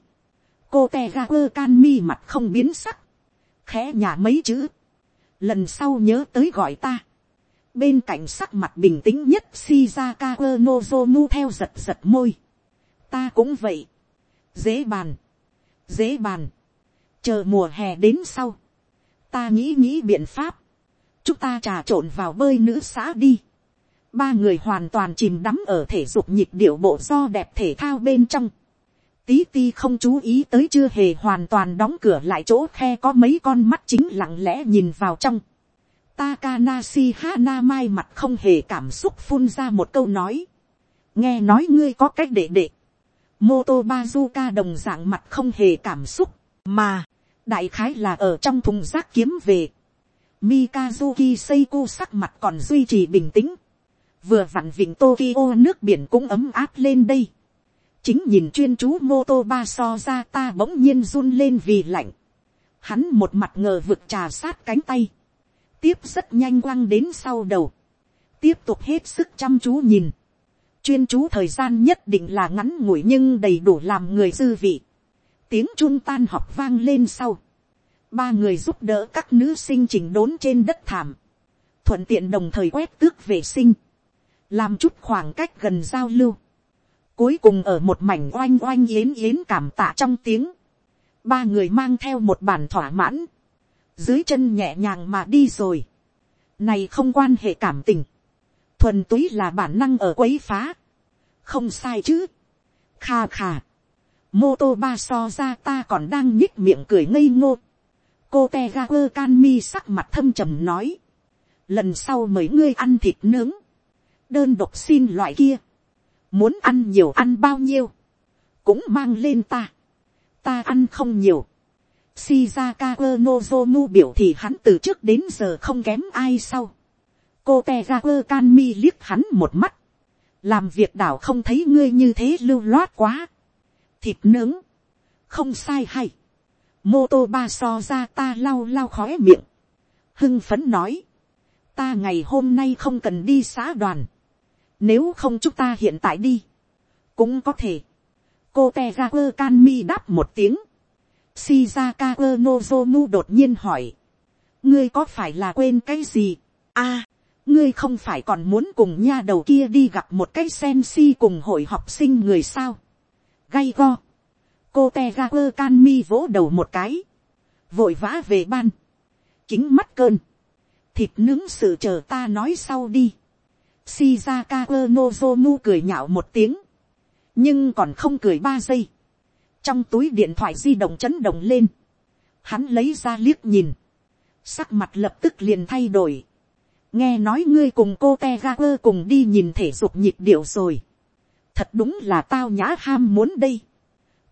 cô te ga quơ can mi mặt không biến sắc, khẽ nhà mấy chữ, lần sau nhớ tới gọi ta, bên cạnh sắc mặt bình tĩnh nhất shizaka nozomu theo giật giật môi. ta cũng vậy. dễ bàn. dễ bàn. chờ mùa hè đến sau. ta nghĩ nghĩ biện pháp. chúng ta trà trộn vào bơi nữ xã đi. ba người hoàn toàn chìm đắm ở thể dục nhịp điệu bộ do đẹp thể thao bên trong. Tí ti không chú ý tới chưa hề hoàn toàn đóng cửa lại chỗ khe có mấy con mắt chính lặng lẽ nhìn vào trong Takanashi Hanamai mặt không hề cảm xúc phun ra một câu nói. Nghe nói ngươi có cách để đệ. Moto Bazuka đồng dạng mặt không hề cảm xúc. Mà, đại khái là ở trong thùng rác kiếm về. Mikazuki Seiko sắc mặt còn duy trì bình tĩnh. Vừa vặn vịnh Tokyo nước biển cũng ấm áp lên đây. Chính nhìn chuyên chú Moto Ba so ra ta bỗng nhiên run lên vì lạnh. Hắn một mặt ngờ vực trà sát cánh tay tiếp rất nhanh quăng đến sau đầu, tiếp tục hết sức chăm chú nhìn, chuyên chú thời gian nhất định là ngắn ngủi nhưng đầy đủ làm người dư vị, tiếng chun tan học vang lên sau, ba người giúp đỡ các nữ sinh chỉnh đốn trên đất thảm, thuận tiện đồng thời quét tước vệ sinh, làm chút khoảng cách gần giao lưu, cuối cùng ở một mảnh oanh oanh yến yến cảm tạ trong tiếng, ba người mang theo một bản thỏa mãn, dưới chân nhẹ nhàng mà đi rồi. Này không quan hệ cảm tình. thuần túy là bản năng ở quấy phá, không sai chứ, kha kha, mô tô ba so ra ta còn đang nhích miệng cười ngây ngô, cô te ga quơ can mi sắc mặt thâm trầm nói, lần sau mời ngươi ăn thịt nướng, đơn độc xin loại kia, muốn ăn nhiều ăn bao nhiêu, cũng mang lên ta, ta ăn không nhiều, Shizaka Nozomu biểu thị hắn từ trước đến giờ không kém ai sau. Cô Tegaku Kanmi liếc hắn một mắt. Làm việc đảo không thấy ngươi như thế lưu loát quá. Thịt nướng. Không sai hay. Mô tô ba so ra ta lau lau khóe miệng. Hưng phấn nói. Ta ngày hôm nay không cần đi xã đoàn. Nếu không chúng ta hiện tại đi. Cũng có thể. Cô Tegaku Kanmi đáp một tiếng Shizaka Nozomu đột nhiên hỏi. Ngươi có phải là quên cái gì? a, ngươi không phải còn muốn cùng nha đầu kia đi gặp một cái sen si cùng hội học sinh người sao? Gay go. Cô Tegaku Kanmi vỗ đầu một cái. Vội vã về ban. Kính mắt cơn. Thịt nướng sự chờ ta nói sau đi. Shizaka Nozomu cười nhạo một tiếng. Nhưng còn không cười ba giây trong túi điện thoại di động chấn động lên, hắn lấy ra liếc nhìn, sắc mặt lập tức liền thay đổi, nghe nói ngươi cùng cô te ga quơ cùng đi nhìn thể dục nhịp điệu rồi, thật đúng là tao nhã ham muốn đây,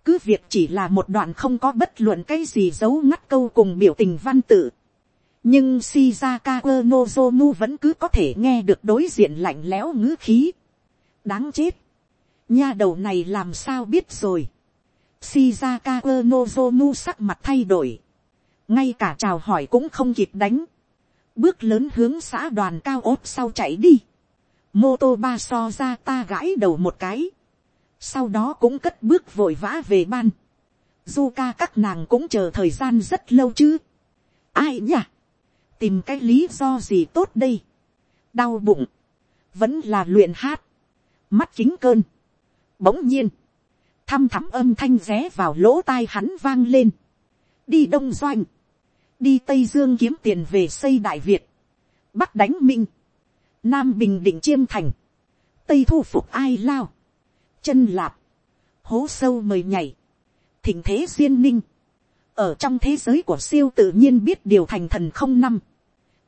cứ việc chỉ là một đoạn không có bất luận cái gì giấu ngắt câu cùng biểu tình văn tự, nhưng Shizaka Nozomu vẫn cứ có thể nghe được đối diện lạnh lẽo ngữ khí. đáng chết, nha đầu này làm sao biết rồi. Shizaka Nozomu sắc mặt thay đổi. Ngay cả chào hỏi cũng không kịp đánh. Bước lớn hướng xã đoàn cao ốt sau chạy đi. Mô tô ba so ra ta gãi đầu một cái. Sau đó cũng cất bước vội vã về ban. Zuka các nàng cũng chờ thời gian rất lâu chứ. Ai nhỉ? Tìm cái lý do gì tốt đây? Đau bụng. Vẫn là luyện hát. Mắt kính cơn. Bỗng nhiên thăm thắm âm thanh ré vào lỗ tai hắn vang lên. đi đông doanh, đi tây dương kiếm tiền về xây đại việt, bắc đánh minh, nam bình định chiêm thành, tây thu phục ai lao, chân lạp, hố sâu mời nhảy, thỉnh thế duyên ninh, ở trong thế giới của siêu tự nhiên biết điều thành thần không năm,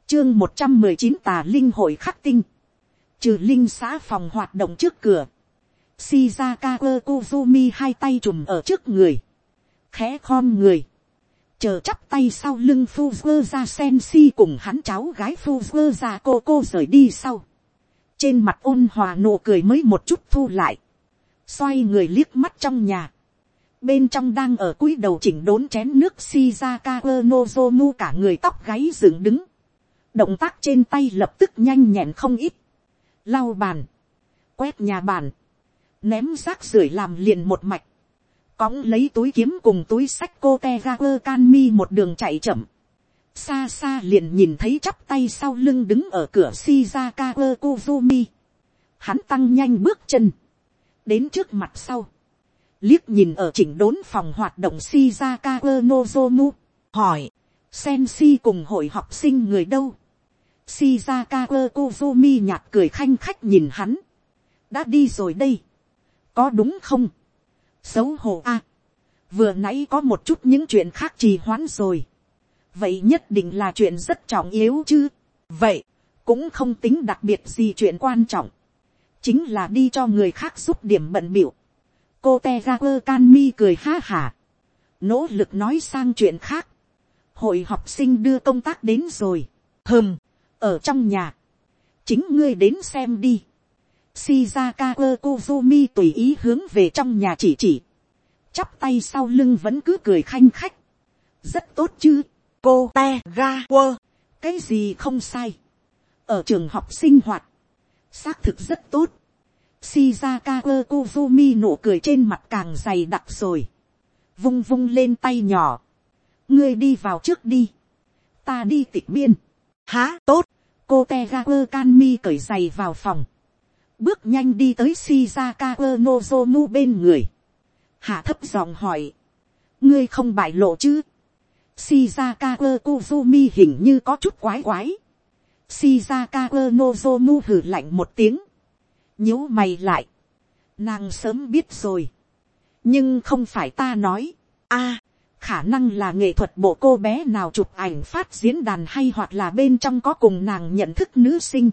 chương một trăm mười chín tà linh hội khắc tinh, trừ linh xã phòng hoạt động trước cửa, Shizaka Kozumi hai tay trùm ở trước người. Khẽ khom người. Chờ chắp tay sau lưng Fuzzer Senshi Sensi cùng hắn cháu gái Fuzzer cô cô rời đi sau. Trên mặt ôn hòa nụ cười mới một chút thu lại. Xoay người liếc mắt trong nhà. Bên trong đang ở cúi đầu chỉnh đốn chén nước Shizaka Nozomu cả người tóc gáy dựng đứng. Động tác trên tay lập tức nhanh nhẹn không ít. Lau bàn. Quét nhà bàn ném rác rưởi làm liền một mạch, cõng lấy túi kiếm cùng túi sách cô te ga quơ can mi một đường chạy chậm, xa xa liền nhìn thấy chắp tay sau lưng đứng ở cửa shizaka quơ kuzumi, hắn tăng nhanh bước chân, đến trước mặt sau, liếc nhìn ở chỉnh đốn phòng hoạt động shizaka quơ nozomu, hỏi, Sensi cùng hội học sinh người đâu. Shizaka Kuzumi nhạt cười khanh khách nhìn hắn. Đã đi rồi đây có đúng không, xấu hổ a, vừa nãy có một chút những chuyện khác trì hoãn rồi, vậy nhất định là chuyện rất trọng yếu chứ, vậy, cũng không tính đặc biệt gì chuyện quan trọng, chính là đi cho người khác giúp điểm bận biểu, cô te ra quơ can mi cười ha hả, nỗ lực nói sang chuyện khác, hội học sinh đưa công tác đến rồi, hơm, ở trong nhà, chính ngươi đến xem đi, Shizaka Kozumi tùy ý hướng về trong nhà chỉ chỉ. Chắp tay sau lưng vẫn cứ cười khanh khách. Rất tốt chứ. Cô te ga quơ. Cái gì không sai. Ở trường học sinh hoạt. Xác thực rất tốt. Shizaka Kozumi nụ cười trên mặt càng dày đặc rồi. Vung vung lên tay nhỏ. Ngươi đi vào trước đi. Ta đi tịch biên. Há tốt. Cô Tegaku Kanmi cởi giày vào phòng bước nhanh đi tới Shizaka Nozomu bên người, hạ thấp giọng hỏi, ngươi không bại lộ chứ, Shizaka kuzumi hình như có chút quái quái, Shizaka Nozomu hử lạnh một tiếng. nhíu mày lại. Nàng sớm biết rồi. Nhưng không phải ta nói. a khả năng là nghệ thuật bộ cô bé nào chụp ảnh phát diễn đàn hay hoặc là bên trong có cùng nàng nhận thức nữ sinh.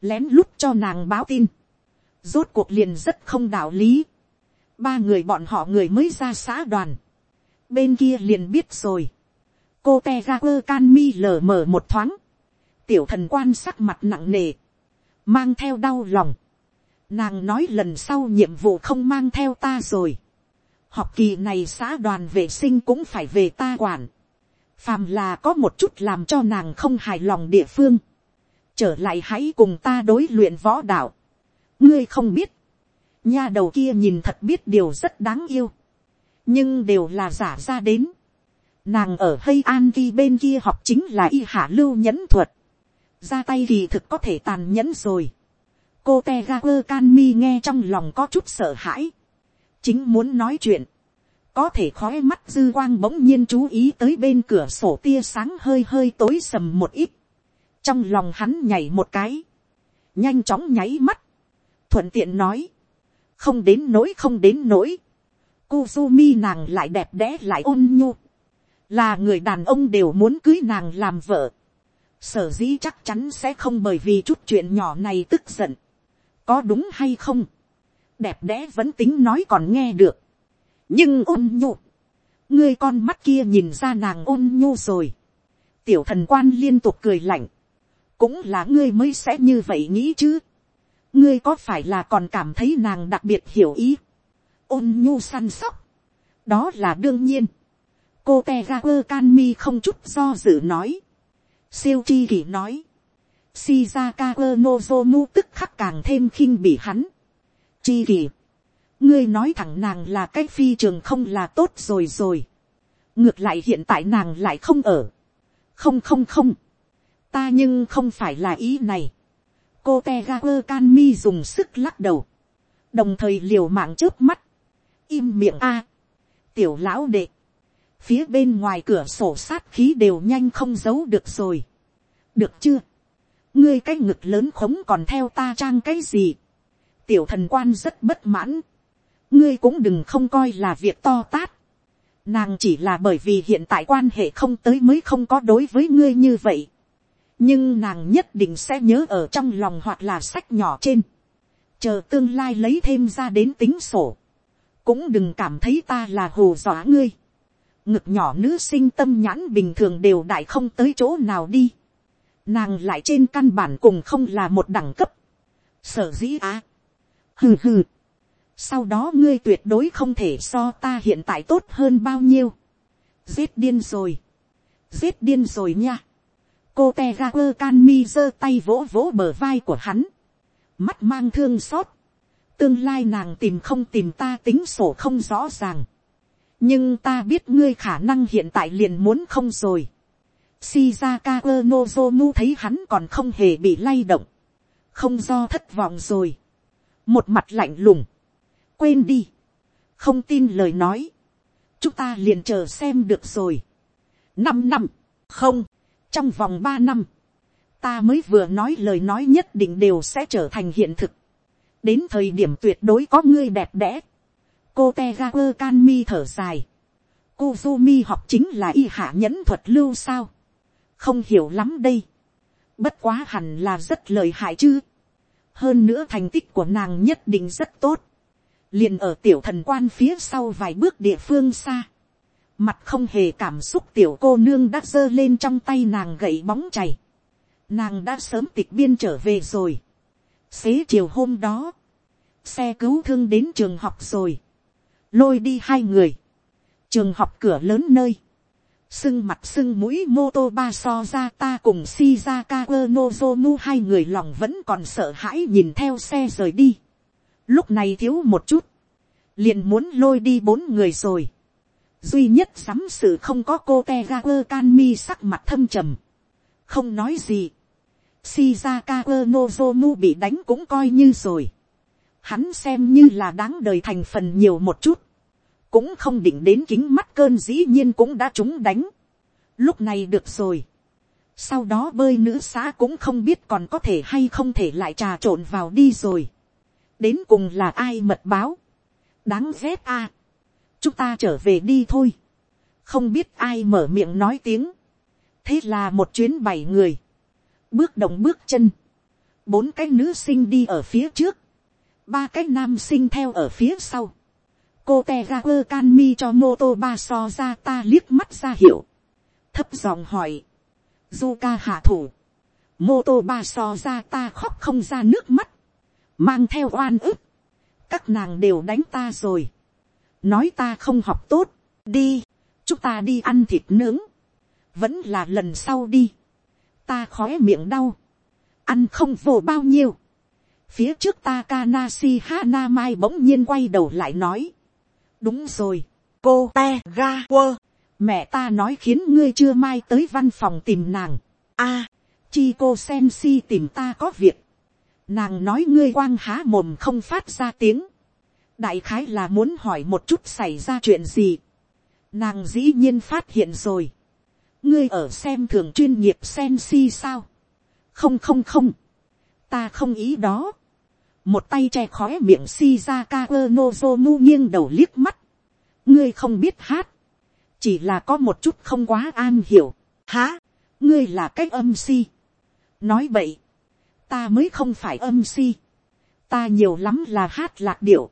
Lén lút cho nàng báo tin. Rốt cuộc liền rất không đạo lý. Ba người bọn họ người mới ra xã đoàn. Bên kia liền biết rồi. Cô Tegaper Canmi lờ mờ một thoáng. Tiểu thần quan sắc mặt nặng nề. Mang theo đau lòng. Nàng nói lần sau nhiệm vụ không mang theo ta rồi học kỳ này xã đoàn vệ sinh cũng phải về ta quản. phàm là có một chút làm cho nàng không hài lòng địa phương trở lại hãy cùng ta đối luyện võ đạo. ngươi không biết. nha đầu kia nhìn thật biết điều rất đáng yêu. nhưng đều là giả ra đến. nàng ở hay an ghi bên kia học chính là y hạ lưu nhẫn thuật. ra tay thì thực có thể tàn nhẫn rồi. cô te ga quơ can mi nghe trong lòng có chút sợ hãi chính muốn nói chuyện, có thể khói mắt dư quang bỗng nhiên chú ý tới bên cửa sổ tia sáng hơi hơi tối sầm một ít, trong lòng hắn nhảy một cái, nhanh chóng nháy mắt, thuận tiện nói, không đến nỗi không đến nỗi, Kuzumi nàng lại đẹp đẽ lại ôn nhu, là người đàn ông đều muốn cưới nàng làm vợ, sở dĩ chắc chắn sẽ không bởi vì chút chuyện nhỏ này tức giận, có đúng hay không, đẹp đẽ vẫn tính nói còn nghe được. nhưng ôn nhu, ngươi con mắt kia nhìn ra nàng ôn nhu rồi. tiểu thần quan liên tục cười lạnh, cũng là ngươi mới sẽ như vậy nghĩ chứ. ngươi có phải là còn cảm thấy nàng đặc biệt hiểu ý, ôn nhu săn sóc, đó là đương nhiên. cô te ga quơ can mi không chút do dự nói, siêu chi kỷ nói, Shizaka Nozomu tức khắc càng thêm khinh bỉ hắn chi kỳ. ngươi nói thẳng nàng là cái phi trường không là tốt rồi rồi. ngược lại hiện tại nàng lại không ở. không không không ta nhưng không phải là ý này. cô te ga quơ can mi dùng sức lắc đầu. đồng thời liều mạng trước mắt. im miệng a. tiểu lão đệ. phía bên ngoài cửa sổ sát khí đều nhanh không giấu được rồi. được chưa. ngươi cái ngực lớn khống còn theo ta trang cái gì tiểu thần quan rất bất mãn. ngươi cũng đừng không coi là việc to tát. nàng chỉ là bởi vì hiện tại quan hệ không tới mới không có đối với ngươi như vậy nhưng nàng nhất định sẽ nhớ ở trong lòng hoặc là sách nhỏ trên. chờ tương lai lấy thêm ra đến tính sổ. cũng đừng cảm thấy ta là hồ dọa ngươi. ngực nhỏ nữ sinh tâm nhãn bình thường đều đại không tới chỗ nào đi. nàng lại trên căn bản cùng không là một đẳng cấp. sở dĩ á hừ hừ. Sau đó ngươi tuyệt đối không thể so ta hiện tại tốt hơn bao nhiêu. Giết điên rồi. Giết điên rồi nha. Cô te ga quơ can mi giơ tay vỗ vỗ bờ vai của hắn. Mắt mang thương xót. Tương lai nàng tìm không tìm ta tính sổ không rõ ràng. Nhưng ta biết ngươi khả năng hiện tại liền muốn không rồi. Shizaka Nozomu thấy hắn còn không hề bị lay động. Không do thất vọng rồi một mặt lạnh lùng, quên đi, không tin lời nói, chúng ta liền chờ xem được rồi. năm năm, không, trong vòng ba năm, ta mới vừa nói lời nói nhất định đều sẽ trở thành hiện thực. đến thời điểm tuyệt đối có ngươi đẹp đẽ. cô te ga quơ can mi thở dài. Kuzumi học chính là y hạ nhẫn thuật lưu sao. không hiểu lắm đây. bất quá hẳn là rất lợi hại chứ hơn nữa thành tích của nàng nhất định rất tốt, liền ở tiểu thần quan phía sau vài bước địa phương xa, mặt không hề cảm xúc tiểu cô nương đã giơ lên trong tay nàng gậy bóng chảy, nàng đã sớm tịch biên trở về rồi, xế chiều hôm đó, xe cứu thương đến trường học rồi, lôi đi hai người, trường học cửa lớn nơi, sưng mặt sưng mũi mô tô ba so ra ta cùng Shizaka Nozomu hai người lòng vẫn còn sợ hãi nhìn theo xe rời đi. Lúc này thiếu một chút. Liền muốn lôi đi bốn người rồi. Duy nhất sắm sự không có cô Tegaku Kanmi sắc mặt thâm trầm. Không nói gì. Shizaka Nozomu bị đánh cũng coi như rồi. Hắn xem như là đáng đời thành phần nhiều một chút cũng không định đến kính mắt cơn dĩ nhiên cũng đã trúng đánh. lúc này được rồi. sau đó bơi nữ xã cũng không biết còn có thể hay không thể lại trà trộn vào đi rồi. đến cùng là ai mật báo. đáng ghét a chúng ta trở về đi thôi. không biết ai mở miệng nói tiếng. thế là một chuyến bảy người. bước động bước chân. bốn cái nữ sinh đi ở phía trước. ba cái nam sinh theo ở phía sau. cô te ga quơ can mi cho mô tô ba so ra ta liếc mắt ra hiệu. thấp giọng hỏi du ca hạ thủ, mô tô ba so ra ta khóc không ra nước mắt, mang theo oan ức, các nàng đều đánh ta rồi, nói ta không học tốt, đi, chúng ta đi ăn thịt nướng, vẫn là lần sau đi, ta khói miệng đau, ăn không vô bao nhiêu, phía trước ta Kanasi Hana Mai bỗng nhiên quay đầu lại nói, đúng rồi, cô te ga quơ, mẹ ta nói khiến ngươi chưa mai tới văn phòng tìm nàng. a, chi cô sen si tìm ta có việc. nàng nói ngươi quang há mồm không phát ra tiếng đại khái là muốn hỏi một chút xảy ra chuyện gì. nàng dĩ nhiên phát hiện rồi. ngươi ở xem thường chuyên nghiệp sen si sao. không không không. ta không ý đó. một tay che khói miệng si ra ka ơ nozomu nghiêng đầu liếc mắt. ngươi không biết hát chỉ là có một chút không quá an hiểu. há, ngươi là cái âm si. nói vậy, ta mới không phải âm si. ta nhiều lắm là hát lạc điệu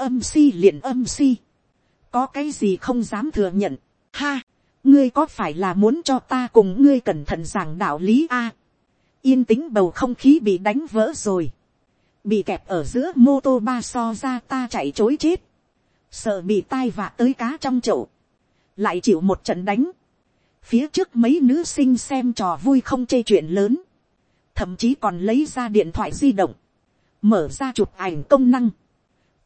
âm si liền âm si. có cái gì không dám thừa nhận. ha, ngươi có phải là muốn cho ta cùng ngươi cẩn thận giảng đạo lý a. yên tĩnh bầu không khí bị đánh vỡ rồi. bị kẹp ở giữa mô tô ba so ra ta chạy chối chết. sợ bị tai vạ tới cá trong chậu lại chịu một trận đánh. phía trước mấy nữ sinh xem trò vui không chê chuyện lớn, thậm chí còn lấy ra điện thoại di động, mở ra chụp ảnh công năng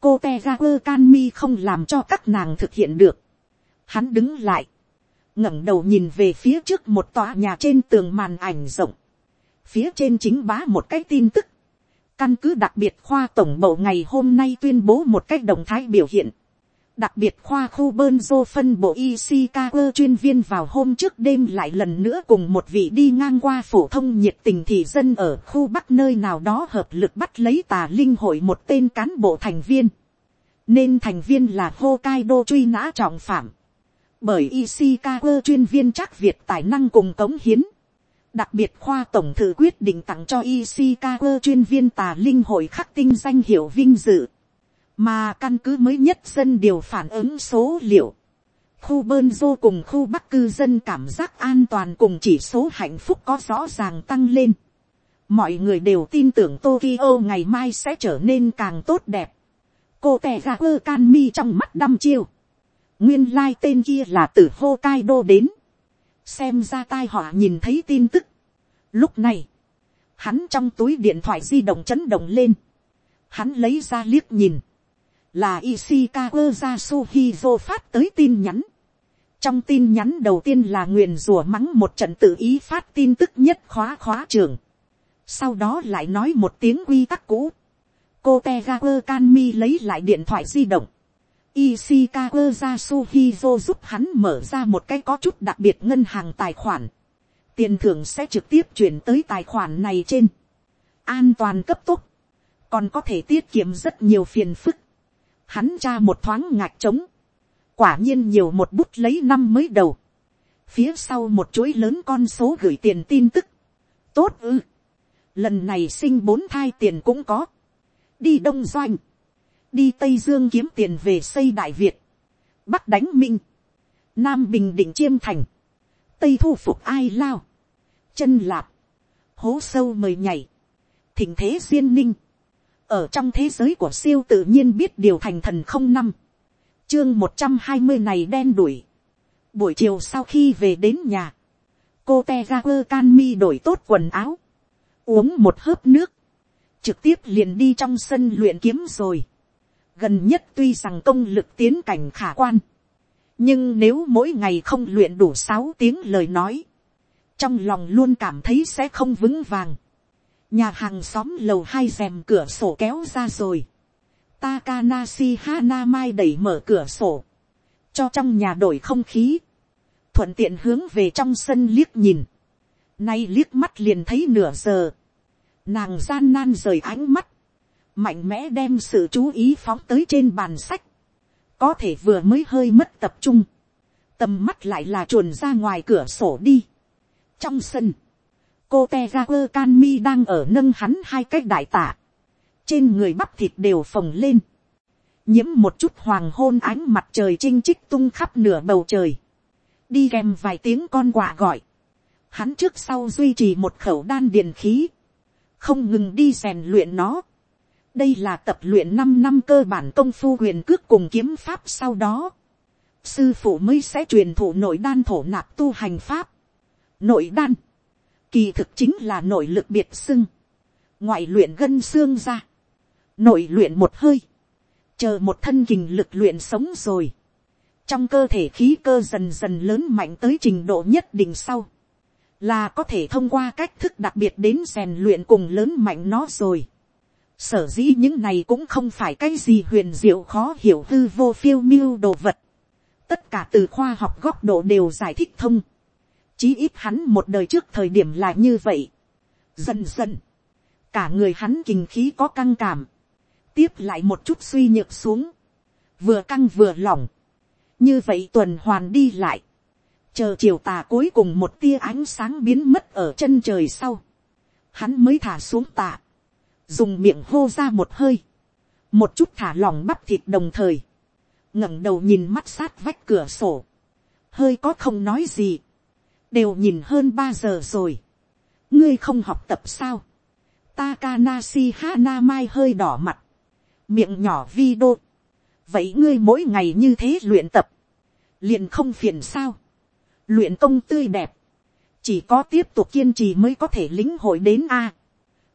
cô te ra quơ can mi không làm cho các nàng thực hiện được. hắn đứng lại, ngẩng đầu nhìn về phía trước một tòa nhà trên tường màn ảnh rộng, phía trên chính bá một cái tin tức, căn cứ đặc biệt khoa tổng bộ ngày hôm nay tuyên bố một cách động thái biểu hiện, đặc biệt khoa khu bơn dô phân bộ Ishikawa chuyên viên vào hôm trước đêm lại lần nữa cùng một vị đi ngang qua phổ thông nhiệt tình thị dân ở khu bắc nơi nào đó hợp lực bắt lấy tà linh hội một tên cán bộ thành viên. Nên thành viên là Hokkaido truy nã trọng phạm. Bởi Ishikawa chuyên viên chắc Việt tài năng cùng cống hiến. Đặc biệt khoa tổng thử quyết định tặng cho Ishikawa chuyên viên tà linh hội khắc tinh danh hiệu vinh dự mà căn cứ mới nhất dân điều phản ứng số liệu, khu bơn dô cùng khu bắc cư dân cảm giác an toàn cùng chỉ số hạnh phúc có rõ ràng tăng lên. mọi người đều tin tưởng tokyo ngày mai sẽ trở nên càng tốt đẹp. cô tè ra ơ can mi trong mắt đăm chiêu. nguyên lai tên kia là từ Hokkaido đến. xem ra tai họa nhìn thấy tin tức. lúc này, hắn trong túi điện thoại di động chấn động lên. hắn lấy ra liếc nhìn là Ishikawa Yasuhizo phát tới tin nhắn. Trong tin nhắn đầu tiên là nguyền rủa mắng một trận tự ý phát tin tức nhất khóa khóa trường. Sau đó lại nói một tiếng quy tắc cũ. Cô Tegaku Kanmi lấy lại điện thoại di động. Ishikawa Yasuhizo giúp hắn mở ra một cái có chút đặc biệt ngân hàng tài khoản. Tiền thưởng sẽ trực tiếp chuyển tới tài khoản này trên. An toàn cấp tốc. Còn có thể tiết kiệm rất nhiều phiền phức Hắn tra một thoáng ngạc trống. Quả nhiên nhiều một bút lấy năm mới đầu. Phía sau một chuỗi lớn con số gửi tiền tin tức. Tốt ư. Lần này sinh bốn thai tiền cũng có. Đi Đông Doanh. Đi Tây Dương kiếm tiền về xây Đại Việt. Bắc đánh Minh. Nam Bình Định Chiêm Thành. Tây thu phục ai lao. Chân lạp. Hố sâu mời nhảy. Thỉnh thế duyên ninh ở trong thế giới của siêu tự nhiên biết điều thành thần không năm, chương một trăm hai mươi này đen đuổi, buổi chiều sau khi về đến nhà, cô te ra quơ can mi đổi tốt quần áo, uống một hớp nước, trực tiếp liền đi trong sân luyện kiếm rồi, gần nhất tuy rằng công lực tiến cảnh khả quan, nhưng nếu mỗi ngày không luyện đủ sáu tiếng lời nói, trong lòng luôn cảm thấy sẽ không vững vàng nhà hàng xóm lầu hai rèm cửa sổ kéo ra rồi. Takanashi Hanamai đẩy mở cửa sổ, cho trong nhà đổi không khí, thuận tiện hướng về trong sân liếc nhìn. Nay liếc mắt liền thấy nửa giờ. Nàng gian nan rời ánh mắt. Mạnh mẽ đem sự chú ý phóng tới trên bàn sách. Có thể vừa mới hơi mất tập trung. Tầm mắt lại là chuồn ra ngoài cửa sổ đi. Trong sân. Cô teagar can mi đang ở nâng hắn hai cái đại tả Trên người bắp thịt đều phồng lên. Nhiễm một chút hoàng hôn ánh mặt trời chinh chích tung khắp nửa bầu trời. Đi kèm vài tiếng con quạ gọi hắn trước sau duy trì một khẩu đan điền khí, không ngừng đi rèn luyện nó. đây là tập luyện năm năm cơ bản công phu huyền cước cùng kiếm pháp sau đó. sư phụ mới sẽ truyền thụ nội đan thổ nạp tu hành pháp. nội đan, kỳ thực chính là nội lực biệt xưng, ngoại luyện gân xương ra, nội luyện một hơi, chờ một thân kình lực luyện sống rồi. trong cơ thể khí cơ dần dần lớn mạnh tới trình độ nhất định sau là có thể thông qua cách thức đặc biệt đến rèn luyện cùng lớn mạnh nó rồi. Sở dĩ những này cũng không phải cái gì huyền diệu khó hiểu hư vô phiêu miêu đồ vật. Tất cả từ khoa học góc độ đều giải thích thông. Chí ít hắn một đời trước thời điểm là như vậy. Dần dần. Cả người hắn kình khí có căng cảm. Tiếp lại một chút suy nhược xuống. Vừa căng vừa lỏng. Như vậy tuần hoàn đi lại chờ chiều tà cuối cùng một tia ánh sáng biến mất ở chân trời sau, hắn mới thả xuống tạ, dùng miệng hô ra một hơi, một chút thả lỏng bắp thịt đồng thời, ngẩng đầu nhìn mắt sát vách cửa sổ, hơi có không nói gì, đều nhìn hơn ba giờ rồi, ngươi không học tập sao, Takanashi Hana Mai hơi đỏ mặt, miệng nhỏ vi đô, vậy ngươi mỗi ngày như thế luyện tập, liền không phiền sao, luyện công tươi đẹp, chỉ có tiếp tục kiên trì mới có thể lính hội đến a.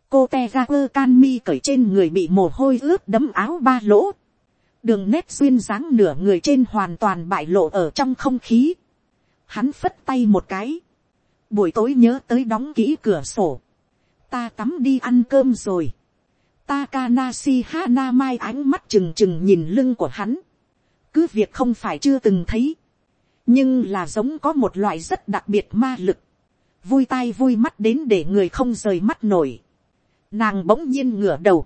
cô te ga quơ can mi cởi trên người bị mồ hôi ướt đấm áo ba lỗ, đường nét duyên dáng nửa người trên hoàn toàn bại lộ ở trong không khí. Hắn phất tay một cái, buổi tối nhớ tới đóng kỹ cửa sổ, ta tắm đi ăn cơm rồi. Takanashi Hana Mai ánh mắt trừng trừng nhìn lưng của hắn. Cứ việc không phải chưa từng thấy nhưng là giống có một loại rất đặc biệt ma lực, vui tai vui mắt đến để người không rời mắt nổi. Nàng bỗng nhiên ngửa đầu,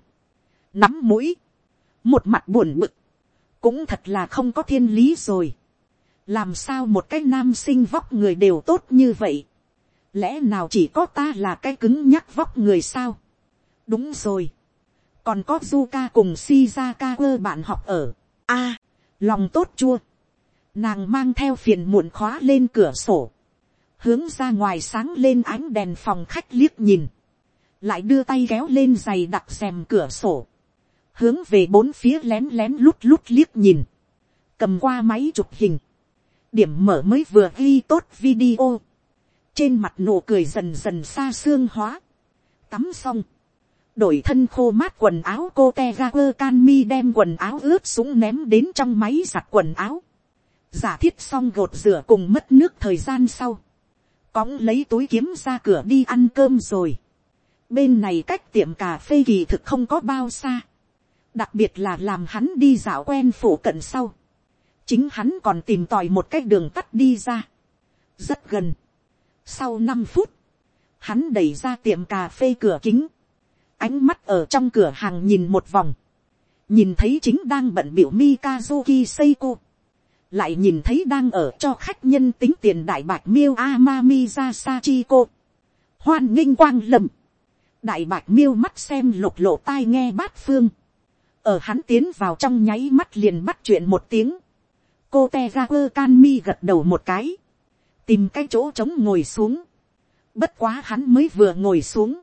nắm mũi, một mặt buồn bực, cũng thật là không có thiên lý rồi làm sao một cái nam sinh vóc người đều tốt như vậy, lẽ nào chỉ có ta là cái cứng nhắc vóc người sao. đúng rồi, còn có du ca cùng si ra ca cơ bạn học ở, a, lòng tốt chua, nàng mang theo phiền muộn khóa lên cửa sổ, hướng ra ngoài sáng lên ánh đèn phòng khách liếc nhìn, lại đưa tay kéo lên giày đặc rèm cửa sổ, hướng về bốn phía lén lén lút lút liếc nhìn, cầm qua máy chụp hình, điểm mở mới vừa ghi tốt video, trên mặt nụ cười dần dần xa xương hóa, tắm xong, đổi thân khô mát quần áo cô te ra quơ can mi đem quần áo ướt súng ném đến trong máy giặt quần áo, giả thiết xong gột rửa cùng mất nước thời gian sau, cõng lấy túi kiếm ra cửa đi ăn cơm rồi. bên này cách tiệm cà phê kỳ thực không có bao xa, đặc biệt là làm hắn đi dạo quen phủ cận sau, chính hắn còn tìm tòi một cái đường tắt đi ra, rất gần. sau năm phút, hắn đẩy ra tiệm cà phê cửa kính, ánh mắt ở trong cửa hàng nhìn một vòng, nhìn thấy chính đang bận biểu Mikazuki Seiko, lại nhìn thấy đang ở cho khách nhân tính tiền đại bạch miêu amami ra sachiko. hoan nghênh quang lầm. đại bạch miêu mắt xem lục lộ tai nghe bát phương. ở hắn tiến vào trong nháy mắt liền bắt chuyện một tiếng cô te ra quơ can mi gật đầu một cái. tìm cái chỗ trống ngồi xuống. bất quá hắn mới vừa ngồi xuống.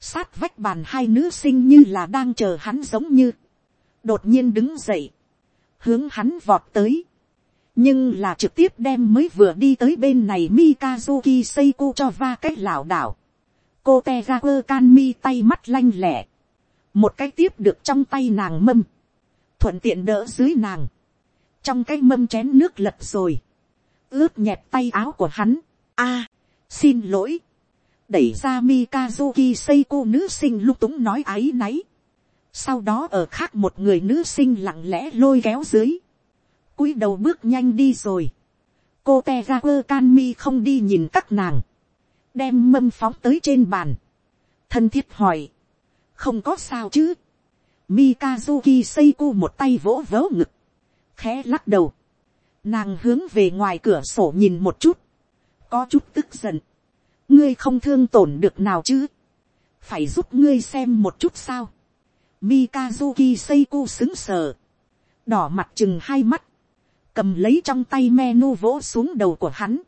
sát vách bàn hai nữ sinh như là đang chờ hắn giống như. đột nhiên đứng dậy. hướng hắn vọt tới nhưng là trực tiếp đem mới vừa đi tới bên này Mikazuki Seiko cho va cách lảo đảo. cô te ra quơ can mi tay mắt lanh lẻ, một cái tiếp được trong tay nàng mâm, thuận tiện đỡ dưới nàng, trong cái mâm chén nước lật rồi, ướp nhẹp tay áo của hắn, a, xin lỗi, đẩy ra Mikazuki Seiko nữ sinh lung túng nói áy náy, sau đó ở khác một người nữ sinh lặng lẽ lôi kéo dưới, cúi đầu bước nhanh đi rồi. cô te ga quơ can mi không đi nhìn các nàng. đem mâm phóng tới trên bàn, thân thiết hỏi, không có sao chứ, Mikazuki Seiko một tay vỗ vớ ngực, khẽ lắc đầu, nàng hướng về ngoài cửa sổ nhìn một chút, có chút tức giận, ngươi không thương tổn được nào chứ, phải giúp ngươi xem một chút sao, Mikazuki Seiko xứng sờ, đỏ mặt chừng hai mắt, cầm lấy trong tay menu vỗ xuống đầu của hắn,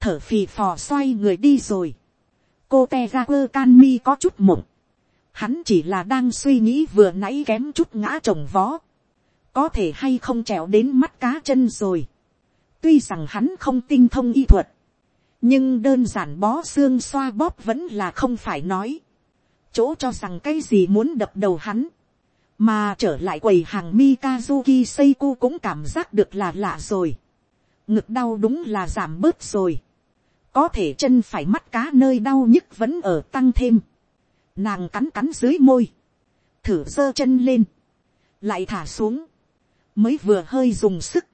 thở phì phò xoay người đi rồi. cô Tegaku Kanmi có chút mộng, hắn chỉ là đang suy nghĩ vừa nãy kém chút ngã trồng vó, có thể hay không trèo đến mắt cá chân rồi. tuy rằng hắn không tinh thông y thuật, nhưng đơn giản bó xương xoa bóp vẫn là không phải nói, chỗ cho rằng cái gì muốn đập đầu hắn, mà trở lại quầy hàng Mikazuki seiku cũng cảm giác được là lạ rồi. Ngực đau đúng là giảm bớt rồi. Có thể chân phải mắt cá nơi đau nhức vẫn ở tăng thêm. Nàng cắn cắn dưới môi. Thử giơ chân lên. Lại thả xuống. Mới vừa hơi dùng sức.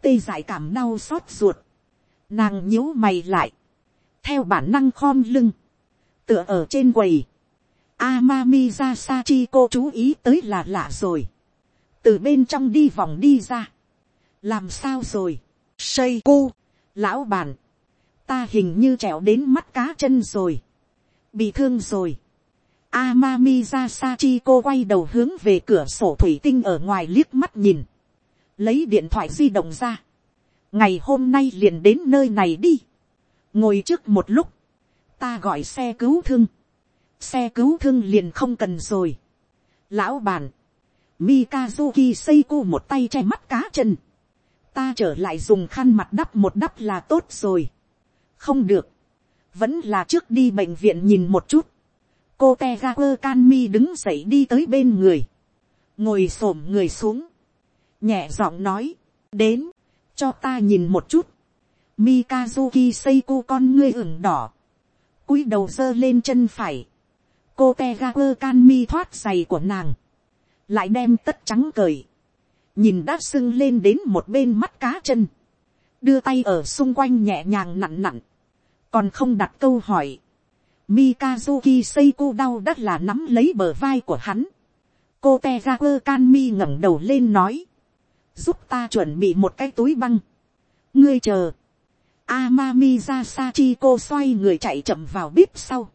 Tê dại cảm đau xót ruột. Nàng nhíu mày lại. Theo bản năng khom lưng. Tựa ở trên quầy Amami ra cô chú ý tới là lạ rồi. Từ bên trong đi vòng đi ra. Làm sao rồi? Seiko, lão bản. Ta hình như trèo đến mắt cá chân rồi. Bị thương rồi. Amami ra cô quay đầu hướng về cửa sổ thủy tinh ở ngoài liếc mắt nhìn. Lấy điện thoại di động ra. Ngày hôm nay liền đến nơi này đi. Ngồi trước một lúc. Ta gọi xe cứu thương xe cứu thương liền không cần rồi. lão bàn, mikazuki seiko một tay che mắt cá chân, ta trở lại dùng khăn mặt đắp một đắp là tốt rồi. không được, vẫn là trước đi bệnh viện nhìn một chút. cô te ga quơ can mi đứng dậy đi tới bên người, ngồi s ổ m người xuống, nhẹ giọng nói, đến, cho ta nhìn một chút. Mikazuki Seiko con ngươi ửng đỏ, cúi đầu giơ lên chân phải, cô te ga quơ can mi thoát giày của nàng, lại đem tất trắng cởi, nhìn đã sưng lên đến một bên mắt cá chân, đưa tay ở xung quanh nhẹ nhàng nặn nặn, còn không đặt câu hỏi, Mikazuki Seiko đau đắt là nắm lấy bờ vai của hắn. Cô Tegaku Kanmi ngẩng đầu lên nói. Giúp ta chuẩn bị một cái túi băng. Ngươi chờ. Amami ra Sachiko xoay người chạy chậm vào bếp sau.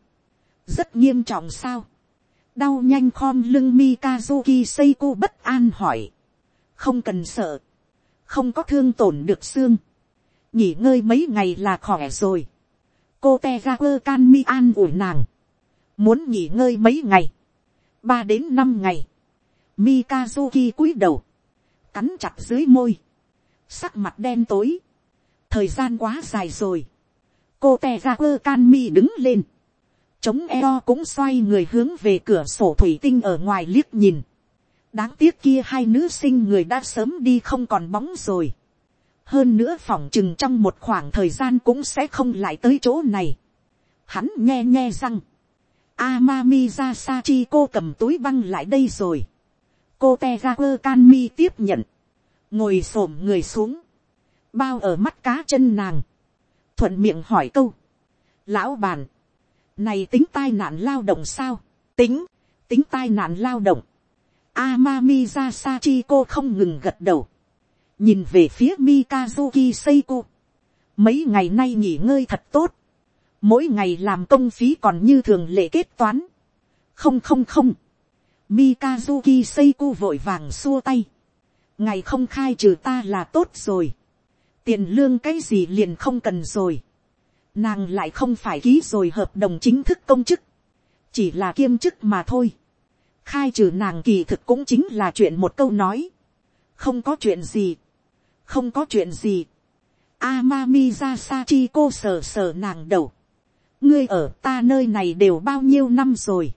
Rất nghiêm trọng sao, đau nhanh khom lưng Mikazuki Seiko bất an hỏi, không cần sợ, không có thương tổn được xương, nghỉ ngơi mấy ngày là khỏe rồi, cô te ga quơ can mi an ủi nàng, muốn nghỉ ngơi mấy ngày, ba đến năm ngày, Mikazuki cúi đầu, cắn chặt dưới môi, sắc mặt đen tối, thời gian quá dài rồi, cô te ra quơ can mi đứng lên, chống eo cũng xoay người hướng về cửa sổ thủy tinh ở ngoài liếc nhìn. đáng tiếc kia hai nữ sinh người đã sớm đi không còn bóng rồi. hơn nữa phỏng chừng trong một khoảng thời gian cũng sẽ không lại tới chỗ này. hắn nghe nghe rằng, Amami ra Sachi cô cầm túi băng lại đây rồi cô te ga quơ can mi tiếp nhận. ngồi s ổ m người xuống. bao ở mắt cá chân nàng. thuận miệng hỏi câu. lão bàn này tính tai nạn lao động sao? Tính, tính tai nạn lao động. Amami ra cô không ngừng gật đầu. Nhìn về phía Mikazuki Seiko. Mấy ngày nay nghỉ ngơi thật tốt. Mỗi ngày làm công phí còn như thường lệ kết toán. Không không không. Mikazuki Seiko vội vàng xua tay. Ngày không khai trừ ta là tốt rồi. Tiền lương cái gì liền không cần rồi nàng lại không phải ký rồi hợp đồng chính thức công chức, chỉ là kiêm chức mà thôi. khai trừ nàng kỳ thực cũng chính là chuyện một câu nói, không có chuyện gì, không có chuyện gì. Amami ra Sachi cô sờ sờ nàng đầu, ngươi ở ta nơi này đều bao nhiêu năm rồi,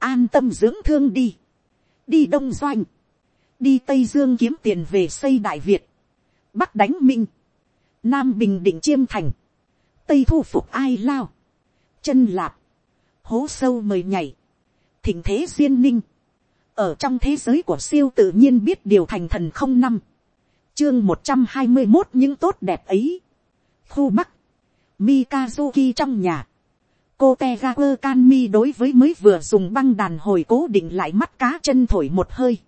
an tâm dưỡng thương đi, đi đông doanh, đi tây dương kiếm tiền về xây đại việt, bắc đánh minh, nam bình định chiêm thành, tây thu phục ai lao, chân lạp, hố sâu mời nhảy, thỉnh thế duyên ninh, ở trong thế giới của siêu tự nhiên biết điều thành thần không năm, chương một trăm hai mươi một những tốt đẹp ấy, khu bắc, mikazuki trong nhà, cô te ga quơ can mi đối với mới vừa dùng băng đàn hồi cố định lại mắt cá chân thổi một hơi.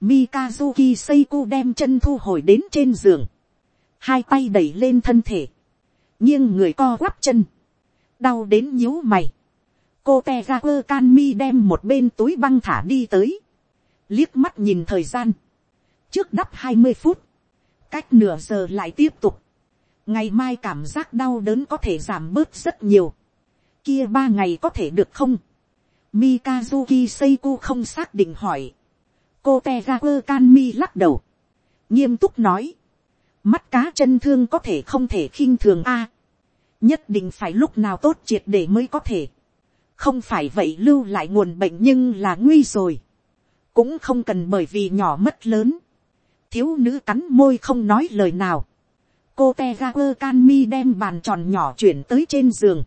Mikazuki Seiko đem chân thu hồi đến trên giường. Hai tay đẩy lên thân thể. nghiêng người co quắp chân. Đau đến nhíu mày. Cô te ga quơ can mi đem một bên túi băng thả đi tới. Liếc mắt nhìn thời gian. Trước đắp hai mươi phút. Cách nửa giờ lại tiếp tục. Ngày mai cảm giác đau đớn có thể giảm bớt rất nhiều kia ba ngày có thể được không? Mikazuki Seiku không xác định hỏi. Cô Tegaku Kanmi lắc đầu. Nghiêm túc nói. Mắt cá chân thương có thể không thể khinh thường a. nhất định phải lúc nào tốt triệt để mới có thể. Không phải vậy lưu lại nguồn bệnh nhưng là nguy rồi. Cũng không cần bởi vì nhỏ mất lớn. Thiếu nữ cắn môi không nói lời nào. Cô Tegaku Kanmi đem bàn tròn nhỏ chuyển tới trên giường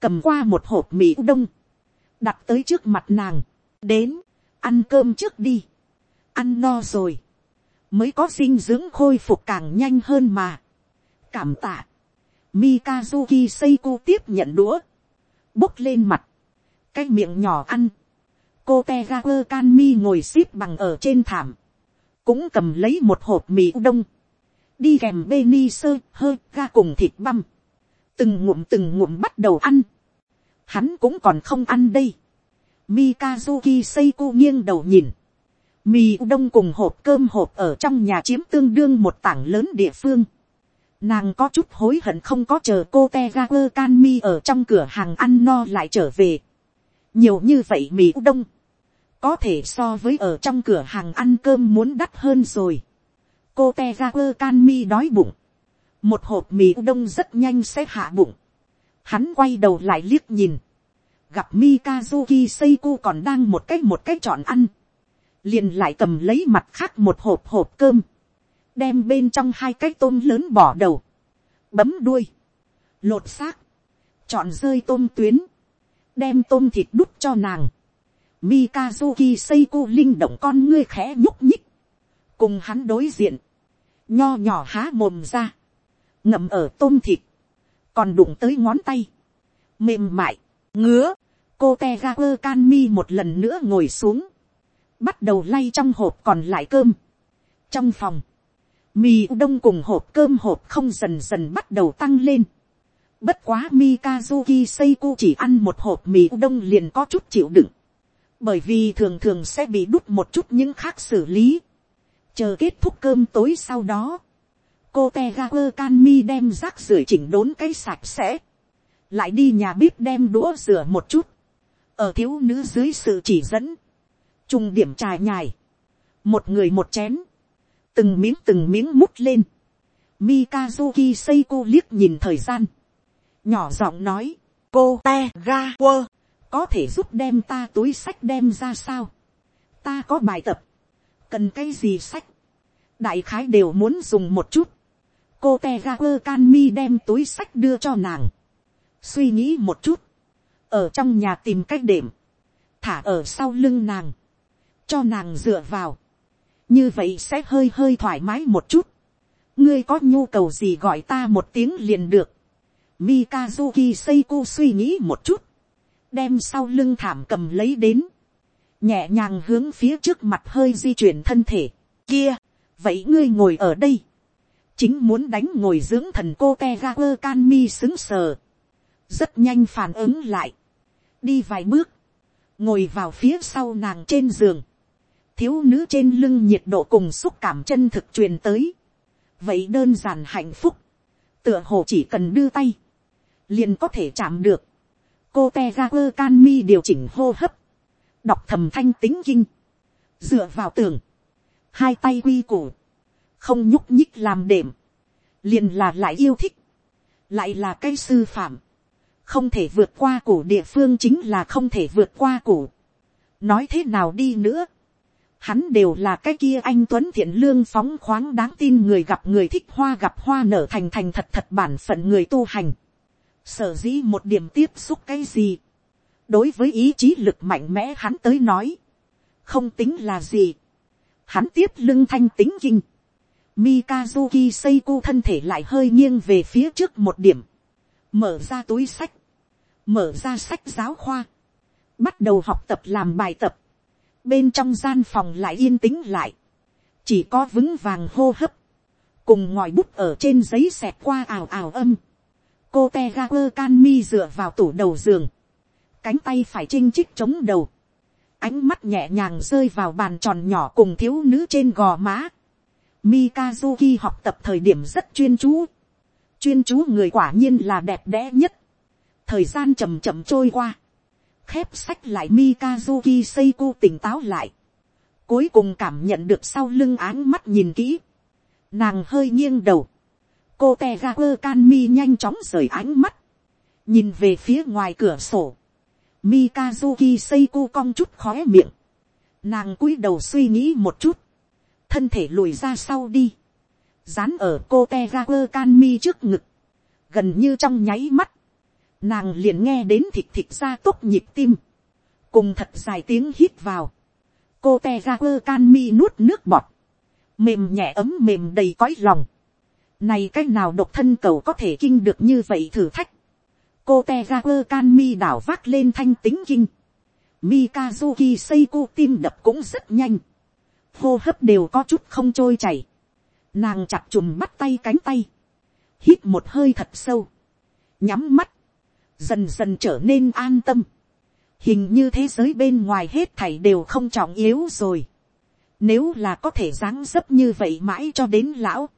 cầm qua một hộp mì đông, đặt tới trước mặt nàng, đến, ăn cơm trước đi, ăn no rồi, mới có dinh dưỡng khôi phục càng nhanh hơn mà. cảm tạ, Mikazuki Seiko tiếp nhận đũa, bốc lên mặt, cái miệng nhỏ ăn, cô te ga quơ can mi ngồi x ế p bằng ở trên thảm, cũng cầm lấy một hộp mì đông, đi kèm beni sơ hơ ga cùng thịt băm, từng ngụm từng ngụm bắt đầu ăn, hắn cũng còn không ăn đây. Mikazuki Seiko nghiêng đầu nhìn, mì đông cùng hộp cơm hộp ở trong nhà chiếm tương đương một tảng lớn địa phương. Nàng có chút hối hận không có chờ cô Tegaku Kanmi ở trong cửa hàng ăn no lại trở về. Nhiều như vậy mì đông. Có thể so với ở trong cửa hàng ăn cơm muốn đắt hơn rồi. Cô Tegaku Kanmi đói bụng một hộp mì đông rất nhanh sẽ hạ bụng. Hắn quay đầu lại liếc nhìn. Gặp Mikazuki Seiko còn đang một cái một cái chọn ăn. Liền lại cầm lấy mặt khác một hộp hộp cơm. Đem bên trong hai cái tôm lớn bỏ đầu. Bấm đuôi. Lột xác. Chọn rơi tôm tuyến. Đem tôm thịt đút cho nàng. Mikazuki Seiko linh động con ngươi khẽ nhúc nhích. Cùng hắn đối diện. Nho nhỏ há mồm ra ngậm ở tôm thịt, còn đụng tới ngón tay, mềm mại, ngứa, cô te ga quơ can mi một lần nữa ngồi xuống, bắt đầu lay trong hộp còn lại cơm. trong phòng, mì đông cùng hộp cơm hộp không dần dần bắt đầu tăng lên. bất quá mikazuki seiko chỉ ăn một hộp mì đông liền có chút chịu đựng, bởi vì thường thường sẽ bị đút một chút những khác xử lý. chờ kết thúc cơm tối sau đó, cô te ga quơ can mi đem rác rưởi chỉnh đốn cái sạch sẽ, lại đi nhà bếp đem đũa rửa một chút, ở thiếu nữ dưới sự chỉ dẫn, trung điểm trà nhài, một người một chén, từng miếng từng miếng mút lên, Mikazuki Seiko liếc nhìn thời gian, nhỏ giọng nói, cô te ga quơ, có thể giúp đem ta túi sách đem ra sao, ta có bài tập, cần cái gì sách, đại khái đều muốn dùng một chút, cô te ga quơ can mi đem túi sách đưa cho nàng. suy nghĩ một chút, ở trong nhà tìm cách đệm, thả ở sau lưng nàng, cho nàng dựa vào, như vậy sẽ hơi hơi thoải mái một chút. ngươi có nhu cầu gì gọi ta một tiếng liền được. Mikazuki Seiko suy nghĩ một chút, đem sau lưng thảm cầm lấy đến, nhẹ nhàng hướng phía trước mặt hơi di chuyển thân thể, kia, vậy ngươi ngồi ở đây, chính muốn đánh ngồi dưỡng thần cô te ga quơ can mi xứng sờ, rất nhanh phản ứng lại, đi vài bước, ngồi vào phía sau nàng trên giường, thiếu nữ trên lưng nhiệt độ cùng xúc cảm chân thực truyền tới, vậy đơn giản hạnh phúc, tựa hồ chỉ cần đưa tay, liền có thể chạm được, cô te ga quơ can mi điều chỉnh hô hấp, đọc thầm thanh tính kinh, dựa vào tường, hai tay quy củ, không nhúc nhích làm đệm, liền là lại yêu thích, lại là cái sư phạm, không thể vượt qua cổ địa phương chính là không thể vượt qua cổ. nói thế nào đi nữa, hắn đều là cái kia anh tuấn thiện lương phóng khoáng đáng tin người gặp người thích hoa gặp hoa nở thành thành thật thật bản phận người tu hành. sở dĩ một điểm tiếp xúc cái gì, đối với ý chí lực mạnh mẽ hắn tới nói, không tính là gì. hắn tiếp lưng thanh tính kinh, Mikazuki Seiko thân thể lại hơi nghiêng về phía trước một điểm. Mở ra túi sách. mở ra sách giáo khoa, bắt đầu học tập làm bài tập, bên trong gian phòng lại yên tĩnh lại, chỉ có vững vàng hô hấp, cùng ngòi bút ở trên giấy xẹt qua ào ào âm, cô te Kanmi dựa vào tủ đầu giường, cánh tay phải chinh chích chống đầu, ánh mắt nhẹ nhàng rơi vào bàn tròn nhỏ cùng thiếu nữ trên gò má. Mikazuki học tập thời điểm rất chuyên chú. Chuyên chú người quả nhiên là đẹp đẽ nhất. Thời gian chậm chậm trôi qua. Khép sách lại Mikazuki Seiko tỉnh táo lại. Cuối cùng cảm nhận được sau lưng áng mắt nhìn kỹ. Nàng hơi nghiêng đầu. Cô Tegaku Kanmi nhanh chóng rời ánh mắt. Nhìn về phía ngoài cửa sổ Mikazuki Seiko cong chút khóe miệng. Nàng cúi đầu suy nghĩ một chút. Thân thể lùi ra sau đi. Dán ở cô Tegaku Kanmi trước ngực. Gần như trong nháy mắt. Nàng liền nghe đến thịt thịt ra tốc nhịp tim. Cùng thật dài tiếng hít vào. Cô Tegaku Kanmi nuốt nước bọt. Mềm nhẹ ấm mềm đầy cõi lòng. Này cách nào độc thân cầu có thể kinh được như vậy thử thách cô te ra quơ can mi đảo vác lên thanh tính kinh. Mikazuki Seiko tim đập cũng rất nhanh. Hô hấp đều có chút không trôi chảy. Nàng chặt chùm mắt tay cánh tay. Hít một hơi thật sâu. Nhắm mắt. Dần dần trở nên an tâm. Hình như thế giới bên ngoài hết thảy đều không trọng yếu rồi. Nếu là có thể dáng dấp như vậy mãi cho đến lão.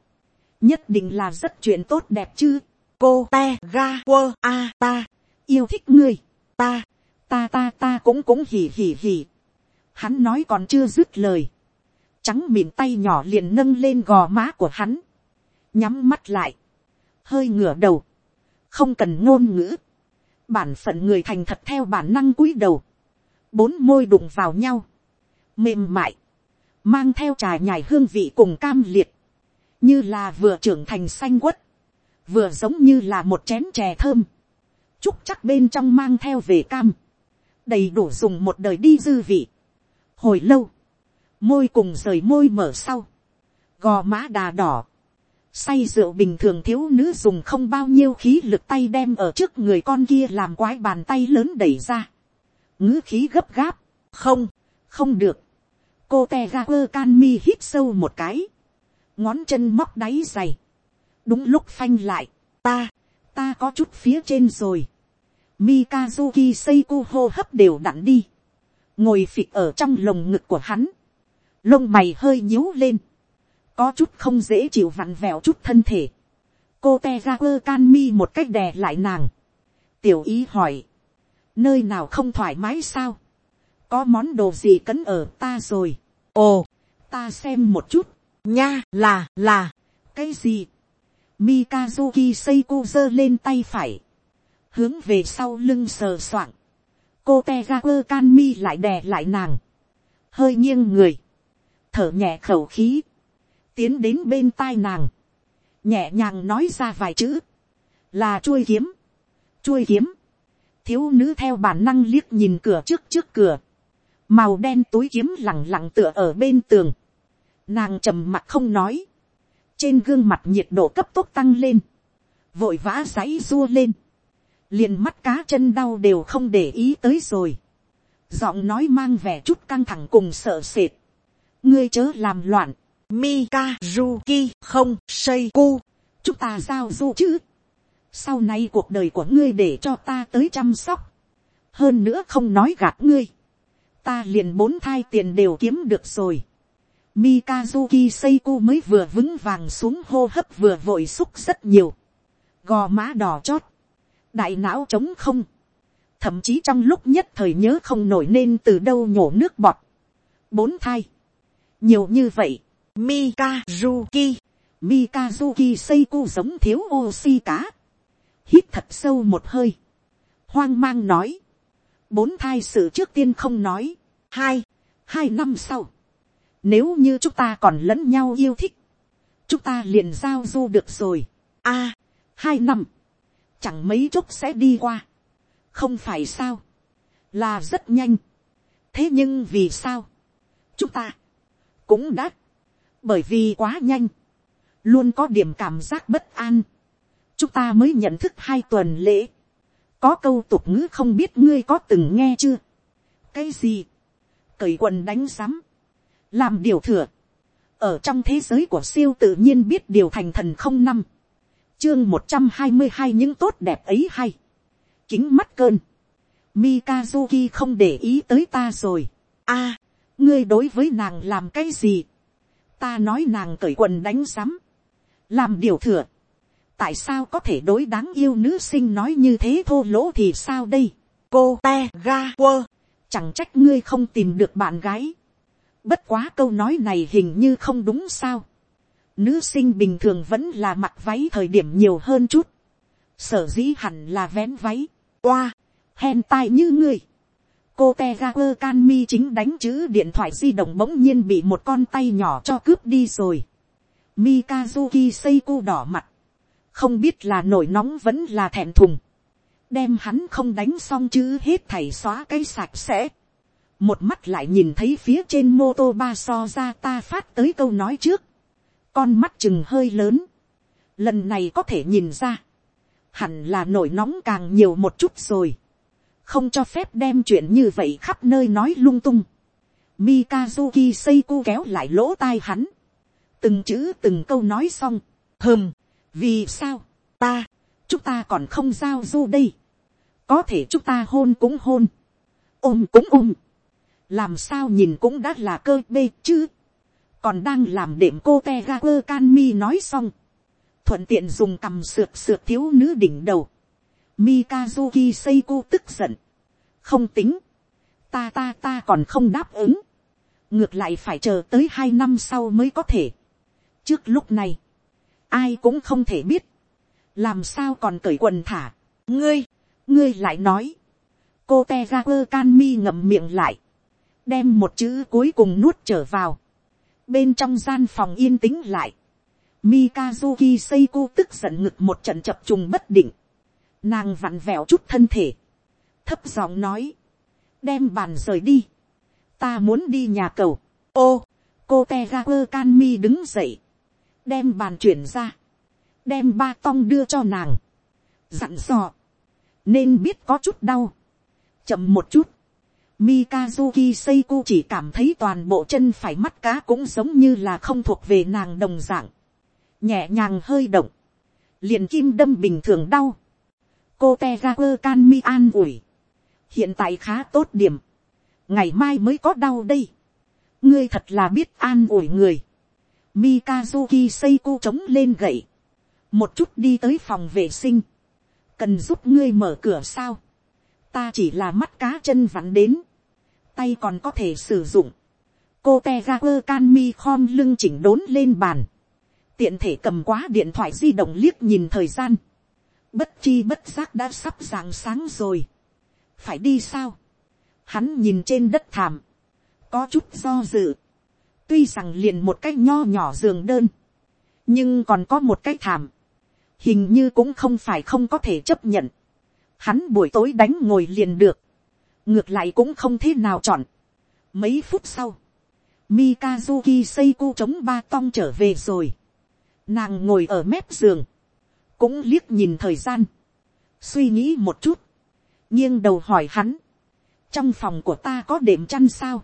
Nhất định là rất chuyện tốt đẹp chứ cô te ga quơ a ta yêu thích ngươi ta ta ta ta cũng cũng hì hì hì hắn nói còn chưa dứt lời trắng mịn tay nhỏ liền nâng lên gò má của hắn. Nhắm mắt lại. Hơi ngửa đầu. Không cần ngôn ngữ. Bản phận người thành thật theo bản năng cúi đầu. Bốn môi đụng vào nhau. Mềm mại. Mang theo trà nhài hương vị cùng cam liệt. Như là vừa trưởng thành xanh quất. Vừa giống như là một chén chè thơm, chúc chắc bên trong mang theo về cam, đầy đủ dùng một đời đi dư vị. hồi lâu, môi cùng rời môi mở sau, gò má đà đỏ, say rượu bình thường thiếu nữ dùng không bao nhiêu khí lực tay đem ở trước người con kia làm quái bàn tay lớn đẩy ra, ngữ khí gấp gáp, không, không được, cô te ga quơ can mi hít sâu một cái, ngón chân móc đáy dày, đúng lúc phanh lại, ta, ta có chút phía trên rồi. Mikazuki Seiko hô hấp đều đặn đi, ngồi phịch ở trong lồng ngực của hắn, lông mày hơi nhíu lên, có chút không dễ chịu vặn vẹo chút thân thể. cô te ra quơ can mi một cách đè lại nàng, tiểu ý hỏi, nơi nào không thoải mái sao, có món đồ gì cấn ở ta rồi, ồ, ta xem một chút, nha là là, cái gì, Mikazuki Seiko giơ lên tay phải. Hướng về sau lưng sờ soạng. Cô teager can mi lại đè lại nàng. Hơi nghiêng người. Thở nhẹ khẩu khí. Tiến đến bên tai nàng. Nhẹ nhàng nói ra vài chữ. Là chuôi kiếm. Chuôi kiếm. Thiếu nữ theo bản năng liếc nhìn cửa trước trước cửa. Màu đen túi kiếm lẳng lặng tựa ở bên tường. Nàng trầm mặt không nói trên gương mặt nhiệt độ cấp tốc tăng lên, vội vã giấy rua lên, liền mắt cá chân đau đều không để ý tới rồi, giọng nói mang vẻ chút căng thẳng cùng sợ sệt, ngươi chớ làm loạn, Mikazuki không xây cu, chúng ta giao du chứ, sau này cuộc đời của ngươi để cho ta tới chăm sóc, hơn nữa không nói gạt ngươi, ta liền bốn thai tiền đều kiếm được rồi, Mikazuki Seiko mới vừa vững vàng xuống hô hấp vừa vội xúc rất nhiều. Gò má đỏ chót. Đại não trống không. Thậm chí trong lúc nhất thời nhớ không nổi nên từ đâu nhổ nước bọt. Bốn thai. Nhiều như vậy. Mikazuki. Mikazuki Seiku giống thiếu oxy cá. Hít thật sâu một hơi. Hoang mang nói. Bốn thai sự trước tiên không nói. Hai. Hai năm sau nếu như chúng ta còn lẫn nhau yêu thích. Chúng ta liền giao du được rồi. a, hai năm. Chẳng mấy chốc sẽ đi qua. Không phải sao. Là rất nhanh. Thế nhưng vì sao? Chúng ta. Cũng đã. Bởi vì quá nhanh. Luôn có điểm cảm giác bất an. Chúng ta mới nhận thức hai tuần lễ. có câu tục ngữ không biết ngươi có từng nghe chưa. cái gì, cởi quần đánh sắm, làm điều thừa, ở trong thế giới của siêu tự nhiên biết điều thành thần không năm, chương một trăm hai mươi hai những tốt đẹp ấy hay, kính mắt cơn, Mikazuki không để ý tới ta rồi, a, ngươi đối với nàng làm cái gì, ta nói nàng cởi quần đánh rắm, làm điều thừa, tại sao có thể đối đáng yêu nữ sinh nói như thế thô lỗ thì sao đây, cô te ga quơ, chẳng trách ngươi không tìm được bạn gái, bất quá câu nói này hình như không đúng sao, nữ sinh bình thường vẫn là mặc váy thời điểm nhiều hơn chút, sở dĩ hẳn là vén váy, oa, hen tai như ngươi, cô te ga quơ can mi chính đánh chữ điện thoại di động bỗng nhiên bị một con tay nhỏ cho cướp đi rồi. Mikazuki Seiko đỏ mặt. Không biết là nổi nóng vẫn là thẹn thùng. Đem hắn không đánh xong chữ hết thảy xóa cái sạch sẽ. Một mắt lại nhìn thấy phía trên mô tô ba so ra ta phát tới câu nói trước. Con mắt chừng hơi lớn. Lần này có thể nhìn ra. Hẳn là nổi nóng càng nhiều một chút rồi không cho phép đem chuyện như vậy khắp nơi nói lung tung. Mikazuki Seiko kéo lại lỗ tai hắn. Từng chữ từng câu nói xong. Hừm, vì sao, ta, chúng ta còn không giao du đây. Có thể chúng ta hôn cũng hôn. Ôm cũng ôm. Làm sao nhìn cũng đã là cơ bê chứ. Còn đang làm đệm cô te ga quơ can mi nói xong. Thuận tiện dùng cầm sượt sượt thiếu nữ đỉnh đầu. Mikazuki Seiko tức giận. Không tính. Ta ta ta còn không đáp ứng. Ngược lại phải chờ tới hai năm sau mới có thể. Trước lúc này. Ai cũng không thể biết. Làm sao còn cởi quần thả. Ngươi. Ngươi lại nói. Cô Tegaper Canmi ngậm miệng lại. Đem một chữ cuối cùng nuốt trở vào. Bên trong gian phòng yên tĩnh lại. Mikazuki Seiko tức giận ngực một trận chập trùng bất định. Nàng vặn vẹo chút thân thể. Thấp giọng nói, đem bàn rời đi, ta muốn đi nhà cầu, ô, cô te ga quơ can mi đứng dậy, đem bàn chuyển ra, đem ba tong đưa cho nàng, dặn dò, nên biết có chút đau, chậm một chút, Mikazuki Seiko chỉ cảm thấy toàn bộ chân phải mắt cá cũng giống như là không thuộc về nàng đồng dạng. Nhẹ nhàng hơi động. Liền kim đâm bình thường đau. Cô Tegaku Kanmi an ủi. Hiện tại khá tốt điểm, ngày mai mới có đau đây, ngươi thật là biết an ủi người, Mikazuki Seiko chống lên gậy, một chút đi tới phòng vệ sinh, cần giúp ngươi mở cửa sao, ta chỉ là mắt cá chân vặn đến, tay còn có thể sử dụng, cô te ra quơ can mi khom lưng chỉnh đốn lên bàn, tiện thể cầm quá điện thoại di động liếc nhìn thời gian, bất chi bất giác đã sắp rạng sáng rồi, phải đi sao, hắn nhìn trên đất thảm, có chút do dự, tuy rằng liền một cái nho nhỏ giường đơn, nhưng còn có một cái thảm, hình như cũng không phải không có thể chấp nhận, hắn buổi tối đánh ngồi liền được, ngược lại cũng không thế nào chọn. mấy phút sau, Mikazuki Seiko chống ba tong trở về rồi, nàng ngồi ở mép giường, cũng liếc nhìn thời gian, suy nghĩ một chút, nghiêng đầu hỏi hắn, trong phòng của ta có đệm chăn sao,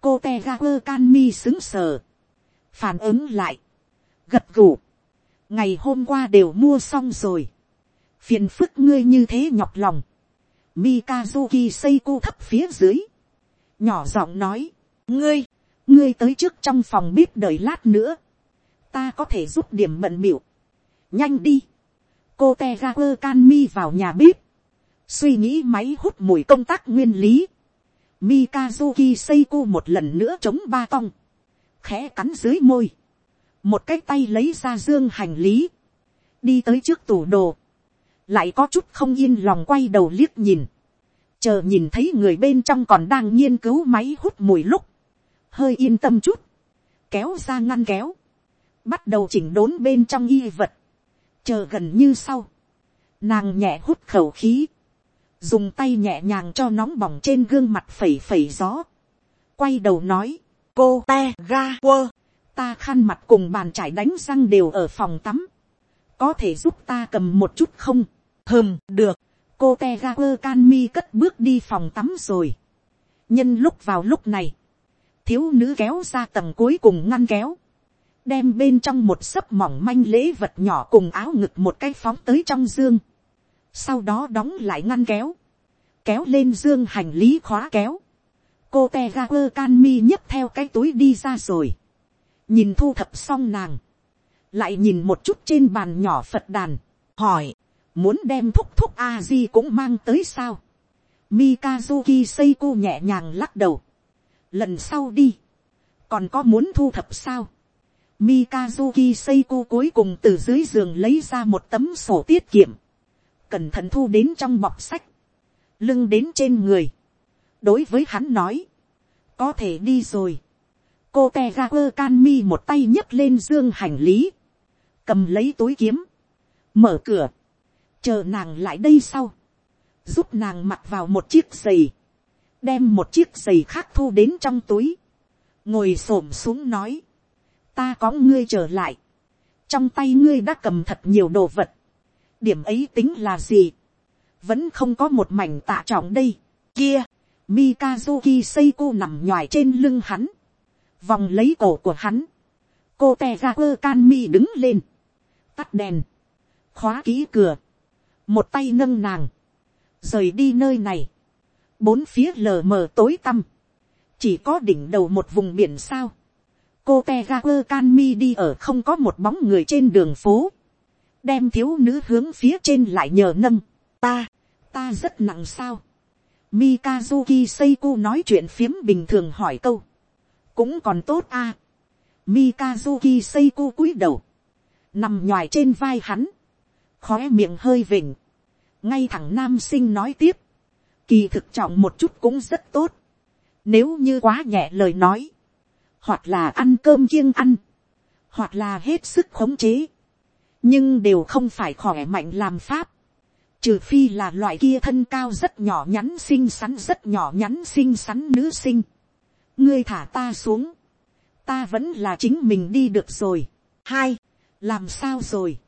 cô te ga quơ can mi xứng sờ, phản ứng lại, gật gù, ngày hôm qua đều mua xong rồi, phiền phức ngươi như thế nhọc lòng, Mikazuki Seiko thấp phía dưới, nhỏ giọng nói, ngươi, ngươi tới trước trong phòng bếp đợi lát nữa, ta có thể giúp điểm bận biểu, nhanh đi, cô te ra quơ can mi vào nhà bếp, suy nghĩ máy hút mùi công tác nguyên lý, Mikazuki Seiko một lần nữa chống ba tong, khẽ cắn dưới môi, một cái tay lấy ra dương hành lý, đi tới trước tủ đồ, lại có chút không yên lòng quay đầu liếc nhìn, chờ nhìn thấy người bên trong còn đang nghiên cứu máy hút mùi lúc, hơi yên tâm chút, kéo ra ngăn kéo, bắt đầu chỉnh đốn bên trong y vật, chờ gần như sau, nàng nhẹ hút khẩu khí, dùng tay nhẹ nhàng cho nóng bỏng trên gương mặt phẩy phẩy gió, quay đầu nói, cô te ga quơ, ta khăn mặt cùng bàn trải đánh răng đều ở phòng tắm, có thể giúp ta cầm một chút không, hừm được, cô te ga quơ can mi cất bước đi phòng tắm rồi. nhân lúc vào lúc này, thiếu nữ kéo ra tầng cuối cùng ngăn kéo, đem bên trong một sấp mỏng manh lễ vật nhỏ cùng áo ngực một cái phóng tới trong dương, sau đó đóng lại ngăn kéo, kéo lên dương hành lý khóa kéo, cô te ga quơ can mi nhấp theo cái túi đi ra rồi, nhìn thu thập xong nàng, lại nhìn một chút trên bàn nhỏ phật đàn, hỏi, muốn đem thúc thúc a di cũng mang tới sao. Mikazuki Seiko nhẹ nhàng lắc đầu. Lần sau đi. Còn có muốn thu thập sao? Mikazuki Seiko cuối cùng từ dưới giường lấy ra một tấm sổ tiết kiệm. Cẩn thận thu đến trong bọc sách. Lưng đến trên người. Đối với hắn nói. Có thể đi rồi. Cô Tegaku Kanmi một tay nhấc lên dương hành lý. Cầm lấy túi kiếm. Mở cửa chờ nàng lại đây sau, giúp nàng mặc vào một chiếc giày, đem một chiếc giày khác thu đến trong túi, ngồi xổm xuống nói, ta có ngươi trở lại, trong tay ngươi đã cầm thật nhiều đồ vật, điểm ấy tính là gì, vẫn không có một mảnh tạ trọng đây, kia, Mikazuki Seiko nằm nhoài trên lưng hắn, vòng lấy cổ của hắn, cô te ra quơ can mi đứng lên, tắt đèn, khóa ký cửa, một tay nâng nàng, rời đi nơi này, bốn phía lờ mờ tối tăm, chỉ có đỉnh đầu một vùng biển sao, cô te ga quơ can mi đi ở không có một bóng người trên đường phố, đem thiếu nữ hướng phía trên lại nhờ nâng, ta, ta rất nặng sao, Mikazuki Seiko nói chuyện phiếm bình thường hỏi câu. Cũng còn tốt a. À. Mikazuki Seiko cúi đầu. Nằm nhòi trên vai hắn khóe miệng hơi vỉnh, ngay thẳng nam sinh nói tiếp, kỳ thực trọng một chút cũng rất tốt, nếu như quá nhẹ lời nói, hoặc là ăn cơm kiêng ăn, hoặc là hết sức khống chế, nhưng đều không phải khỏe mạnh làm pháp, trừ phi là loại kia thân cao rất nhỏ nhắn xinh xắn rất nhỏ nhắn xinh xắn nữ sinh, ngươi thả ta xuống, ta vẫn là chính mình đi được rồi. hai, làm sao rồi,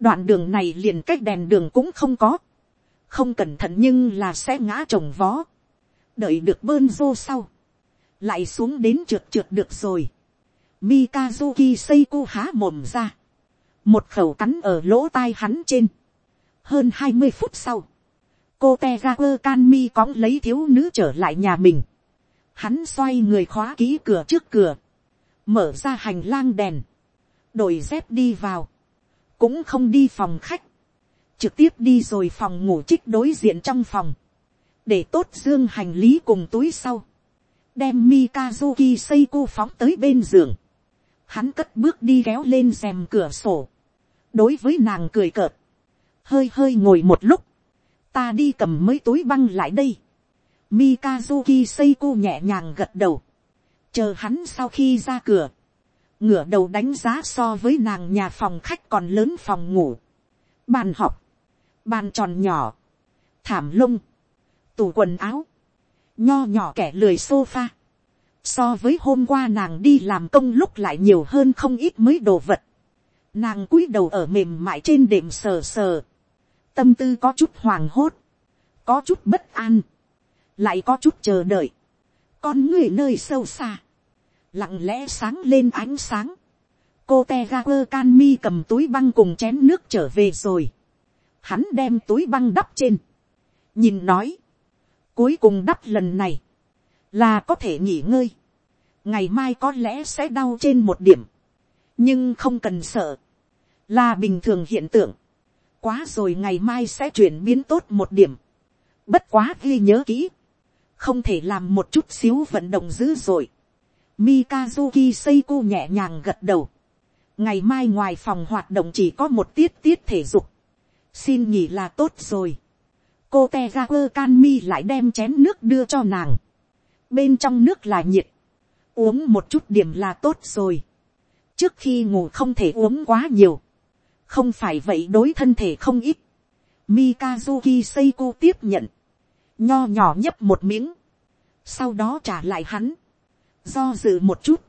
đoạn đường này liền cách đèn đường cũng không có, không cẩn thận nhưng là sẽ ngã trồng vó, đợi được bơn vô sau, lại xuống đến trượt trượt được rồi. Mikazuki Seiko há mồm ra, một khẩu cắn ở lỗ tai hắn trên. hơn hai mươi phút sau, cô te Kanmi cõng lấy thiếu nữ trở lại nhà mình. hắn xoay người khóa ký cửa trước cửa, mở ra hành lang đèn, đổi dép đi vào. Cũng không đi phòng khách, trực tiếp đi rồi phòng ngủ trích đối diện trong phòng, để tốt dương hành lý cùng túi sau, đem Mikazuki Seiko phóng tới bên giường, hắn cất bước đi kéo lên rèm cửa sổ, đối với nàng cười cợt, hơi hơi ngồi một lúc, ta đi cầm mấy túi băng lại đây, Mikazuki Seiko nhẹ nhàng gật đầu, chờ hắn sau khi ra cửa, ngửa đầu đánh giá so với nàng nhà phòng khách còn lớn phòng ngủ, bàn học, bàn tròn nhỏ, thảm lông, tủ quần áo, nho nhỏ kẻ lười sofa, so với hôm qua nàng đi làm công lúc lại nhiều hơn không ít mới đồ vật, nàng cúi đầu ở mềm mại trên đệm sờ sờ, tâm tư có chút hoàng hốt, có chút bất an, lại có chút chờ đợi, con người nơi sâu xa, lặng lẽ sáng lên ánh sáng. cô te ga quơ can mi cầm túi băng cùng chén nước trở về rồi. hắn đem túi băng đắp trên. nhìn nói cuối cùng đắp lần này. là có thể nghỉ ngơi. ngày mai có lẽ sẽ đau trên một điểm. nhưng không cần sợ. là bình thường hiện tượng. quá rồi ngày mai sẽ chuyển biến tốt một điểm. bất quá ghi nhớ kỹ. không thể làm một chút xíu vận động dữ dội Mikazuki Seiko nhẹ nhàng gật đầu. Ngày mai ngoài phòng hoạt động chỉ có một tiết tiết thể dục. Xin nghỉ là tốt rồi. Cô Tegaber Can Mi lại đem chén nước đưa cho nàng. Bên trong nước là nhiệt. Uống một chút điểm là tốt rồi. Trước khi ngủ không thể uống quá nhiều. Không phải vậy đối thân thể không ít. Mikazuki Seiko tiếp nhận. Nho nhỏ nhấp một miếng. Sau đó trả lại hắn do dự một chút,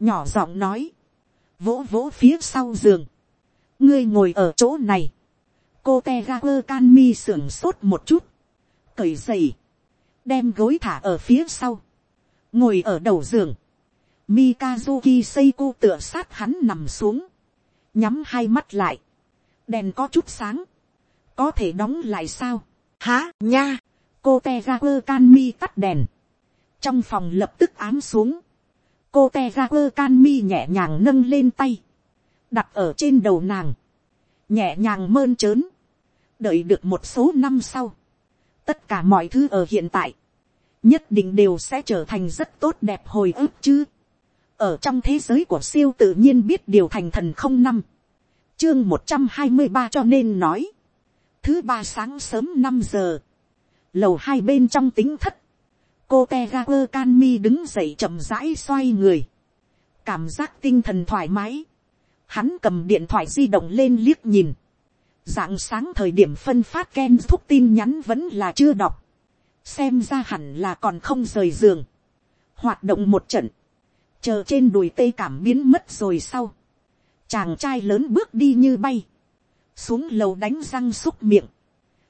nhỏ giọng nói, vỗ vỗ phía sau giường, ngươi ngồi ở chỗ này, cô te ga quơ can mi sưởng sốt một chút, cởi giày, đem gối thả ở phía sau, ngồi ở đầu giường, Mikazuki Seiko tựa sát hắn nằm xuống, nhắm hai mắt lại, đèn có chút sáng, có thể đóng lại sao, há nha, cô te ra quơ can mi tắt đèn, trong phòng lập tức ám xuống, cô te ra quơ can mi nhẹ nhàng nâng lên tay, đặt ở trên đầu nàng, nhẹ nhàng mơn trớn, đợi được một số năm sau, tất cả mọi thứ ở hiện tại, nhất định đều sẽ trở thành rất tốt đẹp hồi ức chứ. ở trong thế giới của siêu tự nhiên biết điều thành thần không năm, chương một trăm hai mươi ba cho nên nói, thứ ba sáng sớm năm giờ, lầu hai bên trong tính thất, cô te ga quơ can mi đứng dậy chậm rãi xoay người, cảm giác tinh thần thoải mái, hắn cầm điện thoại di động lên liếc nhìn, dạng sáng thời điểm phân phát ken thúc tin nhắn vẫn là chưa đọc, xem ra hẳn là còn không rời giường, hoạt động một trận, chờ trên đùi tê cảm biến mất rồi sau, chàng trai lớn bước đi như bay, xuống lầu đánh răng xúc miệng,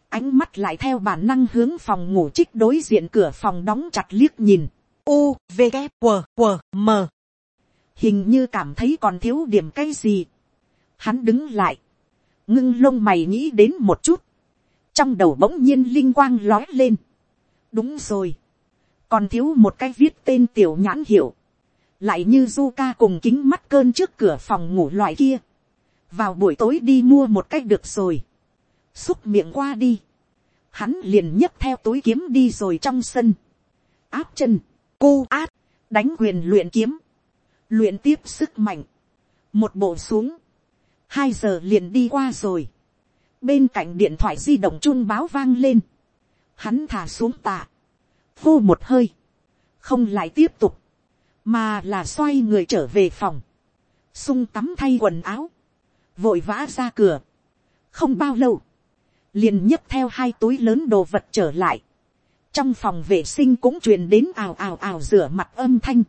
ánh mắt lại theo bản năng hướng phòng ngủ trích đối diện cửa phòng đóng chặt liếc nhìn, u v g q q m. Hình như cảm thấy còn thiếu điểm cái gì, hắn đứng lại, ngưng lông mày nghĩ đến một chút, trong đầu bỗng nhiên linh quang lói lên, đúng rồi, còn thiếu một cái viết tên tiểu nhãn hiệu, lại như du ca cùng kính mắt cơn trước cửa phòng ngủ loại kia, vào buổi tối đi mua một cách được rồi, xúc miệng qua đi, hắn liền nhấc theo túi kiếm đi rồi trong sân, áp chân, cu át, đánh quyền luyện kiếm, luyện tiếp sức mạnh, một bộ xuống, hai giờ liền đi qua rồi, bên cạnh điện thoại di động chun báo vang lên, hắn thả xuống tạ, vô một hơi, không lại tiếp tục, mà là xoay người trở về phòng, sung tắm thay quần áo, vội vã ra cửa, không bao lâu, liền nhấc theo hai túi lớn đồ vật trở lại, trong phòng vệ sinh cũng truyền đến ào ào ào rửa mặt âm thanh,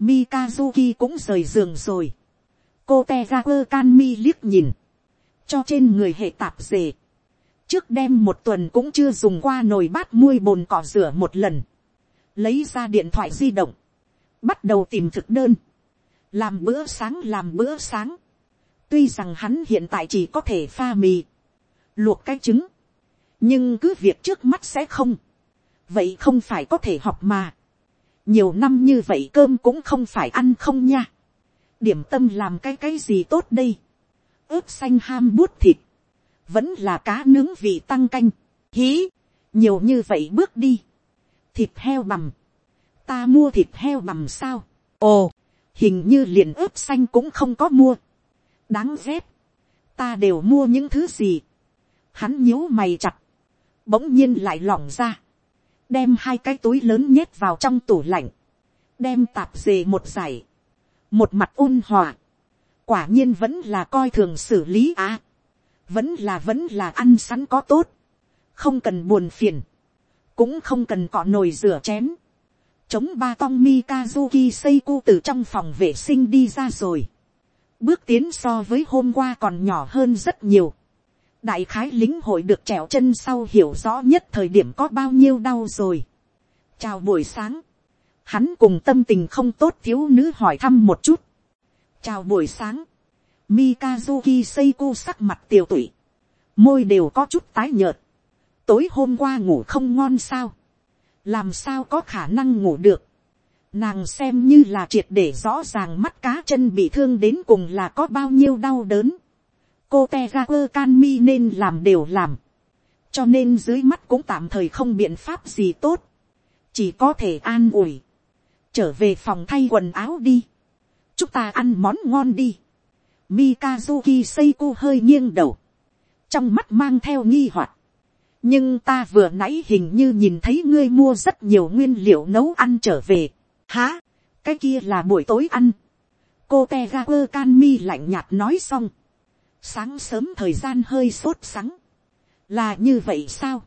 Mikazuki cũng rời giường rồi, cô te ra quơ can mi liếc nhìn, cho trên người hệ tạp dề, trước đem một tuần cũng chưa dùng qua nồi bát muôi bồn cỏ rửa một lần, lấy ra điện thoại di động, bắt đầu tìm thực đơn, làm bữa sáng làm bữa sáng, tuy rằng hắn hiện tại chỉ có thể pha mì, luộc cái trứng, nhưng cứ việc trước mắt sẽ không, vậy không phải có thể học mà, nhiều năm như vậy cơm cũng không phải ăn không nha, điểm tâm làm cái cái gì tốt đây, ướp xanh ham bút thịt, vẫn là cá nướng vị tăng canh, hí, nhiều như vậy bước đi, thịt heo bằm, ta mua thịt heo bằm sao, ồ, hình như liền ướp xanh cũng không có mua, đáng ghét, ta đều mua những thứ gì, hắn nhíu mày chặt, bỗng nhiên lại lỏng ra, đem hai cái túi lớn nhét vào trong tủ lạnh, đem tạp dề một giải, một mặt ôn hòa, quả nhiên vẫn là coi thường xử lý á, vẫn là vẫn là ăn sẵn có tốt, không cần buồn phiền, cũng không cần cọ nồi rửa chén, chống ba tong mikazuki seiku từ trong phòng vệ sinh đi ra rồi, bước tiến so với hôm qua còn nhỏ hơn rất nhiều, đại khái lính hội được trèo chân sau hiểu rõ nhất thời điểm có bao nhiêu đau rồi. chào buổi sáng, hắn cùng tâm tình không tốt thiếu nữ hỏi thăm một chút. chào buổi sáng, mikazuki seiko sắc mặt tiều tụy, môi đều có chút tái nhợt, tối hôm qua ngủ không ngon sao, làm sao có khả năng ngủ được, nàng xem như là triệt để rõ ràng mắt cá chân bị thương đến cùng là có bao nhiêu đau đớn, cô te ga quơ can mi nên làm đều làm. cho nên dưới mắt cũng tạm thời không biện pháp gì tốt. chỉ có thể an ủi trở về phòng thay quần áo đi. chúng ta ăn món ngon đi. Mikazuki Seiko hơi nghiêng đầu. trong mắt mang theo nghi hoặc. nhưng ta vừa nãy hình như nhìn thấy ngươi mua rất nhiều nguyên liệu nấu ăn trở về. há, cái kia là buổi tối ăn. cô te ga quơ can mi lạnh nhạt nói xong sáng sớm thời gian hơi sốt sắng, là như vậy sao,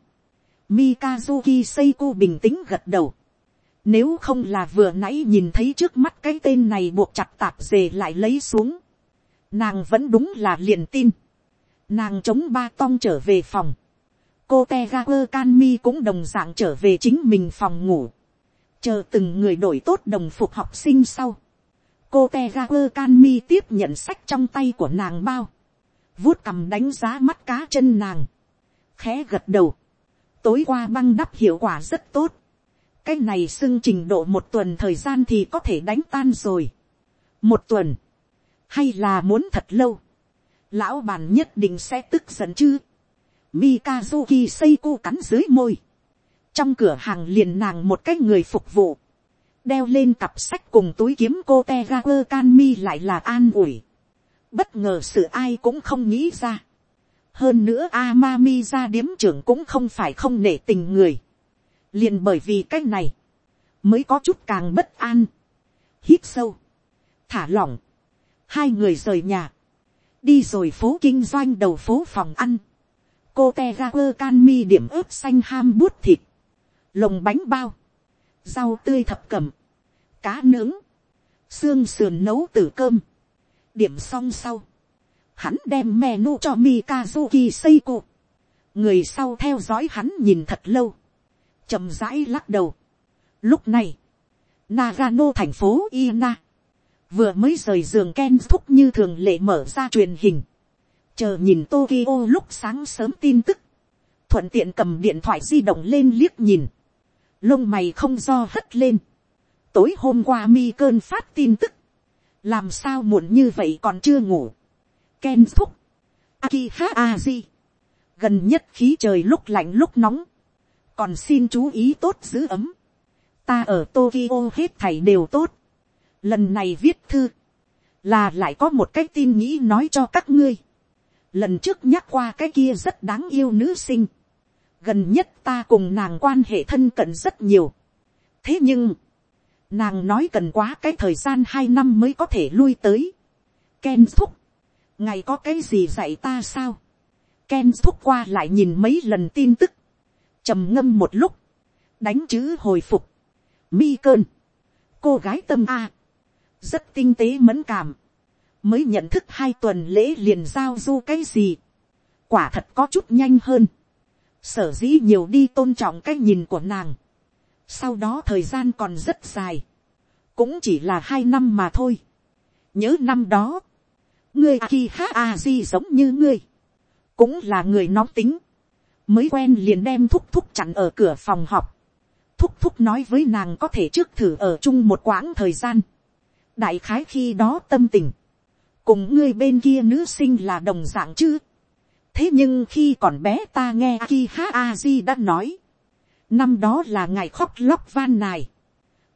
Mikazuki Seiko bình tĩnh gật đầu, nếu không là vừa nãy nhìn thấy trước mắt cái tên này buộc chặt tạp dề lại lấy xuống, nàng vẫn đúng là liền tin, nàng chống ba tong trở về phòng, cô Tegaper Canmi cũng đồng dạng trở về chính mình phòng ngủ, chờ từng người đổi tốt đồng phục học sinh sau, cô Tegaper Canmi tiếp nhận sách trong tay của nàng bao, vuốt cầm đánh giá mắt cá chân nàng, khẽ gật đầu, tối qua băng đắp hiệu quả rất tốt, cái này xưng trình độ một tuần thời gian thì có thể đánh tan rồi, một tuần, hay là muốn thật lâu, lão bàn nhất định sẽ tức giận chứ, Mikazuki Seiko cắn dưới môi. Trong cửa hàng liền nàng một cái người phục vụ. Đeo lên cặp sách cùng túi kiếm cô Tegaku Kanmi lại là an ủi. Bất ngờ sự ai cũng không nghĩ ra. Hơn nữa Amami ra điếm trưởng cũng không phải không nể tình người. Liền bởi vì cái này. Mới có chút càng bất an. Hít sâu. Thả lỏng. Hai người rời nhà. Đi rồi phố kinh doanh đầu phố phòng ăn cô te ga quơ can mi điểm ướp xanh ham bút thịt, lồng bánh bao, rau tươi thập cẩm, cá nướng, xương sườn nấu từ cơm, điểm xong sau, hắn đem menu cho Mikazuki Seiko. Người sau theo dõi hắn nhìn thật lâu chậm rãi lắc đầu. Lúc này, Nagano thành phố Ina. Vừa mới rời giường Ken thúc như thường lệ mở ra truyền hình. Chờ nhìn Tokyo lúc sáng sớm tin tức, thuận tiện cầm điện thoại di động lên liếc nhìn, lông mày không do hất lên, tối hôm qua mi cơn phát tin tức, làm sao muộn như vậy còn chưa ngủ, ken thúc, aki ha aji, gần nhất khí trời lúc lạnh lúc nóng, còn xin chú ý tốt giữ ấm, ta ở Tokyo hết thảy đều tốt, lần này viết thư, là lại có một cái tin nghĩ nói cho các ngươi, lần trước nhắc qua cái kia rất đáng yêu nữ sinh, gần nhất ta cùng nàng quan hệ thân cận rất nhiều. thế nhưng, nàng nói cần quá cái thời gian hai năm mới có thể lui tới. Ken thúc, ngày có cái gì dạy ta sao. Ken thúc qua lại nhìn mấy lần tin tức, trầm ngâm một lúc, đánh chữ hồi phục, mi cơn, cô gái tâm a, rất tinh tế mẫn cảm, mới nhận thức hai tuần lễ liền giao du cái gì, quả thật có chút nhanh hơn, sở dĩ nhiều đi tôn trọng cái nhìn của nàng, sau đó thời gian còn rất dài, cũng chỉ là hai năm mà thôi, nhớ năm đó, ngươi aki ha a di giống như ngươi, cũng là người nóng tính, mới quen liền đem thúc thúc chặn ở cửa phòng họp, thúc thúc nói với nàng có thể trước thử ở chung một quãng thời gian, đại khái khi đó tâm tình, cùng ngươi bên kia nữ sinh là đồng dạng chứ. thế nhưng khi còn bé ta nghe aki ha aji đã nói, năm đó là ngày khóc lóc van nài,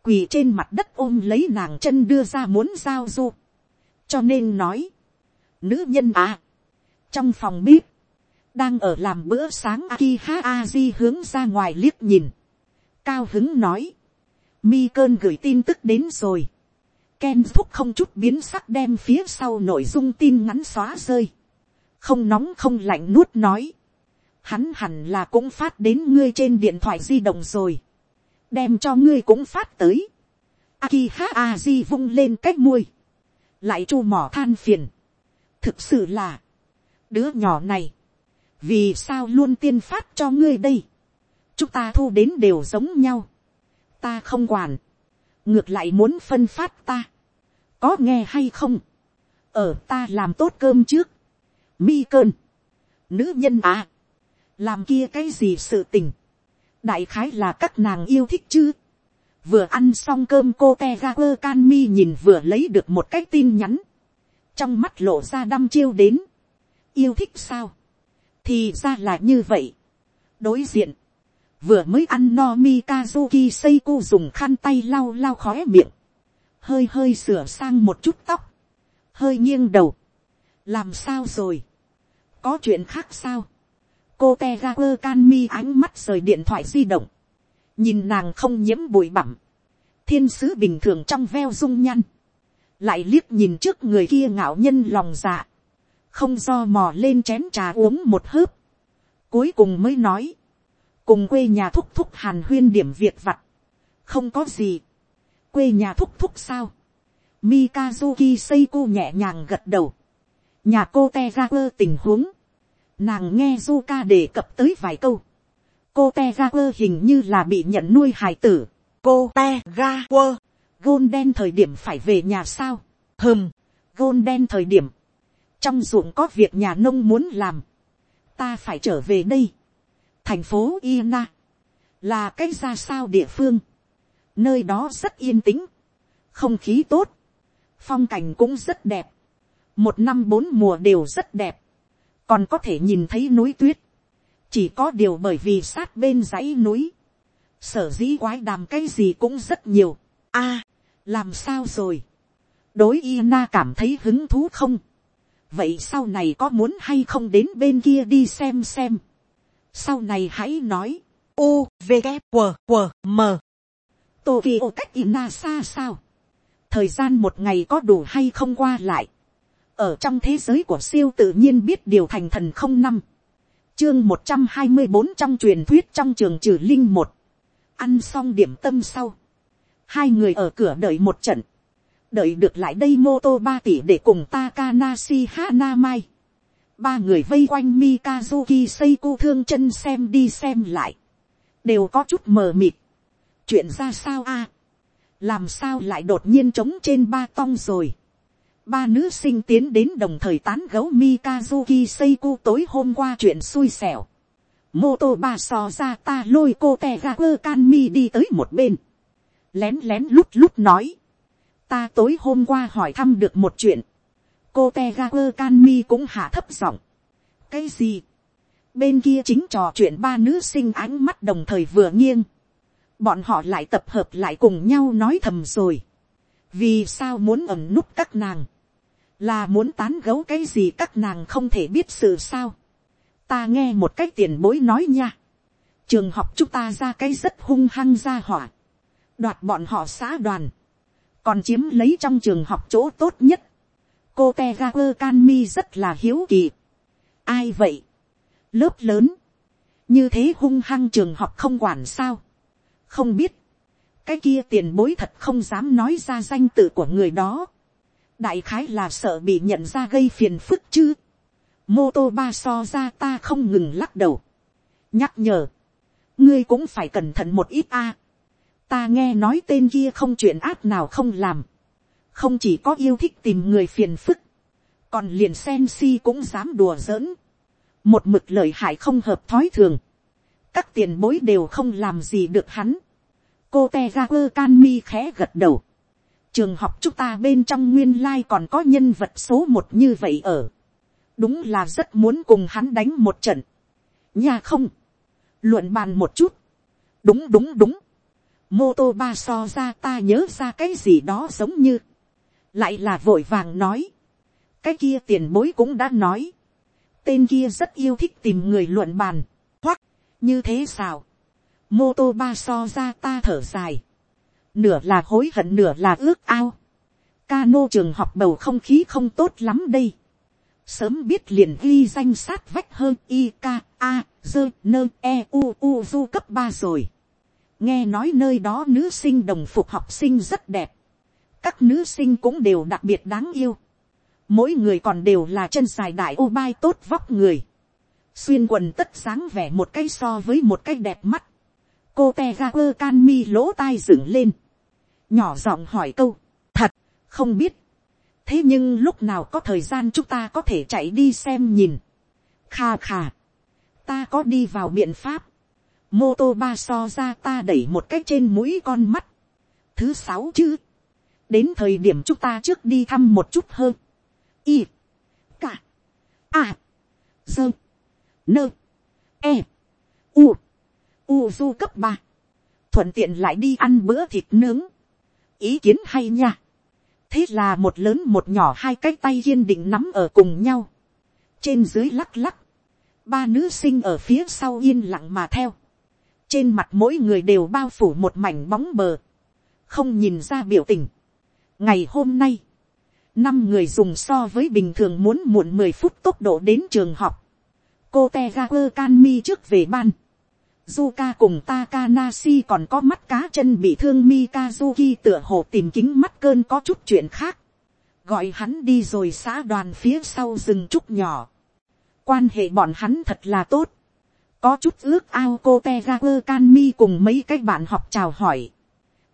quỳ trên mặt đất ôm lấy nàng chân đưa ra muốn giao du, cho nên nói, nữ nhân à, trong phòng bếp, đang ở làm bữa sáng Akiha aji hướng ra ngoài liếc nhìn, cao hứng nói, mi cơn gửi tin tức đến rồi, Ken thúc không chút biến sắc đem phía sau nội dung tin ngắn xóa rơi. Không nóng không lạnh nuốt nói. Hắn hẳn là cũng phát đến ngươi trên điện thoại di động rồi. Đem cho ngươi cũng phát tới. Akiha Aji vung lên cách môi, Lại chu mỏ than phiền. Thực sự là. Đứa nhỏ này. Vì sao luôn tiên phát cho ngươi đây. Chúng ta thu đến đều giống nhau. Ta không quản. Ngược lại muốn phân phát ta. Có nghe hay không, ở ta làm tốt cơm trước, mi cơn, nữ nhân à, làm kia cái gì sự tình, đại khái là các nàng yêu thích chứ, vừa ăn xong cơm cô te ga quơ can mi nhìn vừa lấy được một cái tin nhắn, trong mắt lộ ra đăm chiêu đến, yêu thích sao, thì ra là như vậy, đối diện, vừa mới ăn no mikazuki seiko dùng khăn tay lau lau khóe miệng, hơi hơi sửa sang một chút tóc, hơi nghiêng đầu, làm sao rồi, có chuyện khác sao, cô te ra quơ can mi ánh mắt rời điện thoại di động, nhìn nàng không nhiễm bụi bặm, thiên sứ bình thường trong veo dung nhăn, lại liếc nhìn trước người kia ngạo nhân lòng dạ, không do mò lên chén trà uống một hớp, cuối cùng mới nói, cùng quê nhà thúc thúc hàn huyên điểm việc vặt, không có gì, quê nhà thúc thúc sao. Mikazuki Seiko nhẹ nhàng gật đầu. Nhà cô te ra quơ tình huống. Nàng nghe Zuka đề cập tới vài câu. Cô Tegaper hình như là bị nhận nuôi hài tử. Cô Tegaper. Gôn đen thời điểm phải về nhà sao? Hừm, gôn đen thời điểm. Trong ruộng có việc nhà nông muốn làm. Ta phải trở về đây. Thành phố Iena. Là cái ra sao địa phương. Nơi đó rất yên tĩnh. Không khí tốt. Phong cảnh cũng rất đẹp. Một năm bốn mùa đều rất đẹp còn có thể nhìn thấy núi tuyết, chỉ có điều bởi vì sát bên dãy núi, sở dĩ quái đàm cái gì cũng rất nhiều. a, làm sao rồi, đối Ina cảm thấy hứng thú không, vậy sau này có muốn hay không đến bên kia đi xem xem, sau này hãy nói, u v g q q m. Tokyo cách Ina xa sao, thời gian một ngày có đủ hay không qua lại, ở trong thế giới của siêu tự nhiên biết điều thành thần không năm, chương một trăm hai mươi bốn trong truyền thuyết trong trường trừ linh một, ăn xong điểm tâm sau, hai người ở cửa đợi một trận, đợi được lại đây mô tô ba tỷ để cùng Takanashi Hanamai. Ba người vây quanh Mikazuki Seiko thương chân xem đi xem lại. Đều có chút mờ mịt. Chuyện ra sao a Làm sao lại đột nhiên trống trên ba tong rồi. Ba nữ sinh tiến đến đồng thời tán gấu Mikazuki Seiko tối hôm qua chuyện xui xẻo. Mô tô ba so ra ta lôi cô tè ra cơ can mi đi tới một bên. Lén lén lút lút nói. Ta tối hôm qua hỏi thăm được một chuyện. Cô te ga quơ can mi cũng hạ thấp giọng. Cái gì? Bên kia chính trò chuyện ba nữ sinh ánh mắt đồng thời vừa nghiêng. Bọn họ lại tập hợp lại cùng nhau nói thầm rồi. Vì sao muốn ẩn núp các nàng? là muốn tán gấu cái gì các nàng không thể biết sự sao. ta nghe một cái tiền bối nói nha. trường học chúng ta ra cái rất hung hăng ra hỏa. đoạt bọn họ xã đoàn còn chiếm lấy trong trường học chỗ tốt nhất. cô te ga quơ can mi rất là hiếu kỳ. ai vậy. lớp lớn. như thế hung hăng trường học không quản sao. không biết. cái kia tiền bối thật không dám nói ra danh tự của người đó đại khái là sợ bị nhận ra gây phiền phức chứ. mô tô ba so ra ta không ngừng lắc đầu. nhắc nhở, ngươi cũng phải cẩn thận một ít a ta nghe nói tên kia không chuyện ác nào không làm. không chỉ có yêu thích tìm người phiền phức, còn liền sen si cũng dám đùa giỡn. một mực lời hại không hợp thói thường. các tiền bối đều không làm gì được hắn. cô te ra quơ can mi khẽ gật đầu trường học chúng ta bên trong nguyên lai còn có nhân vật số một như vậy ở. đúng là rất muốn cùng hắn đánh một trận. nhà không. luận bàn một chút. đúng đúng đúng mô tô ba so ra ta nhớ ra cái gì đó giống như. lại là vội vàng nói. cái kia tiền bối cũng đã nói. tên kia rất yêu thích tìm người luận bàn. hoặc như thế sao. mô tô ba so ra ta thở dài nửa là hối hận nửa là ước ao. Cano trường học bầu không khí không tốt lắm đây. Sớm biết liền ghi danh sát vách hơn I K A dơ nơ e u u, du cấp ba rồi. Nghe nói nơi đó nữ sinh đồng phục học sinh rất đẹp. Các nữ sinh cũng đều đặc biệt đáng yêu. Mỗi người còn đều là chân dài đại ô bai tốt vóc người. Xuyên quần tất sáng vẻ một cái so với một cái đẹp mắt. Cô te ga quơ can mi lỗ tai dựng lên. Nhỏ giọng hỏi câu, thật, không biết, thế nhưng lúc nào có thời gian chúng ta có thể chạy đi xem nhìn, kha kha, ta có đi vào biện pháp, mô tô ba so ra ta đẩy một cách trên mũi con mắt, thứ sáu chứ, đến thời điểm chúng ta trước đi thăm một chút hơn, y, cả, a, dơ, nơ, e, u, u du cấp ba, thuận tiện lại đi ăn bữa thịt nướng, ý kiến hay nha. thế là một lớn một nhỏ hai cái tay kiên định nắm ở cùng nhau. trên dưới lắc lắc. ba nữ sinh ở phía sau yên lặng mà theo trên mặt mỗi người đều bao phủ một mảnh bóng bờ. không nhìn ra biểu tình. ngày hôm nay, năm người dùng so với bình thường muốn muộn mười phút tốc độ đến trường học. cô te ga quơ can mi trước về ban Zuka cùng Takanashi còn có mắt cá chân bị thương Mikazuki tựa hồ tìm kính mắt cơn có chút chuyện khác. Gọi hắn đi rồi xã đoàn phía sau rừng trúc nhỏ. quan hệ bọn hắn thật là tốt, có chút ước ao cô te ra quơ can mi cùng mấy cái bạn học chào hỏi,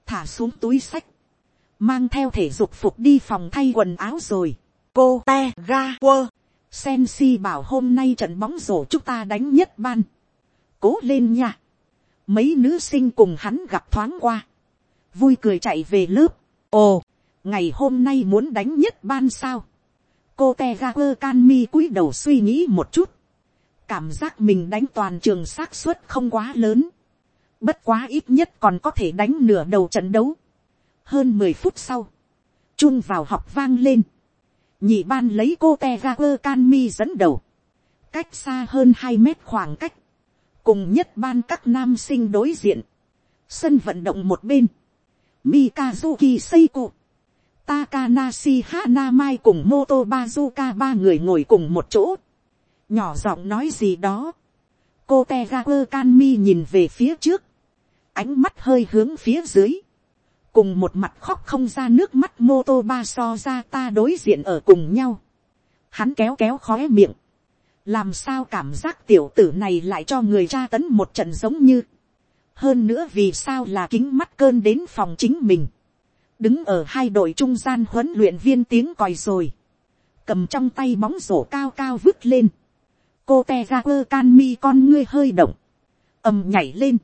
thả xuống túi sách, mang theo thể dục phục đi phòng thay quần áo rồi, cô te ra quơ, sen si bảo hôm nay trận bóng rổ chúng ta đánh nhất ban, cố lên nha, mấy nữ sinh cùng hắn gặp thoáng qua, vui cười chạy về lớp, ồ, ngày hôm nay muốn đánh nhất ban sao, cô te ra quơ can mi cúi đầu suy nghĩ một chút, cảm giác mình đánh toàn trường xác suất không quá lớn, bất quá ít nhất còn có thể đánh nửa đầu trận đấu, hơn mười phút sau, chung vào học vang lên, nhị ban lấy cô te Canmi quơ can mi dẫn đầu, cách xa hơn hai mét khoảng cách, cùng nhất ban các nam sinh đối diện, sân vận động một bên, Mikazuki Seiko, Takanashi Hanamai cùng Motobazuka ba người ngồi cùng một chỗ. Nhỏ giọng nói gì đó. Cô Tegaku Kanmi nhìn về phía trước. Ánh mắt hơi hướng phía dưới. Cùng một mặt khóc không ra nước mắt Moto Bazuzaka đối diện ở cùng nhau. Hắn kéo kéo khó miệng. Làm sao cảm giác tiểu tử này lại cho người tra tấn một trận giống như. Hơn nữa vì sao là kính mắt cơn đến phòng chính mình đứng ở hai đội trung gian huấn luyện viên tiếng còi rồi, cầm trong tay bóng rổ cao cao vứt lên, cô te ra quơ can mi con ngươi hơi động, ầm nhảy lên,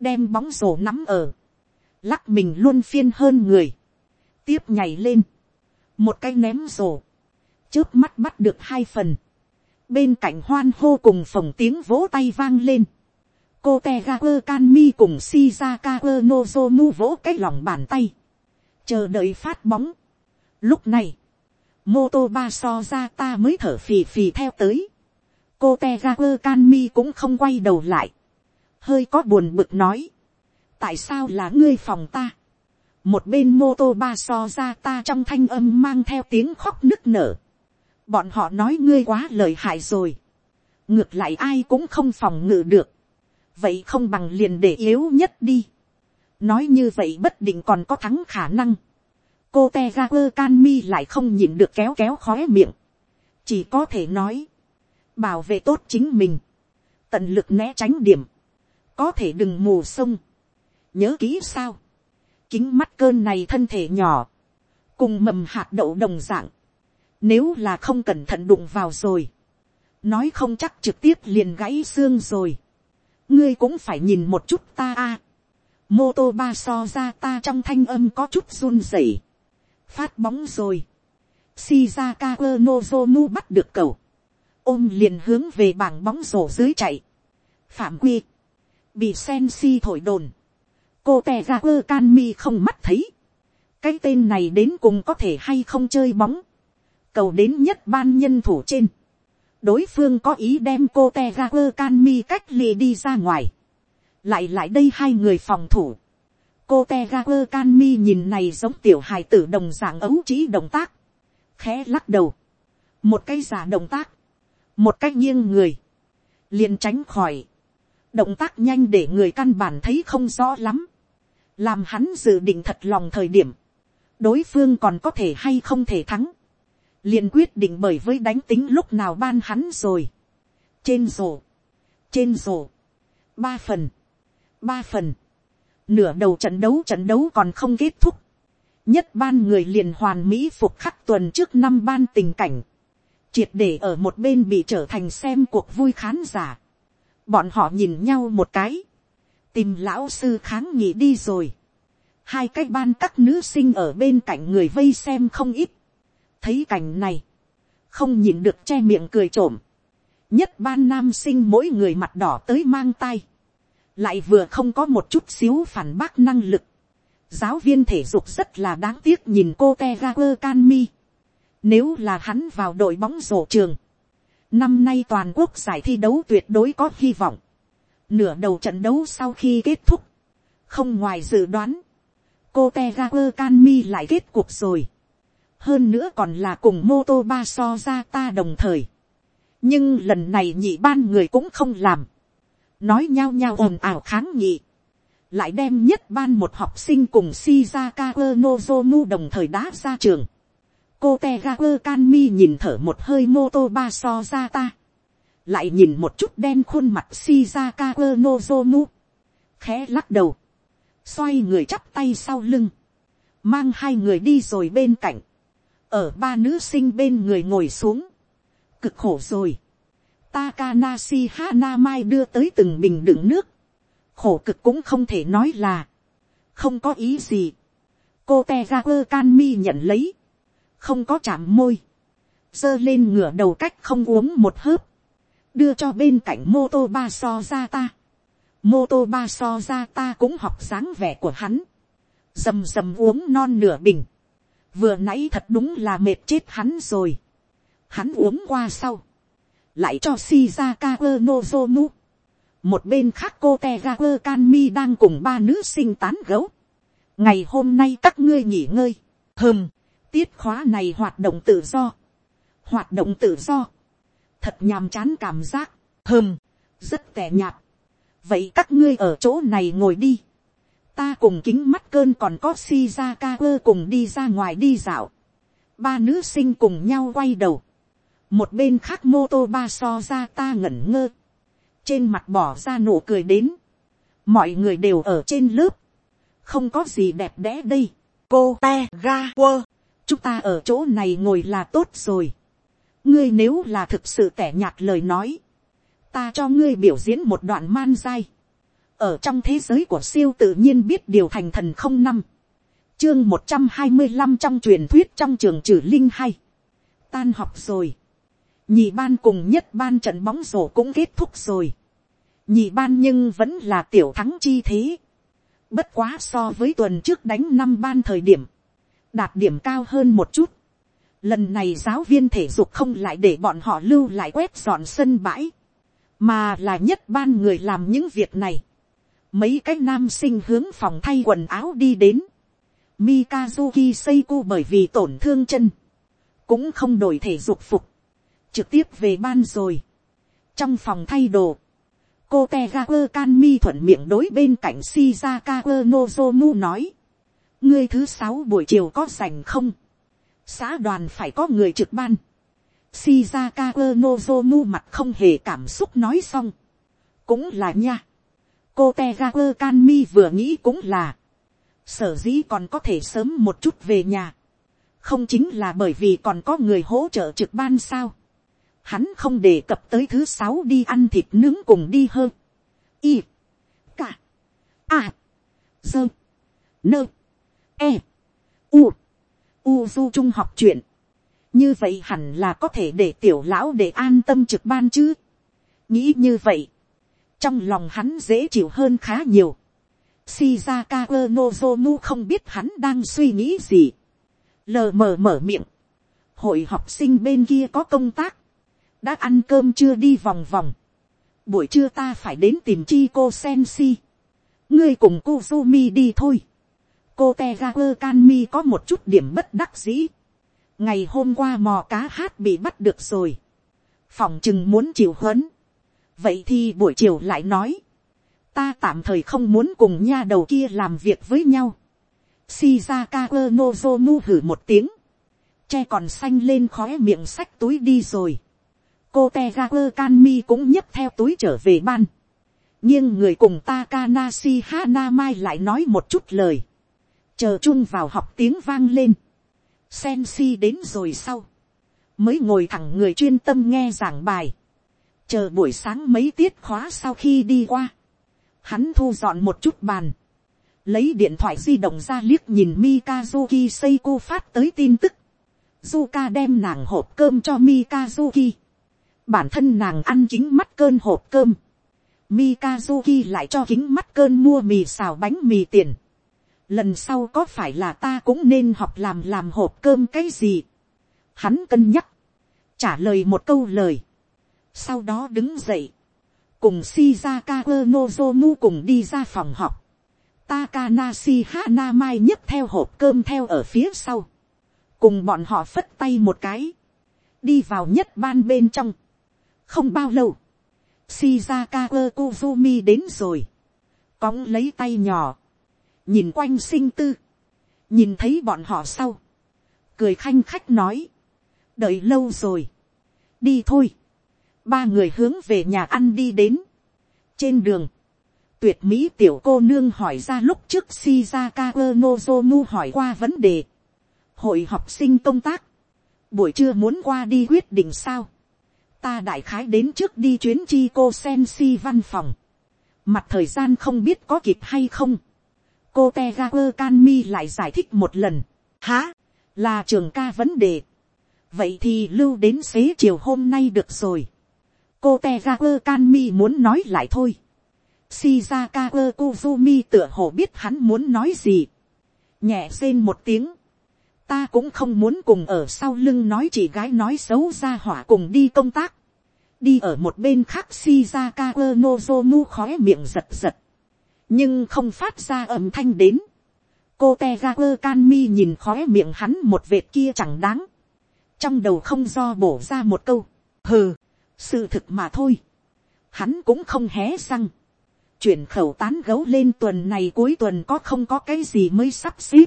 đem bóng rổ nắm ở, lắc mình luôn phiên hơn người, tiếp nhảy lên, một cái ném rổ, trước mắt bắt được hai phần, bên cạnh hoan hô cùng phòng tiếng vỗ tay vang lên, cô te ga quơ can mi cùng shizaka quơ nozomu vỗ cái lòng bàn tay, chờ đợi phát bóng. Lúc này, mô tô ba so ra ta mới thở phì phì theo tới cô te ga quơ can mi cũng không quay đầu lại. hơi có buồn bực nói. tại sao là ngươi phòng ta. một bên mô tô ba so ra ta trong thanh âm mang theo tiếng khóc nức nở. bọn họ nói ngươi quá lời hại rồi. ngược lại ai cũng không phòng ngự được. vậy không bằng liền để yếu nhất đi nói như vậy bất định còn có thắng khả năng. cô te ga quơ can mi lại không nhìn được kéo kéo khóe miệng. chỉ có thể nói, bảo vệ tốt chính mình, tận lực né tránh điểm, có thể đừng mù sông. nhớ kỹ sao, kính mắt cơn này thân thể nhỏ, cùng mầm hạt đậu đồng dạng, nếu là không cẩn thận đụng vào rồi, nói không chắc trực tiếp liền gãy xương rồi, ngươi cũng phải nhìn một chút ta a mô tô ba so ra ta trong thanh âm có chút run rẩy. phát bóng rồi. shizaka nozomu bắt được cầu ôm liền hướng về bảng bóng rổ dưới chạy. phạm quy. bị sen si thổi đồn. cô tè ra ơ can mi không mắt thấy. cái tên này đến cùng có thể hay không chơi bóng. cầu đến nhất ban nhân thủ trên. đối phương có ý đem cô te ra ơ can mi cách ly đi ra ngoài lại lại đây hai người phòng thủ. cô te ra ơ can mi nhìn này giống tiểu hài tử đồng dạng ấu trí động tác. khẽ lắc đầu. một cái giả động tác một cách nghiêng người. liền tránh khỏi. động tác nhanh để người căn bản thấy không rõ lắm. làm hắn dự định thật lòng thời điểm. đối phương còn có thể hay không thể thắng. liền quyết định bởi với đánh tính lúc nào ban hắn rồi. trên rổ. trên rổ. ba phần ba phần. Nửa đầu trận đấu trận đấu còn không kết thúc. Nhất ban người liền hoàn mỹ phục khắc tuần trước năm ban tình cảnh. Triệt để ở một bên bị trở thành xem cuộc vui khán giả. Bọn họ nhìn nhau một cái. Tìm lão sư kháng nghị đi rồi. Hai cái ban các nữ sinh ở bên cạnh người vây xem không ít. Thấy cảnh này. Không nhìn được che miệng cười trộm. Nhất ban nam sinh mỗi người mặt đỏ tới mang tay lại vừa không có một chút xíu phản bác năng lực. giáo viên thể dục rất là đáng tiếc nhìn cô te ga quơ can mi nếu là hắn vào đội bóng rổ trường, năm nay toàn quốc giải thi đấu tuyệt đối có hy vọng. nửa đầu trận đấu sau khi kết thúc, không ngoài dự đoán, cô te ga lại kết cuộc rồi. hơn nữa còn là cùng mô tô ba so ra ta đồng thời. nhưng lần này nhị ban người cũng không làm nói nhao nhao ồn ào kháng nghị, lại đem nhất ban một học sinh cùng Shizaka Nozomu đồng thời đá ra trường. Cô Tegaku Kanmi nhìn thở một hơi mô tô ba so ra ta. lại nhìn một chút đen khuôn mặt Shizaka Nozomu, khẽ lắc đầu, xoay người chắp tay sau lưng, mang hai người đi rồi bên cạnh, ở ba nữ sinh bên người ngồi xuống, cực khổ rồi, Takanashi Hanamai đưa tới từng bình đựng nước, khổ cực cũng không thể nói là, không có ý gì, cô te ga quơ can mi nhận lấy, không có chạm môi, giơ lên ngửa đầu cách không uống một hớp, đưa cho bên cạnh mô tô ba so ra ta. mô tô ba so ra ta cũng học dáng vẻ của hắn, rầm rầm uống non nửa bình, vừa nãy thật đúng là mệt chết hắn rồi, hắn uống qua sau, lại cho Shizaka Nozomu. Một bên khác cô Tegaku Kanmi đang cùng ba nữ sinh tán gấu. Ngày hôm nay các ngươi nghỉ ngơi. Hừm, tiết khóa này hoạt động tự do. Hoạt động tự do. Thật nhàm chán cảm giác. Hừm, rất tẻ nhạt. Vậy các ngươi ở chỗ này ngồi đi. Ta cùng kính mắt cơn còn có Shizaka cùng đi ra ngoài đi dạo. Ba nữ sinh cùng nhau quay đầu một bên khác mô tô ba so ra ta ngẩn ngơ, trên mặt bỏ ra nụ cười đến, mọi người đều ở trên lớp, không có gì đẹp đẽ đây, cô te ga quơ, chúng ta ở chỗ này ngồi là tốt rồi, ngươi nếu là thực sự tẻ nhạt lời nói, ta cho ngươi biểu diễn một đoạn man dai, ở trong thế giới của siêu tự nhiên biết điều thành thần không năm, chương một trăm hai mươi năm trong truyền thuyết trong trường trừ linh hay, tan học rồi, nhị ban cùng nhất ban trận bóng rổ cũng kết thúc rồi. nhị ban nhưng vẫn là tiểu thắng chi thế. bất quá so với tuần trước đánh năm ban thời điểm, đạt điểm cao hơn một chút. lần này giáo viên thể dục không lại để bọn họ lưu lại quét dọn sân bãi, mà là nhất ban người làm những việc này. mấy cái nam sinh hướng phòng thay quần áo đi đến. Mikazuki Seiko bởi vì tổn thương chân, cũng không đổi thể dục phục trực tiếp về ban rồi. trong phòng thay đồ, cô tegakur kanmi thuận miệng đối bên cạnh shizaka nozomu nói, ngươi thứ sáu buổi chiều có rảnh không, xã đoàn phải có người trực ban, shizaka quơ nozomu mặt không hề cảm xúc nói xong, cũng là nha, cô te ga vừa nghĩ cũng là, sở dĩ còn có thể sớm một chút về nhà, không chính là bởi vì còn có người hỗ trợ trực ban sao, hắn không đề cập tới thứ sáu đi ăn thịt nướng cùng đi hơn. Y, cả, a, dơ, nơ, e, u, u du trung học chuyện. như vậy hẳn là có thể để tiểu lão để an tâm trực ban chứ. nghĩ như vậy, trong lòng hắn dễ chịu hơn khá nhiều. Shizaka Nozomu không biết hắn đang suy nghĩ gì. Lờ mờ mở miệng. Hội học sinh bên kia có công tác đã ăn cơm chưa đi vòng vòng, buổi trưa ta phải đến tìm chi cô sen si, ngươi cùng cô đi thôi, cô te ga quơ can mi có một chút điểm bất đắc dĩ, ngày hôm qua mò cá hát bị bắt được rồi, phòng chừng muốn chịu huấn, vậy thì buổi chiều lại nói, ta tạm thời không muốn cùng nha đầu kia làm việc với nhau, Shizaka Nozomu hử một tiếng, che còn xanh lên khó miệng sách túi đi rồi. Cô te ga quơ can mi cũng nhấp theo túi trở về ban. nhưng người cùng Takanashi Hanamai lại nói một chút lời chờ chung vào học tiếng vang lên. Sensi đến rồi sau. mới ngồi thẳng người chuyên tâm nghe giảng bài. chờ buổi sáng mấy tiết khóa sau khi đi qua. hắn thu dọn một chút bàn. lấy điện thoại di động ra liếc nhìn Mikazuki Seiko phát tới tin tức. Zuka đem nàng hộp cơm cho Mikazuki bản thân nàng ăn chính mắt cơn hộp cơm, Mikazuki lại cho kính mắt cơn mua mì xào bánh mì tiền. Lần sau có phải là ta cũng nên học làm làm hộp cơm cái gì? Hắn cân nhắc. Trả lời một câu lời. Sau đó đứng dậy. Cùng Shizaka Nozomu cùng đi ra phòng học. Takanashi Hanamai nhấc theo hộp cơm theo ở phía sau. Cùng bọn họ phất tay một cái. Đi vào nhất ban bên trong không bao lâu, shizaka kozumi đến rồi, cóng lấy tay nhỏ, nhìn quanh sinh tư, nhìn thấy bọn họ sau, cười khanh khách nói, đợi lâu rồi, đi thôi, ba người hướng về nhà ăn đi đến. trên đường, tuyệt mỹ tiểu cô nương hỏi ra lúc trước shizaka nozomu hỏi qua vấn đề. hội học sinh công tác, buổi trưa muốn qua đi quyết định sao. ta đại khái đến trước đi chuyến chi cô sen si văn phòng. mặt thời gian không biết có kịp hay không cô te ga quơ can mi lại giải thích một lần. há, là trường ca vấn đề. vậy thì lưu đến xế chiều hôm nay được rồi. cô te ga quơ can mi muốn nói lại thôi. shizaka quơ kuzumi tựa hồ biết hắn muốn nói gì. nhẹ rên một tiếng ta cũng không muốn cùng ở sau lưng nói chị gái nói xấu ra hỏa cùng đi công tác. đi ở một bên khác shizaka quơ nozomu khói miệng giật giật nhưng không phát ra âm thanh đến cô te ga quơ can mi nhìn khói miệng hắn một vệt kia chẳng đáng. trong đầu không do bổ ra một câu. hừ, sự thực mà thôi. hắn cũng không hé răng. chuyển khẩu tán gấu lên tuần này cuối tuần có không có cái gì mới sắp xếp.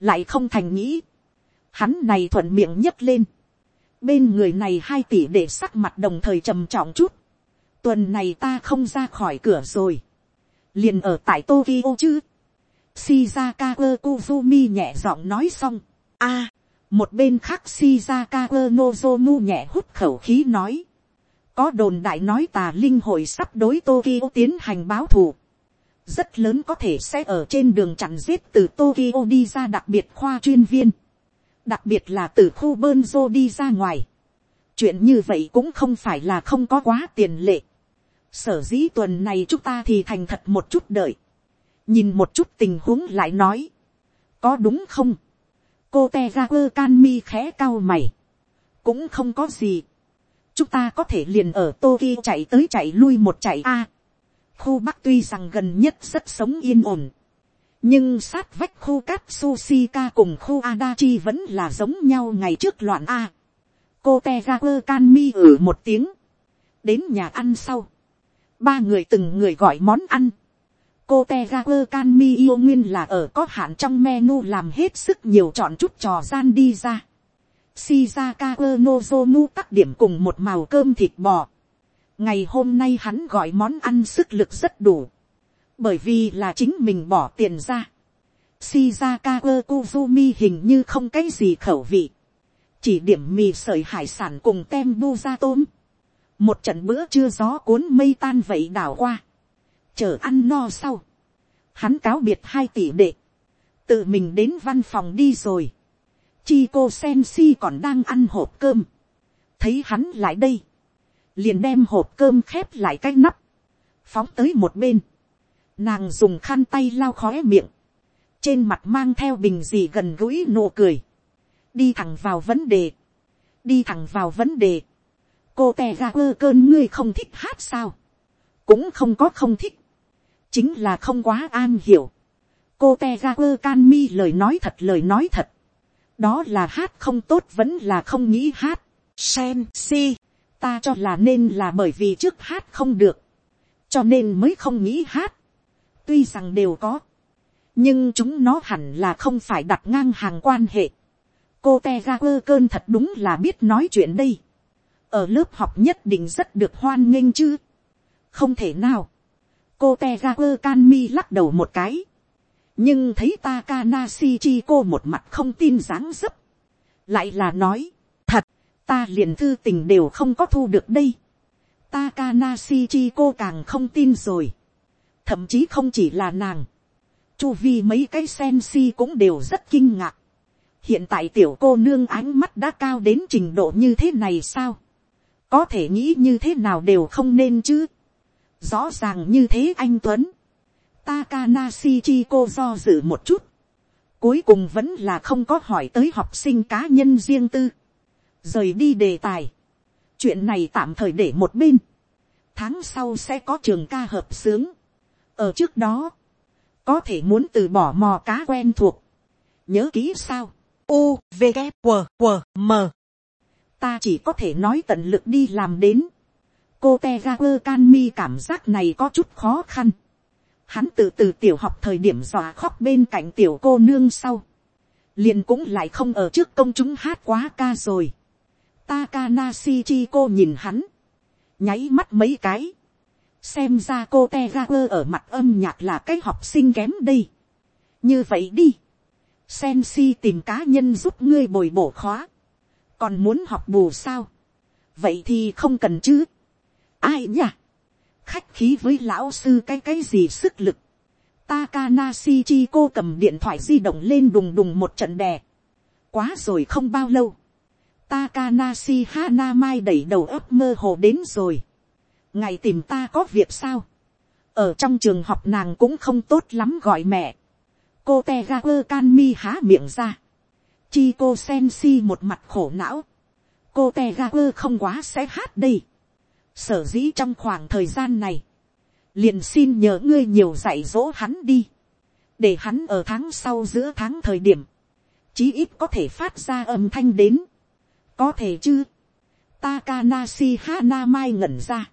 lại không thành nghĩ. hắn này thuận miệng nhấc lên. bên người này hai tỷ để sắc mặt đồng thời trầm trọng chút. tuần này ta không ra khỏi cửa rồi liền ở tại tokyo chứ Shizaka Kuzumi nhẹ giọng nói xong. a, một bên khác Shizaka Nozomu nhẹ hút khẩu khí nói. Có đồn đại nói tà linh hội sắp đối Tokyo tiến hành báo thù. Rất lớn có thể sẽ ở trên đường chặn giết từ Tokyo đi ra đặc biệt khoa chuyên viên. Đặc biệt là từ khu Bernzo đi ra ngoài. Chuyện như vậy cũng không phải là không có quá tiền lệ. Sở dĩ tuần này chúng ta thì thành thật một chút đợi. Nhìn một chút tình huống lại nói, có đúng không, cô te ra quơ can mi khẽ cao mày, cũng không có gì, chúng ta có thể liền ở Tokyo chạy tới chạy lui một chạy a. khu bắc tuy rằng gần nhất rất sống yên ổn, nhưng sát vách khu cát susika cùng khu Adachi vẫn là giống nhau ngày trước loạn a. cô te ra quơ can mi ử một tiếng, đến nhà ăn sau, ba người từng người gọi món ăn, cô te ga quơ can mi yêu nguyên là ở có hạn trong menu làm hết sức nhiều chọn chút trò gian đi ra. Shizaka quơ nozomu tắc điểm cùng một màu cơm thịt bò. ngày hôm nay hắn gọi món ăn sức lực rất đủ. bởi vì là chính mình bỏ tiền ra. Shizaka quơ kuzumi hình như không cái gì khẩu vị. chỉ điểm mì sợi hải sản cùng tem bu ra tôm một trận bữa trưa gió cuốn mây tan vậy đảo qua. Chờ ăn no sau, hắn cáo biệt hai tỷ đệ, tự mình đến văn phòng đi rồi, chi cô sen si còn đang ăn hộp cơm, thấy hắn lại đây, liền đem hộp cơm khép lại cái nắp, phóng tới một bên, nàng dùng khăn tay lau khóe miệng, trên mặt mang theo bình gì gần gũi nụ cười, đi thẳng vào vấn đề, đi thẳng vào vấn đề, cô tè ra quơ cơn ngươi không thích hát sao, cũng không có không thích, chính là không quá an hiểu. cô te ra quơ can mi lời nói thật lời nói thật. đó là hát không tốt vẫn là không nghĩ hát. sen si, ta cho là nên là bởi vì trước hát không được. cho nên mới không nghĩ hát. tuy rằng đều có. nhưng chúng nó hẳn là không phải đặt ngang hàng quan hệ. cô te ra quơ cơn thật đúng là biết nói chuyện đây ở lớp học nhất định rất được hoan nghênh chứ. không thể nào cô te ga quơ can mi lắc đầu một cái. nhưng thấy Takanashi chi cô một mặt không tin dáng dấp. lại là nói, thật, ta liền thư tình đều không có thu được đây. Takanashi chi cô càng không tin rồi. thậm chí không chỉ là nàng. chu vi mấy cái sen si cũng đều rất kinh ngạc. hiện tại tiểu cô nương ánh mắt đã cao đến trình độ như thế này sao có thể nghĩ như thế nào đều không nên chứ. Rõ ràng như thế anh tuấn, Takanashi Chiko do dự một chút, cuối cùng vẫn là không có hỏi tới học sinh cá nhân riêng tư, rời đi đề tài, chuyện này tạm thời để một bên, tháng sau sẽ có trường ca hợp sướng, ở trước đó, có thể muốn từ bỏ mò cá quen thuộc, nhớ kỹ sao, u v K, W, W, m ta chỉ có thể nói tận lực đi làm đến, cô te ga quơ can mi cảm giác này có chút khó khăn. Hắn từ từ tiểu học thời điểm dọa khóc bên cạnh tiểu cô nương sau. liền cũng lại không ở trước công chúng hát quá ca rồi. Takanashi chi cô nhìn hắn. nháy mắt mấy cái, xem ra cô te ga quơ ở mặt âm nhạc là cái học sinh kém đây. như vậy đi, sen si tìm cá nhân giúp ngươi bồi bổ khóa, còn muốn học bù sao, vậy thì không cần chứ. ai nhỉ, khách khí với lão sư cái cái gì sức lực, Takanashi chi cô cầm điện thoại di động lên đùng đùng một trận đè. Quá rồi không bao lâu. Takanashi Hanamai đẩy đầu ấp mơ hồ đến rồi. Ngày tìm ta có việc sao? Ở trong trường học nàng cũng không tốt lắm gọi mẹ. Cô Tegaku Kanmi há miệng ra. Chi cô sen si một mặt khổ não. Cô Tegaku không quá sẽ hát đây. Sở dĩ trong khoảng thời gian này liền xin nhờ ngươi nhiều dạy dỗ hắn đi, để hắn ở tháng sau giữa tháng thời điểm, chí ít có thể phát ra âm thanh đến, có thể chứ, Takanashi Hana Mai ngẩn ra,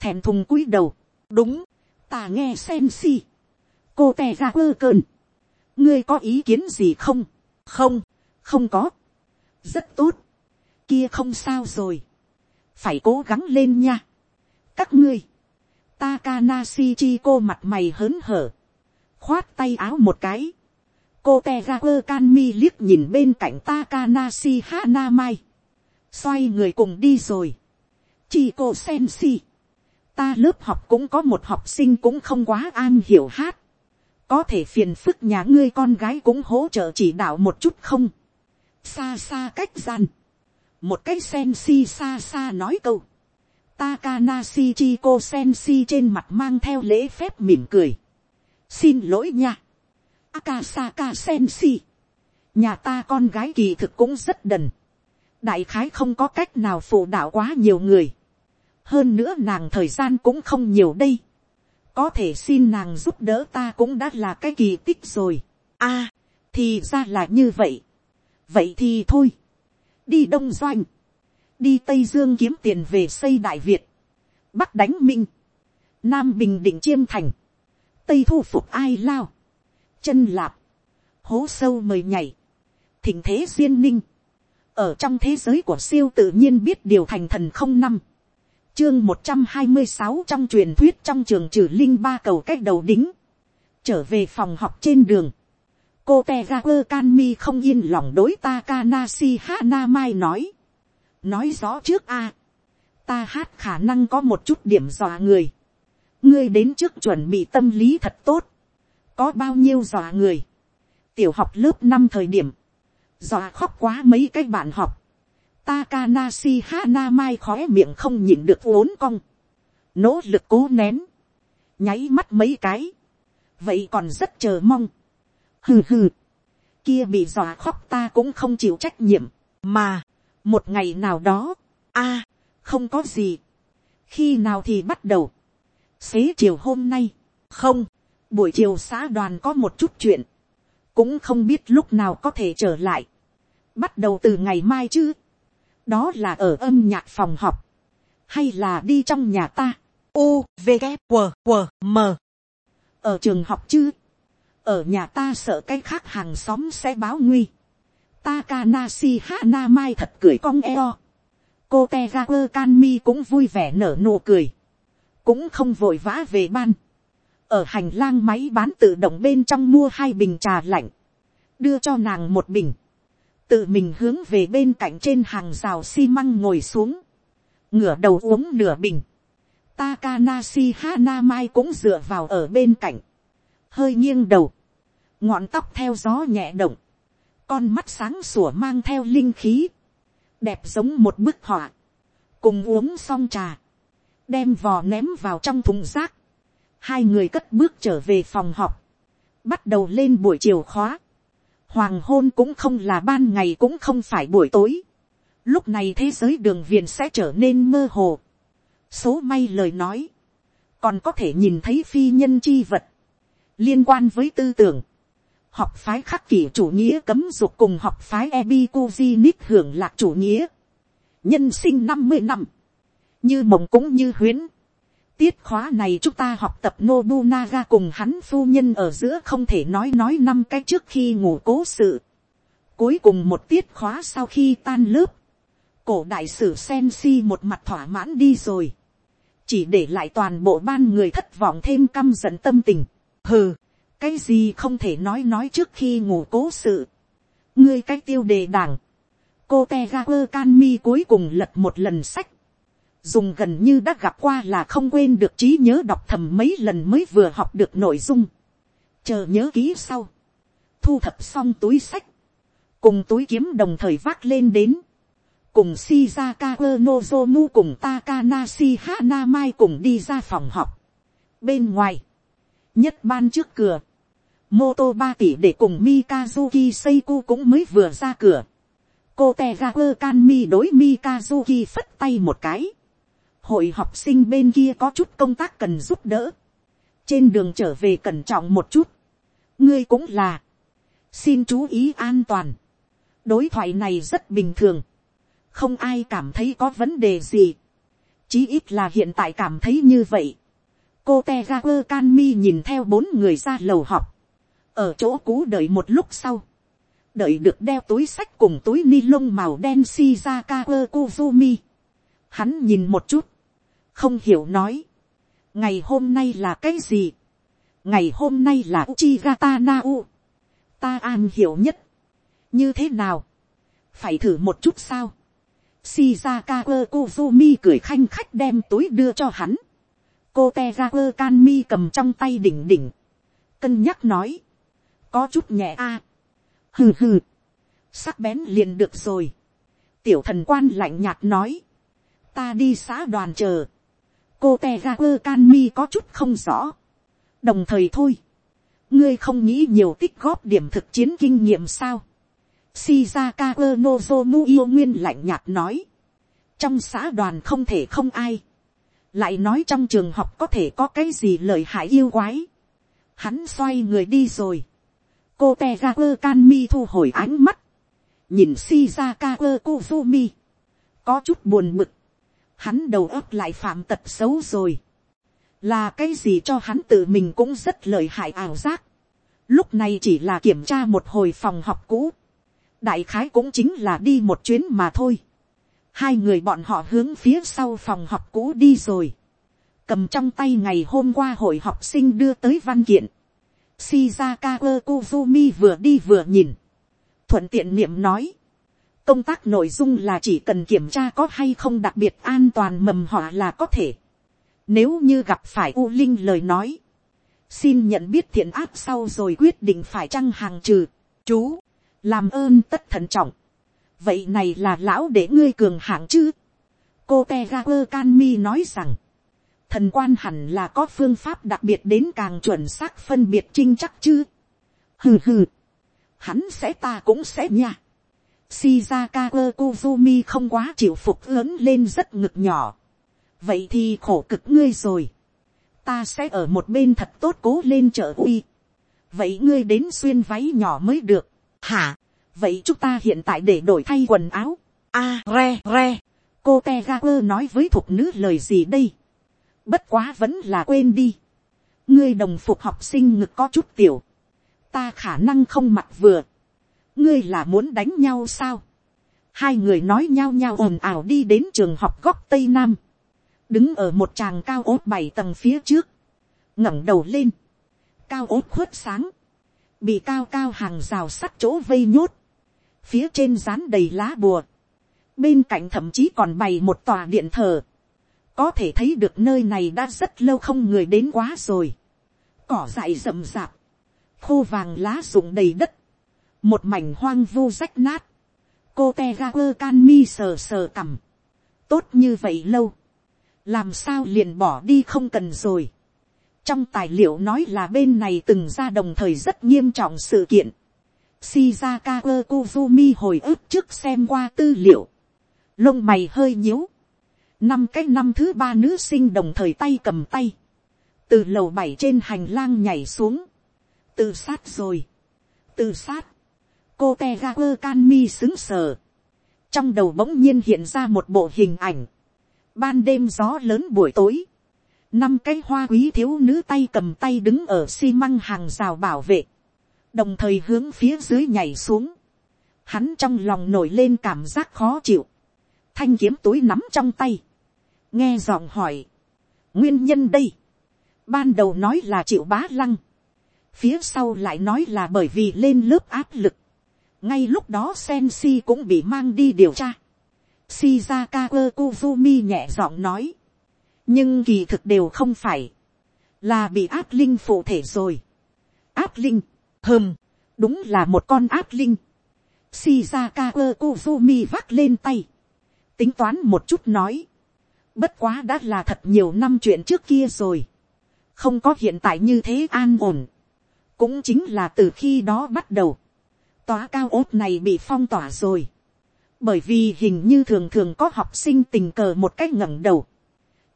thèm thùng cúi đầu, đúng, ta nghe sen si, cô tè ra quơ cơn, ngươi có ý kiến gì không, không, không có, rất tốt, kia không sao rồi, phải cố gắng lên nha, các ngươi, Takanashi Chiko mặt mày hớn hở. Khoát tay áo một cái. Cô Tegaku Kanmi liếc nhìn bên cạnh Takanashi Hanamai. Xoay người cùng đi rồi. Chiko Sensi. Ta lớp học cũng có một học sinh cũng không quá an hiểu hát. Có thể phiền phức nhà ngươi con gái cũng hỗ trợ chỉ đạo một chút không. Xa xa cách gian. Một cái Sensi xa xa nói câu Takanasi Chiko Senshi trên mặt mang theo lễ phép mỉm cười. Xin lỗi nha. Akasaka Senshi. Nhà ta con gái kỳ thực cũng rất đần. Đại khái không có cách nào phụ đạo quá nhiều người. Hơn nữa nàng thời gian cũng không nhiều đây. Có thể xin nàng giúp đỡ ta cũng đã là cái kỳ tích rồi. a thì ra là như vậy. Vậy thì thôi. Đi đông doanh. Đi tây dương kiếm tiền về xây đại việt, bắc đánh minh, nam bình định chiêm thành, tây thu phục ai lao, chân lạp, hố sâu mời nhảy, thỉnh thế duyên ninh, ở trong thế giới của siêu tự nhiên biết điều thành thần không năm, chương một trăm hai mươi sáu trong truyền thuyết trong trường trừ linh ba cầu cách đầu đính, trở về phòng học trên đường, cô te ga quơ can mi không yên lòng đối ta Kanasi Hana Mai nói nói rõ trước a, ta hát khả năng có một chút điểm dọa người, ngươi đến trước chuẩn bị tâm lý thật tốt, có bao nhiêu dọa người, tiểu học lớp năm thời điểm, dọa khóc quá mấy cái bạn học, Takanashi Hana Mai khóe miệng không nhịn được uốn cong. Nỗ lực cố nén. Nháy mắt mấy cái. Vậy còn rất chờ mong. Hừ hừ. Kia bị dọa khóc ta cũng không chịu trách nhiệm. Mà một ngày nào đó, a, không có gì, khi nào thì bắt đầu, xế chiều hôm nay, không, buổi chiều xã đoàn có một chút chuyện, cũng không biết lúc nào có thể trở lại, bắt đầu từ ngày mai chứ, đó là ở âm nhạc phòng học, hay là đi trong nhà ta, u v g q q m. Ở trường học chứ, ở nhà ta sợ cái khác hàng xóm sẽ báo nguy, Takanashi Hanamai thật cười cong eo. Cô Tegaku Kanmi cũng vui vẻ nở nụ cười. Cũng không vội vã về ban. Ở hành lang máy bán tự động bên trong mua hai bình trà lạnh. Đưa cho nàng một bình. Tự mình hướng về bên cạnh trên hàng rào xi măng ngồi xuống. Ngửa đầu uống nửa bình. Takanashi Hanamai cũng dựa vào ở bên cạnh. Hơi nghiêng đầu. Ngọn tóc theo gió nhẹ động con mắt sáng sủa mang theo linh khí, đẹp giống một bức họa, cùng uống xong trà, đem vò ném vào trong thùng rác, hai người cất bước trở về phòng họp, bắt đầu lên buổi chiều khóa, hoàng hôn cũng không là ban ngày cũng không phải buổi tối, lúc này thế giới đường viền sẽ trở nên mơ hồ, số may lời nói, còn có thể nhìn thấy phi nhân chi vật, liên quan với tư tưởng, học phái khắc kỷ chủ nghĩa cấm dục cùng học phái Ebikuji hưởng lạc chủ nghĩa. Nhân sinh năm mươi năm. Như mộng cũng như huyến. Tiết khóa này chúng ta học tập Nobunaga cùng hắn phu nhân ở giữa không thể nói nói năm cái trước khi ngủ cố sự. Cuối cùng một tiết khóa sau khi tan lớp. Cổ đại sử Sensi một mặt thỏa mãn đi rồi. chỉ để lại toàn bộ ban người thất vọng thêm căm giận tâm tình. hừ, cái gì không thể nói nói trước khi ngủ cố sự. ngươi cái tiêu đề đảng, cô te ga quơ can mi cuối cùng lật một lần sách, dùng gần như đã gặp qua là không quên được trí nhớ đọc thầm mấy lần mới vừa học được nội dung, chờ nhớ ký sau, thu thập xong túi sách, cùng túi kiếm đồng thời vác lên đến, cùng Shizaka Nozomu cùng Takanashi Hanamai cùng đi ra phòng học. Bên ngoài, nhất ban trước cửa, Moto ba tỷ để cùng Mikazuki seiku cũng mới vừa ra cửa. Cô Tegaku Kanmi đối Mikazuki phất tay một cái. Hội học sinh bên kia có chút công tác cần giúp đỡ. Trên đường trở về cẩn trọng một chút. Ngươi cũng là. Xin chú ý an toàn. Đối thoại này rất bình thường. Không ai cảm thấy có vấn đề gì. Chí ít là hiện tại cảm thấy như vậy. Cô Tegaku Kanmi nhìn theo bốn người ra lầu học ở chỗ cũ đợi một lúc sau, đợi được đeo túi sách cùng túi ni lông màu đen shizaka kuzumi. Hắn nhìn một chút, không hiểu nói, ngày hôm nay là cái gì, ngày hôm nay là Uchigata Nau, ta an hiểu nhất, như thế nào, phải thử một chút sao, shizaka kuzumi cười khanh khách đem túi đưa cho hắn, cô te ra kanmi cầm trong tay đỉnh đỉnh, cân nhắc nói, có chút nhẹ a. À. hừ hừ, sắc bén liền được rồi. tiểu thần quan lạnh nhạt nói, ta đi xã đoàn chờ, cô te ra quơ can mi có chút không rõ. đồng thời thôi, ngươi không nghĩ nhiều tích góp điểm thực chiến kinh nghiệm sao. Shizaka Nozomu yêu nguyên lạnh nhạt nói. Trong xã đoàn không thể không ai. Lại nói trong trường học có thể có cái gì lợi hại yêu quái. Hắn xoay người đi rồi cô te ra quơ can mi thu hồi ánh mắt, nhìn shizaka quơ kuzumi, có chút buồn mực, hắn đầu óc lại phạm tật xấu rồi, là cái gì cho hắn tự mình cũng rất lợi hại ảo giác, lúc này chỉ là kiểm tra một hồi phòng học cũ, đại khái cũng chính là đi một chuyến mà thôi, hai người bọn họ hướng phía sau phòng học cũ đi rồi, cầm trong tay ngày hôm qua hội học sinh đưa tới văn kiện, Shizaka Kozumi vừa đi vừa nhìn. Thuận tiện niệm nói. Công tác nội dung là chỉ cần kiểm tra có hay không đặc biệt an toàn mầm họa là có thể. Nếu như gặp phải U Linh lời nói. Xin nhận biết thiện áp sau rồi quyết định phải chăng hàng trừ. Chú. Làm ơn tất thận trọng. Vậy này là lão để ngươi cường hạng chứ. Cô Tegaper Kanmi nói rằng thần quan hẳn là có phương pháp đặc biệt đến càng chuẩn xác phân biệt trinh chắc chứ. hừ hừ, hắn sẽ ta cũng sẽ nha. Shizaka Kozumi không quá chịu phục lớn lên rất ngực nhỏ. vậy thì khổ cực ngươi rồi. ta sẽ ở một bên thật tốt cố lên trợ uy. vậy ngươi đến xuyên váy nhỏ mới được. hả, vậy chúng ta hiện tại để đổi thay quần áo. a re re, cô Tegaku nói với thục nữ lời gì đây Bất quá vẫn là quên đi. Ngươi đồng phục học sinh ngực có chút tiểu. Ta khả năng không mặc vừa. Ngươi là muốn đánh nhau sao? Hai người nói nhau nhau ồn ào đi đến trường học góc Tây Nam. Đứng ở một tràng cao ốt bảy tầng phía trước. ngẩng đầu lên. Cao ốt khuất sáng. Bị cao cao hàng rào sắt chỗ vây nhốt. Phía trên dán đầy lá bùa. Bên cạnh thậm chí còn bày một tòa điện thờ có thể thấy được nơi này đã rất lâu không người đến quá rồi. cỏ dại rậm rạp, khô vàng lá rụng đầy đất, một mảnh hoang vu rách nát, cô te ga quơ can mi sờ sờ cằm, tốt như vậy lâu, làm sao liền bỏ đi không cần rồi. trong tài liệu nói là bên này từng ra đồng thời rất nghiêm trọng sự kiện. Shizaka kuzumi hồi ức trước xem qua tư liệu. Lông mày hơi nhíu năm cái năm thứ ba nữ sinh đồng thời tay cầm tay, từ lầu bảy trên hành lang nhảy xuống, tự sát rồi, tự sát, cô te ga quơ can mi xứng sờ, trong đầu bỗng nhiên hiện ra một bộ hình ảnh, ban đêm gió lớn buổi tối, năm cái hoa quý thiếu nữ tay cầm tay đứng ở xi măng hàng rào bảo vệ, đồng thời hướng phía dưới nhảy xuống, hắn trong lòng nổi lên cảm giác khó chịu, thanh kiếm túi nắm trong tay, nghe giọng hỏi, nguyên nhân đây, ban đầu nói là chịu bá lăng, phía sau lại nói là bởi vì lên lớp áp lực, ngay lúc đó sen si cũng bị mang đi điều tra, shizaka kuzumi nhẹ giọng nói, nhưng kỳ thực đều không phải, là bị áp linh phụ thể rồi. áp linh, hơm, đúng là một con áp linh. shizaka Kuzumi vác lên tay, tính toán một chút nói, bất quá đã là thật nhiều năm chuyện trước kia rồi, không có hiện tại như thế an ổn, cũng chính là từ khi đó bắt đầu, tòa cao ốt này bị phong tỏa rồi, bởi vì hình như thường thường có học sinh tình cờ một cách ngẩng đầu,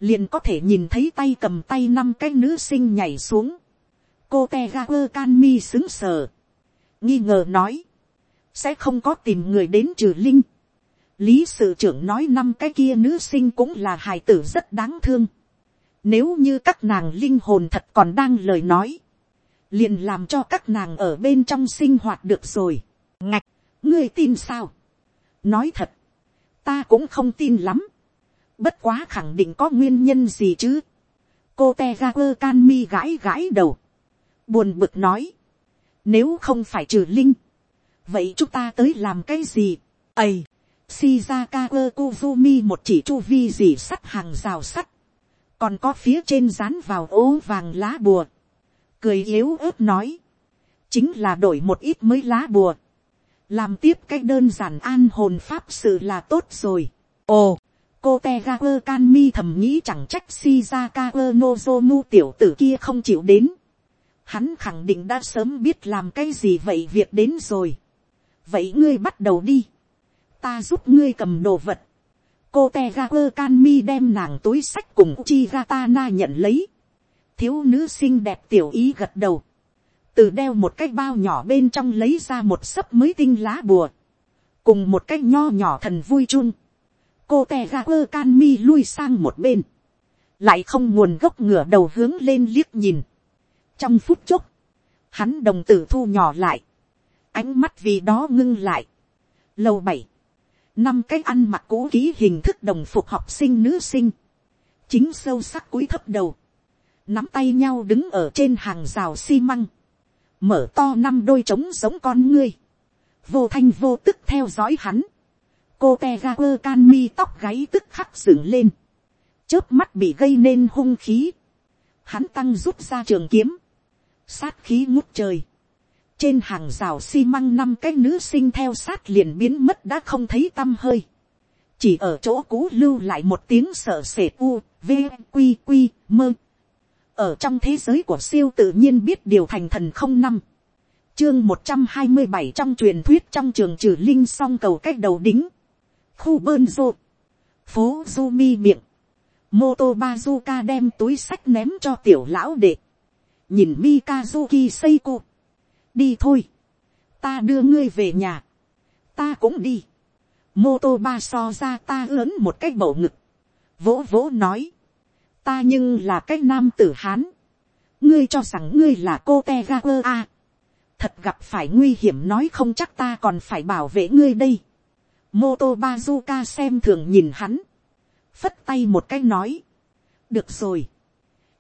liền có thể nhìn thấy tay cầm tay năm cái nữ sinh nhảy xuống, cô te ga quơ can mi xứng sờ, nghi ngờ nói, sẽ không có tìm người đến trừ linh, lý sự trưởng nói năm cái kia nữ sinh cũng là hài tử rất đáng thương, nếu như các nàng linh hồn thật còn đang lời nói, liền làm cho các nàng ở bên trong sinh hoạt được rồi. ngạch, ngươi tin sao. nói thật, ta cũng không tin lắm. bất quá khẳng định có nguyên nhân gì chứ. cô te ga quơ can mi gãi gãi đầu. buồn bực nói. nếu không phải trừ linh, vậy chúng ta tới làm cái gì. ầy, shizaka kuzumi một chỉ chu vi gì sắt hàng rào sắt. còn có phía trên dán vào ố vàng lá bùa cười yếu ớt nói, chính là đổi một ít mới lá bùa, làm tiếp cách đơn giản an hồn pháp sự là tốt rồi. ồ, cô te Kanmi thầm nghĩ chẳng trách si nozomu tiểu tử kia không chịu đến. hắn khẳng định đã sớm biết làm cái gì vậy việc đến rồi. vậy ngươi bắt đầu đi ta giúp ngươi cầm đồ vật. cô te ga quơ can mi đem nàng túi sách cùng chi ga ta na nhận lấy. Thiếu nữ xinh đẹp tiểu ý gật đầu, từ đeo một cái bao nhỏ bên trong lấy ra một sấp mới tinh lá bùa, cùng một cái nho nhỏ thần vui chun, cô te ga quơ can mi lui sang một bên, lại không nguồn gốc ngửa đầu hướng lên liếc nhìn. trong phút chốc, hắn đồng tử thu nhỏ lại, ánh mắt vì đó ngưng lại. lâu bảy, năm cái ăn mặc cũ ký hình thức đồng phục học sinh nữ sinh, chính sâu sắc cúi thấp đầu, nắm tay nhau đứng ở trên hàng rào xi măng, mở to năm đôi trống giống con ngươi, vô thanh vô tức theo dõi hắn, cô te ga quơ can mi tóc gáy tức khắc dựng lên, chớp mắt bị gây nên hung khí, hắn tăng rút ra trường kiếm, sát khí ngút trời, trên hàng rào xi măng năm cái nữ sinh theo sát liền biến mất đã không thấy tâm hơi, chỉ ở chỗ cũ lưu lại một tiếng sợ sệt u, v, q q mơ ở trong thế giới của siêu tự nhiên biết điều thành thần không năm, chương một trăm hai mươi bảy trong truyền thuyết trong trường trừ linh song cầu cách đầu đính, khu bơn rô, phố du mi miệng, mô tô bazuka đem túi sách ném cho tiểu lão đệ, nhìn mikazuki seiko, đi thôi, ta đưa ngươi về nhà, ta cũng đi, mô tô ba so ra ta lớn một cái bầu ngực, vỗ vỗ nói, ta nhưng là cái nam tử hán, ngươi cho rằng ngươi là cô te ga quơ a, thật gặp phải nguy hiểm nói không chắc ta còn phải bảo vệ ngươi đây. Moto ca xem thường nhìn hắn, phất tay một cái nói, được rồi,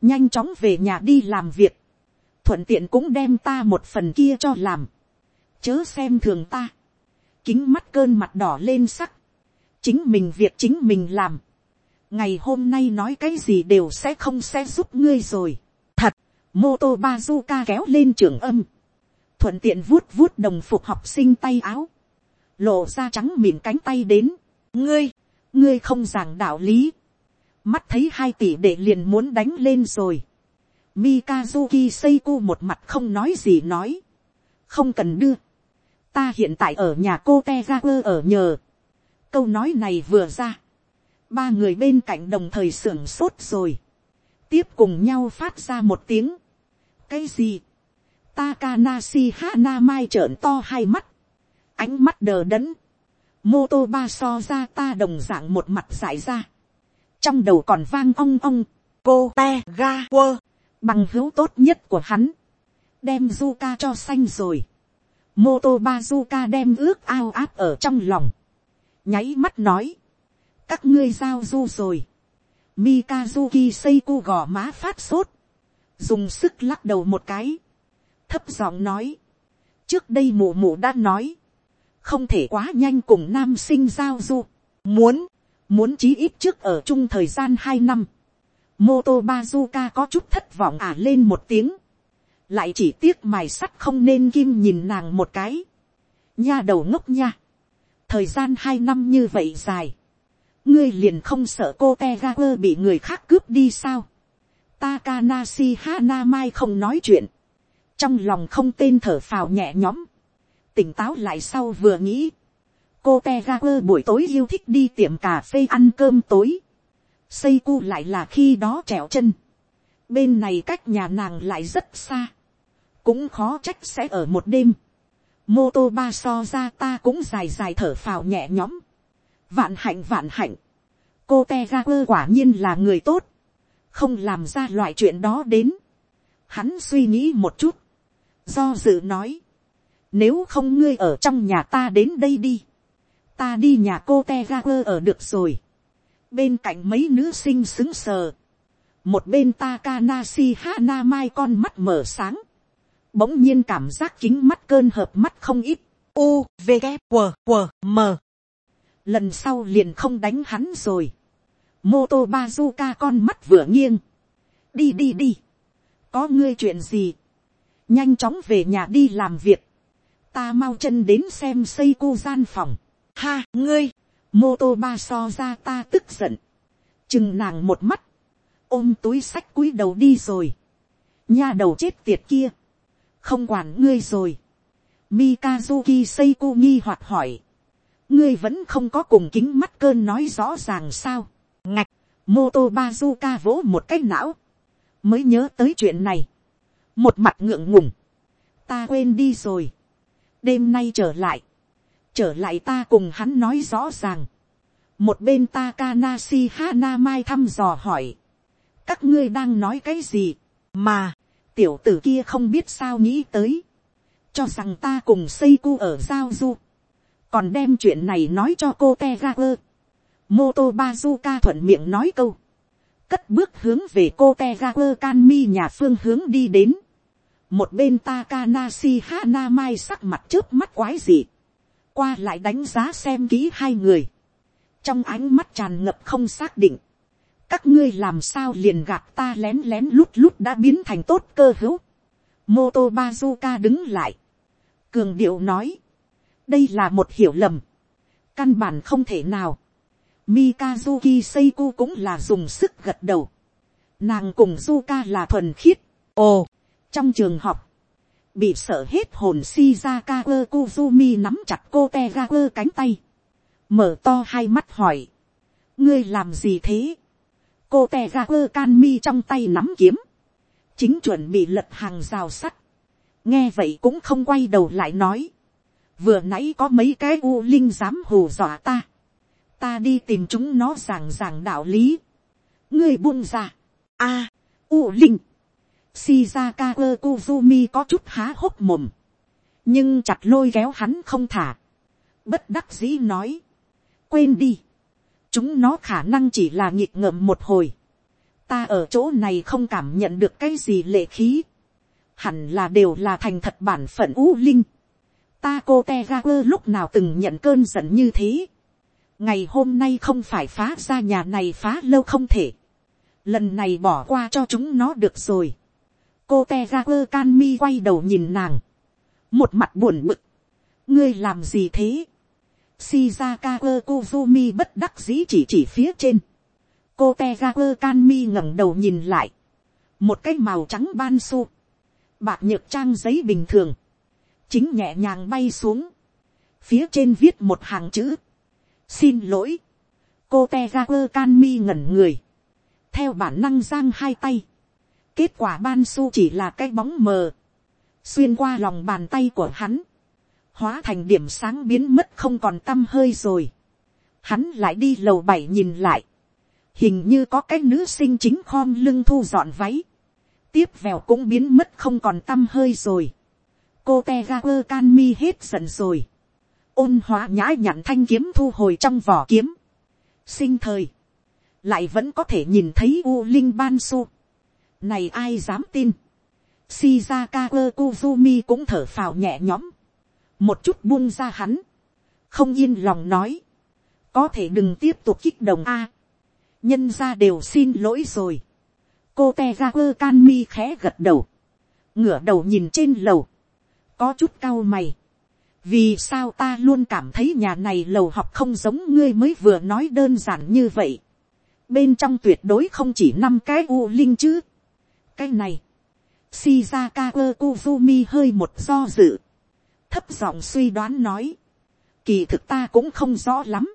nhanh chóng về nhà đi làm việc, thuận tiện cũng đem ta một phần kia cho làm, chớ xem thường ta, kính mắt cơn mặt đỏ lên sắc, chính mình việc chính mình làm, ngày hôm nay nói cái gì đều sẽ không sẽ giúp ngươi rồi. thật, mô tô bazuka kéo lên trường âm, thuận tiện vuốt vuốt đồng phục học sinh tay áo, lộ ra trắng mịn cánh tay đến, ngươi, ngươi không giảng đạo lý, mắt thấy hai tỷ đệ liền muốn đánh lên rồi, Mikazuki Seiko một mặt không nói gì nói. Không cần đưa. Ta hiện tại ở nhà cô Tegaku ở nhờ. Câu nói này vừa ra. Ba người bên cạnh đồng thời sưởng sốt rồi, tiếp cùng nhau phát ra một tiếng, cái gì, Takanashi Hana Mai trợn to hai mắt, ánh mắt đờ đẫn, mô tô ba so ra ta đồng dạng một mặt giải ra, trong đầu còn vang ong ong, cô te ga quơ, bằng hữu tốt nhất của hắn, đem Zuka cho xanh rồi, mô tô ba đem ước ao áp ở trong lòng, nháy mắt nói, các ngươi giao du rồi, Mikazuki Seiku gò má phát sốt. Dùng sức lắc đầu một cái. Thấp giọng nói. Trước đây mụ mụ đã nói. Không thể quá nhanh cùng nam sinh giao du. Muốn. Muốn chí ít trước ở chung thời gian hai năm. Moto Bazuka có chút thất vọng ả lên một tiếng. Lại chỉ tiếc mài sắt không nên kim nhìn nàng một cái. Nha đầu ngốc nha. Thời gian hai năm như vậy dài ngươi liền không sợ cô te ga quơ bị người khác cướp đi sao. Takanashi Hanamai không nói chuyện. Trong lòng không tên thở phào nhẹ nhõm. Tỉnh táo lại sau vừa nghĩ. Cô Tegaku buổi tối yêu thích đi tiệm cà phê ăn cơm tối xây cu lại là khi đó trèo chân. Bên này cách nhà nàng lại rất xa. Cũng khó trách sẽ ở một đêm. Mô tô ba so ra ta cũng dài dài thở phào nhẹ nhõm vạn hạnh vạn hạnh, cô te ra quơ quả nhiên là người tốt, không làm ra loại chuyện đó đến. Hắn suy nghĩ một chút, do dự nói, nếu không ngươi ở trong nhà ta đến đây đi, ta đi nhà cô te ra quơ ở được rồi, bên cạnh mấy nữ sinh xứng sờ, một bên Takanashi Hana mai con mắt mở sáng, bỗng nhiên cảm giác kính mắt cơn hợp mắt không ít, u, v, g, W, W, m lần sau liền không đánh hắn rồi. moto bazuka con mắt vừa nghiêng. đi đi đi. có ngươi chuyện gì. nhanh chóng về nhà đi làm việc. ta mau chân đến xem xây cô gian phòng. ha ngươi mô tô ba so ra ta tức giận. chừng nàng một mắt. ôm túi sách cúi đầu đi rồi. nha đầu chết tiệt kia. không quản ngươi rồi. Mikazuki Seiko nghi hoặc hỏi ngươi vẫn không có cùng kính mắt cơn nói rõ ràng sao. ngạch, mô tô bazuka vỗ một cái não, mới nhớ tới chuyện này. một mặt ngượng ngùng, ta quên đi rồi. đêm nay trở lại, trở lại ta cùng hắn nói rõ ràng. một bên Takanashi Hanamai thăm dò hỏi, các ngươi đang nói cái gì, mà, tiểu tử kia không biết sao nghĩ tới, cho rằng ta cùng Seiko ở giao du, còn đem chuyện này nói cho cô te ga quơ. Moto bazuka thuận miệng nói câu, cất bước hướng về cô te ga quơ can mi nhà phương hướng đi đến. một bên Takanashi hana mai sắc mặt trước mắt quái dị, qua lại đánh giá xem kỹ hai người, trong ánh mắt tràn ngập không xác định, các ngươi làm sao liền gạt ta lén lén lút lút đã biến thành tốt cơ hữu. Mô tô Bazuka đứng lại. Cường điệu nói đây là một hiểu lầm, căn bản không thể nào. Mikazuki Seiko cũng là dùng sức gật đầu. Nàng cùng Zuka là thuần khiết. Ồ, trong trường học, bị sợ hết hồn Shizaka Kuzumi nắm chặt cô Tegaku cánh tay. Mở to hai mắt hỏi. Ngươi làm gì thế? Cô Tegaku Kanmi trong tay nắm kiếm. Chính chuẩn bị lật hàng rào sắt. Nghe vậy cũng không quay đầu lại nói vừa nãy có mấy cái u linh dám hù dọa ta, ta đi tìm chúng nó giảng giảng đạo lý, ngươi buông ra, a, u linh, shizaka kuzumi có chút há hốc mồm, nhưng chặt lôi kéo hắn không thả, bất đắc dĩ nói, quên đi, chúng nó khả năng chỉ là nghịch ngợm một hồi, ta ở chỗ này không cảm nhận được cái gì lệ khí, hẳn là đều là thành thật bản phận u linh, ta cô te quơ lúc nào từng nhận cơn giận như thế. ngày hôm nay không phải phá ra nhà này phá lâu không thể. lần này bỏ qua cho chúng nó được rồi cô te ra quơ can mi quay đầu nhìn nàng. một mặt buồn bực. ngươi làm gì thế. shizaka quơ kuzumi bất đắc dĩ chỉ chỉ phía trên. cô te ra quơ can mi ngẩng đầu nhìn lại. một cái màu trắng ban su. bạc nhược trang giấy bình thường chính nhẹ nhàng bay xuống, phía trên viết một hàng chữ, xin lỗi, cô te ra quơ can mi ngẩn người, theo bản năng giang hai tay, kết quả ban su chỉ là cái bóng mờ, xuyên qua lòng bàn tay của hắn, hóa thành điểm sáng biến mất không còn t â m hơi rồi, hắn lại đi lầu bảy nhìn lại, hình như có cái nữ sinh chính khom lưng thu dọn váy, tiếp vèo cũng biến mất không còn t â m hơi rồi, cô te ga quơ can mi hết giận rồi. ôn hóa nhã nhặn thanh kiếm thu hồi trong vỏ kiếm. sinh thời, lại vẫn có thể nhìn thấy u linh ban su này ai dám tin. shizaka kuzumi cũng thở phào nhẹ nhõm. một chút buông ra hắn. không yên lòng nói. có thể đừng tiếp tục kích động a. nhân ra đều xin lỗi rồi. cô Tegaku Kanmi khẽ gật đầu. ngửa đầu nhìn trên lầu. có chút cao mày vì sao ta luôn cảm thấy nhà này lầu học không giống ngươi mới vừa nói đơn giản như vậy. bên trong tuyệt đối không chỉ năm cái u linh chứ cái này, shizaka kuzumi hơi một do dự, thấp giọng suy đoán nói, kỳ thực ta cũng không rõ lắm.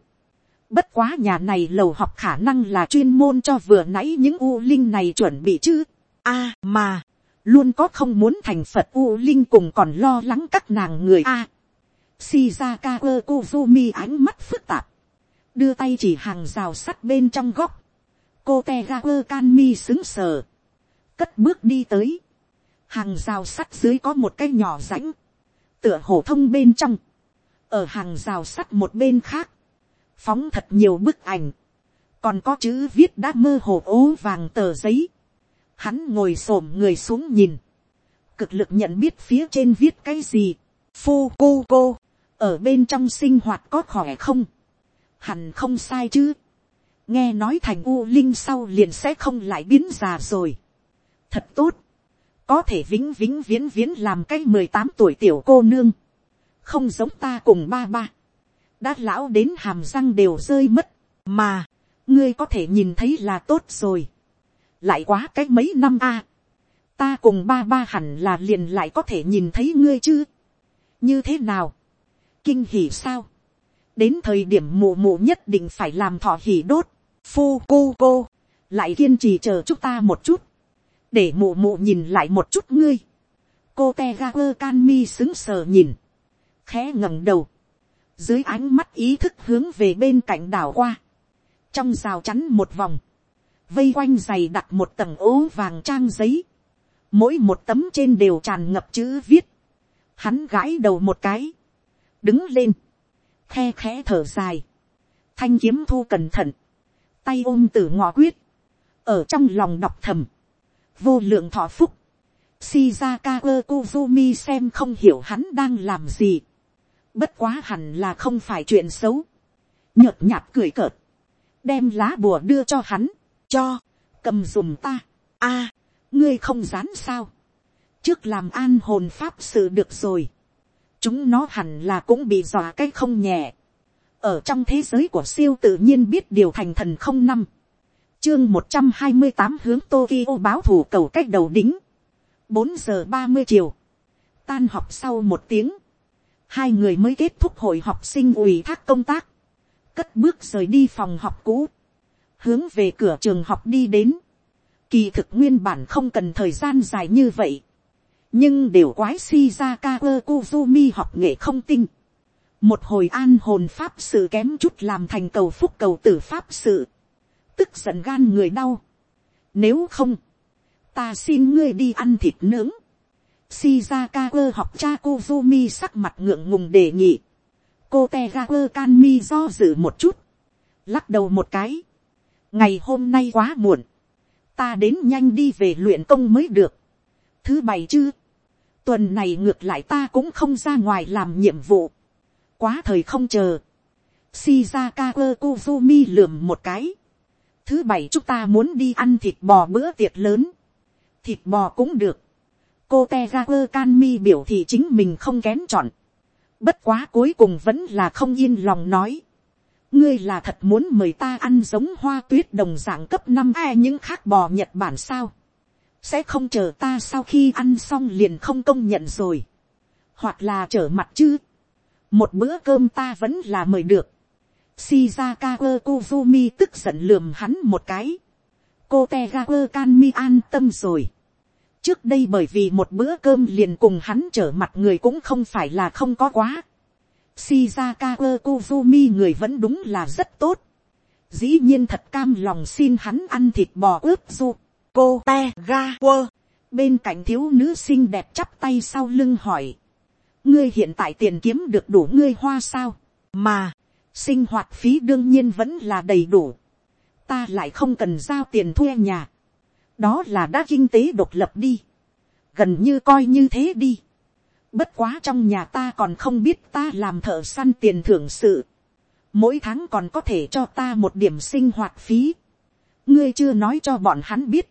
bất quá nhà này lầu học khả năng là chuyên môn cho vừa nãy những u linh này chuẩn bị chứ. a mà, luôn có không muốn thành phật u linh cùng còn lo lắng các nàng người a. Shizaka kuzumi ánh mắt phức tạp. Đưa tay chỉ hàng rào sắt bên trong góc. Cô Tegaku Kanmi xứng sờ. Cất bước đi tới. Hàng rào sắt dưới có một cái nhỏ rãnh. Tựa hồ thông bên trong. Ở hàng rào sắt một bên khác. Phóng thật nhiều bức ảnh. Còn có chữ viết đã mơ hồ ố vàng tờ giấy. Hắn ngồi xổm người xuống nhìn. Cực lực nhận biết phía trên viết cái gì. Phu cô cô ở bên trong sinh hoạt có khỏe không, hẳn không sai chứ, nghe nói thành u linh sau liền sẽ không lại biến già rồi, thật tốt, có thể vĩnh vĩnh viễn viễn làm cái mười tám tuổi tiểu cô nương, không giống ta cùng ba ba, đã lão đến hàm răng đều rơi mất, mà, ngươi có thể nhìn thấy là tốt rồi, lại quá cái mấy năm a, ta cùng ba ba hẳn là liền lại có thể nhìn thấy ngươi chứ, như thế nào, kinh hỉ sao. đến thời điểm mù mù nhất định phải làm thọ hỉ đốt. phu cô cô, lại kiên trì chờ chúng ta một chút, để mụ mụ nhìn lại một chút ngươi. cô te ga quơ can mi xứng sờ nhìn, khẽ ngẩng đầu, dưới ánh mắt ý thức hướng về bên cạnh đảo qua, trong rào chắn một vòng, vây quanh giày đặt một tầng ố vàng trang giấy, mỗi một tấm trên đều tràn ngập chữ viết, hắn gãi đầu một cái, đứng lên, khe khẽ thở dài, thanh kiếm thu cẩn thận, tay ôm tử ngọ quyết, ở trong lòng đọc thầm, vô lượng thọ phúc, Shizaka Kozumi xem không hiểu hắn đang làm gì. Bất quá hẳn là không phải chuyện xấu. Nhợt nhạt cười cợt. Đem lá bùa đưa cho hắn. Cho. Cầm dùm ta. a ngươi không dán sao. Trước làm an hồn pháp sự được rồi chúng nó hẳn là cũng bị dọa cái không nhẹ. ở trong thế giới của siêu tự nhiên biết điều thành thần không năm, chương một trăm hai mươi tám hướng tokyo báo thủ cầu cách đầu đính, bốn giờ ba mươi chiều, tan học sau một tiếng, hai người mới kết thúc hội học sinh ủy thác công tác, cất bước rời đi phòng học cũ, hướng về cửa trường học đi đến, kỳ thực nguyên bản không cần thời gian dài như vậy, nhưng đều quái shizaka kuzumi học nghệ không tinh. một hồi an hồn pháp sự kém chút làm thành cầu phúc cầu tử pháp sự tức giận gan người đau. nếu không, ta xin ngươi đi ăn thịt nướng. shizaka học cha kozumi sắc mặt ngượng ngùng đề nghị. cô Tega quơ kanmi do dự một chút. lắc đầu một cái. ngày hôm nay quá muộn. ta đến nhanh đi về luyện công mới được. thứ bảy chứ tuần này ngược lại ta cũng không ra ngoài làm nhiệm vụ, quá thời không chờ, shizaka kozumi lườm một cái, thứ bảy chúng ta muốn đi ăn thịt bò bữa tiệc lớn, thịt bò cũng được, cô te ra quơ can mi biểu thị chính mình không kén chọn, bất quá cuối cùng vẫn là không yên lòng nói, ngươi là thật muốn mời ta ăn giống hoa tuyết đồng dạng cấp năm e những khác bò nhật bản sao, sẽ không chờ ta sau khi ăn xong liền không công nhận rồi, hoặc là trở mặt chứ, một bữa cơm ta vẫn là mời được, Shizaka Kuzumi tức giận lườm hắn một cái, cô Tegaku Kanmi an tâm rồi, trước đây bởi vì một bữa cơm liền cùng hắn trở mặt người cũng không phải là không có quá, Shizaka Kuzumi người vẫn đúng là rất tốt, dĩ nhiên thật cam lòng xin hắn ăn thịt bò ướp du cô te ga quơ. Bên cạnh thiếu nữ xinh đẹp chắp tay sau lưng hỏi. Ngươi hiện tại tiền kiếm được đủ ngươi hoa sao? Mà, sinh hoạt phí đương nhiên vẫn là đầy đủ. ta lại không cần giao tiền thuê nhà, đó là đã kinh tế độc lập đi, gần như coi như thế đi, bất quá trong nhà ta còn không biết ta làm thợ săn tiền thưởng sự, mỗi tháng còn có thể cho ta một điểm sinh hoạt phí, ngươi chưa nói cho bọn hắn biết,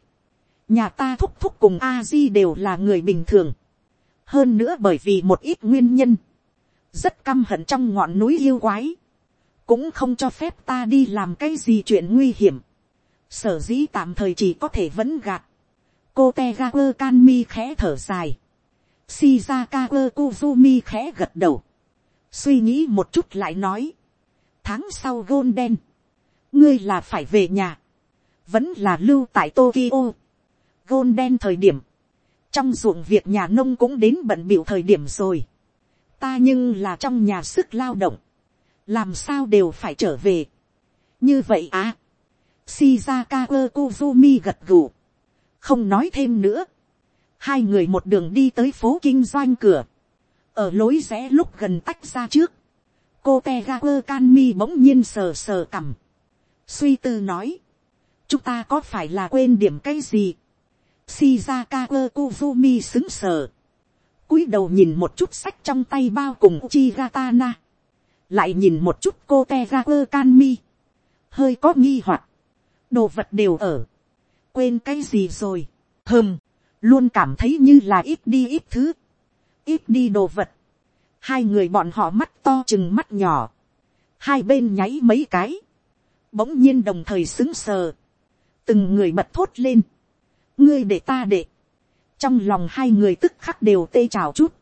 nhà ta thúc thúc cùng a di đều là người bình thường, hơn nữa bởi vì một ít nguyên nhân, rất căm hận trong ngọn núi yêu quái, cũng không cho phép ta đi làm cái gì chuyện nguy hiểm, sở dĩ tạm thời chỉ có thể vẫn gạt, cô te ga quơ can mi khẽ thở dài, shizaka quơ kuzumi khẽ gật đầu, suy nghĩ một chút lại nói, tháng sau golden, ngươi là phải về nhà, vẫn là lưu tại tokyo, golden thời điểm, trong ruộng việc nhà nông cũng đến bận biểu thời điểm rồi, ta nhưng là trong nhà sức lao động, làm sao đều phải trở về. như vậy à, shizaka kuzumi gật gù, không nói thêm nữa, hai người một đường đi tới phố kinh doanh cửa, ở lối rẽ lúc gần tách ra trước, cô te ga quơ can mi bỗng nhiên sờ sờ cằm, suy tư nói, chúng ta có phải là quên điểm cái gì, shizaka quơ kuzumi xứng sờ, cúi đầu nhìn một chút sách trong tay bao cùng chi gatana, lại nhìn một chút cô te ra quơ can mi, hơi có nghi hoặc, đồ vật đều ở, quên cái gì rồi, hơm, luôn cảm thấy như là ít đi ít thứ, ít đi đồ vật, hai người bọn họ mắt to chừng mắt nhỏ, hai bên nháy mấy cái, bỗng nhiên đồng thời xứng sờ, từng người bật thốt lên, ngươi để ta để, trong lòng hai người tức khắc đều tê trào chút,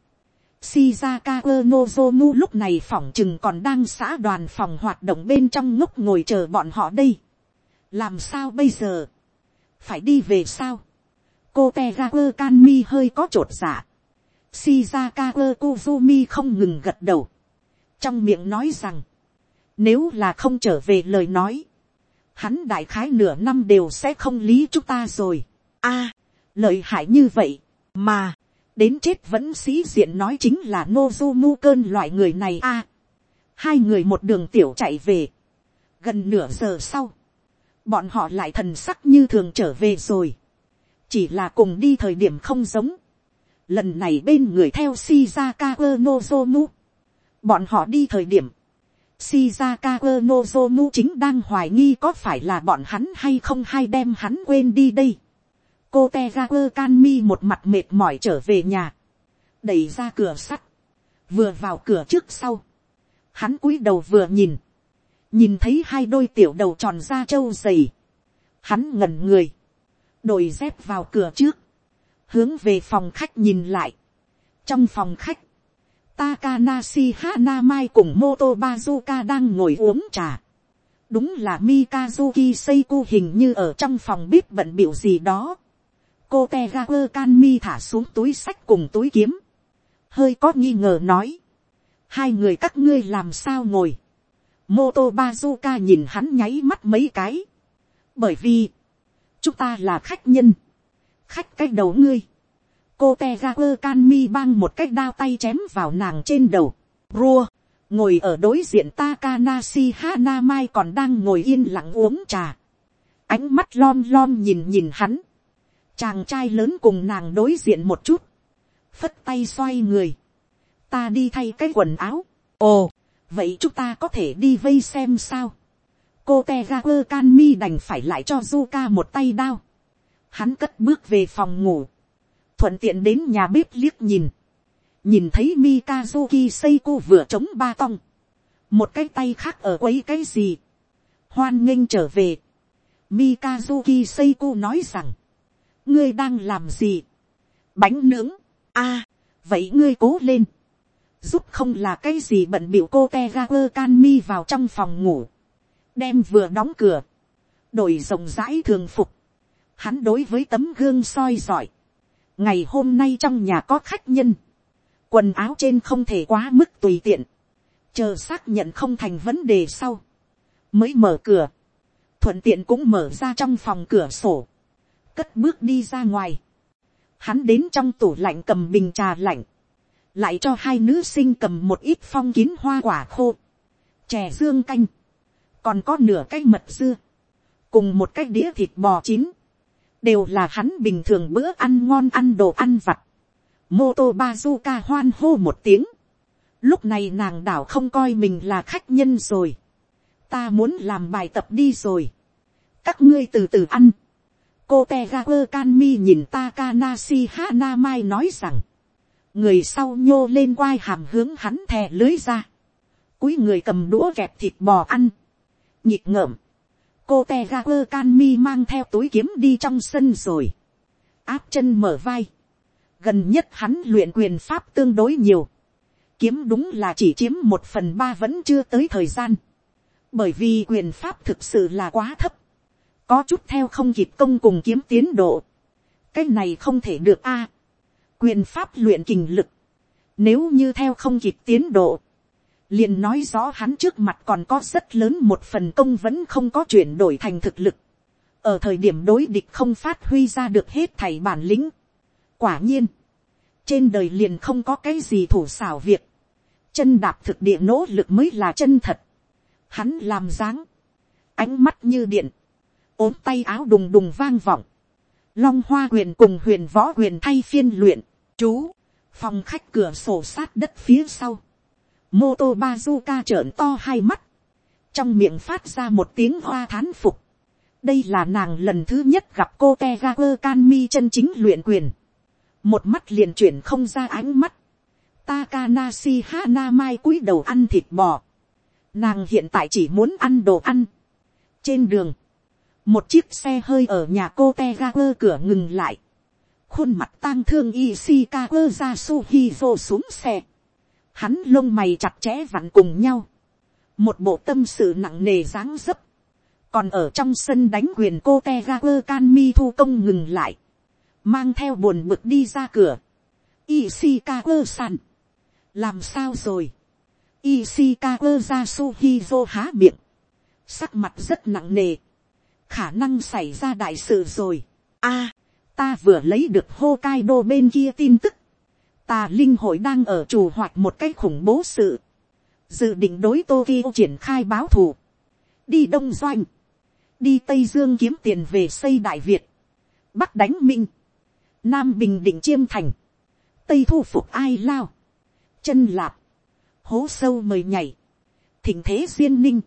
Shizaka Nozomu lúc này phỏng chừng còn đang xã đoàn phòng hoạt động bên trong ngốc ngồi chờ bọn họ đây. Làm sao bây giờ? Phải đi về sao? Cô Tegaku Kanmi hơi có trột dạ. Shizaka Kozumi không ngừng gật đầu. Trong miệng nói rằng. Nếu là không trở về lời nói. Hắn đại khái nửa năm đều sẽ không lý chúng ta rồi. a à, lợi hại như vậy. Mà đến chết vẫn sĩ diện nói chính là Nozomu cơn loại người này a. hai người một đường tiểu chạy về. Gần nửa giờ sau, bọn họ lại thần sắc như thường trở về rồi. Chỉ là cùng đi thời điểm không giống. Lần này bên người theo Shizaka Nozomu. Bọn họ đi thời điểm. Shizaka Nozomu chính đang hoài nghi có phải là bọn hắn hay không hay đem hắn quên đi đây cô te ga quơ can mi một mặt mệt mỏi trở về nhà, đẩy ra cửa sắt, vừa vào cửa trước sau, hắn cúi đầu vừa nhìn, nhìn thấy hai đôi tiểu đầu tròn da trâu dày, hắn ngẩn người, đổi dép vào cửa trước, hướng về phòng khách nhìn lại, trong phòng khách, Takanashi Hanamai cùng Moto Bazuka đang ngồi uống trà. Đúng là Mikazuki Seiku hình như ở trong phòng bếp bận biểu gì đó cô te ga quơ can mi thả xuống túi sách cùng túi kiếm, hơi có nghi ngờ nói, hai người các ngươi làm sao ngồi, mô tô bazuka nhìn hắn nháy mắt mấy cái, bởi vì, chúng ta là khách nhân, khách cái đầu ngươi, cô te ga quơ can mi băng một cái đao tay chém vào nàng trên đầu, rua, ngồi ở đối diện Takanashi Hanamai còn đang ngồi yên lặng uống trà. Ánh mắt lom lom nhìn nhìn hắn chàng trai lớn cùng nàng đối diện một chút, phất tay xoay người, ta đi thay cái quần áo, ồ, vậy chúng ta có thể đi vây xem sao, cô te ga quơ can mi đành phải lại cho Zuka một tay đao, hắn cất bước về phòng ngủ, thuận tiện đến nhà bếp liếc nhìn, nhìn thấy Mikazuki Seiko vừa chống ba tong, một cái tay khác ở quấy cái gì, hoan nghênh trở về, Mikazuki Seiko nói rằng, ngươi đang làm gì, bánh nướng, a, vậy ngươi cố lên, giúp không là cái gì bận biểu cô te ga quơ can mi vào trong phòng ngủ, đem vừa đóng cửa, đổi rộng rãi thường phục, hắn đối với tấm gương soi giỏi, ngày hôm nay trong nhà có khách nhân, quần áo trên không thể quá mức tùy tiện, chờ xác nhận không thành vấn đề sau, mới mở cửa, thuận tiện cũng mở ra trong phòng cửa sổ, cất bước đi ra ngoài. Hắn đến trong tủ lạnh cầm bình trà lạnh. Lại cho hai nữ sinh cầm một ít phong kín hoa quả khô. Chè dương canh. Còn có nửa cái mật dưa. cùng một cái đĩa thịt bò chín, đều là hắn bình thường bữa ăn ngon ăn đồ ăn vặt. Mô tô Bazuka hoan hô một tiếng. Lúc này nàng đảo không coi mình là khách nhân rồi. Ta muốn làm bài tập đi rồi. Các ngươi từ từ ăn. Cô tegakur Kanmi nhìn Takanashi Hanamai nói rằng. Người sau nhô lên quai hàm hướng hắn thè lưới ra. Cúi người cầm đũa kẹp thịt bò ăn. Nhịp ngợm. Cô tegakur Kanmi mang theo túi kiếm đi trong sân rồi. Áp chân mở vai. Gần nhất hắn luyện quyền pháp tương đối nhiều kiếm đúng là chỉ chiếm một phần ba vẫn chưa tới thời gian, bởi vì quyền pháp thực sự là quá thấp, có chút theo không kịp công cùng kiếm tiến độ, cái này không thể được a, quyền pháp luyện kình lực, nếu như theo không kịp tiến độ, liền nói rõ hắn trước mặt còn có rất lớn một phần công vẫn không có chuyển đổi thành thực lực, ở thời điểm đối địch không phát huy ra được hết thầy bản lĩnh. quả nhiên, trên đời liền không có cái gì thủ xảo việc, chân đạp thực địa nỗ lực mới là chân thật, hắn làm dáng, ánh mắt như điện, ốm tay áo đùng đùng vang vọng, long hoa huyền cùng huyền võ huyền thay phiên luyện, chú, phòng khách cửa sổ sát đất phía sau, mô tô bazuka trợn to hai mắt, trong miệng phát ra một tiếng hoa thán phục, đây là nàng lần thứ nhất gặp cô te ga quơ can mi chân chính luyện quyền, một mắt liền chuyển không ra ánh mắt, Takanashi Hanamai cúi đầu ăn thịt bò. Nàng hiện tại chỉ muốn ăn đồ ăn. Trên đường, một chiếc xe hơi ở nhà cô Tegaper cửa ngừng lại. Khuôn mặt tang thương Ishikawa Yasuhizo xuống xe. Hắn lông mày chặt chẽ vặn cùng nhau. Một bộ tâm sự nặng nề dáng dấp. Còn ở trong sân đánh quyền cô Tegaper Kanmi thu công ngừng lại. Mang theo buồn bực đi ra cửa. Ishikawa-san làm sao rồi, Ishikawa Yasuhizo há miệng, sắc mặt rất nặng nề, khả năng xảy ra đại sự rồi. A, ta vừa lấy được Hokkaido bên kia tin tức, tà linh hội đang ở chủ hoạt một cái khủng bố sự, dự định đối Tokyo triển khai báo thù, đi đông doanh, đi tây dương kiếm tiền về xây đại việt, bắc đánh minh, nam bình định chiêm thành, tây thu phục ai lao, chân lạp, hố sâu mời nhảy, thỉnh thế duyên ninh,